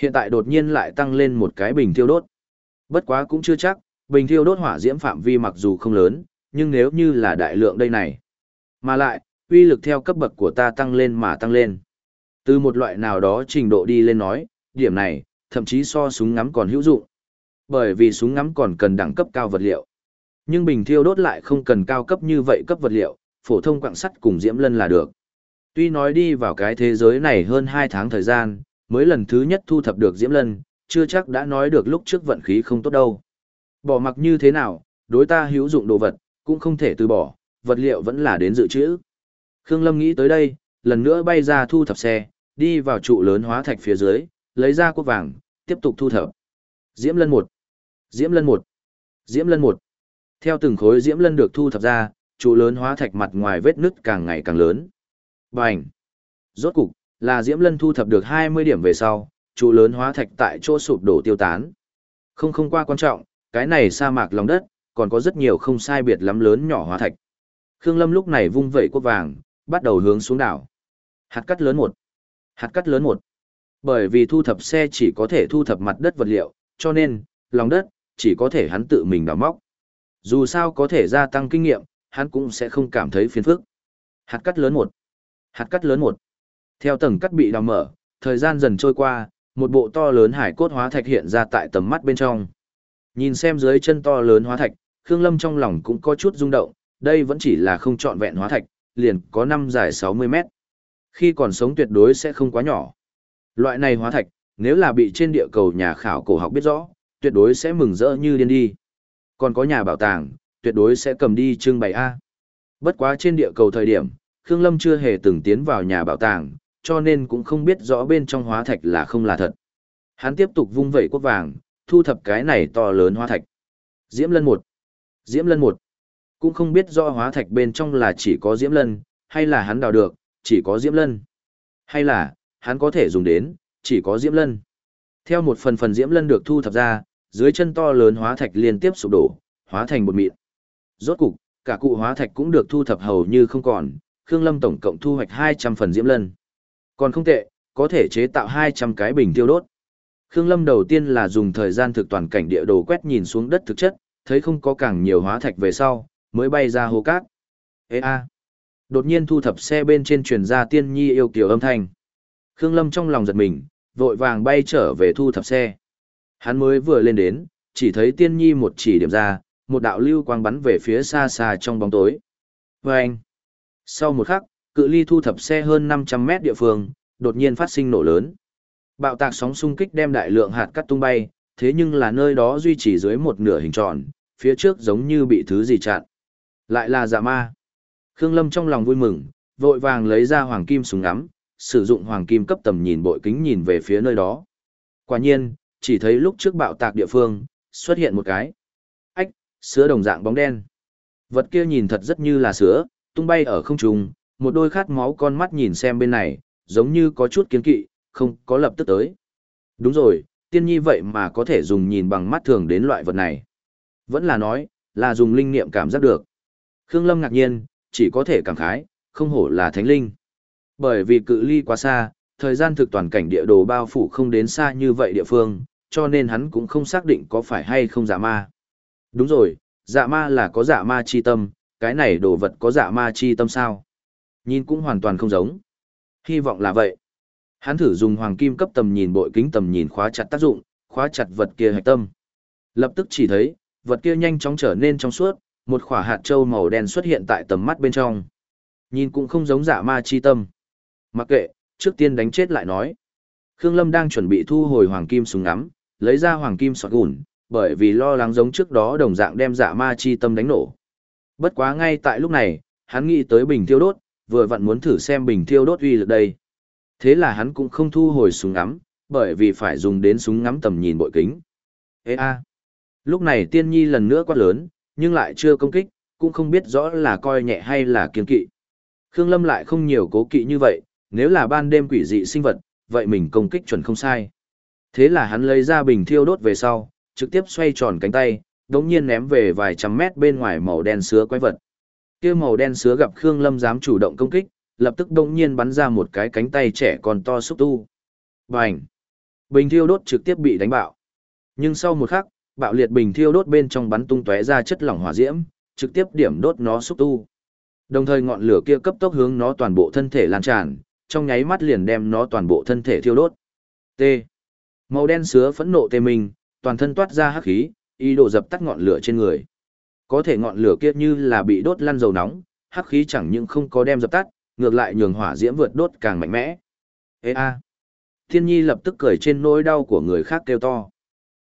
Hiện tại đột nhiên lại tăng lên một cái bình thiêu đốt. Bất quá cũng chưa chắc, bình thiêu đốt hỏa diễm phạm vi mặc dù không lớn, nhưng nếu như là đại lượng đây này. Mà lại, uy lực theo cấp bậc của ta tăng lên mà tăng lên. Từ một loại nào đó trình độ đi lên nói, điểm này, thậm chí so súng ngắm còn hữu dụng. Bởi vì súng ngắm còn cần đẳng cấp cao vật liệu. Nhưng bình thiêu đốt lại không cần cao cấp như vậy cấp vật liệu, phổ thông quặng sắt cùng diễm lân là được. Tuy nói đi vào cái thế giới này hơn 2 tháng thời gian, mới lần thứ nhất thu thập được diễm lân, chưa chắc đã nói được lúc trước vận khí không tốt đâu. Bỏ mặc như thế nào, đối ta hữu dụng đồ vật, cũng không thể từ bỏ, vật liệu vẫn là đến dự trữ. Khương Lâm nghĩ tới đây, lần nữa bay ra thu thập xe, đi vào trụ lớn hóa thạch phía dưới, lấy ra quốc vàng, tiếp tục thu thập. Diễm lân 1, Diễm lân 1, Diễm lân 1. Theo từng khối diễm lân được thu thập ra, trụ lớn hóa thạch mặt ngoài vết nứt càng ngày càng lớn. Bành! Rốt cục, là diễm lân thu thập được 20 điểm về sau, trụ lớn hóa thạch tại chỗ sụp đổ tiêu tán. Không không qua quan trọng, cái này sa mạc lòng đất, còn có rất nhiều không sai biệt lắm lớn nhỏ hóa thạch. Khương Lâm lúc này vung vẩy quốc vàng, bắt đầu hướng xuống đảo. Hạt cắt lớn một. Hạt cắt lớn một. Bởi vì thu thập xe chỉ có thể thu thập mặt đất vật liệu, cho nên, lòng đất, chỉ có thể hắn tự mình đào móc. Dù sao có thể gia tăng kinh nghiệm, hắn cũng sẽ không cảm thấy phiền phức. Hạt cắt lớn một. Hạt cắt lớn một. Theo tầng cắt bị đào mở, thời gian dần trôi qua, một bộ to lớn hải cốt hóa thạch hiện ra tại tầm mắt bên trong. Nhìn xem dưới chân to lớn hóa thạch, Khương Lâm trong lòng cũng có chút rung động, đây vẫn chỉ là không trọn vẹn hóa thạch, liền có năm dài 60 mét. Khi còn sống tuyệt đối sẽ không quá nhỏ. Loại này hóa thạch, nếu là bị trên địa cầu nhà khảo cổ học biết rõ, tuyệt đối sẽ mừng rỡ như điên đi. Còn có nhà bảo tàng, tuyệt đối sẽ cầm đi trưng bày A. Bất quá trên địa cầu thời điểm, Khương Lâm chưa hề từng tiến vào nhà bảo tàng, cho nên cũng không biết rõ bên trong hóa thạch là không là thật. Hắn tiếp tục vung vẩy quốc vàng, thu thập cái này to lớn hóa thạch. Diễm lân một, Diễm lân một, Cũng không biết rõ hóa thạch bên trong là chỉ có diễm lân, hay là hắn đào được, chỉ có diễm lân. Hay là, hắn có thể dùng đến, chỉ có diễm lân. Theo một phần phần diễm lân được thu thập ra, dưới chân to lớn hóa thạch liên tiếp sụp đổ, hóa thành một mịn. Rốt cục, cả cụ hóa thạch cũng được thu thập hầu như không còn, Khương Lâm tổng cộng thu hoạch 200 phần diễm lân. Còn không tệ, có thể chế tạo 200 cái bình tiêu đốt. Khương Lâm đầu tiên là dùng thời gian thực toàn cảnh địa đồ quét nhìn xuống đất thực chất, thấy không có càng nhiều hóa thạch về sau, mới bay ra hồ cát. Ê a! Đột nhiên thu thập xe bên trên truyền ra tiên nhi yêu kiều âm thanh. Khương Lâm trong lòng giật mình, vội vàng bay trở về thu thập xe. Hắn mới vừa lên đến, chỉ thấy tiên nhi một chỉ điểm ra, một đạo lưu quang bắn về phía xa xa trong bóng tối. Vâng! Sau một khắc, cự ly thu thập xe hơn 500 mét địa phương, đột nhiên phát sinh nổ lớn. Bạo tạc sóng xung kích đem đại lượng hạt cắt tung bay, thế nhưng là nơi đó duy trì dưới một nửa hình tròn, phía trước giống như bị thứ gì chặn. Lại là dạ ma. Khương Lâm trong lòng vui mừng, vội vàng lấy ra hoàng kim súng ngắm, sử dụng hoàng kim cấp tầm nhìn bội kính nhìn về phía nơi đó. Quả nhiên, chỉ thấy lúc trước bạo tạc địa phương, xuất hiện một cái. Ách, sữa đồng dạng bóng đen. Vật kia nhìn thật rất như là sữa, tung bay ở không trung, một đôi khát máu con mắt nhìn xem bên này, giống như có chút kiến kỵ, không có lập tức tới. Đúng rồi, tiên nhi vậy mà có thể dùng nhìn bằng mắt thường đến loại vật này. Vẫn là nói, là dùng linh niệm cảm giác được. Khương Lâm ngạc nhiên, chỉ có thể cảm khái, không hổ là thánh linh. Bởi vì cự ly quá xa, thời gian thực toàn cảnh địa đồ bao phủ không đến xa như vậy địa phương, cho nên hắn cũng không xác định có phải hay không dạ ma. Đúng rồi, dạ ma là có dạ ma chi tâm, cái này đồ vật có dạ ma chi tâm sao? Nhìn cũng hoàn toàn không giống. Hy vọng là vậy. Hắn thử dùng hoàng kim cấp tầm nhìn bội kính tầm nhìn khóa chặt tác dụng, khóa chặt vật kia hạch tâm. Lập tức chỉ thấy, vật kia nhanh chóng trở nên trong suốt, một quả hạt châu màu đen xuất hiện tại tầm mắt bên trong. Nhìn cũng không giống dạ ma chi tâm. Mặc kệ, trước tiên đánh chết lại nói. Khương Lâm đang chuẩn bị thu hồi hoàng kim súng ngắm, lấy ra hoàng kim sọt gùn, bởi vì lo lắng giống trước đó đồng dạng đem dạ ma chi tâm đánh nổ. Bất quá ngay tại lúc này, hắn nghĩ tới bình thiêu đốt, vừa vặn muốn thử xem bình thiêu đốt uy lực đây. Thế là hắn cũng không thu hồi súng ngắm, bởi vì phải dùng đến súng ngắm tầm nhìn bội kính. Ê a! Lúc này tiên nhi lần nữa quát lớn, nhưng lại chưa công kích, cũng không biết rõ là coi nhẹ hay là kiên kỵ. Khương Lâm lại không nhiều cố kỵ như vậy, nếu là ban đêm quỷ dị sinh vật, vậy mình công kích chuẩn không sai. Thế là hắn lấy ra bình thiêu đốt về sau, trực tiếp xoay tròn cánh tay, đống nhiên ném về vài trăm mét bên ngoài màu đen sứa quái vật kia màu đen sứa gặp Khương Lâm dám chủ động công kích, lập tức đông nhiên bắn ra một cái cánh tay trẻ còn to xúc tu. Bành! Bình thiêu đốt trực tiếp bị đánh bạo. Nhưng sau một khắc, bạo liệt bình thiêu đốt bên trong bắn tung tóe ra chất lỏng hỏa diễm, trực tiếp điểm đốt nó xúc tu. Đồng thời ngọn lửa kia cấp tốc hướng nó toàn bộ thân thể lan tràn, trong nháy mắt liền đem nó toàn bộ thân thể thiêu đốt. T. Màu đen sứa phẫn nộ tê mình, toàn thân toát ra hắc khí, ý đồ dập tắt ngọn lửa trên người. Có thể ngọn lửa kia như là bị đốt lăn dầu nóng, hắc khí chẳng những không có đem dập tắt, ngược lại nhường hỏa diễm vượt đốt càng mạnh mẽ. Ê a. Thiên nhi lập tức cười trên nỗi đau của người khác kêu to.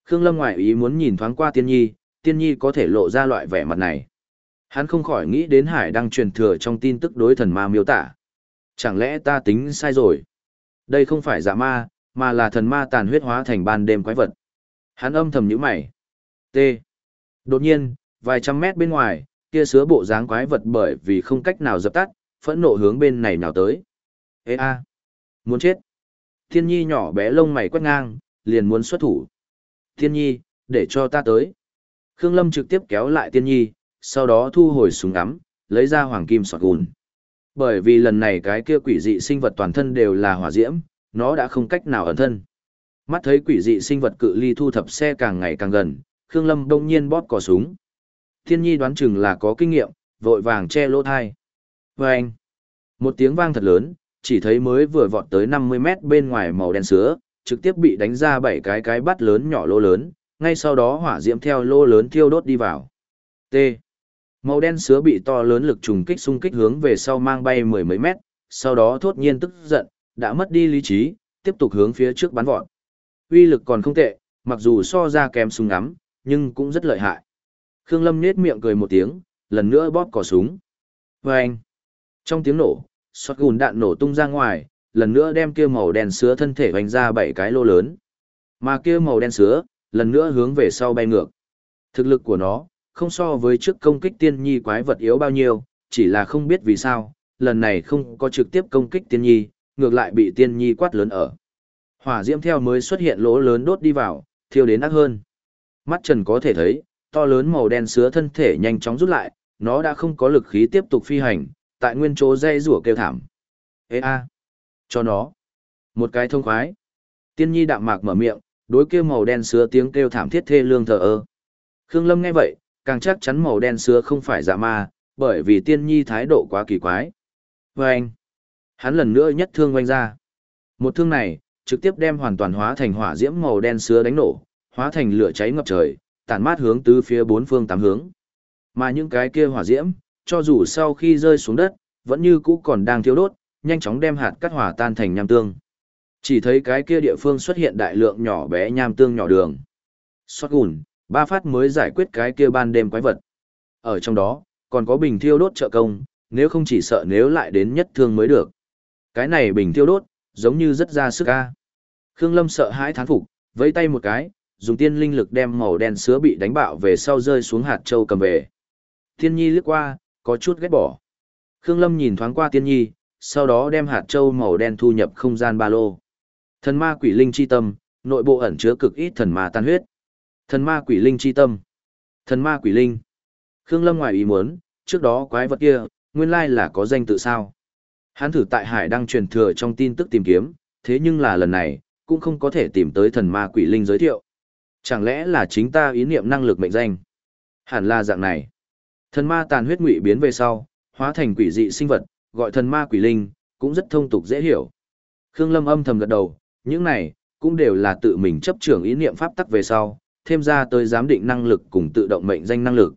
Khương Lâm ngoại ý muốn nhìn thoáng qua tiên nhi, tiên nhi có thể lộ ra loại vẻ mặt này. Hắn không khỏi nghĩ đến hải đang truyền thừa trong tin tức đối thần ma miêu tả. Chẳng lẽ ta tính sai rồi? Đây không phải giả ma, mà là thần ma tàn huyết hóa thành ban đêm quái vật. Hắn âm thầm nhíu mày. T. Đột nhiên, vài trăm mét bên ngoài, kia sứa bộ dáng quái vật bởi vì không cách nào dập tắt, phẫn nộ hướng bên này nào tới. Ê a, muốn chết. Thiên nhi nhỏ bé lông mày quét ngang, liền muốn xuất thủ. Thiên nhi, để cho ta tới. Khương Lâm trực tiếp kéo lại Thiên nhi, sau đó thu hồi súng ngắm, lấy ra hoàng kim sọt gùn. Bởi vì lần này cái kia quỷ dị sinh vật toàn thân đều là hỏa diễm, nó đã không cách nào ẩn thân. Mắt thấy quỷ dị sinh vật cự ly thu thập xe càng ngày càng gần, Khương Lâm đông nhiên bóp cò súng. Thiên nhi đoán chừng là có kinh nghiệm, vội vàng che lỗ thai. anh. Một tiếng vang thật lớn, chỉ thấy mới vừa vọt tới 50 mét bên ngoài màu đen sứa, trực tiếp bị đánh ra bảy cái cái bắt lớn nhỏ lỗ lớn, ngay sau đó hỏa diễm theo lỗ lớn thiêu đốt đi vào. T. Màu đen sứa bị to lớn lực trùng kích xung kích hướng về sau mang bay mười mấy mét, sau đó thốt nhiên tức giận, đã mất đi lý trí, tiếp tục hướng phía trước bắn vọt. Uy lực còn không tệ, mặc dù so ra kém súng ngắm, nhưng cũng rất lợi hại. Khương Lâm nhếch miệng cười một tiếng, lần nữa bóp cò súng. Vâng! Trong tiếng nổ, sọt gùn đạn nổ tung ra ngoài, lần nữa đem kia màu đen sứa thân thể vành ra bảy cái lô lớn. Mà kia màu đen sứa, lần nữa hướng về sau bay ngược. Thực lực của nó, không so với trước công kích tiên nhi quái vật yếu bao nhiêu, chỉ là không biết vì sao, lần này không có trực tiếp công kích tiên nhi, ngược lại bị tiên nhi quát lớn ở. Hỏa diễm theo mới xuất hiện lỗ lớn đốt đi vào, thiêu đến ác hơn. Mắt trần có thể thấy, to lớn màu đen sứa thân thể nhanh chóng rút lại, nó đã không có lực khí tiếp tục phi hành, tại nguyên chỗ dây rủa kêu thảm. Ê a, cho nó một cái thông khoái. Tiên nhi đạm mạc mở miệng, đối kêu màu đen sứa tiếng kêu thảm thiết thê lương thờ ơ. Khương Lâm nghe vậy, càng chắc chắn màu đen sứa không phải giả ma, bởi vì tiên nhi thái độ quá kỳ quái. Vâng! anh, hắn lần nữa nhất thương quanh ra. Một thương này, trực tiếp đem hoàn toàn hóa thành hỏa diễm màu đen sứa đánh nổ, hóa thành lửa cháy ngập trời, tản mát hướng tứ phía bốn phương tám hướng. Mà những cái kia hỏa diễm, cho dù sau khi rơi xuống đất, vẫn như cũ còn đang thiêu đốt, nhanh chóng đem hạt cắt hỏa tan thành nham tương. Chỉ thấy cái kia địa phương xuất hiện đại lượng nhỏ bé nham tương nhỏ đường. Xót gùn, ba phát mới giải quyết cái kia ban đêm quái vật. Ở trong đó, còn có bình thiêu đốt trợ công, nếu không chỉ sợ nếu lại đến nhất thương mới được. Cái này bình thiêu đốt, giống như rất ra sức ca. Khương Lâm sợ hãi thán phục, vẫy tay một cái, dùng tiên linh lực đem màu đen sứa bị đánh bạo về sau rơi xuống hạt châu cầm về. Tiên nhi lướt qua, có chút ghét bỏ. Khương Lâm nhìn thoáng qua tiên nhi, sau đó đem hạt châu màu đen thu nhập không gian ba lô. Thần ma quỷ linh chi tâm, nội bộ ẩn chứa cực ít thần ma tan huyết. Thần ma quỷ linh chi tâm. Thần ma quỷ linh. Khương Lâm ngoài ý muốn, trước đó quái vật kia, nguyên lai là có danh tự sao. Hắn thử tại hải đang truyền thừa trong tin tức tìm kiếm, thế nhưng là lần này, cũng không có thể tìm tới thần ma quỷ linh giới thiệu. Chẳng lẽ là chính ta ý niệm năng lực mệnh danh? Hẳn là dạng này. Thần ma tàn huyết ngụy biến về sau, hóa thành quỷ dị sinh vật, gọi thần ma quỷ linh, cũng rất thông tục dễ hiểu. Khương Lâm âm thầm gật đầu, những này, cũng đều là tự mình chấp trưởng ý niệm pháp tắc về sau, thêm ra tới giám định năng lực cùng tự động mệnh danh năng lực.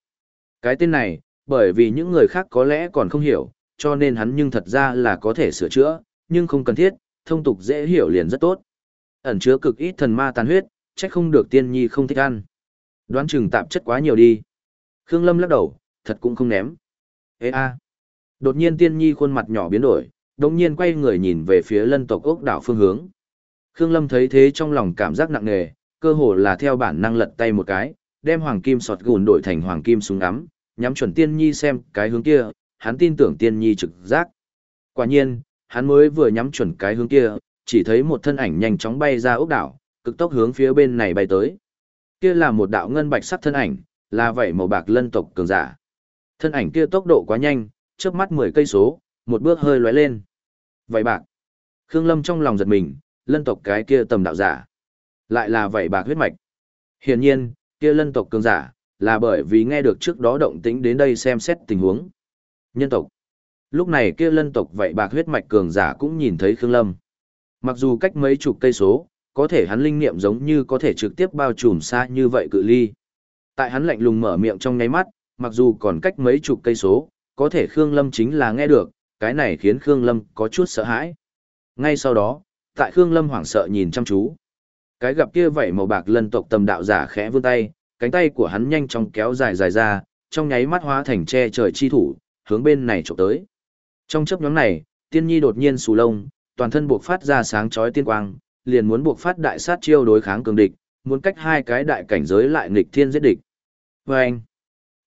Cái tên này, bởi vì những người khác có lẽ còn không hiểu, cho nên hắn nhưng thật ra là có thể sửa chữa, nhưng không cần thiết, thông tục dễ hiểu liền rất tốt. Ẩn chứa cực ít thần ma tàn huyết, trách không được tiên nhi không thích ăn. Đoán chừng tạp chất quá nhiều đi. Khương Lâm lắc đầu, thật cũng không ném. Ê a. Đột nhiên tiên nhi khuôn mặt nhỏ biến đổi, đồng nhiên quay người nhìn về phía lân tộc ốc đảo phương hướng. Khương Lâm thấy thế trong lòng cảm giác nặng nề, cơ hồ là theo bản năng lật tay một cái, đem hoàng kim sọt gùn đổi thành hoàng kim súng ngắm, nhắm chuẩn tiên nhi xem cái hướng kia, hắn tin tưởng tiên nhi trực giác. Quả nhiên, hắn mới vừa nhắm chuẩn cái hướng kia, chỉ thấy một thân ảnh nhanh chóng bay ra ốc đảo, cực tốc hướng phía bên này bay tới. Kia là một đạo ngân bạch sắc thân ảnh, là vậy màu bạc lân tộc cường giả. Thân ảnh kia tốc độ quá nhanh, chớp mắt 10 cây số, một bước hơi lóe lên. Vậy bạc. Khương Lâm trong lòng giật mình, lân tộc cái kia tầm đạo giả. Lại là vậy bạc huyết mạch. Hiển nhiên, kia lân tộc cường giả, là bởi vì nghe được trước đó động tĩnh đến đây xem xét tình huống. Nhân tộc. Lúc này kia lân tộc vậy bạc huyết mạch cường giả cũng nhìn thấy Khương Lâm. Mặc dù cách mấy chục cây số, có thể hắn linh niệm giống như có thể trực tiếp bao trùm xa như vậy cự ly. Tại hắn lạnh lùng mở miệng trong nháy mắt, mặc dù còn cách mấy chục cây số, có thể Khương Lâm chính là nghe được, cái này khiến Khương Lâm có chút sợ hãi. Ngay sau đó, tại Khương Lâm hoảng sợ nhìn chăm chú. Cái gặp kia vảy màu bạc lân tộc tầm đạo giả khẽ vươn tay, cánh tay của hắn nhanh chóng kéo dài dài ra, trong nháy mắt hóa thành che trời chi thủ, hướng bên này chụp tới. Trong chớp nhoáng này, Tiên Nhi đột nhiên sù lông, toàn thân buộc phát ra sáng chói tiên quang, liền muốn buộc phát đại sát chiêu đối kháng cường địch, muốn cách hai cái đại cảnh giới lại nghịch thiên giết địch. Và anh,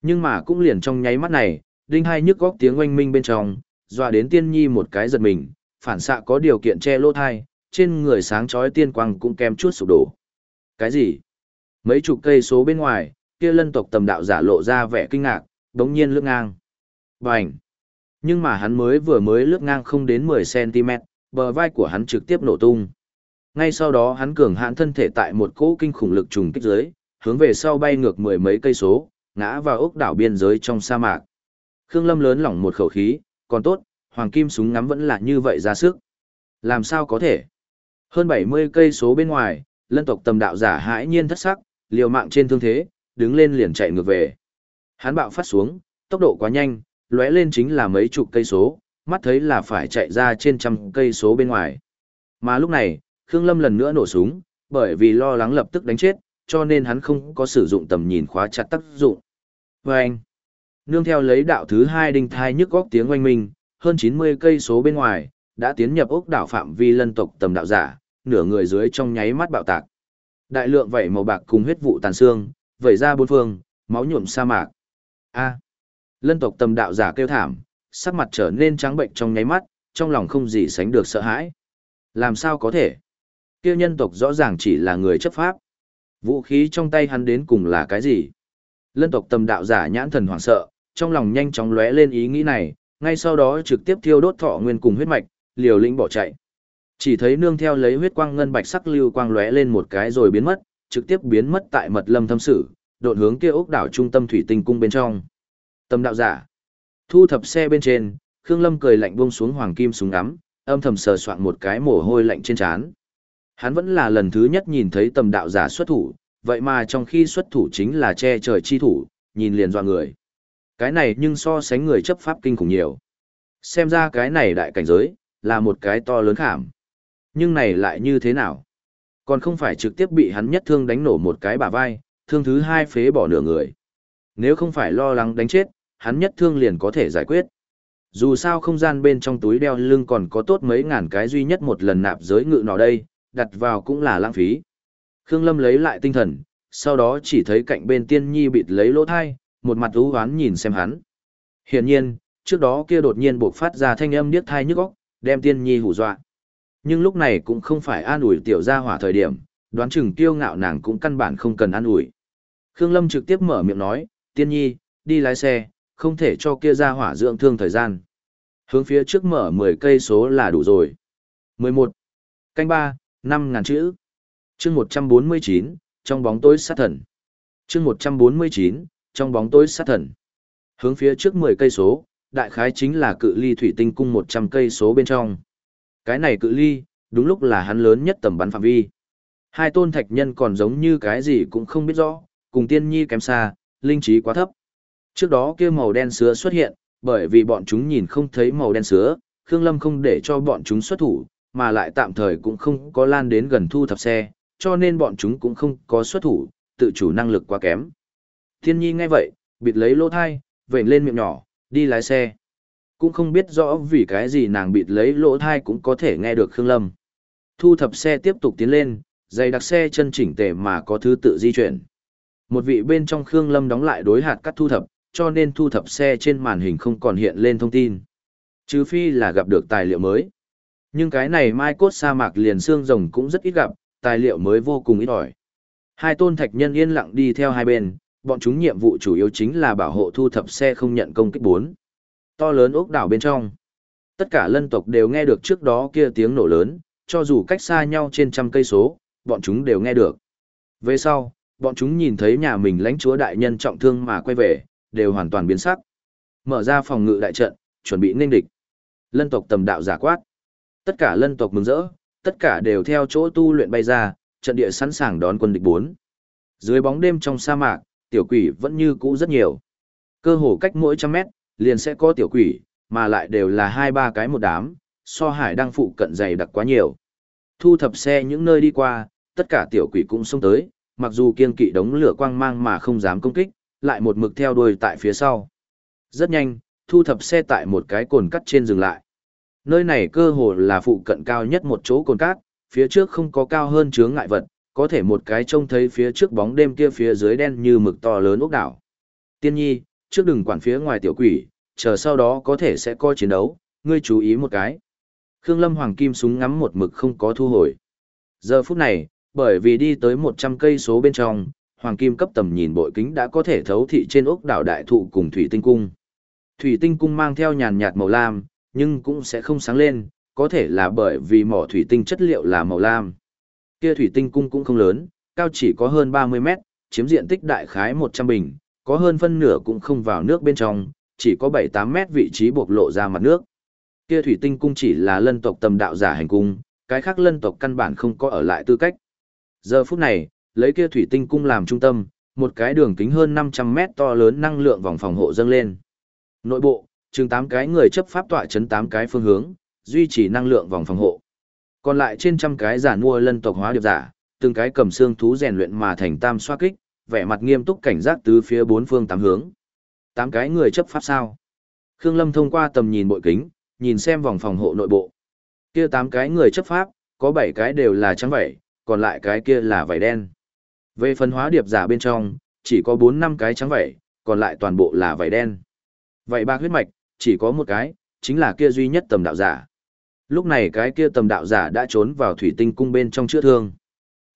nhưng mà cũng liền trong nháy mắt này, đinh hai nhức góc tiếng oanh minh bên trong, dọa đến tiên nhi một cái giật mình, phản xạ có điều kiện che lỗ thai, trên người sáng chói tiên quang cũng kém chút sụp đổ. Cái gì? Mấy chục cây số bên ngoài, kia lân tộc tầm đạo giả lộ ra vẻ kinh ngạc, đống nhiên lướt ngang. Bành! Nhưng mà hắn mới vừa mới lướt ngang không đến 10cm, bờ vai của hắn trực tiếp nổ tung. Ngay sau đó hắn cường hãn thân thể tại một cỗ kinh khủng lực trùng kích dưới, hướng về sau bay ngược mười mấy cây số, ngã vào ốc đảo biên giới trong sa mạc. Khương Lâm lớn lỏng một khẩu khí, còn tốt, hoàng kim súng ngắm vẫn là như vậy ra sức. Làm sao có thể? Hơn 70 cây số bên ngoài, lân tộc tầm đạo giả hãi nhiên thất sắc, liều mạng trên thương thế, đứng lên liền chạy ngược về. Hắn bạo phát xuống, tốc độ quá nhanh, lóe lên chính là mấy chục cây số, mắt thấy là phải chạy ra trên trăm cây số bên ngoài. Mà lúc này, Khương Lâm lần nữa nổ súng, bởi vì lo lắng lập tức đánh chết, cho nên hắn không có sử dụng tầm nhìn khóa chặt tác dụng. Và nương theo lấy đạo thứ hai đinh thai nhức góc tiếng oanh minh, hơn 90 cây số bên ngoài, đã tiến nhập ốc đảo phạm vi lân tộc tầm đạo giả, nửa người dưới trong nháy mắt bạo tạc. Đại lượng vảy màu bạc cùng huyết vụ tàn xương, vẩy ra bốn phương, máu nhuộm sa mạc. A. À. Lân tộc tầm đạo giả kêu thảm, sắc mặt trở nên trắng bệnh trong nháy mắt, trong lòng không gì sánh được sợ hãi. Làm sao có thể? Kia nhân tộc rõ ràng chỉ là người chấp pháp. Vũ khí trong tay hắn đến cùng là cái gì? Lân tộc tầm đạo giả nhãn thần hoảng sợ, trong lòng nhanh chóng lóe lên ý nghĩ này, ngay sau đó trực tiếp thiêu đốt thọ nguyên cùng huyết mạch, liều lĩnh bỏ chạy. Chỉ thấy nương theo lấy huyết quang ngân bạch sắc lưu quang lóe lên một cái rồi biến mất, trực tiếp biến mất tại mật lâm thâm sử, đột hướng kia ốc đảo trung tâm thủy tinh cung bên trong. Tâm đạo giả. Thu thập xe bên trên, Khương Lâm cười lạnh buông xuống hoàng kim súng ngắm, âm thầm sờ soạn một cái mồ hôi lạnh trên trán. Hắn vẫn là lần thứ nhất nhìn thấy tầm đạo giả xuất thủ, vậy mà trong khi xuất thủ chính là che trời chi thủ, nhìn liền dọa người. Cái này nhưng so sánh người chấp pháp kinh khủng nhiều. Xem ra cái này đại cảnh giới, là một cái to lớn khảm. Nhưng này lại như thế nào? Còn không phải trực tiếp bị hắn nhất thương đánh nổ một cái bả vai, thương thứ hai phế bỏ nửa người. Nếu không phải lo lắng đánh chết, hắn nhất thương liền có thể giải quyết. Dù sao không gian bên trong túi đeo lưng còn có tốt mấy ngàn cái duy nhất một lần nạp giới ngự nọ đây, đặt vào cũng là lãng phí. Khương Lâm lấy lại tinh thần, sau đó chỉ thấy cạnh bên tiên nhi bịt lấy lỗ thai, một mặt ú hoán nhìn xem hắn. Hiển nhiên, trước đó kia đột nhiên bộc phát ra thanh âm điếc thai nhức óc, đem tiên nhi hù dọa. Nhưng lúc này cũng không phải an ủi tiểu gia hỏa thời điểm, đoán chừng tiêu ngạo nàng cũng căn bản không cần an ủi. Khương Lâm trực tiếp mở miệng nói, tiên nhi, đi lái xe, không thể cho kia gia hỏa dưỡng thương thời gian. Hướng phía trước mở 10 cây số là đủ rồi. 11. Canh 3, 5 ngàn chữ. chương 149, trong bóng tối sát thần. chương 149, trong bóng tối sát thần. Hướng phía trước 10 cây số, đại khái chính là cự ly thủy tinh cung 100 cây số bên trong. Cái này cự ly, đúng lúc là hắn lớn nhất tầm bắn phạm vi. Hai tôn thạch nhân còn giống như cái gì cũng không biết rõ, cùng tiên nhi kém xa, linh trí quá thấp. Trước đó kia màu đen sứa xuất hiện, bởi vì bọn chúng nhìn không thấy màu đen sứa, Khương Lâm không để cho bọn chúng xuất thủ, mà lại tạm thời cũng không có lan đến gần thu thập xe, cho nên bọn chúng cũng không có xuất thủ, tự chủ năng lực quá kém. Thiên nhi nghe vậy, bịt lấy lỗ thai, vệnh lên miệng nhỏ, đi lái xe. Cũng không biết rõ vì cái gì nàng bịt lấy lỗ thai cũng có thể nghe được Khương Lâm. Thu thập xe tiếp tục tiến lên, dày đặc xe chân chỉnh tề mà có thứ tự di chuyển. Một vị bên trong Khương Lâm đóng lại đối hạt cắt thu thập, cho nên thu thập xe trên màn hình không còn hiện lên thông tin. Trừ phi là gặp được tài liệu mới. Nhưng cái này mai cốt sa mạc liền xương rồng cũng rất ít gặp, tài liệu mới vô cùng ít ỏi. Hai tôn thạch nhân yên lặng đi theo hai bên, bọn chúng nhiệm vụ chủ yếu chính là bảo hộ thu thập xe không nhận công kích bốn. To lớn ốc đảo bên trong. Tất cả lân tộc đều nghe được trước đó kia tiếng nổ lớn, cho dù cách xa nhau trên trăm cây số, bọn chúng đều nghe được. Về sau, bọn chúng nhìn thấy nhà mình lãnh chúa đại nhân trọng thương mà quay về, đều hoàn toàn biến sắc. Mở ra phòng ngự đại trận, chuẩn bị nên địch. Lân tộc tầm đạo giả quát. Tất cả lân tộc mừng rỡ, tất cả đều theo chỗ tu luyện bay ra, trận địa sẵn sàng đón quân địch bốn. Dưới bóng đêm trong sa mạc, tiểu quỷ vẫn như cũ rất nhiều. Cơ hồ cách mỗi trăm mét, liền sẽ có tiểu quỷ, mà lại đều là hai ba cái một đám, so hải đang phụ cận dày đặc quá nhiều. Thu thập xe những nơi đi qua, tất cả tiểu quỷ cũng xông tới, mặc dù kiên kỵ đống lửa quang mang mà không dám công kích, lại một mực theo đuôi tại phía sau. Rất nhanh, thu thập xe tại một cái cồn cắt trên dừng lại. Nơi này cơ hồ là phụ cận cao nhất một chỗ cồn cát, phía trước không có cao hơn chướng ngại vật, có thể một cái trông thấy phía trước bóng đêm kia phía dưới đen như mực to lớn ốc đảo. Tiên nhi, trước đừng quản phía ngoài tiểu quỷ, chờ sau đó có thể sẽ coi chiến đấu, ngươi chú ý một cái. Khương Lâm Hoàng Kim súng ngắm một mực không có thu hồi. Giờ phút này, bởi vì đi tới 100 cây số bên trong, Hoàng Kim cấp tầm nhìn bội kính đã có thể thấu thị trên ốc đảo đại thụ cùng Thủy Tinh Cung. Thủy Tinh Cung mang theo nhàn nhạt màu lam, nhưng cũng sẽ không sáng lên, có thể là bởi vì mỏ thủy tinh chất liệu là màu lam. Kia thủy tinh cung cũng không lớn, cao chỉ có hơn 30 mét, chiếm diện tích đại khái 100 bình, có hơn phân nửa cũng không vào nước bên trong, chỉ có 7-8 mét vị trí bộc lộ ra mặt nước. Kia thủy tinh cung chỉ là lân tộc tầm đạo giả hành cung, cái khác lân tộc căn bản không có ở lại tư cách. Giờ phút này, lấy kia thủy tinh cung làm trung tâm, một cái đường kính hơn 500 mét to lớn năng lượng vòng phòng hộ dâng lên. Nội bộ, chừng tám cái người chấp pháp tọa chấn tám cái phương hướng, duy trì năng lượng vòng phòng hộ. Còn lại trên trăm cái giả mua lân tộc hóa điệp giả, từng cái cầm xương thú rèn luyện mà thành tam xoa kích, vẻ mặt nghiêm túc cảnh giác từ phía bốn phương tám hướng. Tám cái người chấp pháp sao? Khương Lâm thông qua tầm nhìn bội kính, nhìn xem vòng phòng hộ nội bộ. Kia tám cái người chấp pháp, có bảy cái đều là trắng vảy, còn lại cái kia là vảy đen. Về phân hóa điệp giả bên trong, chỉ có bốn năm cái trắng vảy, còn lại toàn bộ là vảy đen. Vậy ba huyết mạch, chỉ có một cái, chính là kia duy nhất tầm đạo giả. Lúc này cái kia tầm đạo giả đã trốn vào thủy tinh cung bên trong chữa thương.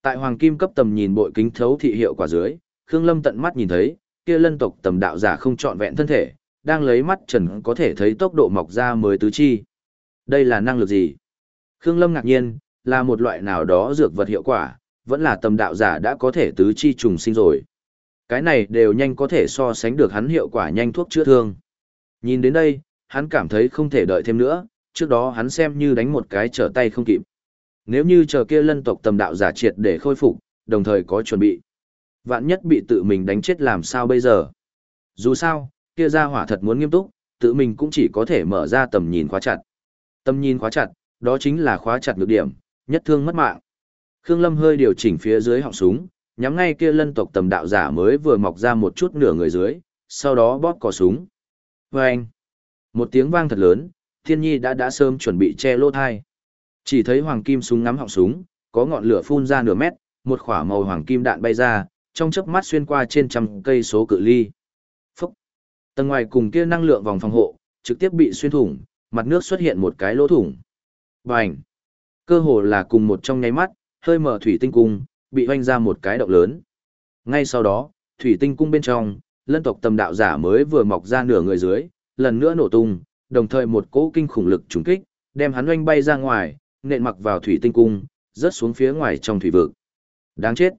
Tại hoàng kim cấp tầm nhìn bội kính thấu thị hiệu quả dưới, Khương Lâm tận mắt nhìn thấy, kia lân tộc tầm đạo giả không trọn vẹn thân thể, đang lấy mắt trần có thể thấy tốc độ mọc ra mới tứ chi. Đây là năng lực gì? Khương Lâm ngạc nhiên, là một loại nào đó dược vật hiệu quả, vẫn là tầm đạo giả đã có thể tứ chi trùng sinh rồi. Cái này đều nhanh có thể so sánh được hắn hiệu quả nhanh thuốc chữa thương. Nhìn đến đây, hắn cảm thấy không thể đợi thêm nữa, trước đó hắn xem như đánh một cái trở tay không kịp. Nếu như chờ kia lân tộc tầm đạo giả triệt để khôi phục, đồng thời có chuẩn bị. Vạn nhất bị tự mình đánh chết làm sao bây giờ? Dù sao, kia ra hỏa thật muốn nghiêm túc, tự mình cũng chỉ có thể mở ra tầm nhìn khóa chặt. Tầm nhìn khóa chặt, đó chính là khóa chặt nhược điểm, nhất thương mất mạng. Khương Lâm hơi điều chỉnh phía dưới họng súng, nhắm ngay kia lân tộc tầm đạo giả mới vừa mọc ra một chút nửa người dưới, sau đó bóp cò súng. Và anh, một tiếng vang thật lớn, thiên nhi đã đã sớm chuẩn bị che lỗ thai. Chỉ thấy hoàng kim súng ngắm họng súng, có ngọn lửa phun ra nửa mét, một khỏa màu hoàng kim đạn bay ra, trong chớp mắt xuyên qua trên trăm cây số cự ly. Phúc! Tầng ngoài cùng kia năng lượng vòng phòng hộ, trực tiếp bị xuyên thủng, mặt nước xuất hiện một cái lỗ thủng. Bành! Cơ hồ là cùng một trong nháy mắt, hơi mở thủy tinh cung, bị hoanh ra một cái động lớn. Ngay sau đó, thủy tinh cung bên trong, lân tộc tầm đạo giả mới vừa mọc ra nửa người dưới, lần nữa nổ tung, đồng thời một cỗ kinh khủng lực trùng kích, đem hắn oanh bay ra ngoài, nện mặc vào thủy tinh cung, rớt xuống phía ngoài trong thủy vực. Đáng chết.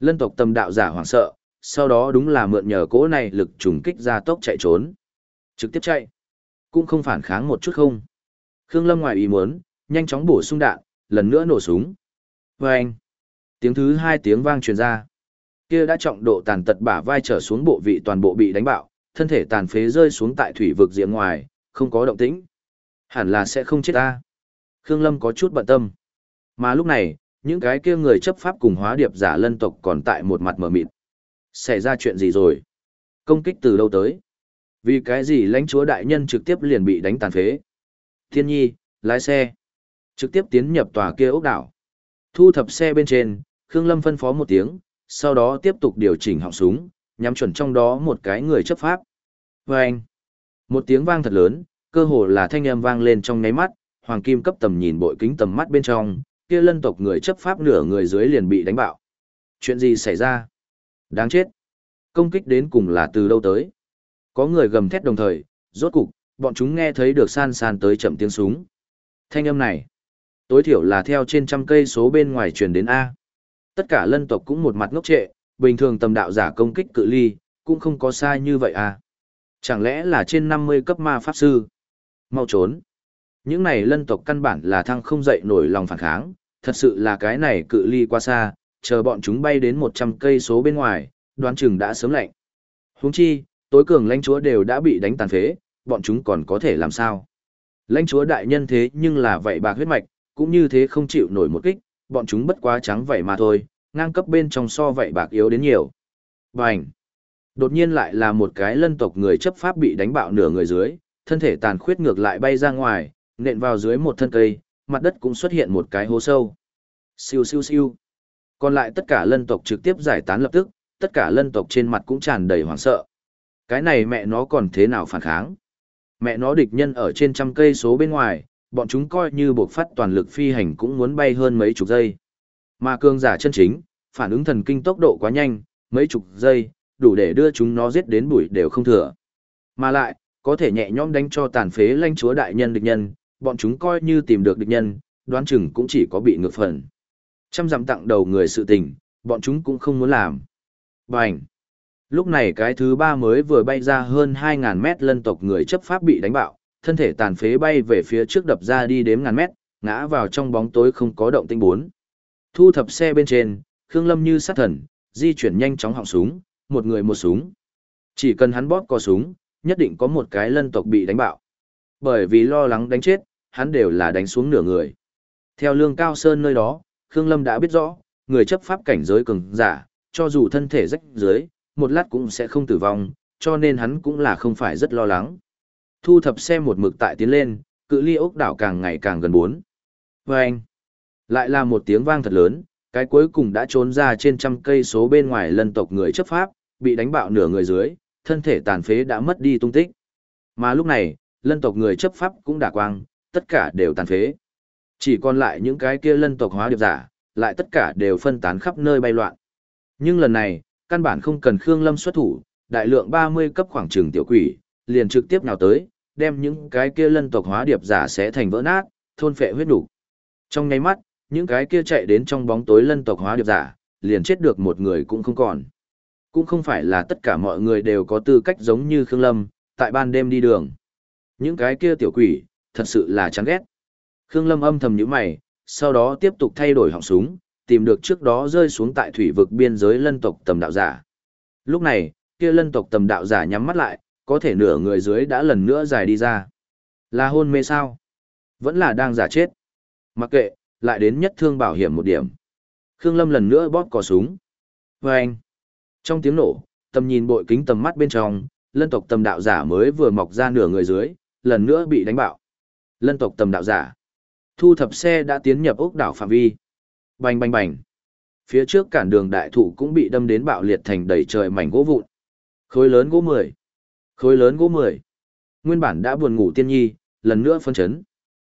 Lân tộc tầm đạo giả hoảng sợ, sau đó đúng là mượn nhờ cỗ này lực trùng kích ra tốc chạy trốn. Trực tiếp chạy. Cũng không phản kháng một chút không. Khương Lâm ngoài ý muốn, nhanh chóng bổ sung đạn, lần nữa nổ súng. Vâng! tiếng thứ hai tiếng vang truyền ra. Kia đã trọng độ tàn tật bả vai trở xuống bộ vị toàn bộ bị đánh bạo, thân thể tàn phế rơi xuống tại thủy vực diện ngoài, không có động tĩnh. Hẳn là sẽ không chết ta. Khương Lâm có chút bận tâm. Mà lúc này, những cái kia người chấp pháp cùng hóa điệp giả lân tộc còn tại một mặt mở mịt. Xảy ra chuyện gì rồi? Công kích từ đâu tới? Vì cái gì lãnh chúa đại nhân trực tiếp liền bị đánh tàn phế? Thiên nhi, lái xe. Trực tiếp tiến nhập tòa kia ốc đảo. Thu thập xe bên trên, Khương Lâm phân phó một tiếng, sau đó tiếp tục điều chỉnh họng súng, nhắm chuẩn trong đó một cái người chấp pháp. Vâng! Một tiếng vang thật lớn, cơ hồ là thanh âm vang lên trong nháy mắt, hoàng kim cấp tầm nhìn bội kính tầm mắt bên trong, kia lân tộc người chấp pháp nửa người dưới liền bị đánh bạo. Chuyện gì xảy ra? Đáng chết! Công kích đến cùng là từ đâu tới? Có người gầm thét đồng thời, rốt cục, bọn chúng nghe thấy được san san tới chậm tiếng súng. Thanh âm này, tối thiểu là theo trên trăm cây số bên ngoài truyền đến A. Tất cả lân tộc cũng một mặt ngốc trệ, bình thường tầm đạo giả công kích cự ly, cũng không có sai như vậy à. Chẳng lẽ là trên 50 cấp ma pháp sư? Mau trốn. Những này lân tộc căn bản là thăng không dậy nổi lòng phản kháng, thật sự là cái này cự ly quá xa, chờ bọn chúng bay đến 100 cây số bên ngoài, đoán chừng đã sớm lạnh. Huống chi, tối cường lãnh chúa đều đã bị đánh tàn phế, bọn chúng còn có thể làm sao? Lãnh chúa đại nhân thế nhưng là vậy bạc huyết mạch, cũng như thế không chịu nổi một kích, bọn chúng bất quá trắng vậy mà thôi, ngang cấp bên trong so vậy bạc yếu đến nhiều. Bành! Đột nhiên lại là một cái lân tộc người chấp pháp bị đánh bạo nửa người dưới, thân thể tàn khuyết ngược lại bay ra ngoài, nện vào dưới một thân cây, mặt đất cũng xuất hiện một cái hố sâu. Siêu siêu siêu. Còn lại tất cả lân tộc trực tiếp giải tán lập tức, tất cả lân tộc trên mặt cũng tràn đầy hoảng sợ. Cái này mẹ nó còn thế nào phản kháng? Mẹ nó địch nhân ở trên trăm cây số bên ngoài, bọn chúng coi như buộc phát toàn lực phi hành cũng muốn bay hơn mấy chục giây. Mà cường giả chân chính, phản ứng thần kinh tốc độ quá nhanh, mấy chục giây, đủ để đưa chúng nó giết đến bụi đều không thừa. Mà lại, có thể nhẹ nhõm đánh cho tàn phế lãnh chúa đại nhân địch nhân, bọn chúng coi như tìm được địch nhân, đoán chừng cũng chỉ có bị ngược phần. Trăm dặm tặng đầu người sự tình, bọn chúng cũng không muốn làm. Bành! Lúc này cái thứ ba mới vừa bay ra hơn 2.000 mét lân tộc người chấp pháp bị đánh bạo, thân thể tàn phế bay về phía trước đập ra đi đếm ngàn mét, ngã vào trong bóng tối không có động tinh bốn. Thu thập xe bên trên, Khương Lâm như sát thần, di chuyển nhanh chóng họng súng, một người một súng. Chỉ cần hắn bóp cò súng, nhất định có một cái lân tộc bị đánh bạo. Bởi vì lo lắng đánh chết, hắn đều là đánh xuống nửa người. Theo lương cao sơn nơi đó, Khương Lâm đã biết rõ, người chấp pháp cảnh giới cường giả, cho dù thân thể rách dưới, một lát cũng sẽ không tử vong, cho nên hắn cũng là không phải rất lo lắng. Thu thập xe một mực tại tiến lên, cự ly ốc đảo càng ngày càng gần bốn. Và anh, lại là một tiếng vang thật lớn, cái cuối cùng đã trốn ra trên trăm cây số bên ngoài lân tộc người chấp pháp, bị đánh bạo nửa người dưới, thân thể tàn phế đã mất đi tung tích. Mà lúc này, lân tộc người chấp pháp cũng đã quang, tất cả đều tàn phế. Chỉ còn lại những cái kia lân tộc hóa điệp giả, lại tất cả đều phân tán khắp nơi bay loạn. Nhưng lần này, căn bản không cần Khương Lâm xuất thủ, đại lượng 30 cấp khoảng trường tiểu quỷ, liền trực tiếp nào tới, đem những cái kia lân tộc hóa điệp giả sẽ thành vỡ nát, thôn phệ huyết đủ. Trong ngay mắt, những cái kia chạy đến trong bóng tối lân tộc hóa điệp giả, liền chết được một người cũng không còn. Cũng không phải là tất cả mọi người đều có tư cách giống như Khương Lâm, tại ban đêm đi đường. Những cái kia tiểu quỷ, thật sự là chán ghét. Khương Lâm âm thầm nhíu mày, sau đó tiếp tục thay đổi họng súng, tìm được trước đó rơi xuống tại thủy vực biên giới lân tộc tầm đạo giả. Lúc này, kia lân tộc tầm đạo giả nhắm mắt lại, có thể nửa người dưới đã lần nữa dài đi ra. Là hôn mê sao? Vẫn là đang giả chết. Mặc kệ, lại đến nhất thương bảo hiểm một điểm. Khương Lâm lần nữa bóp cò súng. Và anh, trong tiếng nổ, tầm nhìn bội kính tầm mắt bên trong, lân tộc tầm đạo giả mới vừa mọc ra nửa người dưới, lần nữa bị đánh bạo. Lân tộc tầm đạo giả. Thu thập xe đã tiến nhập ốc đảo phạm vi. Bành bành bành. Phía trước cản đường đại thụ cũng bị đâm đến bạo liệt thành đầy trời mảnh gỗ vụn. Khối lớn gỗ mười. Khối lớn gỗ mười. Nguyên bản đã buồn ngủ tiên nhi, lần nữa phân chấn.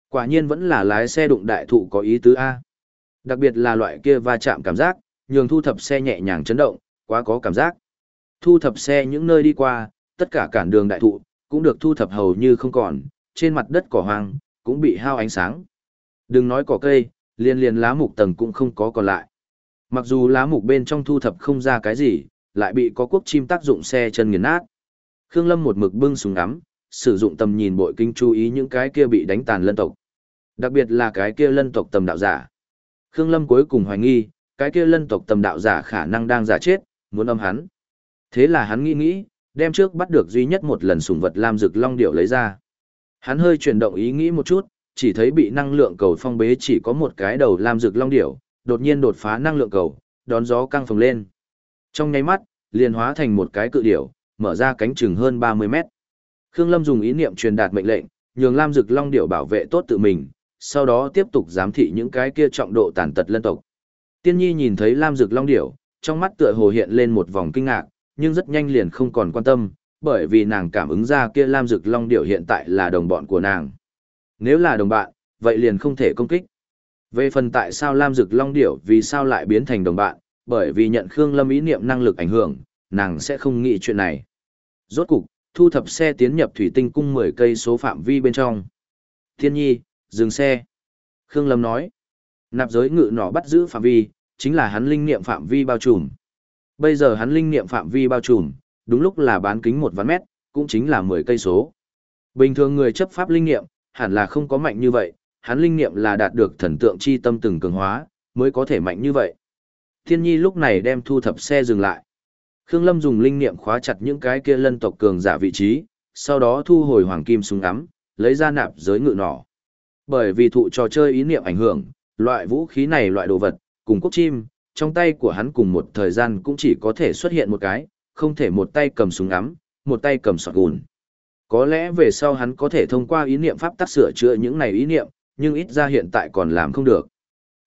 Quả nhiên vẫn là lái xe đụng đại thụ có ý tứ A. Đặc biệt là loại kia va chạm cảm giác, nhường thu thập xe nhẹ nhàng chấn động, quá có cảm giác. Thu thập xe những nơi đi qua, tất cả cản đường đại thụ, cũng được thu thập hầu như không còn, trên mặt đất cỏ hoang, cũng bị hao ánh sáng. Đừng nói cỏ cây, liên liên lá mục tầng cũng không có còn lại. Mặc dù lá mục bên trong thu thập không ra cái gì, lại bị có quốc chim tác dụng xe chân nghiền nát. Khương Lâm một mực bưng súng ngắm, sử dụng tầm nhìn bội kinh chú ý những cái kia bị đánh tàn lân tộc. Đặc biệt là cái kia lân tộc tầm đạo giả. Khương Lâm cuối cùng hoài nghi, cái kia lân tộc tầm đạo giả khả năng đang giả chết, muốn âm hắn. Thế là hắn nghĩ nghĩ, đem trước bắt được duy nhất một lần sủng vật lam dực long điệu lấy ra. Hắn hơi chuyển động ý nghĩ một chút, chỉ thấy bị năng lượng cầu phong bế chỉ có một cái đầu lam dực long điệu, đột nhiên đột phá năng lượng cầu, đón gió căng phồng lên. Trong nháy mắt, liền hóa thành một cái cự điểu, mở ra cánh chừng hơn 30 mét. Khương Lâm dùng ý niệm truyền đạt mệnh lệnh, nhường Lam Dực Long điểu bảo vệ tốt tự mình, sau đó tiếp tục giám thị những cái kia trọng độ tàn tật lân tộc. Tiên Nhi nhìn thấy Lam Dực Long điểu, trong mắt tựa hồ hiện lên một vòng kinh ngạc, nhưng rất nhanh liền không còn quan tâm, bởi vì nàng cảm ứng ra kia Lam Dực Long điểu hiện tại là đồng bọn của nàng. Nếu là đồng bạn, vậy liền không thể công kích. Về phần tại sao Lam Dực Long điểu vì sao lại biến thành đồng bạn, bởi vì nhận Khương Lâm ý niệm năng lực ảnh hưởng, nàng sẽ không nghĩ chuyện này. Rốt cục, thu thập xe tiến nhập thủy tinh cung 10 cây số phạm vi bên trong. Thiên nhi, dừng xe. Khương Lâm nói, nạp giới ngự nỏ bắt giữ phạm vi, chính là hắn linh niệm phạm vi bao trùm. Bây giờ hắn linh niệm phạm vi bao trùm, đúng lúc là bán kính một vạn mét, cũng chính là 10 cây số. Bình thường người chấp pháp linh niệm, hẳn là không có mạnh như vậy, hắn linh niệm là đạt được thần tượng chi tâm từng cường hóa, mới có thể mạnh như vậy. Thiên nhi lúc này đem thu thập xe dừng lại. Khương Lâm dùng linh niệm khóa chặt những cái kia lân tộc cường giả vị trí, sau đó thu hồi hoàng kim súng ngắm, lấy ra nạp giới ngự nỏ. Bởi vì thụ trò chơi ý niệm ảnh hưởng, loại vũ khí này loại đồ vật, cùng quốc chim, trong tay của hắn cùng một thời gian cũng chỉ có thể xuất hiện một cái, không thể một tay cầm súng ngắm, một tay cầm sọt gùn. Có lẽ về sau hắn có thể thông qua ý niệm pháp tắc sửa chữa những này ý niệm, nhưng ít ra hiện tại còn làm không được.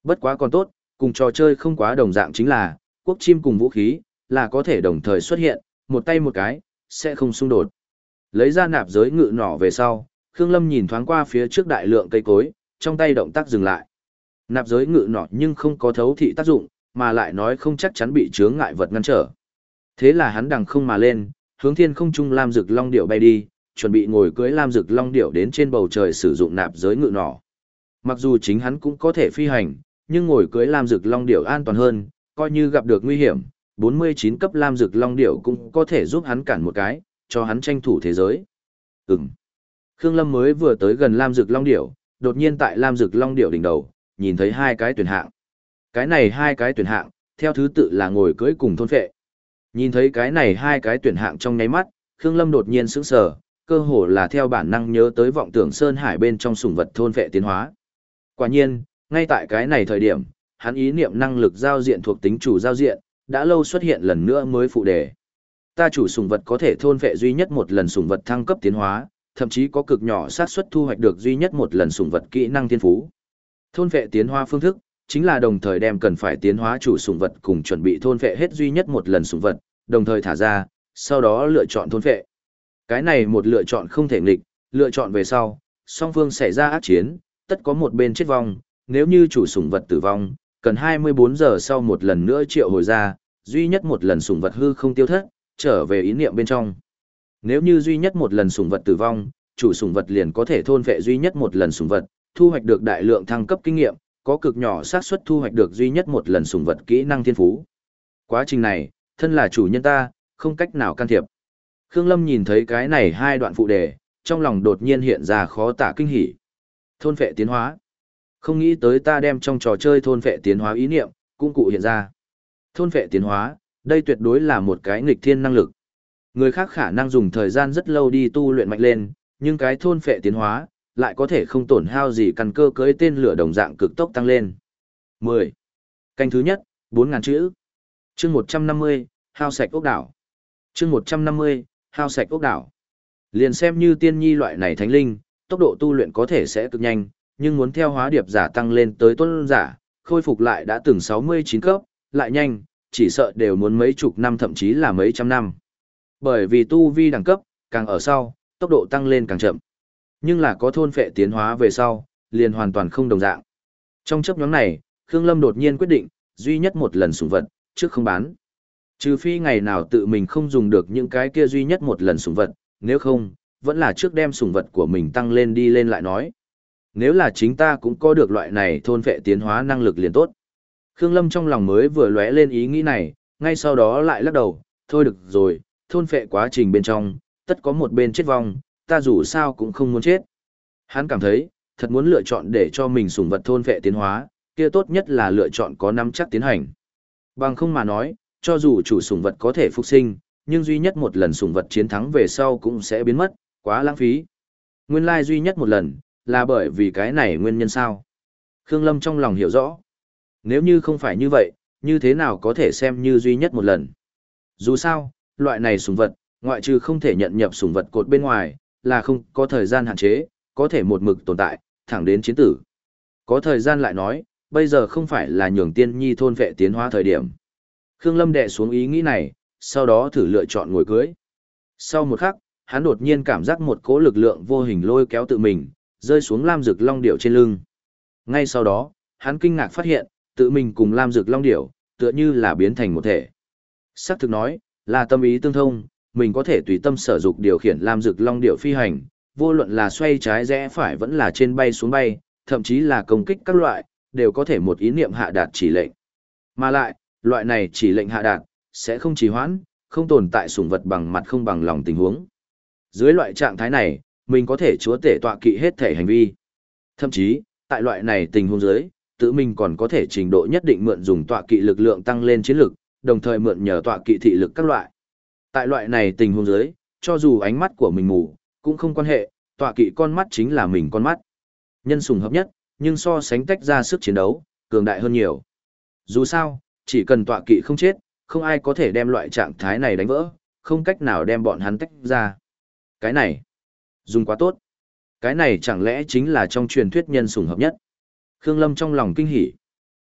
Bất quá còn tốt, cùng trò chơi không quá đồng dạng chính là, quốc chim cùng vũ khí, là có thể đồng thời xuất hiện, một tay một cái, sẽ không xung đột. Lấy ra nạp giới ngự nỏ về sau, Khương Lâm nhìn thoáng qua phía trước đại lượng cây cối, trong tay động tác dừng lại. Nạp giới ngự nỏ nhưng không có thấu thị tác dụng, mà lại nói không chắc chắn bị chướng ngại vật ngăn trở. Thế là hắn đằng không mà lên, hướng thiên không trung lam rực long điệu bay đi, chuẩn bị ngồi cưới lam rực long điệu đến trên bầu trời sử dụng nạp giới ngự nỏ. Mặc dù chính hắn cũng có thể phi hành, nhưng ngồi cưới lam rực long điệu an toàn hơn, coi như gặp được nguy hiểm, 49 cấp lam Dược long Điểu cũng có thể giúp hắn cản một cái, cho hắn tranh thủ thế giới. Ừm. Khương Lâm mới vừa tới gần lam Dược long Điểu, đột nhiên tại lam Dược long Điểu đỉnh đầu, nhìn thấy hai cái tuyển hạng. Cái này hai cái tuyển hạng, theo thứ tự là ngồi cưới cùng thôn phệ. Nhìn thấy cái này hai cái tuyển hạng trong nháy mắt, Khương Lâm đột nhiên sững sờ, cơ hồ là theo bản năng nhớ tới vọng tưởng Sơn Hải bên trong sủng vật thôn phệ tiến hóa. Quả nhiên, ngay tại cái này thời điểm, hắn ý niệm năng lực giao diện thuộc tính chủ giao diện, đã lâu xuất hiện lần nữa mới phụ đề. Ta chủ sủng vật có thể thôn phệ duy nhất một lần sủng vật thăng cấp tiến hóa, thậm chí có cực nhỏ xác suất thu hoạch được duy nhất một lần sủng vật kỹ năng thiên phú. Thôn phệ tiến hóa phương thức chính là đồng thời đem cần phải tiến hóa chủ sủng vật cùng chuẩn bị thôn phệ hết duy nhất một lần sủng vật, đồng thời thả ra, sau đó lựa chọn thôn phệ. Cái này một lựa chọn không thể nghịch, lựa chọn về sau, song phương xảy ra ác chiến, tất có một bên chết vong, nếu như chủ sủng vật tử vong, cần 24 giờ sau một lần nữa triệu hồi ra, duy nhất một lần sủng vật hư không tiêu thất, trở về ý niệm bên trong. Nếu như duy nhất một lần sủng vật tử vong, chủ sủng vật liền có thể thôn vệ duy nhất một lần sủng vật, thu hoạch được đại lượng thăng cấp kinh nghiệm, có cực nhỏ xác suất thu hoạch được duy nhất một lần sủng vật kỹ năng thiên phú. Quá trình này, thân là chủ nhân ta, không cách nào can thiệp. Khương Lâm nhìn thấy cái này hai đoạn phụ đề, trong lòng đột nhiên hiện ra khó tả kinh hỉ. Thôn vệ tiến hóa. Không nghĩ tới ta đem trong trò chơi thôn vệ tiến hóa ý niệm, cũng cụ hiện ra. Thôn vệ tiến hóa, đây tuyệt đối là một cái nghịch thiên năng lực. Người khác khả năng dùng thời gian rất lâu đi tu luyện mạnh lên, nhưng cái thôn vệ tiến hóa, lại có thể không tổn hao gì căn cơ cưới tên lửa đồng dạng cực tốc tăng lên. 10. Canh thứ nhất, 4.000 chữ. chương 150, hao sạch ốc đảo. chương 150, hao sạch ốc đảo. Liền xem như tiên nhi loại này thánh linh, tốc độ tu luyện có thể sẽ cực nhanh, nhưng muốn theo hóa điệp giả tăng lên tới tuân giả, khôi phục lại đã từng 69 cấp, lại nhanh, chỉ sợ đều muốn mấy chục năm thậm chí là mấy trăm năm. Bởi vì tu vi đẳng cấp, càng ở sau, tốc độ tăng lên càng chậm. Nhưng là có thôn phệ tiến hóa về sau, liền hoàn toàn không đồng dạng. Trong chấp nhóm này, Khương Lâm đột nhiên quyết định, duy nhất một lần sủng vật, trước không bán. Trừ phi ngày nào tự mình không dùng được những cái kia duy nhất một lần sủng vật, nếu không, vẫn là trước đem sủng vật của mình tăng lên đi lên lại nói. Nếu là chính ta cũng có được loại này thôn vệ tiến hóa năng lực liền tốt. Khương Lâm trong lòng mới vừa lóe lên ý nghĩ này, ngay sau đó lại lắc đầu, thôi được rồi, thôn vệ quá trình bên trong, tất có một bên chết vong, ta dù sao cũng không muốn chết. Hắn cảm thấy, thật muốn lựa chọn để cho mình sủng vật thôn vệ tiến hóa, kia tốt nhất là lựa chọn có nắm chắc tiến hành. Bằng không mà nói, cho dù chủ sủng vật có thể phục sinh, nhưng duy nhất một lần sủng vật chiến thắng về sau cũng sẽ biến mất, quá lãng phí. Nguyên lai duy nhất một lần, là bởi vì cái này nguyên nhân sao. Khương Lâm trong lòng hiểu rõ. Nếu như không phải như vậy, như thế nào có thể xem như duy nhất một lần. Dù sao, loại này sùng vật, ngoại trừ không thể nhận nhập sùng vật cột bên ngoài, là không có thời gian hạn chế, có thể một mực tồn tại, thẳng đến chiến tử. Có thời gian lại nói, bây giờ không phải là nhường tiên nhi thôn vệ tiến hóa thời điểm. Khương Lâm đệ xuống ý nghĩ này, sau đó thử lựa chọn ngồi cưới. Sau một khắc, hắn đột nhiên cảm giác một cỗ lực lượng vô hình lôi kéo tự mình, rơi xuống Lam Dực Long Điểu trên lưng. Ngay sau đó, hắn kinh ngạc phát hiện, tự mình cùng Lam Dực Long Điểu, tựa như là biến thành một thể. Sắc thực nói, là tâm ý tương thông, mình có thể tùy tâm sở dục điều khiển Lam Dực Long Điểu phi hành, vô luận là xoay trái rẽ phải vẫn là trên bay xuống bay, thậm chí là công kích các loại, đều có thể một ý niệm hạ đạt chỉ lệnh. Mà lại, loại này chỉ lệnh hạ đạt, sẽ không trì hoãn, không tồn tại sủng vật bằng mặt không bằng lòng tình huống. Dưới loại trạng thái này, mình có thể chúa tể tọa kỵ hết thể hành vi. Thậm chí, tại loại này tình huống dưới, tự mình còn có thể trình độ nhất định mượn dùng tọa kỵ lực lượng tăng lên chiến lực, đồng thời mượn nhờ tọa kỵ thị lực các loại. Tại loại này tình huống dưới, cho dù ánh mắt của mình mù, cũng không quan hệ, tọa kỵ con mắt chính là mình con mắt. Nhân sùng hợp nhất, nhưng so sánh tách ra sức chiến đấu, cường đại hơn nhiều. Dù sao, chỉ cần tọa kỵ không chết, không ai có thể đem loại trạng thái này đánh vỡ, không cách nào đem bọn hắn tách ra. Cái này, dùng quá tốt. Cái này chẳng lẽ chính là trong truyền thuyết nhân sủng hợp nhất. Khương Lâm trong lòng kinh hỉ.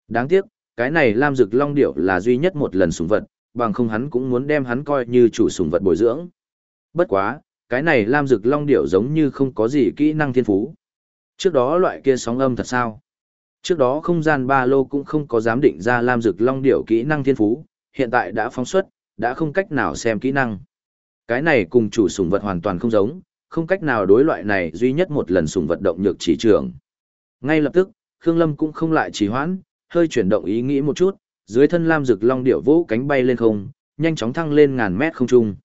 Đáng tiếc, cái này Lam Dực Long Điểu là duy nhất một lần sủng vật, bằng không hắn cũng muốn đem hắn coi như chủ sủng vật bồi dưỡng. Bất quá, cái này Lam Dực Long Điểu giống như không có gì kỹ năng thiên phú. Trước đó loại kia sóng âm thật sao? Trước đó không gian ba lô cũng không có dám định ra Lam Dực Long Điểu kỹ năng thiên phú, hiện tại đã phóng xuất, đã không cách nào xem kỹ năng. Cái này cùng chủ sủng vật hoàn toàn không giống, không cách nào đối loại này duy nhất một lần sùng vật động nhược chỉ trường. Ngay lập tức, Khương Lâm cũng không lại trì hoãn, hơi chuyển động ý nghĩ một chút, dưới thân Lam Dực Long Điểu vũ cánh bay lên không, nhanh chóng thăng lên ngàn mét không trung.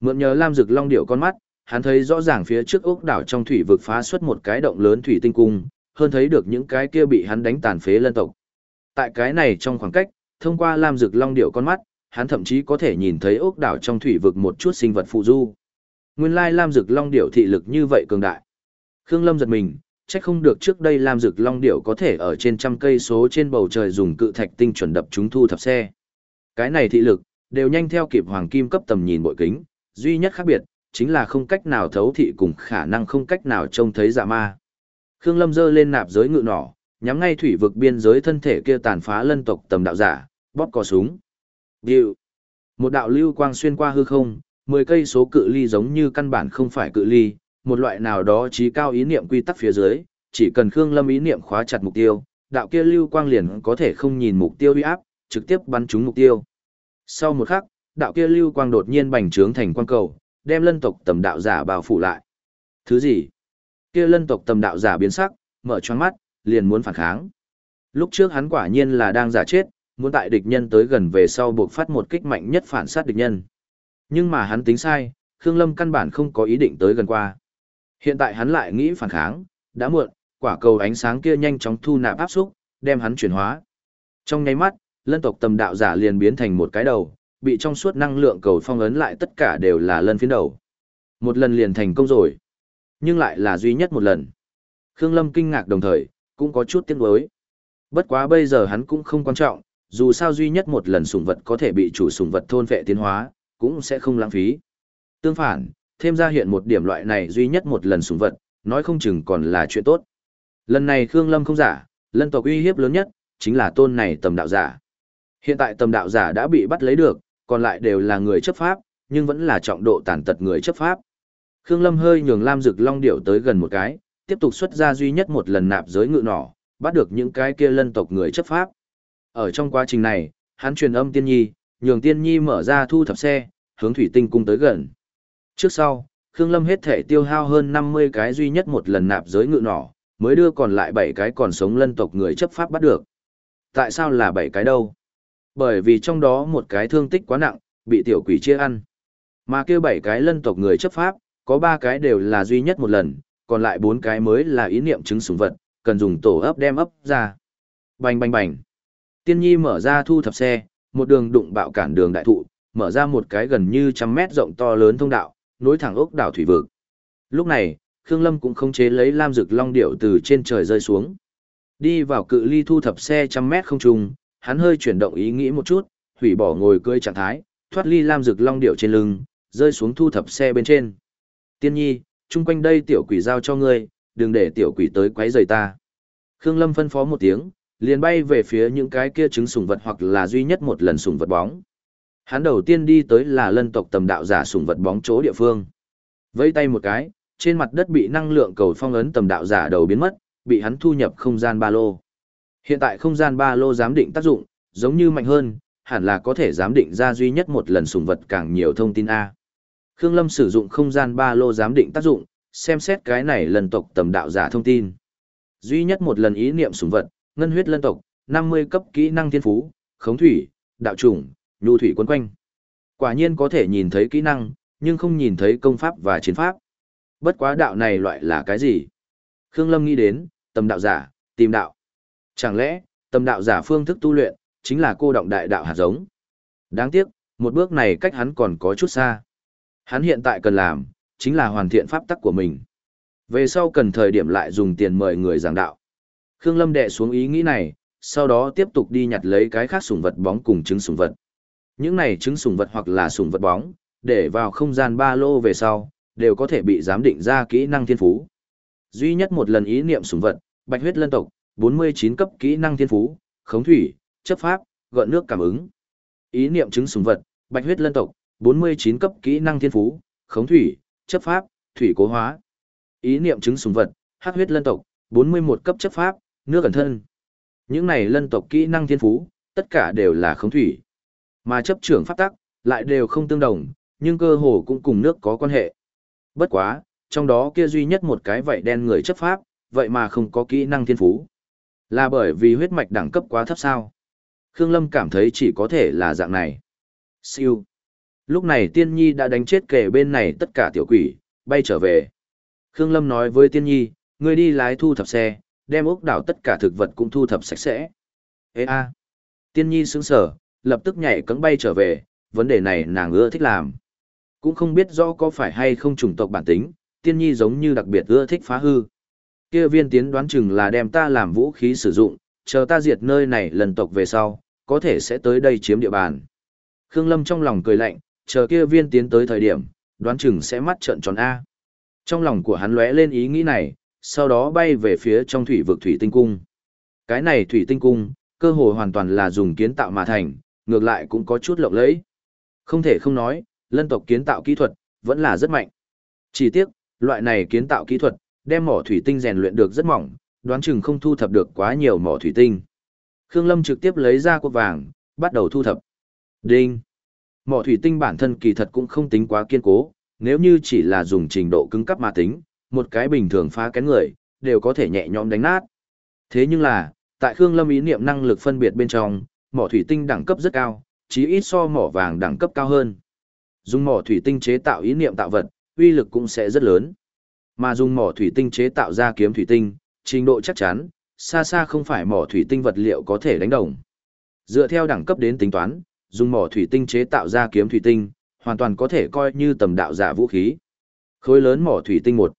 Mượn nhờ Lam Dực Long Điểu con mắt, hắn thấy rõ ràng phía trước ốc đảo trong thủy vực phá xuất một cái động lớn thủy tinh cung, hơn thấy được những cái kia bị hắn đánh tàn phế lân tộc. Tại cái này trong khoảng cách, thông qua Lam Dực Long Điểu con mắt, hắn thậm chí có thể nhìn thấy ốc đảo trong thủy vực một chút sinh vật phụ du. Nguyên lai Lam Dực Long Điểu thị lực như vậy cường đại. Khương Lâm giật mình, chắc không được trước đây Lam Dực Long Điểu có thể ở trên trăm cây số trên bầu trời dùng cự thạch tinh chuẩn đập chúng thu thập xe. Cái này thị lực, đều nhanh theo kịp hoàng kim cấp tầm nhìn bội kính, duy nhất khác biệt, chính là không cách nào thấu thị cùng khả năng không cách nào trông thấy dạ ma. Khương Lâm giơ lên nạp giới ngự nỏ, nhắm ngay thủy vực biên giới thân thể kia tàn phá lân tộc tầm đạo giả, bóp cò súng. Điều. Một đạo lưu quang xuyên qua hư không, 10 cây số cự ly giống như căn bản không phải cự ly, một loại nào đó trí cao ý niệm quy tắc phía dưới, chỉ cần Khương Lâm ý niệm khóa chặt mục tiêu, đạo kia lưu quang liền có thể không nhìn mục tiêu uy áp, trực tiếp bắn trúng mục tiêu. Sau một khắc, đạo kia lưu quang đột nhiên bành trướng thành quang cầu, đem lân tộc tầm đạo giả bao phủ lại. Thứ gì? Kia lân tộc tầm đạo giả biến sắc, mở choáng mắt, liền muốn phản kháng. Lúc trước hắn quả nhiên là đang giả chết, muốn tại địch nhân tới gần về sau buộc phát một kích mạnh nhất phản sát địch nhân. Nhưng mà hắn tính sai, Khương Lâm căn bản không có ý định tới gần qua. Hiện tại hắn lại nghĩ phản kháng, đã muộn, quả cầu ánh sáng kia nhanh chóng thu nạp áp xúc, đem hắn chuyển hóa. Trong nháy mắt, lân tộc tầm đạo giả liền biến thành một cái đầu, bị trong suốt năng lượng cầu phong ấn lại tất cả đều là lân phiến đầu. Một lần liền thành công rồi, nhưng lại là duy nhất một lần. Khương Lâm kinh ngạc đồng thời, cũng có chút tiếc nuối. Bất quá bây giờ hắn cũng không quan trọng, dù sao duy nhất một lần sủng vật có thể bị chủ sủng vật thôn vệ tiến hóa, cũng sẽ không lãng phí. Tương phản, thêm ra hiện một điểm loại này duy nhất một lần sủng vật, nói không chừng còn là chuyện tốt. Lần này Khương Lâm không giả, lân tộc uy hiếp lớn nhất, chính là tôn này tầm đạo giả. Hiện tại tầm đạo giả đã bị bắt lấy được, còn lại đều là người chấp pháp, nhưng vẫn là trọng độ tàn tật người chấp pháp. Khương Lâm hơi nhường Lam Dực Long điểu tới gần một cái, tiếp tục xuất ra duy nhất một lần nạp giới ngự nỏ, bắt được những cái kia lân tộc người chấp pháp. Ở trong quá trình này, hắn truyền âm Tiên Nhi, nhường Tiên Nhi mở ra thu thập xe, hướng thủy tinh cung tới gần. Trước sau, Khương Lâm hết thể tiêu hao hơn 50 cái duy nhất một lần nạp giới ngự nỏ, mới đưa còn lại 7 cái còn sống lân tộc người chấp pháp bắt được. Tại sao là 7 cái đâu? Bởi vì trong đó một cái thương tích quá nặng, bị tiểu quỷ chia ăn. Mà kêu 7 cái lân tộc người chấp pháp, có ba cái đều là duy nhất một lần, còn lại bốn cái mới là ý niệm chứng súng vật, cần dùng tổ ấp đem ấp ra. Bành bành bành. Tiên nhi mở ra thu thập xe, một đường đụng bạo cản đường đại thụ, mở ra một cái gần như trăm mét rộng to lớn thông đạo, nối thẳng ốc đảo thủy vực. Lúc này, Khương Lâm cũng không chế lấy lam dực long điệu từ trên trời rơi xuống. Đi vào cự ly thu thập xe trăm mét không trùng, hắn hơi chuyển động ý nghĩ một chút, hủy bỏ ngồi cưỡi trạng thái, thoát ly lam dực long điệu trên lưng, rơi xuống thu thập xe bên trên. Tiên nhi, chung quanh đây tiểu quỷ giao cho ngươi, đừng để tiểu quỷ tới quấy rầy ta. Khương Lâm phân phó một tiếng, liền bay về phía những cái kia trứng sùng vật hoặc là duy nhất một lần sùng vật bóng. Hắn đầu tiên đi tới là lân tộc tầm đạo giả sùng vật bóng chỗ địa phương. Vẫy tay một cái, trên mặt đất bị năng lượng cầu phong ấn tầm đạo giả đầu biến mất, bị hắn thu nhập không gian ba lô. Hiện tại không gian ba lô giám định tác dụng, giống như mạnh hơn, hẳn là có thể giám định ra duy nhất một lần sùng vật càng nhiều thông tin A. Khương Lâm sử dụng không gian ba lô giám định tác dụng, xem xét cái này lần tộc tầm đạo giả thông tin. Duy nhất một lần ý niệm sùng vật, ngân huyết lân tộc, 50 cấp kỹ năng thiên phú, khống thủy, đạo chủng, nhu thủy quấn quanh. Quả nhiên có thể nhìn thấy kỹ năng, nhưng không nhìn thấy công pháp và chiến pháp. Bất quá đạo này loại là cái gì? Khương Lâm nghĩ đến, tầm đạo giả, tìm đạo. Chẳng lẽ, tầm đạo giả phương thức tu luyện, chính là cô động đại đạo hạt giống? Đáng tiếc, một bước này cách hắn còn có chút xa. Hắn hiện tại cần làm, chính là hoàn thiện pháp tắc của mình. Về sau cần thời điểm lại dùng tiền mời người giảng đạo. Khương Lâm đệ xuống ý nghĩ này, sau đó tiếp tục đi nhặt lấy cái khác sủng vật bóng cùng trứng sủng vật. Những này trứng sủng vật hoặc là sủng vật bóng, để vào không gian ba lô về sau, đều có thể bị giám định ra kỹ năng thiên phú. Duy nhất một lần ý niệm sủng vật, bạch huyết lân tộc, 49 cấp kỹ năng thiên phú, khống thủy, chấp pháp, gợn nước cảm ứng. Ý niệm trứng sủng vật, bạch huyết lân tộc, 49 cấp kỹ năng thiên phú, khống thủy, chấp pháp, thủy cố hóa. Ý niệm trứng sủng vật, hắc huyết lân tộc, 41 cấp chấp pháp, nước ẩn thân. Những này lân tộc kỹ năng thiên phú, tất cả đều là khống thủy. Mà chấp trưởng pháp tắc, lại đều không tương đồng, nhưng cơ hồ cũng cùng nước có quan hệ. Bất quá, trong đó kia duy nhất một cái vậy đen người chấp pháp, vậy mà không có kỹ năng thiên phú. Là bởi vì huyết mạch đẳng cấp quá thấp sao? Khương Lâm cảm thấy chỉ có thể là dạng này. Siêu. Lúc này Tiên Nhi đã đánh chết kể bên này tất cả tiểu quỷ, bay trở về. Khương Lâm nói với Tiên Nhi, ngươi đi lái thu thập xe, đem ốc đảo tất cả thực vật cũng thu thập sạch sẽ. Ê a. Tiên Nhi sững sờ, lập tức nhảy cẫng bay trở về, vấn đề này nàng ưa thích làm. Cũng không biết rõ có phải hay không chủng tộc bản tính, Tiên Nhi giống như đặc biệt ưa thích phá hư. Kia viên tiến đoán chừng là đem ta làm vũ khí sử dụng, chờ ta diệt nơi này lần tộc về sau, có thể sẽ tới đây chiếm địa bàn. Khương Lâm trong lòng cười lạnh, chờ kia viên tiến tới thời điểm, đoán chừng sẽ mắt trợn tròn A. Trong lòng của hắn lóe lên ý nghĩ này, sau đó bay về phía trong thủy vực thủy tinh cung. Cái này thủy tinh cung, cơ hồ hoàn toàn là dùng kiến tạo mà thành, ngược lại cũng có chút lộng lẫy. Không thể không nói, lân tộc kiến tạo kỹ thuật, vẫn là rất mạnh. Chỉ tiếc, loại này kiến tạo kỹ thuật, đem mỏ thủy tinh rèn luyện được rất mỏng, đoán chừng không thu thập được quá nhiều mỏ thủy tinh. Khương Lâm trực tiếp lấy ra cột vàng, bắt đầu thu thập. Đinh! Mỏ thủy tinh bản thân kỳ thật cũng không tính quá kiên cố, nếu như chỉ là dùng trình độ cứng cấp mà tính, một cái bình thường phá kén người, đều có thể nhẹ nhõm đánh nát. Thế nhưng là, tại Khương Lâm ý niệm năng lực phân biệt bên trong, mỏ thủy tinh đẳng cấp rất cao, chí ít so mỏ vàng đẳng cấp cao hơn. Dùng mỏ thủy tinh chế tạo ý niệm tạo vật, uy lực cũng sẽ rất lớn. Mà dùng mỏ thủy tinh chế tạo ra kiếm thủy tinh, trình độ chắc chắn, xa xa không phải mỏ thủy tinh vật liệu có thể đánh đồng. Dựa theo đẳng cấp đến tính toán, dùng mỏ thủy tinh chế tạo ra kiếm thủy tinh, hoàn toàn có thể coi như tầm đạo giả vũ khí. Khối lớn mỏ thủy tinh một.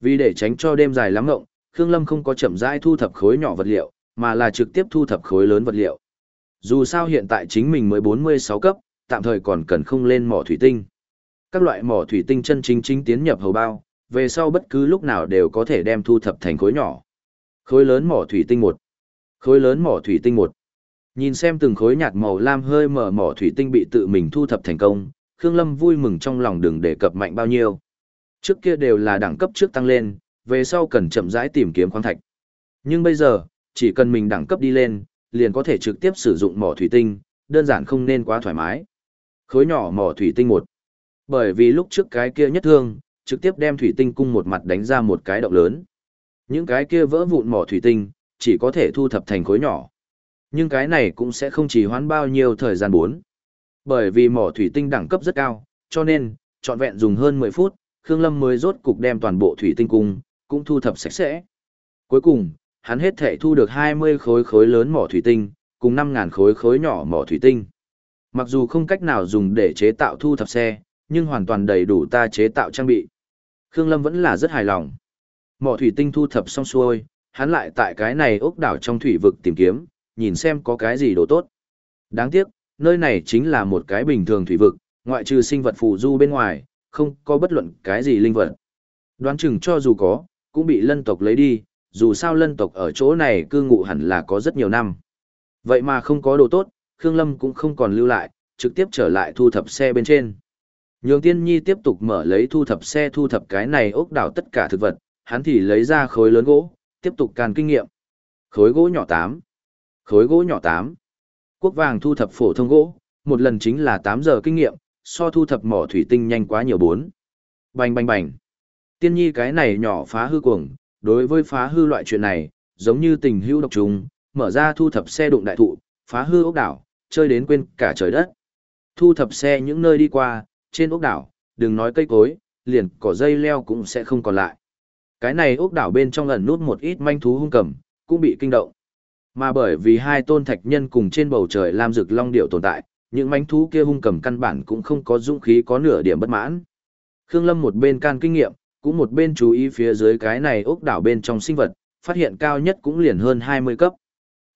Vì để tránh cho đêm dài lắm ngộng, Khương Lâm không có chậm rãi thu thập khối nhỏ vật liệu, mà là trực tiếp thu thập khối lớn vật liệu. Dù sao hiện tại chính mình mới 46 cấp, tạm thời còn cần không lên mỏ thủy tinh. Các loại mỏ thủy tinh chân chính chính tiến nhập hầu bao, về sau bất cứ lúc nào đều có thể đem thu thập thành khối nhỏ. Khối lớn mỏ thủy tinh một, Khối lớn mỏ thủy tinh một. Nhìn xem từng khối nhạt màu lam hơi mở mỏ thủy tinh bị tự mình thu thập thành công, Khương Lâm vui mừng trong lòng đừng đề cập mạnh bao nhiêu. Trước kia đều là đẳng cấp trước tăng lên, về sau cần chậm rãi tìm kiếm khoáng thạch. Nhưng bây giờ, chỉ cần mình đẳng cấp đi lên, liền có thể trực tiếp sử dụng mỏ thủy tinh, đơn giản không nên quá thoải mái. Khối nhỏ mỏ thủy tinh một. Bởi vì lúc trước cái kia nhất thương, trực tiếp đem thủy tinh cung một mặt đánh ra một cái động lớn. Những cái kia vỡ vụn mỏ thủy tinh, chỉ có thể thu thập thành khối nhỏ. Nhưng cái này cũng sẽ không chỉ hoãn bao nhiêu thời gian bốn. Bởi vì mỏ thủy tinh đẳng cấp rất cao, cho nên, trọn vẹn dùng hơn 10 phút, Khương Lâm mới rốt cục đem toàn bộ thủy tinh cung, cũng thu thập sạch sẽ. Cuối cùng, hắn hết thể thu được 20 khối khối lớn mỏ thủy tinh, cùng 5.000 khối khối nhỏ mỏ thủy tinh. Mặc dù không cách nào dùng để chế tạo thu thập xe, nhưng hoàn toàn đầy đủ ta chế tạo trang bị. Khương Lâm vẫn là rất hài lòng. Mỏ thủy tinh thu thập xong xuôi, hắn lại tại cái này ốc đảo trong thủy vực tìm kiếm, nhìn xem có cái gì đồ tốt. Đáng tiếc, nơi này chính là một cái bình thường thủy vực, ngoại trừ sinh vật phù du bên ngoài, không có bất luận cái gì linh vật. Đoán chừng cho dù có, cũng bị lân tộc lấy đi, dù sao lân tộc ở chỗ này cư ngụ hẳn là có rất nhiều năm. Vậy mà không có đồ tốt, Khương Lâm cũng không còn lưu lại, trực tiếp trở lại thu thập xe bên trên. Nhường tiên nhi tiếp tục mở lấy thu thập xe thu thập cái này ốc đảo tất cả thực vật, hắn thì lấy ra khối lớn gỗ, tiếp tục càn kinh nghiệm. Khối gỗ nhỏ 8. Khối gỗ nhỏ 8. Quốc vàng thu thập phổ thông gỗ, một lần chính là 8 giờ kinh nghiệm, so thu thập mỏ thủy tinh nhanh quá nhiều bốn. Bành bành bành. Tiên nhi cái này nhỏ phá hư cuồng, đối với phá hư loại chuyện này, giống như tình hữu độc trùng, mở ra thu thập xe đụng đại thụ, phá hư ốc đảo, chơi đến quên cả trời đất. Thu thập xe những nơi đi qua, trên ốc đảo, đừng nói cây cối, liền cỏ dây leo cũng sẽ không còn lại. Cái này ốc đảo bên trong ẩn nút một ít manh thú hung cầm, cũng bị kinh động. Mà bởi vì hai tôn thạch nhân cùng trên bầu trời lam rực long điệu tồn tại, những manh thú kia hung cầm căn bản cũng không có dũng khí có nửa điểm bất mãn. Khương Lâm một bên can kinh nghiệm, cũng một bên chú ý phía dưới cái này ốc đảo bên trong sinh vật, phát hiện cao nhất cũng liền hơn 20 cấp.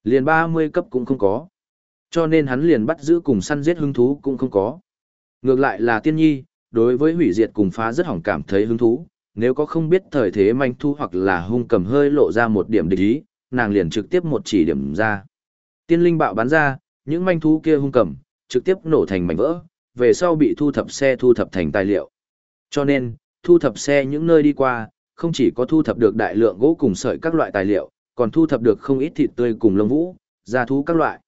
Liền 30 cấp cũng không có. Cho nên hắn liền bắt giữ cùng săn giết hứng thú cũng không có. Ngược lại là tiên nhi, đối với hủy diệt cùng phá rất hỏng cảm thấy hứng thú, nếu có không biết thời thế manh thu hoặc là hung cầm hơi lộ ra một điểm địch ý, nàng liền trực tiếp một chỉ điểm ra. Tiên linh bạo bắn ra, những manh thú kia hung cầm, trực tiếp nổ thành mảnh vỡ, về sau bị thu thập xe thu thập thành tài liệu. Cho nên, thu thập xe những nơi đi qua, không chỉ có thu thập được đại lượng gỗ cùng sợi các loại tài liệu, còn thu thập được không ít thịt tươi cùng lông vũ, gia thú các loại.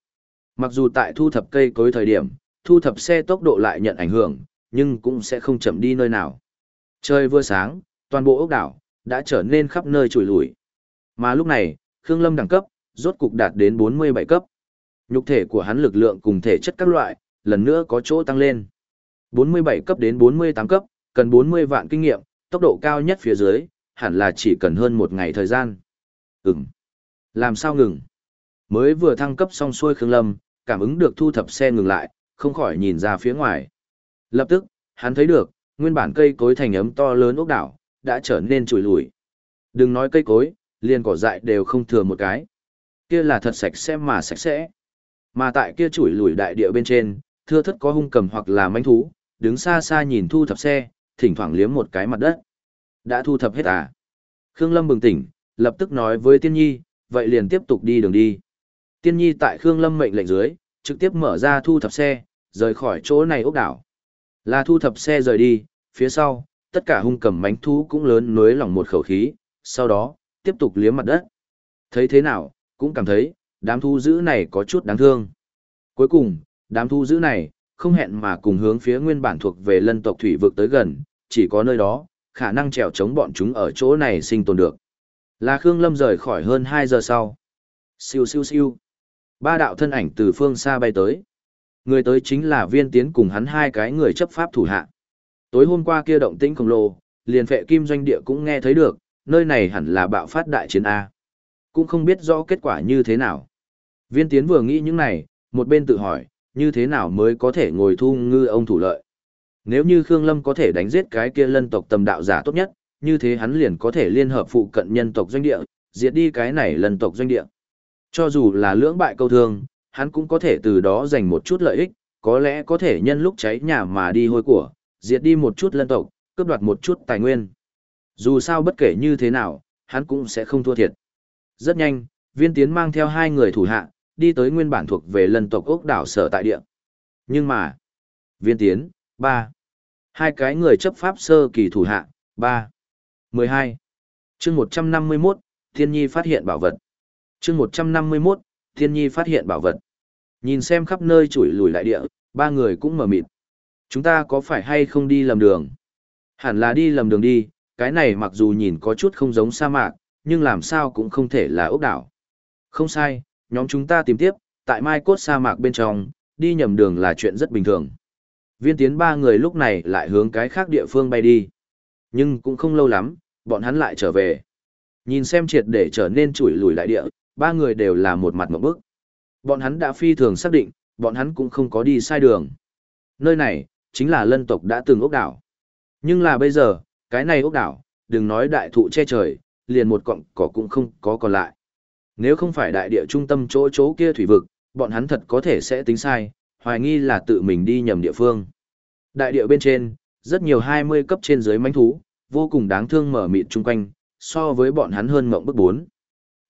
Mặc dù tại thu thập cây cối thời điểm, thu thập xe tốc độ lại nhận ảnh hưởng, nhưng cũng sẽ không chậm đi nơi nào. Trời vừa sáng, toàn bộ ốc đảo, đã trở nên khắp nơi trùi lùi. Mà lúc này, Khương Lâm đẳng cấp, rốt cục đạt đến 47 cấp. Nhục thể của hắn lực lượng cùng thể chất các loại, lần nữa có chỗ tăng lên. 47 cấp đến 48 cấp, cần 40 vạn kinh nghiệm, tốc độ cao nhất phía dưới, hẳn là chỉ cần hơn một ngày thời gian. Ừm. Làm sao ngừng? Mới vừa thăng cấp xong xuôi Khương Lâm, cảm ứng được thu thập xe ngừng lại, không khỏi nhìn ra phía ngoài. Lập tức, hắn thấy được, nguyên bản cây cối thành ấm to lớn ốc đảo, đã trở nên trùi lùi. Đừng nói cây cối, liền cỏ dại đều không thừa một cái. Kia là thật sạch sẽ mà sạch sẽ. Mà tại kia chủi lùi đại địa bên trên, thưa thất có hung cầm hoặc là manh thú, đứng xa xa nhìn thu thập xe, thỉnh thoảng liếm một cái mặt đất. Đã thu thập hết à? Khương Lâm bừng tỉnh, lập tức nói với Tiên Nhi, vậy liền tiếp tục đi đường đi. Tiên Nhi tại Khương Lâm mệnh lệnh dưới, trực tiếp mở ra thu thập xe, rời khỏi chỗ này ốc đảo. Là thu thập xe rời đi, phía sau, tất cả hung cầm mánh thú cũng lớn nối lòng một khẩu khí, sau đó, tiếp tục liếm mặt đất. Thấy thế nào, cũng cảm thấy, đám thu giữ này có chút đáng thương. Cuối cùng, đám thu giữ này, không hẹn mà cùng hướng phía nguyên bản thuộc về lân tộc thủy vực tới gần, chỉ có nơi đó, khả năng trèo chống bọn chúng ở chỗ này sinh tồn được. Là Khương Lâm rời khỏi hơn 2 giờ sau. Siêu siêu siêu. Ba đạo thân ảnh từ phương xa bay tới. Người tới chính là viên tiến cùng hắn hai cái người chấp pháp thủ hạ. Tối hôm qua kia động tĩnh khổng lồ, liền phệ kim doanh địa cũng nghe thấy được, nơi này hẳn là bạo phát đại chiến A. Cũng không biết rõ kết quả như thế nào. Viên tiến vừa nghĩ những này, một bên tự hỏi, như thế nào mới có thể ngồi thu ngư ông thủ lợi. Nếu như Khương Lâm có thể đánh giết cái kia lân tộc tầm đạo giả tốt nhất, như thế hắn liền có thể liên hợp phụ cận nhân tộc doanh địa, diệt đi cái này lân tộc doanh địa. Cho dù là lưỡng bại câu thương, hắn cũng có thể từ đó giành một chút lợi ích, có lẽ có thể nhân lúc cháy nhà mà đi hôi của, diệt đi một chút lân tộc, cướp đoạt một chút tài nguyên. Dù sao bất kể như thế nào, hắn cũng sẽ không thua thiệt. Rất nhanh, viên tiến mang theo hai người thủ hạ, đi tới nguyên bản thuộc về lân tộc ốc đảo sở tại địa. Nhưng mà, viên tiến, ba Hai cái người chấp pháp sơ kỳ thủ hạ, ba mười hai chương một trăm năm mươi 151, Thiên Nhi phát hiện bảo vật. chương một trăm năm mươi 151, Thiên Nhi phát hiện bảo vật. Nhìn xem khắp nơi chủi lùi lại địa, ba người cũng mở mịt. Chúng ta có phải hay không đi lầm đường? Hẳn là đi lầm đường đi, cái này mặc dù nhìn có chút không giống sa mạc, nhưng làm sao cũng không thể là ốc đảo. Không sai, nhóm chúng ta tìm tiếp, tại mai cốt sa mạc bên trong, đi nhầm đường là chuyện rất bình thường. Viên tiến ba người lúc này lại hướng cái khác địa phương bay đi. Nhưng cũng không lâu lắm, bọn hắn lại trở về. Nhìn xem triệt để trở nên chủi lùi lại địa, ba người đều là một mặt một bức. Bọn hắn đã phi thường xác định, bọn hắn cũng không có đi sai đường. Nơi này, chính là lân tộc đã từng ốc đảo. Nhưng là bây giờ, cái này ốc đảo, đừng nói đại thụ che trời, liền một cọng cỏ cũng không có còn lại. Nếu không phải đại địa trung tâm chỗ chỗ kia thủy vực, bọn hắn thật có thể sẽ tính sai, hoài nghi là tự mình đi nhầm địa phương. Đại địa bên trên, rất nhiều 20 cấp trên dưới manh thú, vô cùng đáng thương mở mịt chung quanh, so với bọn hắn hơn mộng bức bốn.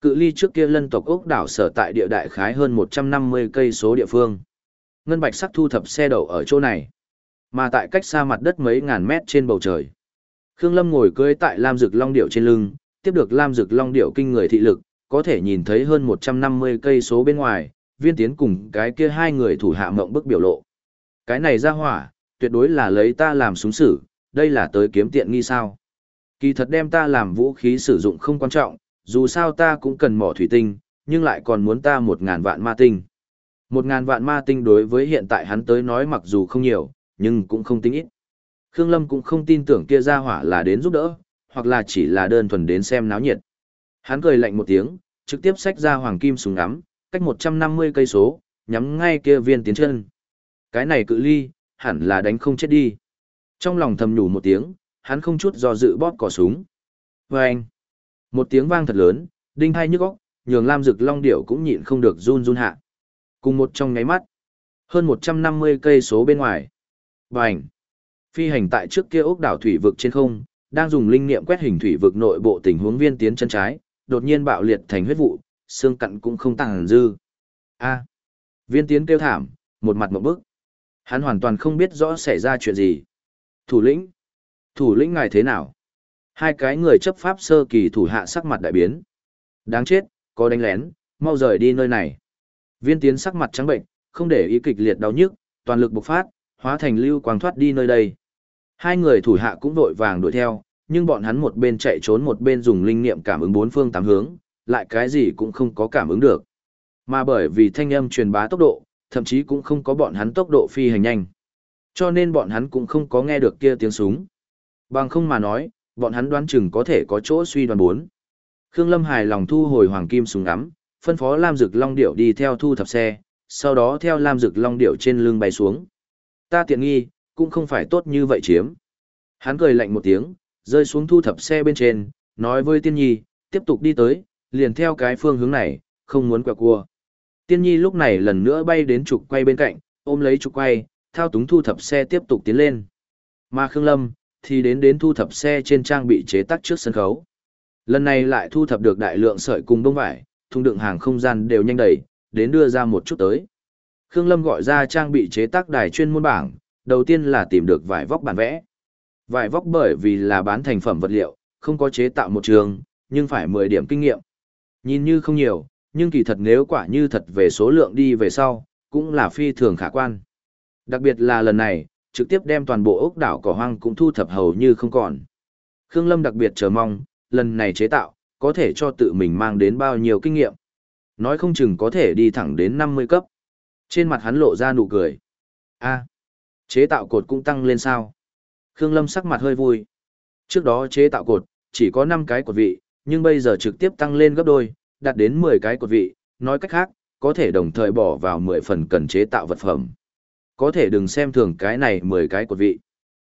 Cự ly trước kia lân tộc ốc đảo sở tại địa đại khái hơn 150 cây số địa phương. Ngân bạch sắc thu thập xe đậu ở chỗ này. Mà tại cách xa mặt đất mấy ngàn mét trên bầu trời. Khương Lâm ngồi cưỡi tại Lam Dực Long Điểu trên lưng, tiếp được Lam Dực Long Điểu kinh người thị lực, có thể nhìn thấy hơn 150 cây số bên ngoài, viên tiến cùng cái kia hai người thủ hạ mộng bức biểu lộ. Cái này ra hỏa, tuyệt đối là lấy ta làm súng sử, đây là tới kiếm tiện nghi sao. Kỳ thật đem ta làm vũ khí sử dụng không quan trọng, dù sao ta cũng cần mỏ thủy tinh, nhưng lại còn muốn ta một ngàn vạn ma tinh. Một ngàn vạn ma tinh đối với hiện tại hắn tới nói mặc dù không nhiều, nhưng cũng không tính ít. Khương Lâm cũng không tin tưởng kia ra hỏa là đến giúp đỡ, hoặc là chỉ là đơn thuần đến xem náo nhiệt. Hắn cười lạnh một tiếng, trực tiếp xách ra hoàng kim súng ngắm, cách 150 cây số, nhắm ngay kia viên tiến chân. Cái này cự ly, hẳn là đánh không chết đi. Trong lòng thầm nhủ một tiếng, hắn không chút do dự bóp cò súng. Và anh, một tiếng vang thật lớn, đinh hai nhức óc, nhường Lam Dực Long Điểu cũng nhịn không được run run hạ. Cùng một trong nháy mắt, hơn 150 cây số bên ngoài. Bành! Phi hành tại trước kia ốc đảo thủy vực trên không, đang dùng linh niệm quét hình thủy vực nội bộ tình huống viên tiến chân trái, đột nhiên bạo liệt thành huyết vụ, xương cặn cũng không tàng dư. A! Viên tiến kêu thảm, một mặt một bức. Hắn hoàn toàn không biết rõ xảy ra chuyện gì. Thủ lĩnh! Thủ lĩnh ngài thế nào? Hai cái người chấp pháp sơ kỳ thủ hạ sắc mặt đại biến. Đáng chết, có đánh lén, mau rời đi nơi này. Viên tiến sắc mặt trắng bệnh, không để ý kịch liệt đau nhức, toàn lực bộc phát, hóa thành lưu quang thoát đi nơi đây. Hai người thủ hạ cũng vội vàng đuổi theo, nhưng bọn hắn một bên chạy trốn một bên dùng linh niệm cảm ứng bốn phương tám hướng, lại cái gì cũng không có cảm ứng được. Mà bởi vì thanh âm truyền bá tốc độ, thậm chí cũng không có bọn hắn tốc độ phi hành nhanh. Cho nên bọn hắn cũng không có nghe được kia tiếng súng. Bằng không mà nói, bọn hắn đoán chừng có thể có chỗ suy đoán bốn. Khương Lâm hài lòng thu hồi hoàng kim súng ngắm, phân phó Lam Dực Long Điểu đi theo thu thập xe, sau đó theo Lam Dực Long Điểu trên lưng bay xuống. Ta tiện nghi, cũng không phải tốt như vậy chiếm. Hắn cười lạnh một tiếng, rơi xuống thu thập xe bên trên, nói với Tiên Nhi, tiếp tục đi tới, liền theo cái phương hướng này, không muốn quẹo cua. Tiên Nhi lúc này lần nữa bay đến trục quay bên cạnh, ôm lấy trục quay, thao túng thu thập xe tiếp tục tiến lên. Mà Khương Lâm, thì đến đến thu thập xe trên trang bị chế tác trước sân khấu. Lần này lại thu thập được đại lượng sợi cùng đông vải, thùng đựng hàng không gian đều nhanh đầy, đến đưa ra một chút tới. Khương Lâm gọi ra trang bị chế tác đài chuyên môn bảng, đầu tiên là tìm được vải vóc bản vẽ. Vải vóc bởi vì là bán thành phẩm vật liệu, không có chế tạo một trường, nhưng phải 10 điểm kinh nghiệm. Nhìn như không nhiều, nhưng kỳ thật nếu quả như thật về số lượng đi về sau, cũng là phi thường khả quan. Đặc biệt là lần này, trực tiếp đem toàn bộ ốc đảo cỏ hoang cũng thu thập hầu như không còn. Khương Lâm đặc biệt chờ mong, lần này chế tạo, có thể cho tự mình mang đến bao nhiêu kinh nghiệm. Nói không chừng có thể đi thẳng đến 50 cấp. Trên mặt hắn lộ ra nụ cười. a chế tạo cột cũng tăng lên sao? Khương Lâm sắc mặt hơi vui. Trước đó chế tạo cột, chỉ có 5 cái cột vị, nhưng bây giờ trực tiếp tăng lên gấp đôi, đạt đến 10 cái cột vị, nói cách khác, có thể đồng thời bỏ vào 10 phần cần chế tạo vật phẩm. Có thể đừng xem thường cái này 10 cái cột vị.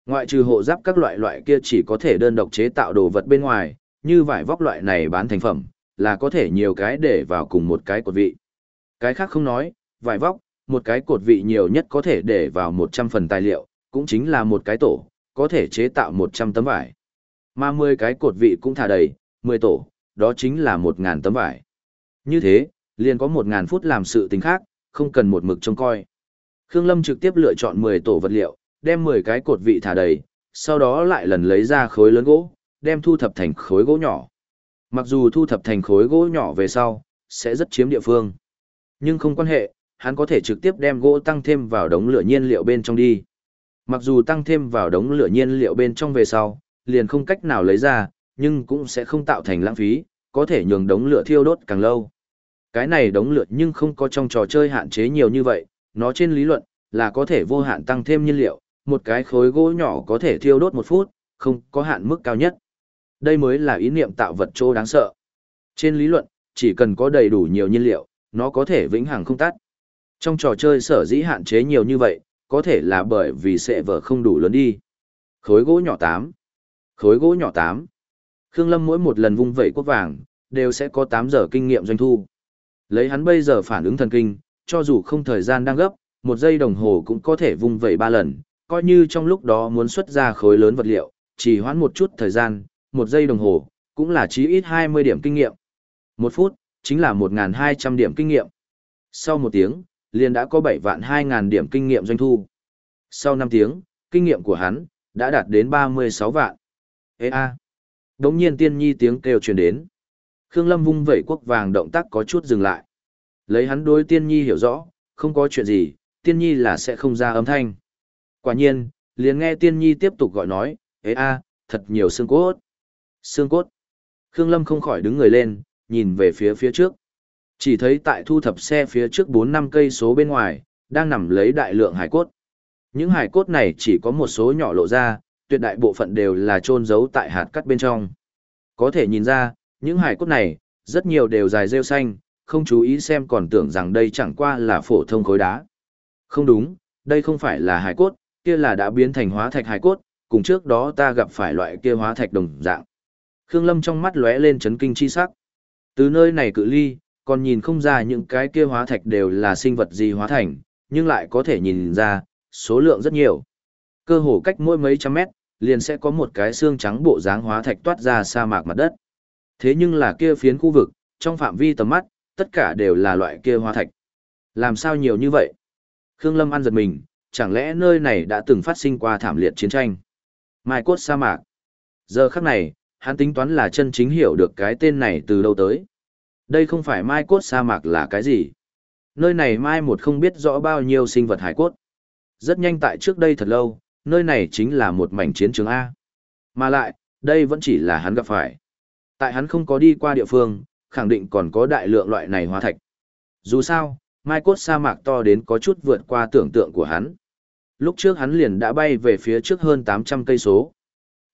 Ngoại trừ hộ giáp các loại loại kia chỉ có thể đơn độc chế tạo đồ vật bên ngoài, như vải vóc loại này bán thành phẩm, là có thể nhiều cái để vào cùng một cái cột vị. Cái khác không nói, vải vóc, một cái cột vị nhiều nhất có thể để vào 100 phần tài liệu, cũng chính là một cái tổ, có thể chế tạo 100 tấm vải. Mà 10 cái cột vị cũng thả đầy, 10 tổ, đó chính là 1.000 tấm vải. Như thế, liền có 1.000 phút làm sự tình khác, không cần một mực trông coi. Khương Lâm trực tiếp lựa chọn 10 tổ vật liệu, đem 10 cái cột vị thả đầy, sau đó lại lần lấy ra khối lớn gỗ, đem thu thập thành khối gỗ nhỏ. Mặc dù thu thập thành khối gỗ nhỏ về sau, sẽ rất chiếm địa phương. Nhưng không quan hệ, hắn có thể trực tiếp đem gỗ tăng thêm vào đống lửa nhiên liệu bên trong đi. Mặc dù tăng thêm vào đống lửa nhiên liệu bên trong về sau, liền không cách nào lấy ra, nhưng cũng sẽ không tạo thành lãng phí, có thể nhường đống lửa thiêu đốt càng lâu. Cái này đống lửa nhưng không có trong trò chơi hạn chế nhiều như vậy, nó trên lý luận là có thể vô hạn tăng thêm nhiên liệu, một cái khối gỗ nhỏ có thể thiêu đốt một phút, không có hạn mức cao nhất. Đây mới là ý niệm tạo vật trô đáng sợ. Trên lý luận, chỉ cần có đầy đủ nhiều nhiên liệu, nó có thể vĩnh hằng không tắt. Trong trò chơi sở dĩ hạn chế nhiều như vậy, có thể là bởi vì sẽ vở không đủ lớn đi. Khối gỗ nhỏ 8. Khối gỗ nhỏ 8. Khương Lâm mỗi một lần vung vẩy quốc vàng, đều sẽ có 8 giờ kinh nghiệm doanh thu. Lấy hắn bây giờ phản ứng thần kinh, cho dù không thời gian đang gấp, một giây đồng hồ cũng có thể vung vẩy 3 lần, coi như trong lúc đó muốn xuất ra khối lớn vật liệu, chỉ hoãn một chút thời gian, một giây đồng hồ, cũng là chí ít 20 điểm kinh nghiệm. Một phút, chính là 1.200 điểm kinh nghiệm. Sau một tiếng, liền đã có 7 vạn 2.000 điểm kinh nghiệm doanh thu. Sau 5 tiếng, kinh nghiệm của hắn, đã đạt đến 36 vạn. Ê a! Đống nhiên tiên nhi tiếng kêu truyền đến. Khương Lâm vung vẩy quốc vàng động tác có chút dừng lại. Lấy hắn đối tiên nhi hiểu rõ, không có chuyện gì, tiên nhi là sẽ không ra âm thanh. Quả nhiên, liền nghe tiên nhi tiếp tục gọi nói, ê a, thật nhiều xương cốt. Xương cốt. Khương Lâm không khỏi đứng người lên, nhìn về phía phía trước. Chỉ thấy tại thu thập xe phía trước 4 năm cây số bên ngoài, đang nằm lấy đại lượng hải cốt. Những hải cốt này chỉ có một số nhỏ lộ ra, tuyệt đại bộ phận đều là trôn giấu tại hạt cắt bên trong. Có thể nhìn ra, những hải cốt này, rất nhiều đều dài rêu xanh, không chú ý xem còn tưởng rằng đây chẳng qua là phổ thông khối đá. Không đúng, đây không phải là hải cốt, kia là đã biến thành hóa thạch hải cốt, cùng trước đó ta gặp phải loại kia hóa thạch đồng dạng. Khương Lâm trong mắt lóe lên chấn kinh chi sắc. Từ nơi này cự ly, còn nhìn không ra những cái kia hóa thạch đều là sinh vật gì hóa thành, nhưng lại có thể nhìn ra, số lượng rất nhiều. Cơ hồ cách mỗi mấy trăm mét, liền sẽ có một cái xương trắng bộ dáng hóa thạch toát ra sa mạc mặt đất. Thế nhưng là kia phiến khu vực, trong phạm vi tầm mắt, tất cả đều là loại kia hóa thạch. Làm sao nhiều như vậy? Khương Lâm ăn giật mình, chẳng lẽ nơi này đã từng phát sinh qua thảm liệt chiến tranh? Mai cốt sa mạc. Giờ khắc này, hắn tính toán là chân chính hiểu được cái tên này từ đâu tới. Đây không phải mai cốt sa mạc là cái gì. Nơi này mai một không biết rõ bao nhiêu sinh vật hải cốt. Rất nhanh tại trước đây thật lâu, nơi này chính là một mảnh chiến trường A. Mà lại, đây vẫn chỉ là hắn gặp phải. Tại hắn không có đi qua địa phương, khẳng định còn có đại lượng loại này hóa thạch. Dù sao, mai cốt sa mạc to đến có chút vượt qua tưởng tượng của hắn. Lúc trước hắn liền đã bay về phía trước hơn 800 cây số.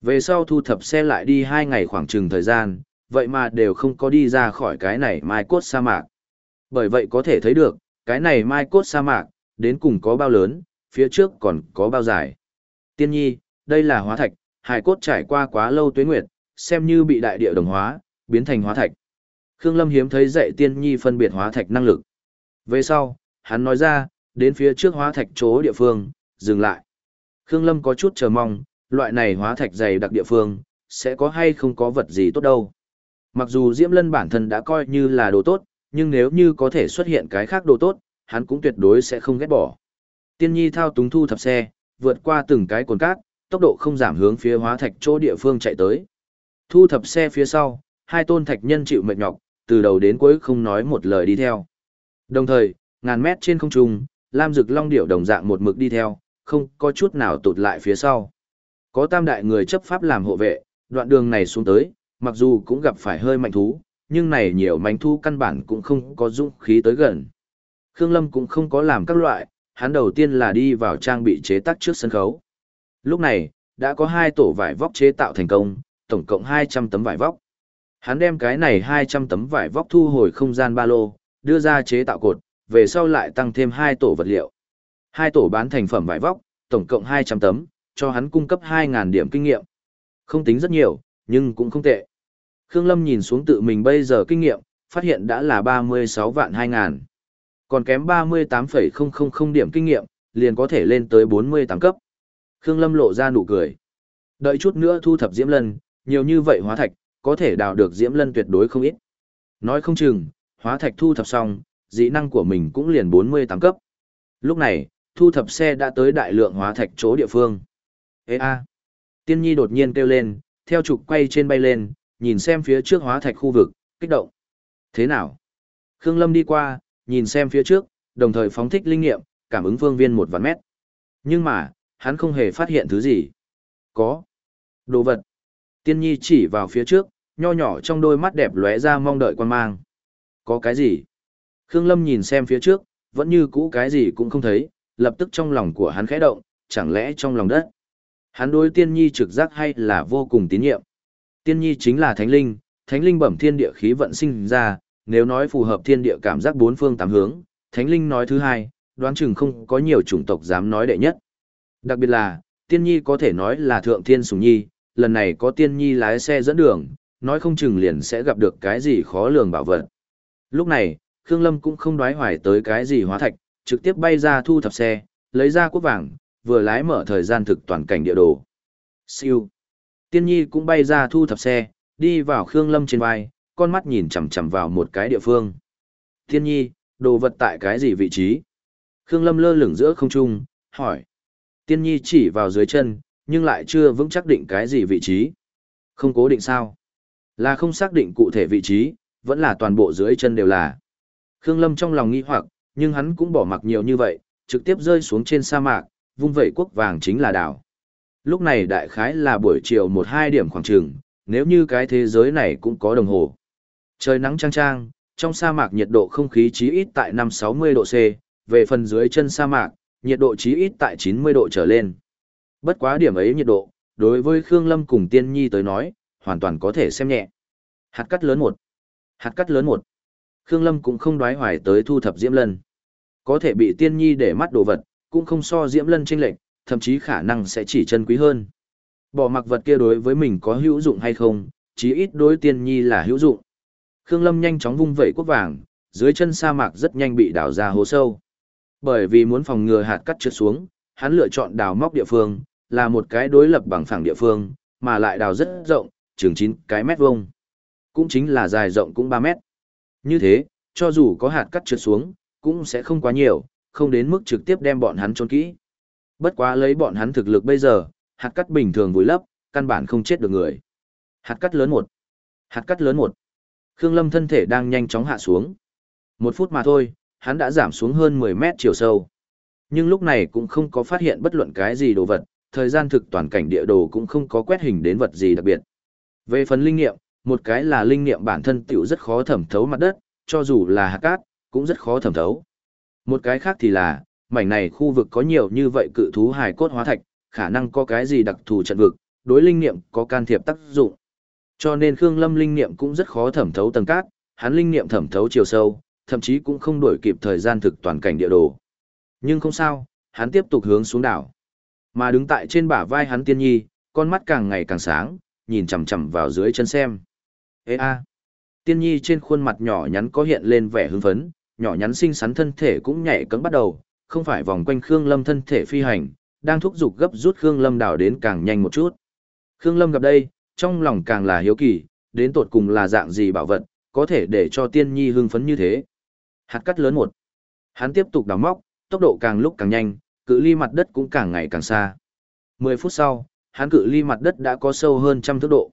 Về sau thu thập xe lại đi 2 ngày khoảng chừng thời gian, vậy mà đều không có đi ra khỏi cái này mai cốt sa mạc. Bởi vậy có thể thấy được, cái này mai cốt sa mạc, đến cùng có bao lớn, phía trước còn có bao dài. Tiên nhi, đây là hóa thạch, hải cốt trải qua quá lâu tuế nguyệt, xem như bị đại địa đồng hóa, biến thành hóa thạch. Khương Lâm hiếm thấy dạy tiên nhi phân biệt hóa thạch năng lực. Về sau, hắn nói ra, đến phía trước hóa thạch chỗ địa phương, dừng lại. Khương Lâm có chút chờ mong, loại này hóa thạch dày đặc địa phương, sẽ có hay không có vật gì tốt đâu. Mặc dù Diễm Lân bản thân đã coi như là đồ tốt, nhưng nếu như có thể xuất hiện cái khác đồ tốt, hắn cũng tuyệt đối sẽ không ghét bỏ. Tiên nhi thao túng thu thập xe, vượt qua từng cái cồn cát, tốc độ không giảm hướng phía hóa thạch chỗ địa phương chạy tới. Thu thập xe phía sau, hai tôn thạch nhân chịu mệt nhọc, từ đầu đến cuối không nói một lời đi theo. Đồng thời, ngàn mét trên không trung, Lam Dực Long điểu đồng dạng một mực đi theo, không có chút nào tụt lại phía sau. Có tam đại người chấp pháp làm hộ vệ, đoạn đường này xuống tới, mặc dù cũng gặp phải hơi mạnh thú, nhưng này nhiều mánh thú căn bản cũng không có dũng khí tới gần. Khương Lâm cũng không có làm các loại, hắn đầu tiên là đi vào trang bị chế tác trước sân khấu. Lúc này, đã có hai tổ vải vóc chế tạo thành công, tổng cộng 200 tấm vải vóc. Hắn đem cái này 200 tấm vải vóc thu hồi không gian ba lô, đưa ra chế tạo cột, về sau lại tăng thêm hai tổ vật liệu. Hai tổ bán thành phẩm vải vóc, tổng cộng 200 tấm, cho hắn cung cấp 2.000 điểm kinh nghiệm. Không tính rất nhiều, nhưng cũng không tệ. Khương Lâm nhìn xuống tự mình bây giờ kinh nghiệm, phát hiện đã là 36 vạn 2 ngàn. Còn kém 38,000 điểm kinh nghiệm, liền có thể lên tới 48 cấp. Khương Lâm lộ ra nụ cười. Đợi chút nữa thu thập Diễm Lân, nhiều như vậy hóa thạch, có thể đào được Diễm Lân tuyệt đối không ít. Nói không chừng, hóa thạch thu thập xong, dĩ năng của mình cũng liền 48 cấp. Lúc này, thu thập xe đã tới đại lượng hóa thạch chỗ địa phương. Ê a! Tiên nhi đột nhiên kêu lên, theo trục quay trên bay lên, nhìn xem phía trước hóa thạch khu vực, kích động. Thế nào? Khương Lâm đi qua, nhìn xem phía trước, đồng thời phóng thích linh nghiệm, cảm ứng phương viên một vạn mét. Nhưng mà, hắn không hề phát hiện thứ gì. Có. Đồ vật. Tiên nhi chỉ vào phía trước, nho nhỏ trong đôi mắt đẹp lóe ra mong đợi quan mang. Có cái gì? Khương Lâm nhìn xem phía trước, vẫn như cũ cái gì cũng không thấy, lập tức trong lòng của hắn khẽ động, chẳng lẽ trong lòng đất. Hắn đối tiên nhi trực giác hay là vô cùng tín nhiệm. Tiên nhi chính là thánh linh, thánh linh bẩm thiên địa khí vận sinh ra, nếu nói phù hợp thiên địa cảm giác bốn phương tám hướng, thánh linh nói thứ hai, đoán chừng không có nhiều chủng tộc dám nói đệ nhất. Đặc biệt là, tiên nhi có thể nói là thượng thiên sủng nhi, lần này có tiên nhi lái xe dẫn đường, nói không chừng liền sẽ gặp được cái gì khó lường bảo vật. Lúc này, Khương Lâm cũng không đoái hoài tới cái gì hóa thạch, trực tiếp bay ra thu thập xe, lấy ra quốc vàng, vừa lái mở thời gian thực toàn cảnh địa đồ. Siêu. Tiên nhi cũng bay ra thu thập xe, đi vào Khương Lâm trên vai, con mắt nhìn chằm chằm vào một cái địa phương. Tiên nhi, đồ vật tại cái gì vị trí? Khương Lâm lơ lửng giữa không trung, hỏi. Tiên nhi chỉ vào dưới chân, nhưng lại chưa vững chắc định cái gì vị trí. Không cố định sao? Là không xác định cụ thể vị trí, vẫn là toàn bộ dưới chân đều là. Khương Lâm trong lòng nghi hoặc, nhưng hắn cũng bỏ mặc nhiều như vậy, trực tiếp rơi xuống trên sa mạc, vung vẩy quốc vàng chính là đảo. Lúc này đại khái là buổi chiều một hai điểm khoảng trường, nếu như cái thế giới này cũng có đồng hồ. Trời nắng trang trang, trong sa mạc nhiệt độ không khí chí ít tại 5-60 độ C, về phần dưới chân sa mạc, nhiệt độ chí ít tại 90 độ trở lên. Bất quá điểm ấy nhiệt độ, đối với Khương Lâm cùng Tiên Nhi tới nói, hoàn toàn có thể xem nhẹ. Hạt cắt lớn một. Hạt cắt lớn một. Khương Lâm cũng không đoái hoài tới thu thập Diễm Lân. Có thể bị Tiên Nhi để mắt đồ vật, cũng không so Diễm Lân chênh lệch, thậm chí khả năng sẽ chỉ chân quý hơn. Bỏ mặc vật kia đối với mình có hữu dụng hay không, chí ít đối Tiên Nhi là hữu dụng. Khương Lâm nhanh chóng vung vẩy quốc vàng, dưới chân sa mạc rất nhanh bị đào ra hố sâu. Bởi vì muốn phòng ngừa hạt cắt trượt xuống, hắn lựa chọn đào móc địa phương, là một cái đối lập bằng phẳng địa phương, mà lại đào rất rộng, chừng 9 cái mét vuông. Cũng chính là dài rộng cũng 3 mét. Như thế, cho dù có hạt cắt trượt xuống, cũng sẽ không quá nhiều, không đến mức trực tiếp đem bọn hắn trôn kỹ. Bất quá lấy bọn hắn thực lực bây giờ, hạt cắt bình thường vùi lấp, căn bản không chết được người. Hạt cắt lớn một. Hạt cắt lớn một. Khương Lâm thân thể đang nhanh chóng hạ xuống. Một phút mà thôi, hắn đã giảm xuống hơn 10 mét chiều sâu. Nhưng lúc này cũng không có phát hiện bất luận cái gì đồ vật, thời gian thực toàn cảnh địa đồ cũng không có quét hình đến vật gì đặc biệt. Về phần linh nghiệm, một cái là linh nghiệm bản thân tiểu rất khó thẩm thấu mặt đất, cho dù là hạt cát, cũng rất khó thẩm thấu. Một cái khác thì là, mảnh này khu vực có nhiều như vậy cự thú hài cốt hóa thạch, khả năng có cái gì đặc thù trận vực, đối linh niệm có can thiệp tác dụng. Cho nên Khương Lâm linh niệm cũng rất khó thẩm thấu tầng cát, hắn linh niệm thẩm thấu chiều sâu, thậm chí cũng không đổi kịp thời gian thực toàn cảnh địa đồ. Nhưng không sao, hắn tiếp tục hướng xuống đảo. Mà đứng tại trên bả vai hắn tiên nhi, con mắt càng ngày càng sáng, nhìn chằm chằm vào dưới chân xem. Ê a! Tiên nhi trên khuôn mặt nhỏ nhắn có hiện lên vẻ hưng phấn, nhỏ nhắn xinh xắn thân thể cũng nhảy cẫng bắt đầu, không phải vòng quanh Khương Lâm thân thể phi hành, đang thúc giục gấp rút Khương Lâm đảo đến càng nhanh một chút. Khương Lâm gặp đây, trong lòng càng là hiếu kỳ, đến tột cùng là dạng gì bảo vật, có thể để cho tiên nhi hưng phấn như thế. Hạt cắt lớn một. Hắn tiếp tục đào móc, tốc độ càng lúc càng nhanh, cự ly mặt đất cũng càng ngày càng xa. 10 phút sau, hắn cự ly mặt đất đã có sâu hơn trăm thước độ.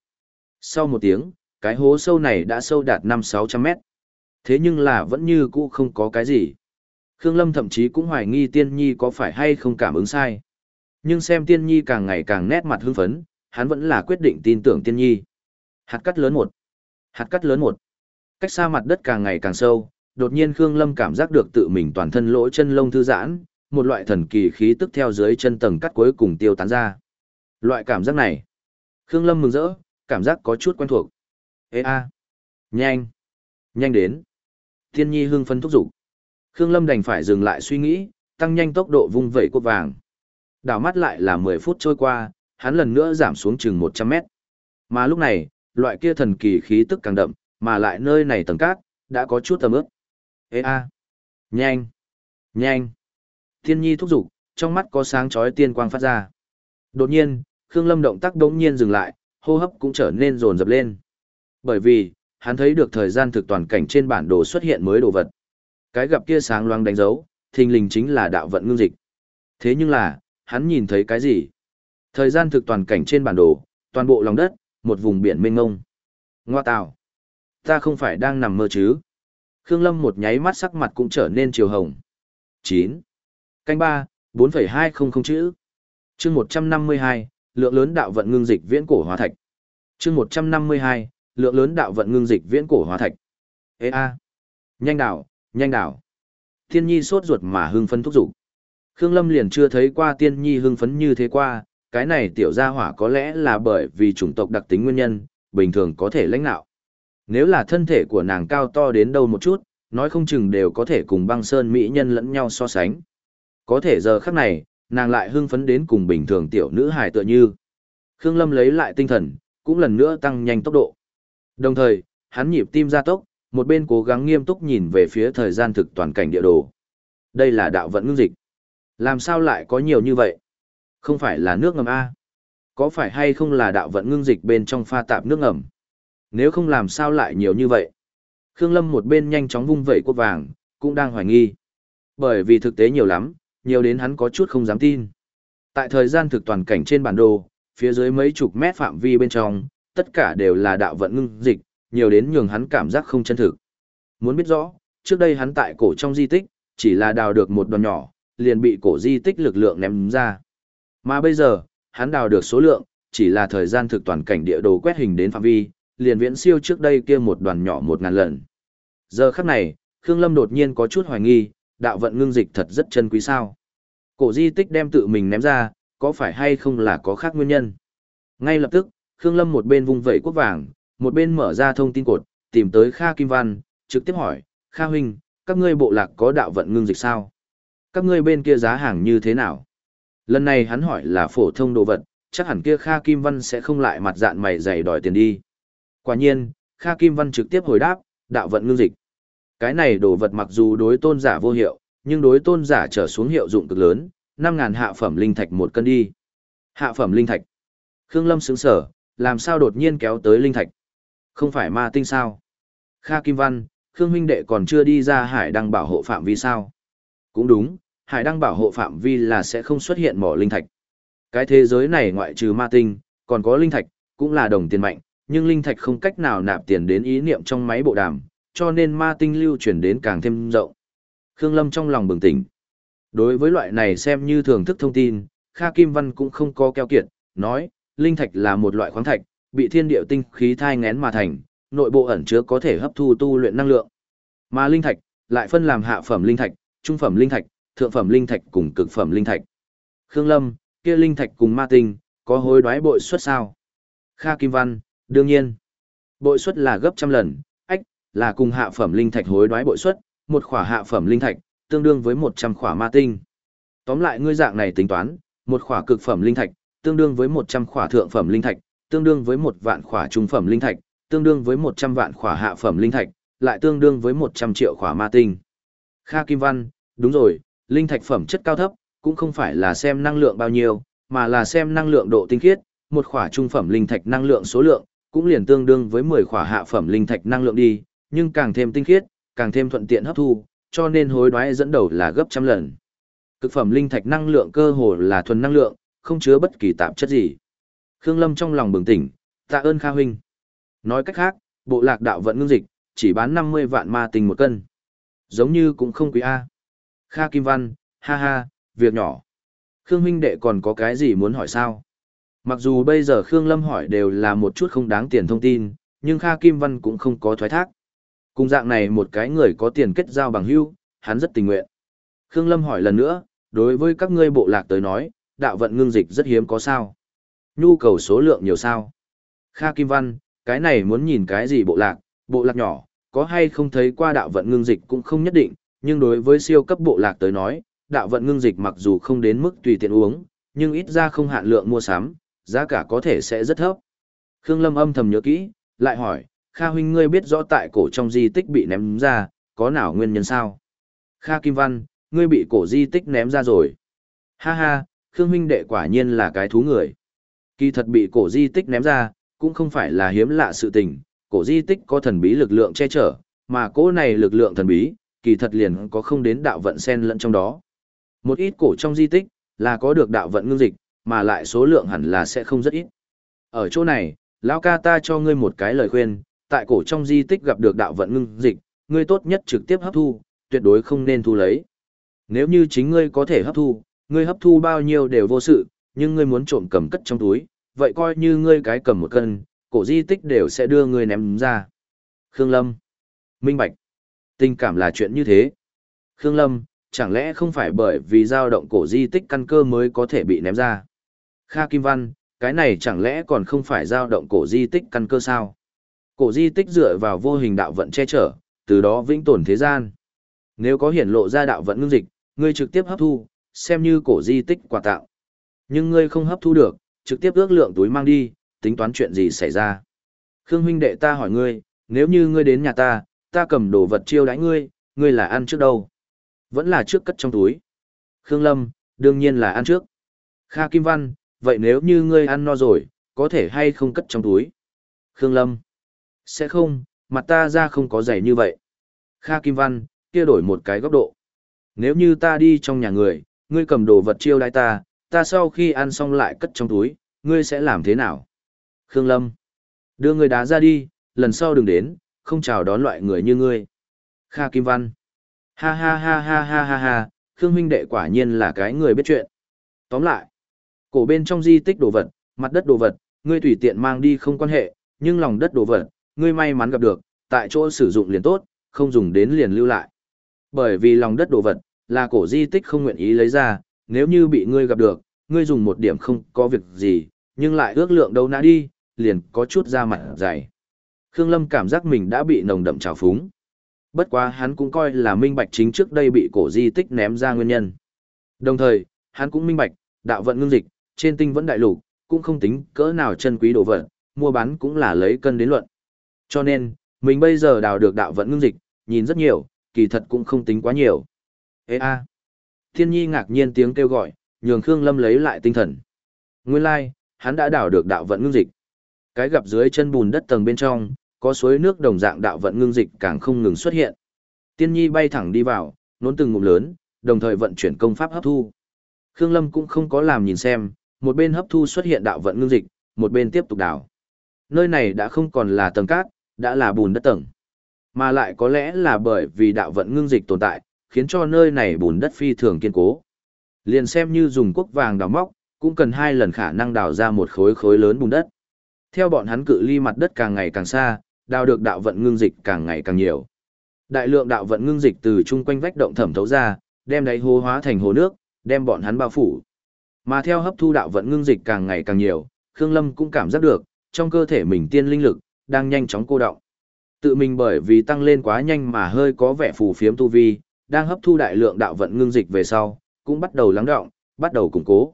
Sau một tiếng, cái hố sâu này đã sâu đạt 5-600 mét. Thế nhưng là vẫn như cũ không có cái gì. Khương Lâm thậm chí cũng hoài nghi tiên nhi có phải hay không cảm ứng sai. Nhưng xem tiên nhi càng ngày càng nét mặt hưng phấn, hắn vẫn là quyết định tin tưởng tiên nhi. Hạt cắt lớn một. Hạt cắt lớn một. Cách xa mặt đất càng ngày càng sâu, đột nhiên Khương Lâm cảm giác được tự mình toàn thân lỗ chân lông thư giãn, một loại thần kỳ khí tức theo dưới chân tầng cắt cuối cùng tiêu tán ra. Loại cảm giác này, Khương Lâm mừng rỡ, cảm giác có chút quen thuộc. Ê a, nhanh, nhanh đến. Thiên Nhi hưng phấn thúc giục. Khương Lâm đành phải dừng lại suy nghĩ, tăng nhanh tốc độ vung vẩy cốt vàng. Đảo mắt lại là 10 phút trôi qua, hắn lần nữa giảm xuống chừng 100 mét. Mà lúc này, loại kia thần kỳ khí tức càng đậm, mà lại nơi này tầng cát, đã có chút tầm ướp. Ê a, nhanh, nhanh. Thiên nhi thúc giục, trong mắt có sáng chói tiên quang phát ra. Đột nhiên, Khương Lâm động tác đống nhiên dừng lại, hô hấp cũng trở nên rồn rập lên. Bởi vì, hắn thấy được thời gian thực toàn cảnh trên bản đồ xuất hiện mới đồ vật. Cái gặp kia sáng loáng đánh dấu, thình lình chính là đạo vận ngưng dịch. Thế nhưng là, hắn nhìn thấy cái gì? Thời gian thực toàn cảnh trên bản đồ, toàn bộ lòng đất, một vùng biển mênh mông. Ngoa tào! Ta không phải đang nằm mơ chứ? Khương Lâm một nháy mắt sắc mặt cũng trở nên chiều hồng. 9. Canh 3, 4,200 chữ. Chương 152, lượng lớn đạo vận ngưng dịch viễn cổ hóa thạch. Chương 152, lượng lớn đạo vận ngưng dịch viễn cổ hóa thạch. Ê a. Nhanh đảo, nhanh đảo. Tiên Nhi sốt ruột mà hưng phấn thúc giục. Khương Lâm liền chưa thấy qua Tiên Nhi hưng phấn như thế qua, cái này tiểu gia hỏa có lẽ là bởi vì chủng tộc đặc tính nguyên nhân, bình thường có thể lãnh nạo. Nếu là thân thể của nàng cao to đến đâu một chút, nói không chừng đều có thể cùng băng sơn mỹ nhân lẫn nhau so sánh. Có thể giờ khắc này, nàng lại hưng phấn đến cùng bình thường tiểu nữ hài tựa như. Khương Lâm lấy lại tinh thần, cũng lần nữa tăng nhanh tốc độ. Đồng thời, hắn nhịp tim gia tốc, một bên cố gắng nghiêm túc nhìn về phía thời gian thực toàn cảnh địa đồ. Đây là đạo vận ngưng dịch. Làm sao lại có nhiều như vậy? Không phải là nước ngầm A. Có phải hay không là đạo vận ngưng dịch bên trong pha tạp nước ngầm? Nếu không làm sao lại nhiều như vậy? Khương Lâm một bên nhanh chóng vung vẩy quốc vàng, cũng đang hoài nghi. Bởi vì thực tế nhiều lắm, nhiều đến hắn có chút không dám tin. Tại thời gian thực toàn cảnh trên bản đồ, phía dưới mấy chục mét phạm vi bên trong, tất cả đều là đạo vận ngưng dịch, nhiều đến nhường hắn cảm giác không chân thực. Muốn biết rõ, trước đây hắn tại cổ trong di tích, chỉ là đào được một đoàn nhỏ, liền bị cổ di tích lực lượng ném ra. Mà bây giờ, hắn đào được số lượng, chỉ là thời gian thực toàn cảnh địa đồ quét hình đến phạm vi, liền viễn siêu trước đây kia một đoàn nhỏ một ngàn lần. Giờ khắc này, Khương Lâm đột nhiên có chút hoài nghi, đạo vận ngưng dịch thật rất chân quý sao. Cổ di tích đem tự mình ném ra, có phải hay không là có khác nguyên nhân. Ngay lập tức, Khương Lâm một bên vung vẩy quốc vàng, một bên mở ra thông tin cột, tìm tới Kha Kim Văn, trực tiếp hỏi, Kha Huynh, các ngươi bộ lạc có đạo vận ngưng dịch sao? Các ngươi bên kia giá hàng như thế nào? Lần này hắn hỏi là phổ thông đồ vật, chắc hẳn kia Kha Kim Văn sẽ không lại mặt dạn mày dày đòi tiền đi. Quả nhiên, Kha Kim Văn trực tiếp hồi đáp, đạo vận ngưng dịch. Cái này đồ vật mặc dù đối tôn giả vô hiệu, nhưng đối tôn giả trở xuống hiệu dụng cực lớn, 5.000 hạ phẩm linh thạch một cân đi. Hạ phẩm linh thạch. Khương Lâm sững sở, làm sao đột nhiên kéo tới linh thạch? Không phải ma tinh sao? Kha Kim Văn, Khương huynh đệ còn chưa đi ra hải đăng bảo hộ phạm vi sao? Cũng đúng, hải đăng bảo hộ phạm vi là sẽ không xuất hiện mỏ linh thạch. Cái thế giới này ngoại trừ ma tinh, còn có linh thạch, cũng là đồng tiền mạnh, nhưng linh thạch không cách nào nạp tiền đến ý niệm trong máy bộ đàm, cho nên ma tinh lưu chuyển đến càng thêm rộng. Khương Lâm trong lòng bừng tỉnh. Đối với loại này xem như thưởng thức thông tin, Kha Kim Văn cũng không có keo kiệt, nói, linh thạch là một loại khoáng thạch, bị thiên địa tinh khí thai ngén mà thành, nội bộ ẩn chứa có thể hấp thu tu luyện năng lượng. Mà linh thạch lại phân làm hạ phẩm linh thạch, trung phẩm linh thạch, thượng phẩm linh thạch cùng cực phẩm linh thạch. Khương Lâm, kia linh thạch cùng ma tinh, có hối đoái bội suất sao? Kha Kim Văn, đương nhiên. Bội suất là gấp trăm lần, ách, là cùng hạ phẩm linh thạch hối đoái bội suất, một khỏa hạ phẩm linh thạch, tương đương với 100 khỏa ma tinh. Tóm lại ngươi dạng này tính toán, một khỏa cực phẩm linh thạch, tương đương với 100 khỏa thượng phẩm linh thạch, tương đương với một vạn khỏa trung phẩm linh thạch, tương đương với 100 vạn khỏa hạ phẩm linh thạch, lại tương đương với 100 triệu khỏa ma tinh. Kha Kim Văn, đúng rồi, linh thạch phẩm chất cao thấp, cũng không phải là xem năng lượng bao nhiêu, mà là xem năng lượng độ tinh khiết, một khỏa trung phẩm linh thạch năng lượng số lượng, cũng liền tương đương với 10 khỏa hạ phẩm linh thạch năng lượng đi, nhưng càng thêm tinh khiết, càng thêm thuận tiện hấp thu, cho nên hối đoái dẫn đầu là gấp trăm lần. Cực phẩm linh thạch năng lượng cơ hồ là thuần năng lượng, không chứa bất kỳ tạp chất gì. Khương Lâm trong lòng bừng tỉnh, tạ ơn Kha huynh. Nói cách khác, bộ lạc đạo vận ngưng dịch, chỉ bán 50 vạn ma tinh một cân. Giống như cũng không quý A. Kha Kim Văn, ha ha, việc nhỏ. Khương huynh đệ còn có cái gì muốn hỏi sao? Mặc dù bây giờ Khương Lâm hỏi đều là một chút không đáng tiền thông tin, nhưng Kha Kim Văn cũng không có thoái thác. Cùng dạng này một cái người có tiền kết giao bằng hữu, hắn rất tình nguyện. Khương Lâm hỏi lần nữa, đối với các ngươi bộ lạc tới nói, đạo vận ngưng dịch rất hiếm có sao? Nhu cầu số lượng nhiều sao? Kha Kim Văn, cái này muốn nhìn cái gì bộ lạc, bộ lạc nhỏ, có hay không thấy qua đạo vận ngưng dịch cũng không nhất định, nhưng đối với siêu cấp bộ lạc tới nói, đạo vận ngưng dịch mặc dù không đến mức tùy tiện uống, nhưng ít ra không hạn lượng mua sắm, giá cả có thể sẽ rất thấp. Khương Lâm âm thầm nhớ kỹ, lại hỏi, Kha huynh ngươi biết rõ tại cổ trong di tích bị ném ra, có nào nguyên nhân sao? Kha Kim Văn, ngươi bị cổ di tích ném ra rồi. Ha ha, Khương huynh đệ quả nhiên là cái thú người. Kỳ thật bị cổ di tích ném ra, cũng không phải là hiếm lạ sự tình, cổ di tích có thần bí lực lượng che chở, mà cỗ này lực lượng thần bí, kỳ thật liền có không đến đạo vận sen lẫn trong đó. Một ít cổ trong di tích, là có được đạo vận ngưng dịch, mà lại số lượng hẳn là sẽ không rất ít. Ở chỗ này, lão ca ta cho ngươi một cái lời khuyên, tại cổ trong di tích gặp được đạo vận ngưng dịch, ngươi tốt nhất trực tiếp hấp thu, tuyệt đối không nên thu lấy. Nếu như chính ngươi có thể hấp thu, ngươi hấp thu bao nhiêu đều vô sự, nhưng ngươi muốn trộm cầm cất trong túi, vậy coi như ngươi cái cầm một cân, cổ di tích đều sẽ đưa ngươi ném ra. Khương Lâm. Minh Bạch. Tình cảm là chuyện như thế. Khương Lâm, chẳng lẽ không phải bởi vì dao động cổ di tích căn cơ mới có thể bị ném ra? Kha Kim Văn, cái này chẳng lẽ còn không phải dao động cổ di tích căn cơ sao? Cổ di tích dựa vào vô hình đạo vận che chở, từ đó vĩnh tồn thế gian. Nếu có hiển lộ ra đạo vận ngưng dịch, ngươi trực tiếp hấp thu, xem như cổ di tích quà tạo. Nhưng ngươi không hấp thu được, trực tiếp ước lượng túi mang đi, tính toán chuyện gì xảy ra. Khương huynh đệ ta hỏi ngươi, nếu như ngươi đến nhà ta, ta cầm đồ vật chiêu đãi ngươi, ngươi là ăn trước đâu? Vẫn là trước cất trong túi. Khương Lâm, đương nhiên là ăn trước. Kha Kim Văn, vậy nếu như ngươi ăn no rồi, có thể hay không cất trong túi? Khương Lâm, sẽ không, mặt ta ra không có giày như vậy. Kha Kim Văn, kia đổi một cái góc độ. Nếu như ta đi trong nhà người, ngươi cầm đồ vật chiêu đãi ta, ta sau khi ăn xong lại cất trong túi, ngươi sẽ làm thế nào? Khương Lâm, đưa người đá ra đi, lần sau đừng đến, không chào đón loại người như ngươi. Kha Kim Văn, ha ha ha ha ha ha ha, Khương huynh đệ quả nhiên là cái người biết chuyện. Tóm lại, cổ bên trong di tích đồ vật, mặt đất đồ vật, ngươi tùy tiện mang đi không quan hệ, nhưng lòng đất đồ vật, ngươi may mắn gặp được, tại chỗ sử dụng liền tốt, không dùng đến liền lưu lại. Bởi vì lòng đất đồ vật, là cổ di tích không nguyện ý lấy ra, nếu như bị ngươi gặp được, ngươi dùng một điểm không có việc gì, nhưng lại ước lượng đâu nã đi, liền có chút ra mặt dày. Khương Lâm cảm giác mình đã bị nồng đậm trào phúng. Bất quá hắn cũng coi là minh bạch chính trước đây bị cổ di tích ném ra nguyên nhân. Đồng thời, hắn cũng minh bạch, đạo vận ngưng dịch, trên tinh vẫn đại lục, cũng không tính cỡ nào chân quý đồ vật, mua bán cũng là lấy cân đến luận. Cho nên, mình bây giờ đào được đạo vận ngưng dịch, nhìn rất nhiều, kỳ thật cũng không tính quá nhiều. Ê a! Thiên nhi ngạc nhiên tiếng kêu gọi, nhường Khương Lâm lấy lại tinh thần. Nguyên lai, like, hắn đã đảo được đạo vận ngưng dịch. Cái gặp dưới chân bùn đất tầng bên trong, có suối nước đồng dạng đạo vận ngưng dịch càng không ngừng xuất hiện. Tiên nhi bay thẳng đi vào, nốn từng ngụm lớn, đồng thời vận chuyển công pháp hấp thu. Khương Lâm cũng không có làm nhìn xem, một bên hấp thu xuất hiện đạo vận ngưng dịch, một bên tiếp tục đảo. Nơi này đã không còn là tầng cát, đã là bùn đất tầng. Mà lại có lẽ là bởi vì đạo vận ngưng dịch tồn tại, khiến cho nơi này bùn đất phi thường kiên cố. Liền xem như dùng quốc vàng đào móc, cũng cần hai lần khả năng đào ra một khối khối lớn bùn đất. Theo bọn hắn cự ly mặt đất càng ngày càng xa, đào được đạo vận ngưng dịch càng ngày càng nhiều. Đại lượng đạo vận ngưng dịch từ chung quanh vách động thẩm thấu ra, đem đáy hố hóa thành hồ nước, đem bọn hắn bao phủ. Mà theo hấp thu đạo vận ngưng dịch càng ngày càng nhiều, Khương Lâm cũng cảm giác được, trong cơ thể mình tiên linh lực đang nhanh chóng cô động. Tự mình bởi vì tăng lên quá nhanh mà hơi có vẻ phù phiếm tu vi, đang hấp thu đại lượng đạo vận ngưng dịch về sau, cũng bắt đầu lắng động, bắt đầu củng cố.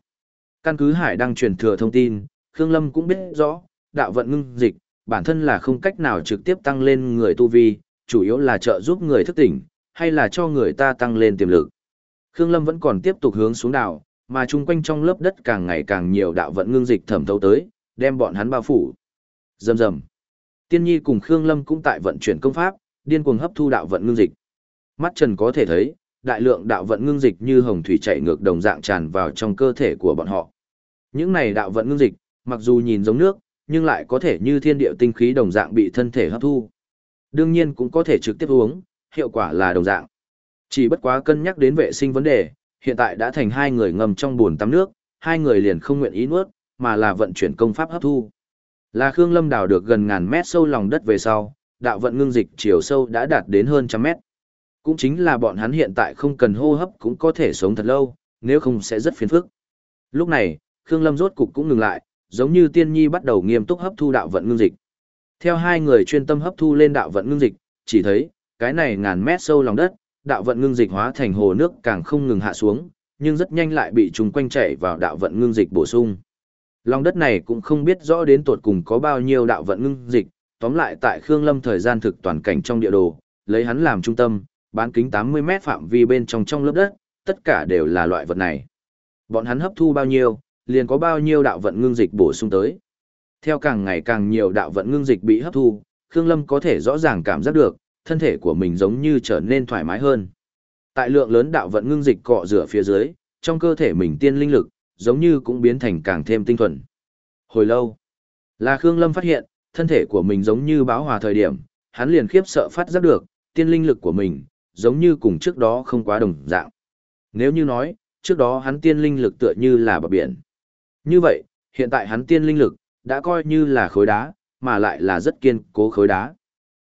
Căn cứ Hải đang truyền thừa thông tin, Khương Lâm cũng biết rõ, đạo vận ngưng dịch, bản thân là không cách nào trực tiếp tăng lên người tu vi, chủ yếu là trợ giúp người thức tỉnh, hay là cho người ta tăng lên tiềm lực. Khương Lâm vẫn còn tiếp tục hướng xuống đảo, mà chung quanh trong lớp đất càng ngày càng nhiều đạo vận ngưng dịch thẩm thấu tới, đem bọn hắn bao phủ. Rầm rầm. Tiên Nhi cùng Khương Lâm cũng tại vận chuyển công pháp, điên cuồng hấp thu đạo vận ngưng dịch. Mắt Trần có thể thấy, đại lượng đạo vận ngưng dịch như hồng thủy chảy ngược đồng dạng tràn vào trong cơ thể của bọn họ. Những này đạo vận ngưng dịch, mặc dù nhìn giống nước, nhưng lại có thể như thiên địa tinh khí đồng dạng bị thân thể hấp thu. Đương nhiên cũng có thể trực tiếp uống, hiệu quả là đồng dạng. Chỉ bất quá cân nhắc đến vệ sinh vấn đề, hiện tại đã thành hai người ngâm trong bồn tắm nước, hai người liền không nguyện ý nuốt, mà là vận chuyển công pháp hấp thu. Là Khương Lâm đào được gần ngàn mét sâu lòng đất về sau, đạo vận ngưng dịch chiều sâu đã đạt đến hơn trăm mét. Cũng chính là bọn hắn hiện tại không cần hô hấp cũng có thể sống thật lâu, nếu không sẽ rất phiền phức. Lúc này, Khương Lâm rốt cục cũng ngừng lại, giống như tiên nhi bắt đầu nghiêm túc hấp thu đạo vận ngưng dịch. Theo hai người chuyên tâm hấp thu lên đạo vận ngưng dịch, chỉ thấy, cái này ngàn mét sâu lòng đất, đạo vận ngưng dịch hóa thành hồ nước càng không ngừng hạ xuống, nhưng rất nhanh lại bị chúng quanh chảy vào đạo vận ngưng dịch bổ sung. Lòng đất này cũng không biết rõ đến tột cùng có bao nhiêu đạo vận ngưng dịch, tóm lại tại Khương Lâm thời gian thực toàn cảnh trong địa đồ, lấy hắn làm trung tâm, bán kính 80 mét phạm vi bên trong trong lớp đất, tất cả đều là loại vật này. Bọn hắn hấp thu bao nhiêu, liền có bao nhiêu đạo vận ngưng dịch bổ sung tới. Theo càng ngày càng nhiều đạo vận ngưng dịch bị hấp thu, Khương Lâm có thể rõ ràng cảm giác được, thân thể của mình giống như trở nên thoải mái hơn. Tại lượng lớn đạo vận ngưng dịch cọ rửa phía dưới, trong cơ thể mình tiên linh lực, giống như cũng biến thành càng thêm tinh thuần. Hồi lâu, là Khương Lâm phát hiện, thân thể của mình giống như báo hòa thời điểm, hắn liền khiếp sợ phát giác được, tiên linh lực của mình, giống như cùng trước đó không quá đồng dạng. Nếu như nói, trước đó hắn tiên linh lực tựa như là bờ biển. Như vậy, hiện tại hắn tiên linh lực, đã coi như là khối đá, mà lại là rất kiên cố khối đá.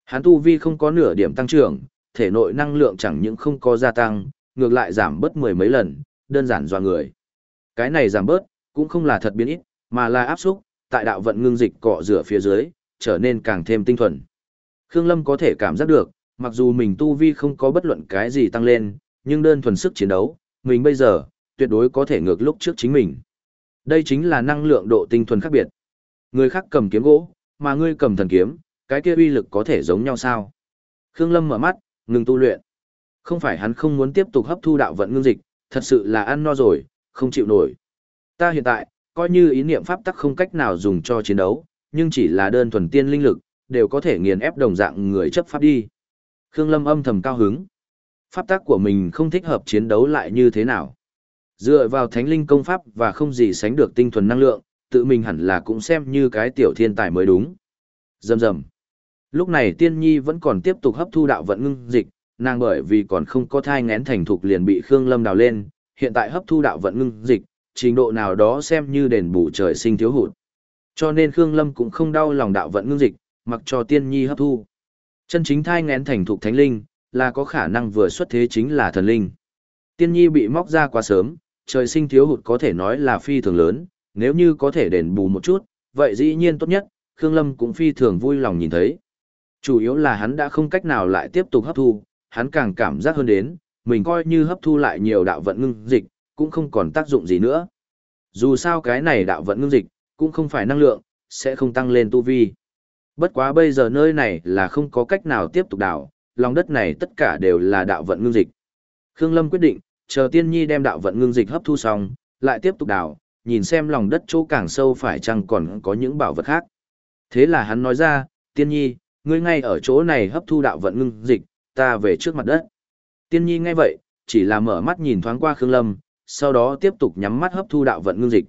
Hắn tu vi không có nửa điểm tăng trưởng, thể nội năng lượng chẳng những không có gia tăng, ngược lại giảm bớt mười mấy lần, đơn giản dò người. Cái này giảm bớt, Cũng không là thật biến ít, mà là áp xúc, tại đạo vận ngưng dịch cọ rửa phía dưới, trở nên càng thêm tinh thuần. Khương Lâm có thể cảm giác được, mặc dù mình tu vi không có bất luận cái gì tăng lên, nhưng đơn thuần sức chiến đấu, mình bây giờ, tuyệt đối có thể ngược lúc trước chính mình. Đây chính là năng lượng độ tinh thuần khác biệt. Người khác cầm kiếm gỗ, mà ngươi cầm thần kiếm, cái kia uy lực có thể giống nhau sao? Khương Lâm mở mắt, ngừng tu luyện. Không phải hắn không muốn tiếp tục hấp thu đạo vận ngưng dịch, thật sự là ăn no rồi, không chịu nổi. Ta hiện tại, coi như ý niệm pháp tắc không cách nào dùng cho chiến đấu, nhưng chỉ là đơn thuần tiên linh lực, đều có thể nghiền ép đồng dạng người chấp pháp đi. Khương Lâm âm thầm cao hứng. Pháp tắc của mình không thích hợp chiến đấu lại như thế nào. Dựa vào thánh linh công pháp và không gì sánh được tinh thuần năng lượng, tự mình hẳn là cũng xem như cái tiểu thiên tài mới đúng. Dầm dầm. Lúc này tiên nhi vẫn còn tiếp tục hấp thu đạo vận ngưng dịch, nàng bởi vì còn không có thai ngén thành thục liền bị Khương Lâm đào lên, hiện tại hấp thu đạo vận ngưng dịch, trình độ nào đó xem như đền bù trời sinh thiếu hụt. Cho nên Khương Lâm cũng không đau lòng đạo vận ngưng dịch, mặc cho tiên nhi hấp thu. Chân chính thai ngén thành thục thánh linh, là có khả năng vừa xuất thế chính là thần linh. Tiên nhi bị móc ra quá sớm, trời sinh thiếu hụt có thể nói là phi thường lớn, nếu như có thể đền bù một chút, vậy dĩ nhiên tốt nhất, Khương Lâm cũng phi thường vui lòng nhìn thấy. Chủ yếu là hắn đã không cách nào lại tiếp tục hấp thu, hắn càng cảm giác hơn đến, mình coi như hấp thu lại nhiều đạo vận ngưng dịch, cũng không còn tác dụng gì nữa. Dù sao cái này đạo vận ngưng dịch, cũng không phải năng lượng, sẽ không tăng lên tu vi. Bất quá bây giờ nơi này là không có cách nào tiếp tục đảo, lòng đất này tất cả đều là đạo vận ngưng dịch. Khương Lâm quyết định, chờ tiên nhi đem đạo vận ngưng dịch hấp thu xong, lại tiếp tục đảo, nhìn xem lòng đất chỗ càng sâu phải chăng còn có những bảo vật khác. Thế là hắn nói ra, tiên nhi, ngươi ngay ở chỗ này hấp thu đạo vận ngưng dịch, ta về trước mặt đất. Tiên nhi nghe vậy, chỉ là mở mắt nhìn thoáng qua Khương Lâm, sau đó tiếp tục nhắm mắt hấp thu đạo vận ngưng dịch.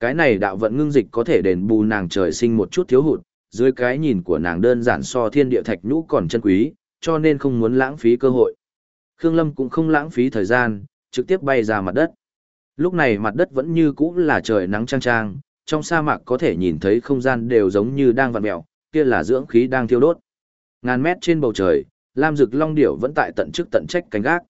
Cái này đạo vận ngưng dịch có thể đền bù nàng trời sinh một chút thiếu hụt, dưới cái nhìn của nàng đơn giản so thiên địa thạch nhũ còn chân quý, cho nên không muốn lãng phí cơ hội. Khương Lâm cũng không lãng phí thời gian, trực tiếp bay ra mặt đất. Lúc này mặt đất vẫn như cũ là trời nắng trang trang, trong sa mạc có thể nhìn thấy không gian đều giống như đang vặn mèo, kia là dưỡng khí đang thiêu đốt. Ngàn mét trên bầu trời, Lam Dực Long Điểu vẫn tại tận chức tận trách cánh gác.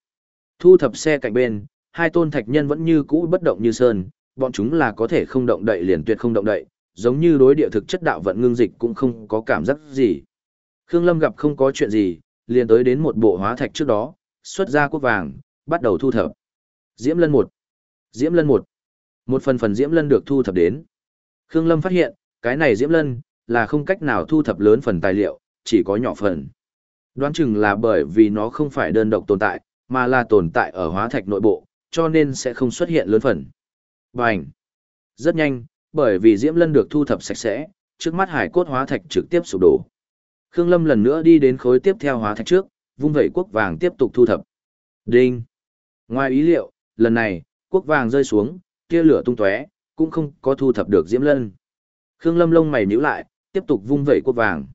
Thu thập xe cạnh bên, hai tôn thạch nhân vẫn như cũ bất động như sơn, bọn chúng là có thể không động đậy liền tuyệt không động đậy, giống như đối địa thực chất đạo vận ngưng dịch cũng không có cảm giác gì. Khương Lâm gặp không có chuyện gì, liền tới đến một bộ hóa thạch trước đó, xuất ra quốc vàng, bắt đầu thu thập. Diễm Lân một, Diễm Lân một, Một phần phần Diễm Lân được thu thập đến. Khương Lâm phát hiện, cái này Diễm Lân là không cách nào thu thập lớn phần tài liệu, chỉ có nhỏ phần. Đoán chừng là bởi vì nó không phải đơn độc tồn tại, mà là tồn tại ở hóa thạch nội bộ, cho nên sẽ không xuất hiện lớn phần. Bành! Rất nhanh, bởi vì Diễm Lân được thu thập sạch sẽ, trước mắt hải cốt hóa thạch trực tiếp sụp đổ. Khương Lâm lần nữa đi đến khối tiếp theo hóa thạch trước, vung vẩy quốc vàng tiếp tục thu thập. Đinh! Ngoài ý liệu, lần này, quốc vàng rơi xuống, tia lửa tung tóe, cũng không có thu thập được Diễm Lân. Khương Lâm lông mày nhíu lại, tiếp tục vung vẩy quốc vàng.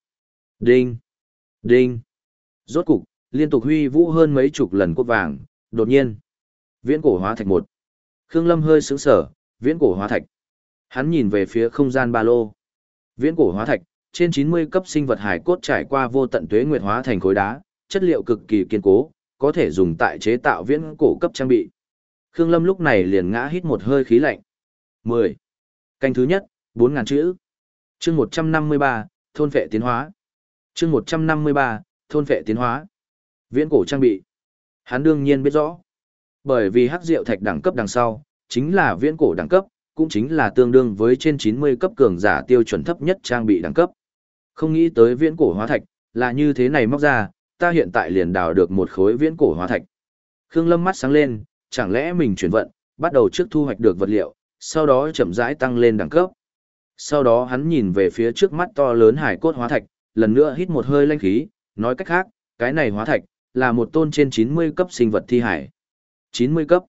Đinh! Đinh! Rốt cục, liên tục huy vũ hơn mấy chục lần quốc vàng, đột nhiên. Viễn cổ hóa thạch một. Khương Lâm hơi sững sờ, viễn cổ hóa thạch. Hắn nhìn về phía không gian ba lô. Viễn cổ hóa thạch, trên 90 cấp sinh vật hải cốt trải qua vô tận tuế nguyệt hóa thành khối đá, chất liệu cực kỳ kiên cố, có thể dùng tại chế tạo viễn cổ cấp trang bị. Khương Lâm lúc này liền ngã hít một hơi khí lạnh. 10. Canh thứ nhất, 4000 chữ. Chương 153, thôn vệ tiến hóa. Chương 153, thôn vệ tiến hóa. Viễn cổ trang bị. Hắn đương nhiên biết rõ. Bởi vì hắc diệu thạch đẳng cấp đằng sau, chính là viễn cổ đẳng cấp, cũng chính là tương đương với trên 90 cấp cường giả tiêu chuẩn thấp nhất trang bị đẳng cấp. Không nghĩ tới viễn cổ hóa thạch, là như thế này móc ra, ta hiện tại liền đào được một khối viễn cổ hóa thạch. Khương Lâm mắt sáng lên, chẳng lẽ mình chuyển vận, bắt đầu trước thu hoạch được vật liệu, sau đó chậm rãi tăng lên đẳng cấp. Sau đó hắn nhìn về phía trước mắt to lớn hải cốt hóa thạch, lần nữa hít một hơi lanh khí, nói cách khác, cái này hóa thạch, là một tôn trên 90 cấp sinh vật thi hải. 90 cấp.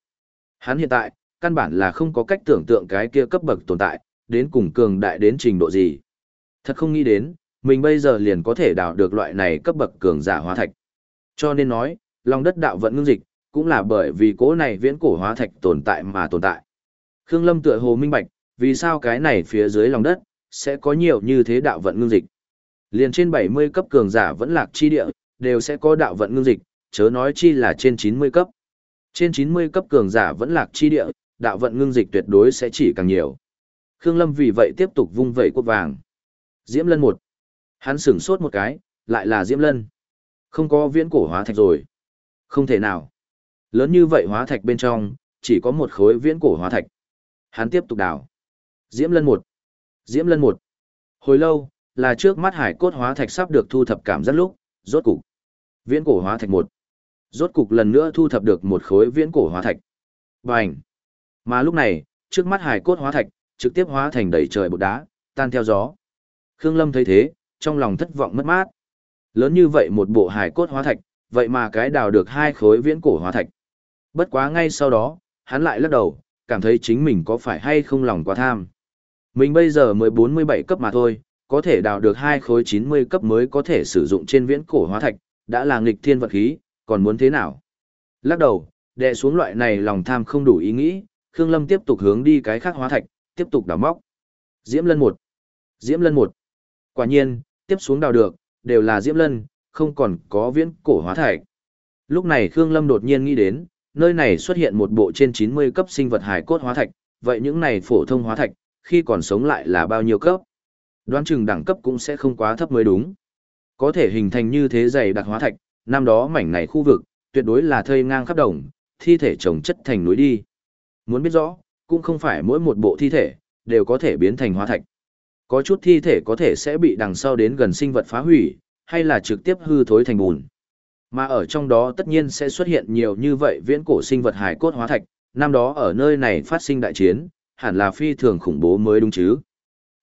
Hắn hiện tại, căn bản là không có cách tưởng tượng cái kia cấp bậc tồn tại, đến cùng cường đại đến trình độ gì. Thật không nghĩ đến, mình bây giờ liền có thể đào được loại này cấp bậc cường giả hóa thạch. Cho nên nói, lòng đất đạo vận ngưng dịch, cũng là bởi vì cố này viễn cổ hóa thạch tồn tại mà tồn tại. Khương Lâm tựa hồ minh bạch, vì sao cái này phía dưới lòng đất, sẽ có nhiều như thế đạo vận ngưng dịch. Liền trên 70 cấp cường giả vẫn lạc chi địa, đều sẽ có đạo vận ngưng dịch, chớ nói chi là trên 90 cấp. Trên 90 cấp cường giả vẫn lạc chi địa, đạo vận ngưng dịch tuyệt đối sẽ chỉ càng nhiều. Khương Lâm vì vậy tiếp tục vung vẩy quốc vàng. Diễm Lân một. Hắn sửng sốt một cái, lại là Diễm Lân. Không có viễn cổ hóa thạch rồi. Không thể nào. Lớn như vậy hóa thạch bên trong, chỉ có một khối viễn cổ hóa thạch. Hắn tiếp tục đào. Diễm Lân một. Diễm Lân một. Hồi lâu, là trước mắt hải cốt hóa thạch sắp được thu thập cảm giác lúc, rốt cục. Viễn cổ hóa thạch một. Rốt cục lần nữa thu thập được một khối viễn cổ hóa thạch. Bành. Mà lúc này, trước mắt hải cốt hóa thạch, trực tiếp hóa thành đầy trời bột đá, tan theo gió. Khương Lâm thấy thế, trong lòng thất vọng mất mát. Lớn như vậy một bộ hải cốt hóa thạch, vậy mà cái đào được hai khối viễn cổ hóa thạch. Bất quá ngay sau đó, hắn lại lắc đầu, cảm thấy chính mình có phải hay không lòng quá tham. Mình bây giờ mới 47 cấp mà thôi, có thể đào được hai khối 90 cấp mới có thể sử dụng trên viễn cổ hóa thạch, đã là nghịch thiên vật khí, còn muốn thế nào? Lắc đầu, đệ xuống loại này lòng tham không đủ ý nghĩ, Khương Lâm tiếp tục hướng đi cái khác hóa thạch, tiếp tục đào móc. Diễm Lân một, Diễm Lân một. Quả nhiên, tiếp xuống đào được, đều là Diễm Lân, không còn có viễn cổ hóa thạch. Lúc này Khương Lâm đột nhiên nghĩ đến, nơi này xuất hiện một bộ trên 90 cấp sinh vật hải cốt hóa thạch, vậy những này phổ thông hóa thạch, khi còn sống lại là bao nhiêu cấp? Đoán chừng đẳng cấp cũng sẽ không quá thấp mới đúng. Có thể hình thành như thế dày đặc hóa thạch, năm đó mảnh này khu vực, tuyệt đối là thây ngang khắp đồng, thi thể chồng chất thành núi đi. Muốn biết rõ, cũng không phải mỗi một bộ thi thể, đều có thể biến thành hóa thạch. Có chút thi thể có thể sẽ bị đằng sau đến gần sinh vật phá hủy, hay là trực tiếp hư thối thành bùn. Mà ở trong đó tất nhiên sẽ xuất hiện nhiều như vậy viễn cổ sinh vật hải cốt hóa thạch, năm đó ở nơi này phát sinh đại chiến, hẳn là phi thường khủng bố mới đúng chứ.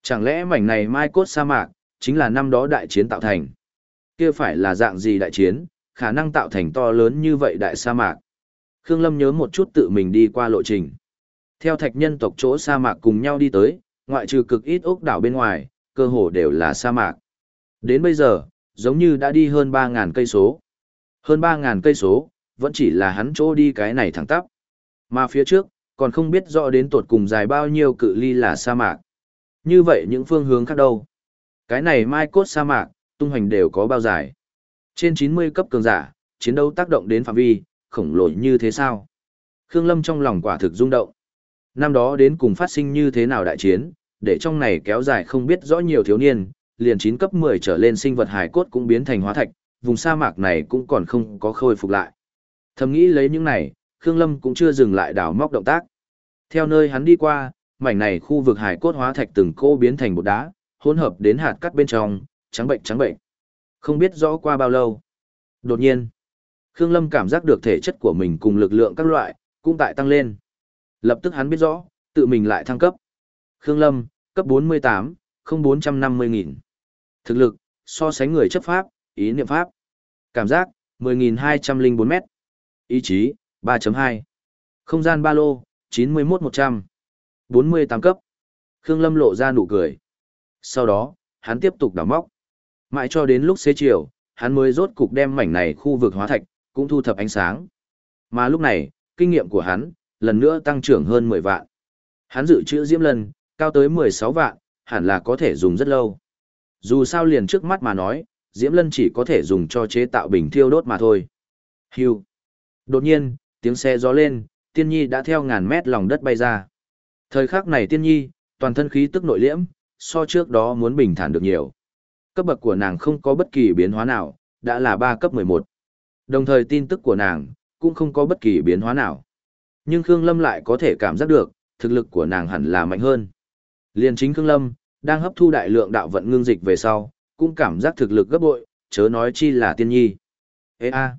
Chẳng lẽ mảnh này mai cốt sa mạc, chính là năm đó đại chiến tạo thành? Kia phải là dạng gì đại chiến, khả năng tạo thành to lớn như vậy đại sa mạc? Khương Lâm nhớ một chút tự mình đi qua lộ trình. Theo thạch nhân tộc chỗ sa mạc cùng nhau đi tới, ngoại trừ cực ít ốc đảo bên ngoài, cơ hồ đều là sa mạc. Đến bây giờ, giống như đã đi hơn 3.000 cây số. Hơn 3.000 cây số, vẫn chỉ là hắn chỗ đi cái này thẳng tắp. Mà phía trước, còn không biết rõ đến tột cùng dài bao nhiêu cự ly là sa mạc. Như vậy những phương hướng khác đâu? Cái này mai cốt sa mạc, tung hành đều có bao dài. Trên 90 cấp cường giả, chiến đấu tác động đến phạm vi, khổng lồ như thế sao? Khương Lâm trong lòng quả thực rung động. Năm đó đến cùng phát sinh như thế nào đại chiến, để trong này kéo dài không biết rõ nhiều thiếu niên, liền 9 cấp 10 trở lên sinh vật hải cốt cũng biến thành hóa thạch, vùng sa mạc này cũng còn không có khôi phục lại. Thầm nghĩ lấy những này, Khương Lâm cũng chưa dừng lại đào móc động tác. Theo nơi hắn đi qua, mảnh này khu vực hải cốt hóa thạch từng cô biến thành bột đá, hỗn hợp đến hạt cắt bên trong, trắng bệnh trắng bệnh. Không biết rõ qua bao lâu. Đột nhiên, Khương Lâm cảm giác được thể chất của mình cùng lực lượng các loại, cũng tại tăng lên. Lập tức hắn biết rõ, tự mình lại thăng cấp. Khương Lâm, cấp 48, không 450 nghìn. Thực lực, so sánh người chấp pháp, ý niệm pháp. Cảm giác, 10.204 mét. Ý chí, 3.2. Không gian ba lô, 91-100. 48 cấp. Khương Lâm lộ ra nụ cười. Sau đó, hắn tiếp tục đào móc. Mãi cho đến lúc xế chiều, hắn mới rốt cục đem mảnh này khu vực hóa thạch, cũng thu thập ánh sáng. Mà lúc này, kinh nghiệm của hắn, lần nữa tăng trưởng hơn 10 vạn. Hắn dự trữ diễm lần, cao tới 16 vạn, hẳn là có thể dùng rất lâu. Dù sao liền trước mắt mà nói, diễm lân chỉ có thể dùng cho chế tạo bình thiêu đốt mà thôi. Hưu. Đột nhiên, tiếng xe gió lên, tiên nhi đã theo ngàn mét lòng đất bay ra. Thời khắc này tiên nhi, toàn thân khí tức nội liễm, so trước đó muốn bình thản được nhiều. Cấp bậc của nàng không có bất kỳ biến hóa nào, đã là 3 cấp 11. Đồng thời tin tức của nàng, cũng không có bất kỳ biến hóa nào. Nhưng Khương Lâm lại có thể cảm giác được, thực lực của nàng hẳn là mạnh hơn. Liên chính Khương Lâm, đang hấp thu đại lượng đạo vận ngưng dịch về sau, cũng cảm giác thực lực gấp bội, chớ nói chi là tiên nhi. Ê a!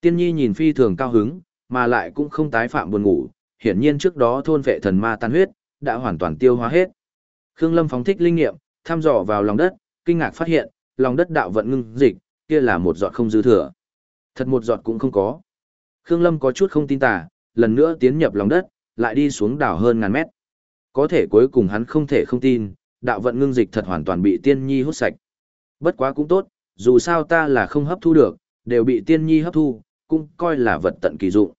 Tiên nhi nhìn phi thường cao hứng, mà lại cũng không tái phạm buồn ngủ, hiển nhiên trước đó thôn vệ thần ma tan huyết, đã hoàn toàn tiêu hóa hết. Khương Lâm phóng thích linh nghiệm, thăm dò vào lòng đất, kinh ngạc phát hiện, lòng đất đạo vận ngưng dịch, kia là một giọt không dư thừa. Thật một giọt cũng không có. Khương Lâm có chút không tin tà, lần nữa tiến nhập lòng đất, lại đi xuống đảo hơn ngàn mét. Có thể cuối cùng hắn không thể không tin, đạo vận ngưng dịch thật hoàn toàn bị tiên nhi hút sạch. Bất quá cũng tốt, dù sao ta là không hấp thu được, đều bị tiên nhi hấp thu, cũng coi là vật tận kỳ dụng.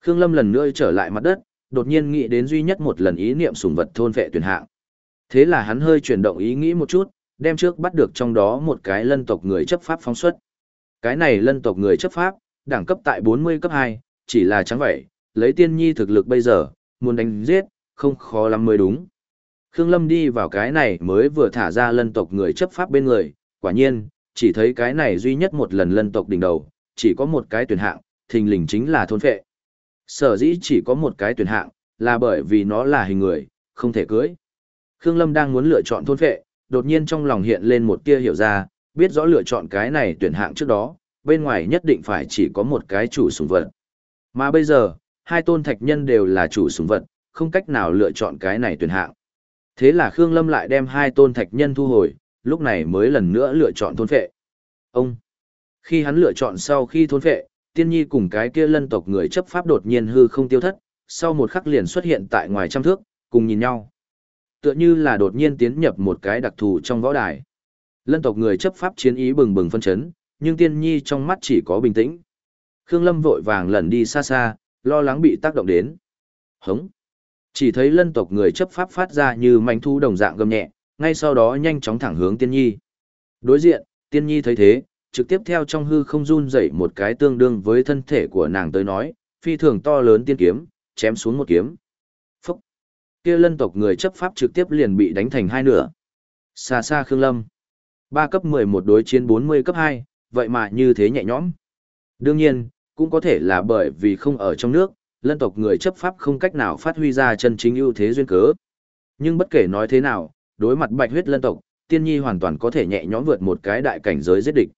Khương Lâm lần nữa trở lại mặt đất, đột nhiên nghĩ đến duy nhất một lần ý niệm sùng vật thôn vệ tuyển hạng. Thế là hắn hơi chuyển động ý nghĩ một chút, đem trước bắt được trong đó một cái lân tộc người chấp pháp phóng xuất. Cái này lân tộc người chấp pháp, đẳng cấp tại 40 cấp 2, chỉ là trắng vậy, lấy tiên nhi thực lực bây giờ, muốn đánh giết, không khó lắm mới đúng. Khương Lâm đi vào cái này mới vừa thả ra lân tộc người chấp pháp bên người, quả nhiên, chỉ thấy cái này duy nhất một lần lân tộc đỉnh đầu, chỉ có một cái tuyển hạng, thình lình chính là thôn phệ. Sở dĩ chỉ có một cái tuyển hạng, là bởi vì nó là hình người, không thể cưới. Khương Lâm đang muốn lựa chọn thôn phệ, đột nhiên trong lòng hiện lên một tia hiểu ra, biết rõ lựa chọn cái này tuyển hạng trước đó, bên ngoài nhất định phải chỉ có một cái chủ sủng vật. Mà bây giờ, hai tôn thạch nhân đều là chủ sủng vật, không cách nào lựa chọn cái này tuyển hạng. Thế là Khương Lâm lại đem hai tôn thạch nhân thu hồi, lúc này mới lần nữa lựa chọn thôn phệ. Ông, khi hắn lựa chọn sau khi thôn phệ, tiên nhi cùng cái kia lân tộc người chấp pháp đột nhiên hư không tiêu thất, sau một khắc liền xuất hiện tại ngoài trăm thước, cùng nhìn nhau. Tựa như là đột nhiên tiến nhập một cái đặc thù trong võ đài. Lân tộc người chấp pháp chiến ý bừng bừng phân chấn, nhưng tiên nhi trong mắt chỉ có bình tĩnh. Khương Lâm vội vàng lẩn đi xa xa, lo lắng bị tác động đến. Hống! Chỉ thấy lân tộc người chấp pháp phát ra như manh thu đồng dạng gầm nhẹ, ngay sau đó nhanh chóng thẳng hướng tiên nhi. Đối diện, tiên nhi thấy thế, trực tiếp theo trong hư không run dậy một cái tương đương với thân thể của nàng tới nói, phi thường to lớn tiên kiếm, chém xuống một kiếm. Phúc! Kia lân tộc người chấp pháp trực tiếp liền bị đánh thành hai nửa. Xa xa Khương Lâm ba cấp 11 đối chiến 40 cấp 2, vậy mà như thế nhẹ nhõm. Đương nhiên, cũng có thể là bởi vì không ở trong nước, lân tộc người chấp pháp không cách nào phát huy ra chân chính ưu thế duyên cớ. Nhưng bất kể nói thế nào, đối mặt bạch huyết lân tộc, tiên nhi hoàn toàn có thể nhẹ nhõm vượt một cái đại cảnh giới giết địch.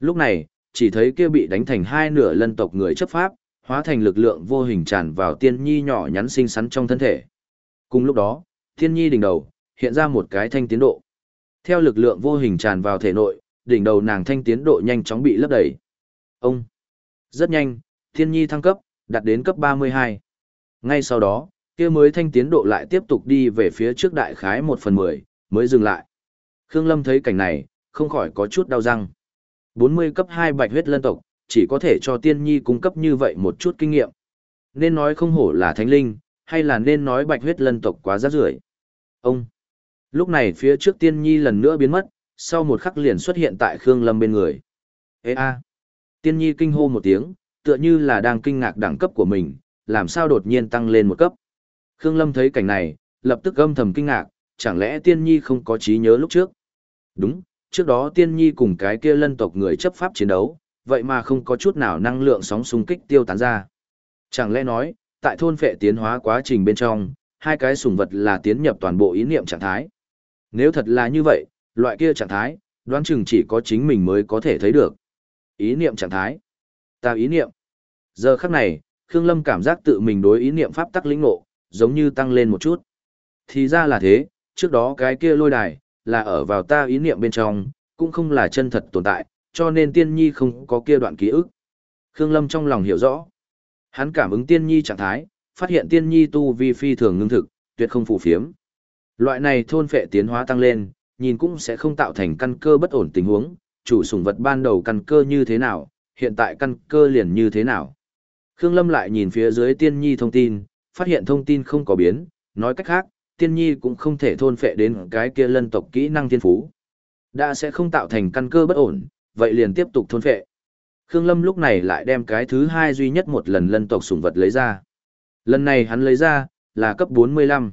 Lúc này, chỉ thấy kia bị đánh thành hai nửa lân tộc người chấp pháp, hóa thành lực lượng vô hình tràn vào tiên nhi nhỏ nhắn xinh xắn trong thân thể. Cùng lúc đó, tiên nhi đỉnh đầu, hiện ra một cái thanh tiến độ. Theo lực lượng vô hình tràn vào thể nội, đỉnh đầu nàng thanh tiến độ nhanh chóng bị lấp đầy. Ông! Rất nhanh, Thiên nhi thăng cấp, đạt đến cấp 32. Ngay sau đó, kia mới thanh tiến độ lại tiếp tục đi về phía trước đại khái 1 phần 10, mới dừng lại. Khương Lâm thấy cảnh này, không khỏi có chút đau răng. 40 cấp 2 bạch huyết lân tộc, chỉ có thể cho tiên nhi cung cấp như vậy một chút kinh nghiệm. Nên nói không hổ là thánh linh, hay là nên nói bạch huyết lân tộc quá rác rưởi. Ông! Lúc này phía trước tiên nhi lần nữa biến mất, sau một khắc liền xuất hiện tại Khương Lâm bên người. Ê a! Tiên nhi kinh hô một tiếng, tựa như là đang kinh ngạc đẳng cấp của mình, làm sao đột nhiên tăng lên một cấp. Khương Lâm thấy cảnh này, lập tức âm thầm kinh ngạc, chẳng lẽ tiên nhi không có trí nhớ lúc trước? Đúng, trước đó tiên nhi cùng cái kia lân tộc người chấp pháp chiến đấu, vậy mà không có chút nào năng lượng sóng xung kích tiêu tán ra. Chẳng lẽ nói, tại thôn phệ tiến hóa quá trình bên trong, hai cái sùng vật là tiến nhập toàn bộ ý niệm trạng thái. Nếu thật là như vậy, loại kia trạng thái, đoán chừng chỉ có chính mình mới có thể thấy được. Ý niệm trạng thái. Ta ý niệm. Giờ khắc này, Khương Lâm cảm giác tự mình đối ý niệm pháp tắc lĩnh ngộ, giống như tăng lên một chút. Thì ra là thế, trước đó cái kia lôi đài, là ở vào ta ý niệm bên trong, cũng không là chân thật tồn tại, cho nên tiên nhi không có kia đoạn ký ức. Khương Lâm trong lòng hiểu rõ. Hắn cảm ứng tiên nhi trạng thái, phát hiện tiên nhi tu vi phi thường ngưng thực, tuyệt không phù phiếm. Loại này thôn phệ tiến hóa tăng lên, nhìn cũng sẽ không tạo thành căn cơ bất ổn tình huống, chủ sủng vật ban đầu căn cơ như thế nào, hiện tại căn cơ liền như thế nào. Khương Lâm lại nhìn phía dưới tiên nhi thông tin, phát hiện thông tin không có biến, nói cách khác, tiên nhi cũng không thể thôn phệ đến cái kia lân tộc kỹ năng thiên phú. Đã sẽ không tạo thành căn cơ bất ổn, vậy liền tiếp tục thôn phệ. Khương Lâm lúc này lại đem cái thứ hai duy nhất một lần lân tộc sủng vật lấy ra. Lần này hắn lấy ra, là cấp 45.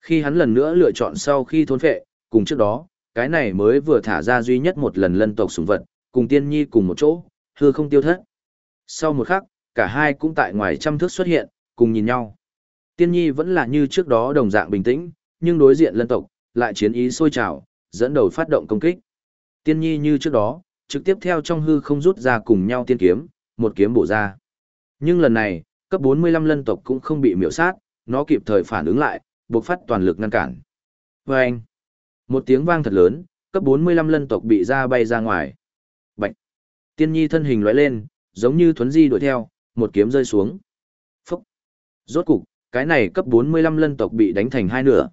Khi hắn lần nữa lựa chọn sau khi thôn phệ, cùng trước đó, cái này mới vừa thả ra duy nhất một lần lân tộc sủng vật, cùng tiên nhi cùng một chỗ, hư không tiêu thất. Sau một khắc, cả hai cũng tại ngoài trăm thước xuất hiện, cùng nhìn nhau. Tiên nhi vẫn là như trước đó đồng dạng bình tĩnh, nhưng đối diện lân tộc, lại chiến ý sôi trào, dẫn đầu phát động công kích. Tiên nhi như trước đó, trực tiếp theo trong hư không rút ra cùng nhau tiên kiếm, một kiếm bổ ra. Nhưng lần này, cấp 45 lân tộc cũng không bị miểu sát, nó kịp thời phản ứng lại, buộc phát toàn lực ngăn cản. Và anh, một tiếng vang thật lớn, cấp 45 lân tộc bị ra bay ra ngoài. Bạch, tiên nhi thân hình lóe lên, giống như thuấn di đuổi theo, một kiếm rơi xuống. Phúc, rốt cục, cái này cấp 45 lân tộc bị đánh thành hai nửa.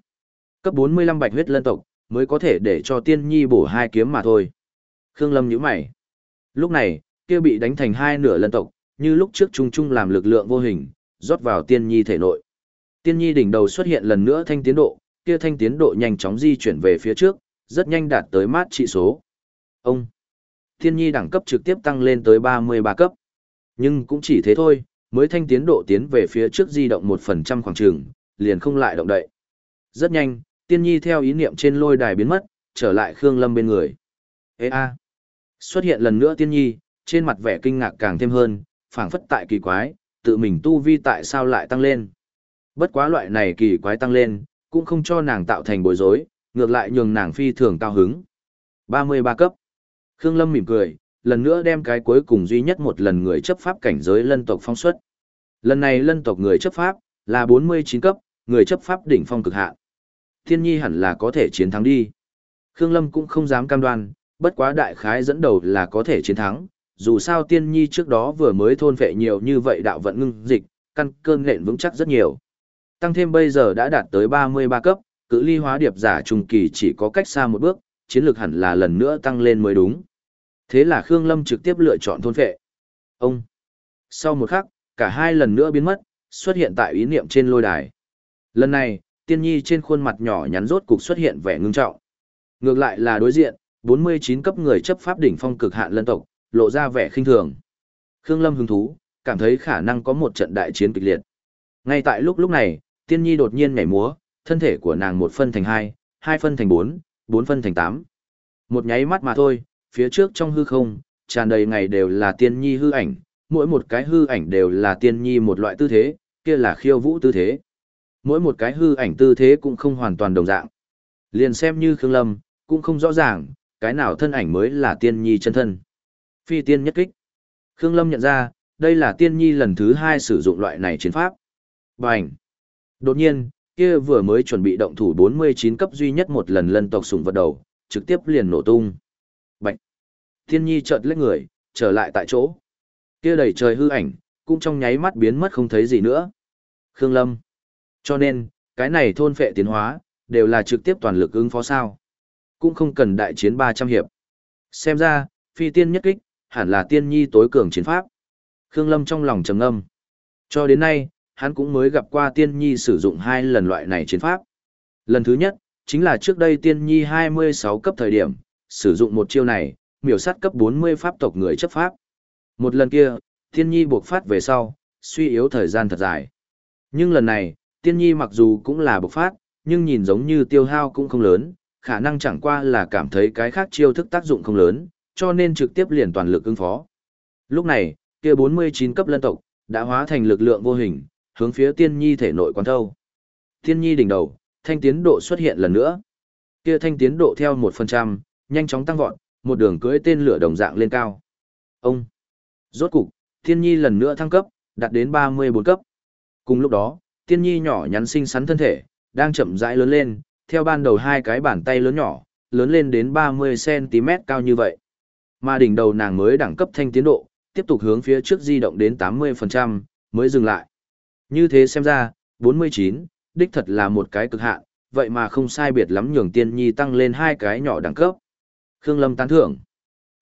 Cấp 45 bạch huyết lân tộc, mới có thể để cho tiên nhi bổ hai kiếm mà thôi. Khương Lâm nhíu mày. Lúc này, kia bị đánh thành hai nửa lân tộc, như lúc trước trung trung làm lực lượng vô hình, rót vào tiên nhi thể nội. Tiên nhi đỉnh đầu xuất hiện lần nữa thanh tiến độ, kia thanh tiến độ nhanh chóng di chuyển về phía trước, rất nhanh đạt tới mát trị số. Ông! Tiên nhi đẳng cấp trực tiếp tăng lên tới 33 cấp. Nhưng cũng chỉ thế thôi, mới thanh tiến độ tiến về phía trước di động 1% khoảng trường, liền không lại động đậy. Rất nhanh, tiên nhi theo ý niệm trên lôi đài biến mất, trở lại Khương Lâm bên người. Ê a! Xuất hiện lần nữa tiên nhi, trên mặt vẻ kinh ngạc càng thêm hơn, phảng phất tại kỳ quái, tự mình tu vi tại sao lại tăng lên. Bất quá loại này kỳ quái tăng lên, cũng không cho nàng tạo thành bối rối, ngược lại nhường nàng phi thường cao hứng. 33 cấp. Khương Lâm mỉm cười, lần nữa đem cái cuối cùng duy nhất một lần người chấp pháp cảnh giới lân tộc phong xuất. Lần này lân tộc người chấp pháp là 49 cấp, người chấp pháp đỉnh phong cực hạn. Thiên nhi hẳn là có thể chiến thắng đi. Khương Lâm cũng không dám cam đoan, bất quá đại khái dẫn đầu là có thể chiến thắng, dù sao tiên nhi trước đó vừa mới thôn phệ nhiều như vậy đạo vận ngưng dịch, căn cơn nện vững chắc rất nhiều. Tăng thêm bây giờ đã đạt tới 33 cấp, cự ly hóa điệp giả trung kỳ chỉ có cách xa một bước, chiến lược hẳn là lần nữa tăng lên mới đúng. Thế là Khương Lâm trực tiếp lựa chọn thôn phệ. Ông. Sau một khắc, cả hai lần nữa biến mất, xuất hiện tại ý niệm trên lôi đài. Lần này, tiên nhi trên khuôn mặt nhỏ nhắn rốt cục xuất hiện vẻ ngưng trọng. Ngược lại là đối diện, 49 cấp người chấp pháp đỉnh phong cực hạn lân tộc, lộ ra vẻ khinh thường. Khương Lâm hứng thú, cảm thấy khả năng có một trận đại chiến kịch liệt. Ngay tại lúc lúc này, tiên nhi đột nhiên nhảy múa, thân thể của nàng một phân thành hai, hai phân thành bốn, bốn phân thành tám. Một nháy mắt mà thôi, phía trước trong hư không, tràn đầy ngày đều là tiên nhi hư ảnh, mỗi một cái hư ảnh đều là tiên nhi một loại tư thế, kia là khiêu vũ tư thế. Mỗi một cái hư ảnh tư thế cũng không hoàn toàn đồng dạng. Liền xem như Khương Lâm, cũng không rõ ràng, cái nào thân ảnh mới là tiên nhi chân thân. Phi tiên nhất kích. Khương Lâm nhận ra, đây là tiên nhi lần thứ hai sử dụng loại này chiến pháp. Bành! Đột nhiên, kia vừa mới chuẩn bị động thủ 49 cấp duy nhất một lần lân tộc sủng vật đầu, trực tiếp liền nổ tung. Bạch! thiên nhi chợt lấy người, trở lại tại chỗ. Kia đầy trời hư ảnh, cũng trong nháy mắt biến mất không thấy gì nữa. Khương Lâm! Cho nên, cái này thôn phệ tiến hóa, đều là trực tiếp toàn lực ứng phó sao. Cũng không cần đại chiến 300 hiệp. Xem ra, phi tiên nhất kích, hẳn là tiên nhi tối cường chiến pháp. Khương Lâm trong lòng trầm ngâm. Cho đến nay, hắn cũng mới gặp qua tiên nhi sử dụng hai lần loại này chiến pháp. Lần thứ nhất, chính là trước đây tiên nhi 26 cấp thời điểm, sử dụng một chiêu này, miểu sát cấp 40 pháp tộc người chấp pháp. Một lần kia, tiên nhi buộc phát về sau, suy yếu thời gian thật dài. Nhưng lần này, tiên nhi mặc dù cũng là buộc phát, nhưng nhìn giống như tiêu hao cũng không lớn, khả năng chẳng qua là cảm thấy cái khác chiêu thức tác dụng không lớn, cho nên trực tiếp liền toàn lực ứng phó. Lúc này, kia 49 cấp lân tộc, đã hóa thành lực lượng vô hình, hướng phía tiên nhi thể nội quán thâu. Tiên nhi đỉnh đầu, thanh tiến độ xuất hiện lần nữa. Kia thanh tiến độ theo 1%, nhanh chóng tăng vọt, một đường cưỡi tên lửa đồng dạng lên cao. Ông! Rốt cục, tiên nhi lần nữa thăng cấp, đạt đến 34 cấp. Cùng lúc đó, tiên nhi nhỏ nhắn xinh xắn thân thể, đang chậm rãi lớn lên, theo ban đầu hai cái bàn tay lớn nhỏ, lớn lên đến 30cm cao như vậy. Mà đỉnh đầu nàng mới đẳng cấp thanh tiến độ, tiếp tục hướng phía trước di động đến 80%, mới dừng lại. Như thế xem ra, 49, đích thật là một cái cực hạn, vậy mà không sai biệt lắm nhường tiên nhi tăng lên hai cái nhỏ đẳng cấp. Khương Lâm tán thưởng.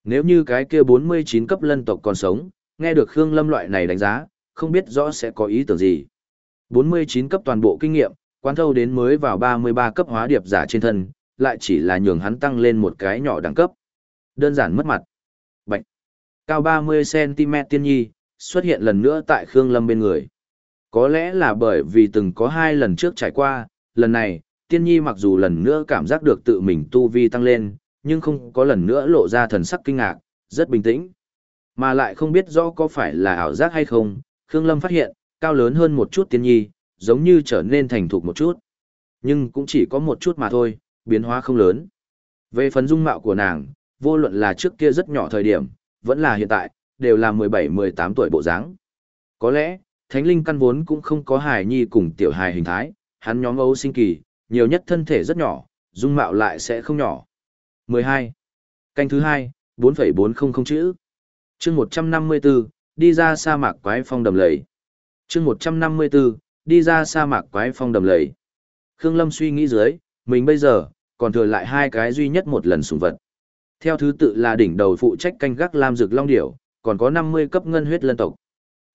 Nếu như cái kia 49 cấp lân tộc còn sống, nghe được Khương Lâm loại này đánh giá, không biết rõ sẽ có ý tưởng gì. 49 cấp toàn bộ kinh nghiệm, quán thâu đến mới vào 33 cấp hóa điệp giả trên thân, lại chỉ là nhường hắn tăng lên một cái nhỏ đẳng cấp. Đơn giản mất mặt. Bạch. Cao 30cm tiên nhi, xuất hiện lần nữa tại Khương Lâm bên người. Có lẽ là bởi vì từng có hai lần trước trải qua, lần này, tiên nhi mặc dù lần nữa cảm giác được tự mình tu vi tăng lên, nhưng không có lần nữa lộ ra thần sắc kinh ngạc, rất bình tĩnh. Mà lại không biết rõ có phải là ảo giác hay không, Khương Lâm phát hiện, cao lớn hơn một chút tiên nhi, giống như trở nên thành thục một chút. Nhưng cũng chỉ có một chút mà thôi, biến hóa không lớn. Về phần dung mạo của nàng, vô luận là trước kia rất nhỏ thời điểm, vẫn là hiện tại, đều là 17-18 tuổi bộ dáng. Có lẽ, thánh linh căn vốn cũng không có hài nhi cùng tiểu hài hình thái, hắn nhóm ấu sinh kỳ, nhiều nhất thân thể rất nhỏ, dung mạo lại sẽ không nhỏ. 12. Canh thứ 2, 4,400 chữ. chương 154, đi ra sa mạc quái phong đầm lầy. chương 154, đi ra sa mạc quái phong đầm lầy. Khương Lâm suy nghĩ dưới, mình bây giờ, còn thừa lại hai cái duy nhất một lần sủng vật. Theo thứ tự là đỉnh đầu phụ trách canh gác Lam dược Long Điểu, còn có 50 cấp ngân huyết lân tộc.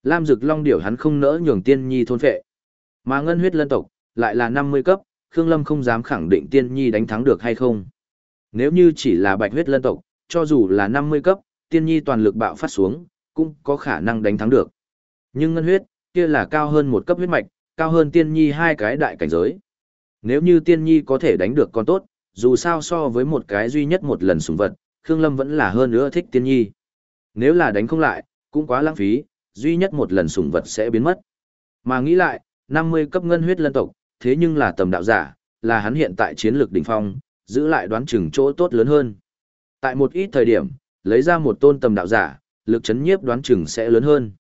Lam Dực Long Điểu hắn không nỡ nhường tiên nhi thôn phệ. Mà ngân huyết lân tộc, lại là 50 cấp, Khương Lâm không dám khẳng định tiên nhi đánh thắng được hay không. Nếu như chỉ là bạch huyết lân tộc, cho dù là 50 cấp, tiên nhi toàn lực bạo phát xuống, cũng có khả năng đánh thắng được. Nhưng ngân huyết, kia là cao hơn một cấp huyết mạch, cao hơn tiên nhi hai cái đại cảnh giới. Nếu như tiên nhi có thể đánh được con tốt, dù sao so với một cái duy nhất một lần sủng vật, Khương Lâm vẫn là hơn nữa thích tiên nhi. Nếu là đánh không lại, cũng quá lãng phí, duy nhất một lần sủng vật sẽ biến mất. Mà nghĩ lại, 50 cấp ngân huyết lân tộc, thế nhưng là tầm đạo giả, là hắn hiện tại chiến lược đỉnh phong, giữ lại đoán chừng chỗ tốt lớn hơn. Tại một ít thời điểm, lấy ra một tôn tầm đạo giả, lực chấn nhiếp đoán chừng sẽ lớn hơn.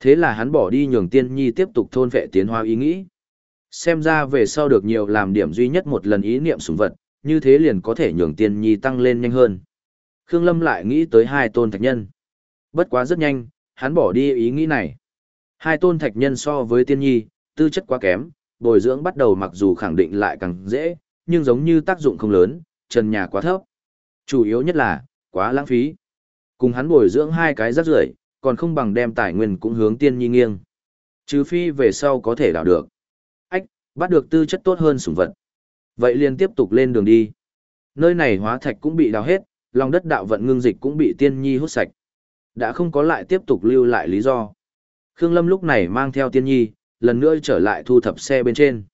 Thế là hắn bỏ đi nhường tiên nhi tiếp tục thôn vệ tiến hóa ý nghĩ. Xem ra về sau được nhiều làm điểm duy nhất một lần ý niệm sủng vật, như thế liền có thể nhường tiên nhi tăng lên nhanh hơn. Khương Lâm lại nghĩ tới hai tôn thạch nhân. Bất quá rất nhanh, hắn bỏ đi ý nghĩ này. Hai tôn thạch nhân so với tiên nhi, tư chất quá kém, bồi dưỡng bắt đầu mặc dù khẳng định lại càng dễ, nhưng giống như tác dụng không lớn, trần nhà quá thấp. Chủ yếu nhất là, quá lãng phí. Cùng hắn bồi dưỡng hai cái rác rưởi, còn không bằng đem tài nguyên cũng hướng tiên nhi nghiêng. Trừ phi về sau có thể đào được. Ách, bắt được tư chất tốt hơn sủng vật. Vậy liền tiếp tục lên đường đi. Nơi này hóa thạch cũng bị đào hết, lòng đất đạo vận ngưng dịch cũng bị tiên nhi hút sạch. Đã không có lại tiếp tục lưu lại lý do. Khương Lâm lúc này mang theo tiên nhi, lần nữa trở lại thu thập xe bên trên.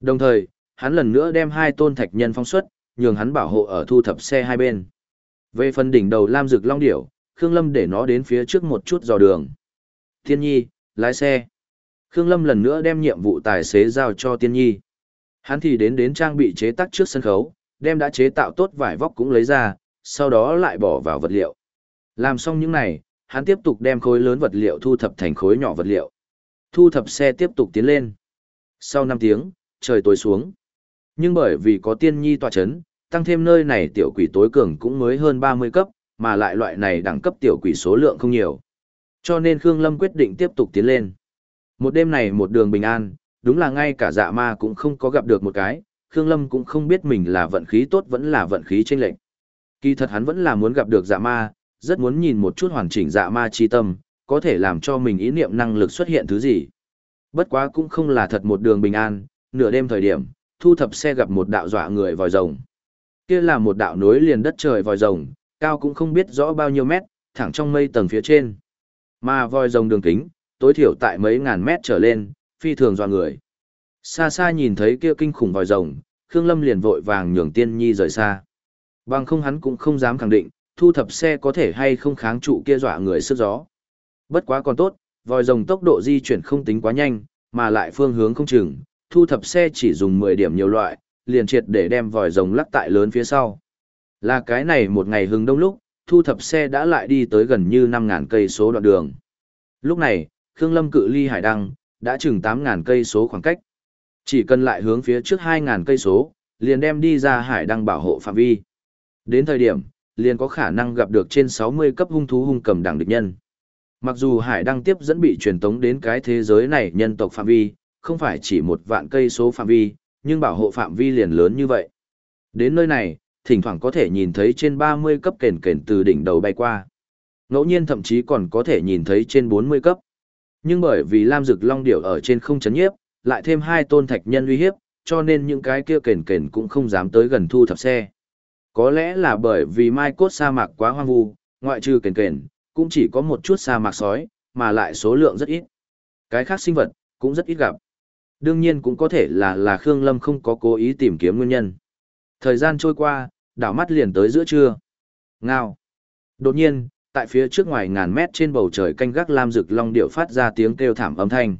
Đồng thời, hắn lần nữa đem hai tôn thạch nhân phong xuất, nhường hắn bảo hộ ở thu thập xe hai bên. Về phần đỉnh đầu Lam Dực Long Điểu, Khương Lâm để nó đến phía trước một chút dò đường. Tiên Nhi, lái xe. Khương Lâm lần nữa đem nhiệm vụ tài xế giao cho Tiên Nhi. Hắn thì đến đến trang bị chế tác trước sân khấu, đem đã chế tạo tốt vải vóc cũng lấy ra, sau đó lại bỏ vào vật liệu. Làm xong những này, hắn tiếp tục đem khối lớn vật liệu thu thập thành khối nhỏ vật liệu. Thu thập xe tiếp tục tiến lên. Sau 5 tiếng, trời tối xuống. Nhưng bởi vì có tiên nhi tọa chấn, tăng thêm nơi này tiểu quỷ tối cường cũng mới hơn 30 cấp, mà lại loại này đẳng cấp tiểu quỷ số lượng không nhiều. Cho nên Khương Lâm quyết định tiếp tục tiến lên. Một đêm này một đường bình an, đúng là ngay cả dạ ma cũng không có gặp được một cái, Khương Lâm cũng không biết mình là vận khí tốt vẫn là vận khí chênh lệch. Kỳ thật hắn vẫn là muốn gặp được dạ ma, rất muốn nhìn một chút hoàn chỉnh dạ ma chi tâm, có thể làm cho mình ý niệm năng lực xuất hiện thứ gì. Bất quá cũng không là thật một đường bình an, nửa đêm thời điểm, thu thập xe gặp một đạo dọa người vòi rồng. Kia là một đạo nối liền đất trời vòi rồng, cao cũng không biết rõ bao nhiêu mét, thẳng trong mây tầng phía trên. Mà vòi rồng đường kính, tối thiểu tại mấy ngàn mét trở lên, phi thường dọa người. Xa xa nhìn thấy kia kinh khủng vòi rồng, Khương Lâm liền vội vàng nhường Tiên Nhi rời xa. Bằng không hắn cũng không dám khẳng định, thu thập xe có thể hay không kháng trụ kia dọa người sức gió. Bất quá còn tốt, vòi rồng tốc độ di chuyển không tính quá nhanh, mà lại phương hướng không chừng, thu thập xe chỉ dùng 10 điểm nhiều loại, liền triệt để đem vòi rồng lắc tại lớn phía sau. Là cái này một ngày hừng đông lúc, thu thập xe đã lại đi tới gần như 5.000 cây số đoạn đường. Lúc này, Khương Lâm cự ly hải đăng, đã chừng 8.000 cây số khoảng cách. Chỉ cần lại hướng phía trước 2.000 cây số, liền đem đi ra hải đăng bảo hộ phạm vi. Đến thời điểm, liền có khả năng gặp được trên 60 cấp hung thú hung cầm đẳng địch nhân. Mặc dù hải đăng tiếp dẫn bị truyền tống đến cái thế giới này nhân tộc phạm vi, không phải chỉ một vạn cây số phạm vi, nhưng bảo hộ phạm vi liền lớn như vậy. Đến nơi này, thỉnh thoảng có thể nhìn thấy trên 30 cấp kền kền từ đỉnh đầu bay qua. Ngẫu nhiên thậm chí còn có thể nhìn thấy trên 40 cấp. Nhưng bởi vì Lam Dực Long Điểu ở trên không chấn nhiếp, lại thêm hai tôn thạch nhân uy hiếp, cho nên những cái kia kền kền cũng không dám tới gần thu thập xe. Có lẽ là bởi vì mai cốt sa mạc quá hoang vu, ngoại trừ kền kền, cũng chỉ có một chút sa mạc sói, mà lại số lượng rất ít. Cái khác sinh vật, cũng rất ít gặp. Đương nhiên cũng có thể là là Khương Lâm không có cố ý tìm kiếm nguyên nhân. Thời gian trôi qua, đảo mắt liền tới giữa trưa. Ngao. Đột nhiên, tại phía trước ngoài ngàn mét trên bầu trời canh gác lam rực long điệu phát ra tiếng kêu thảm âm thanh.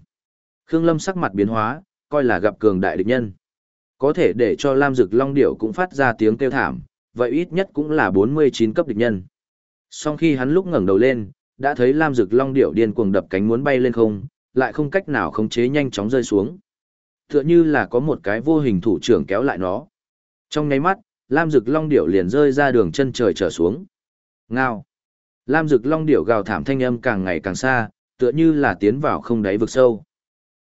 Khương Lâm sắc mặt biến hóa, coi là gặp cường đại địch nhân. Có thể để cho lam rực long điệu cũng phát ra tiếng kêu thảm, vậy ít nhất cũng là 49 cấp địch nhân. song khi hắn lúc ngẩng đầu lên, đã thấy lam dực long điểu điên cuồng đập cánh muốn bay lên không, lại không cách nào khống chế nhanh chóng rơi xuống. Tựa như là có một cái vô hình thủ trưởng kéo lại nó. Trong nháy mắt, lam dực long điểu liền rơi ra đường chân trời trở xuống. Ngao. Lam dực long điểu gào thảm thanh âm càng ngày càng xa, tựa như là tiến vào không đáy vực sâu.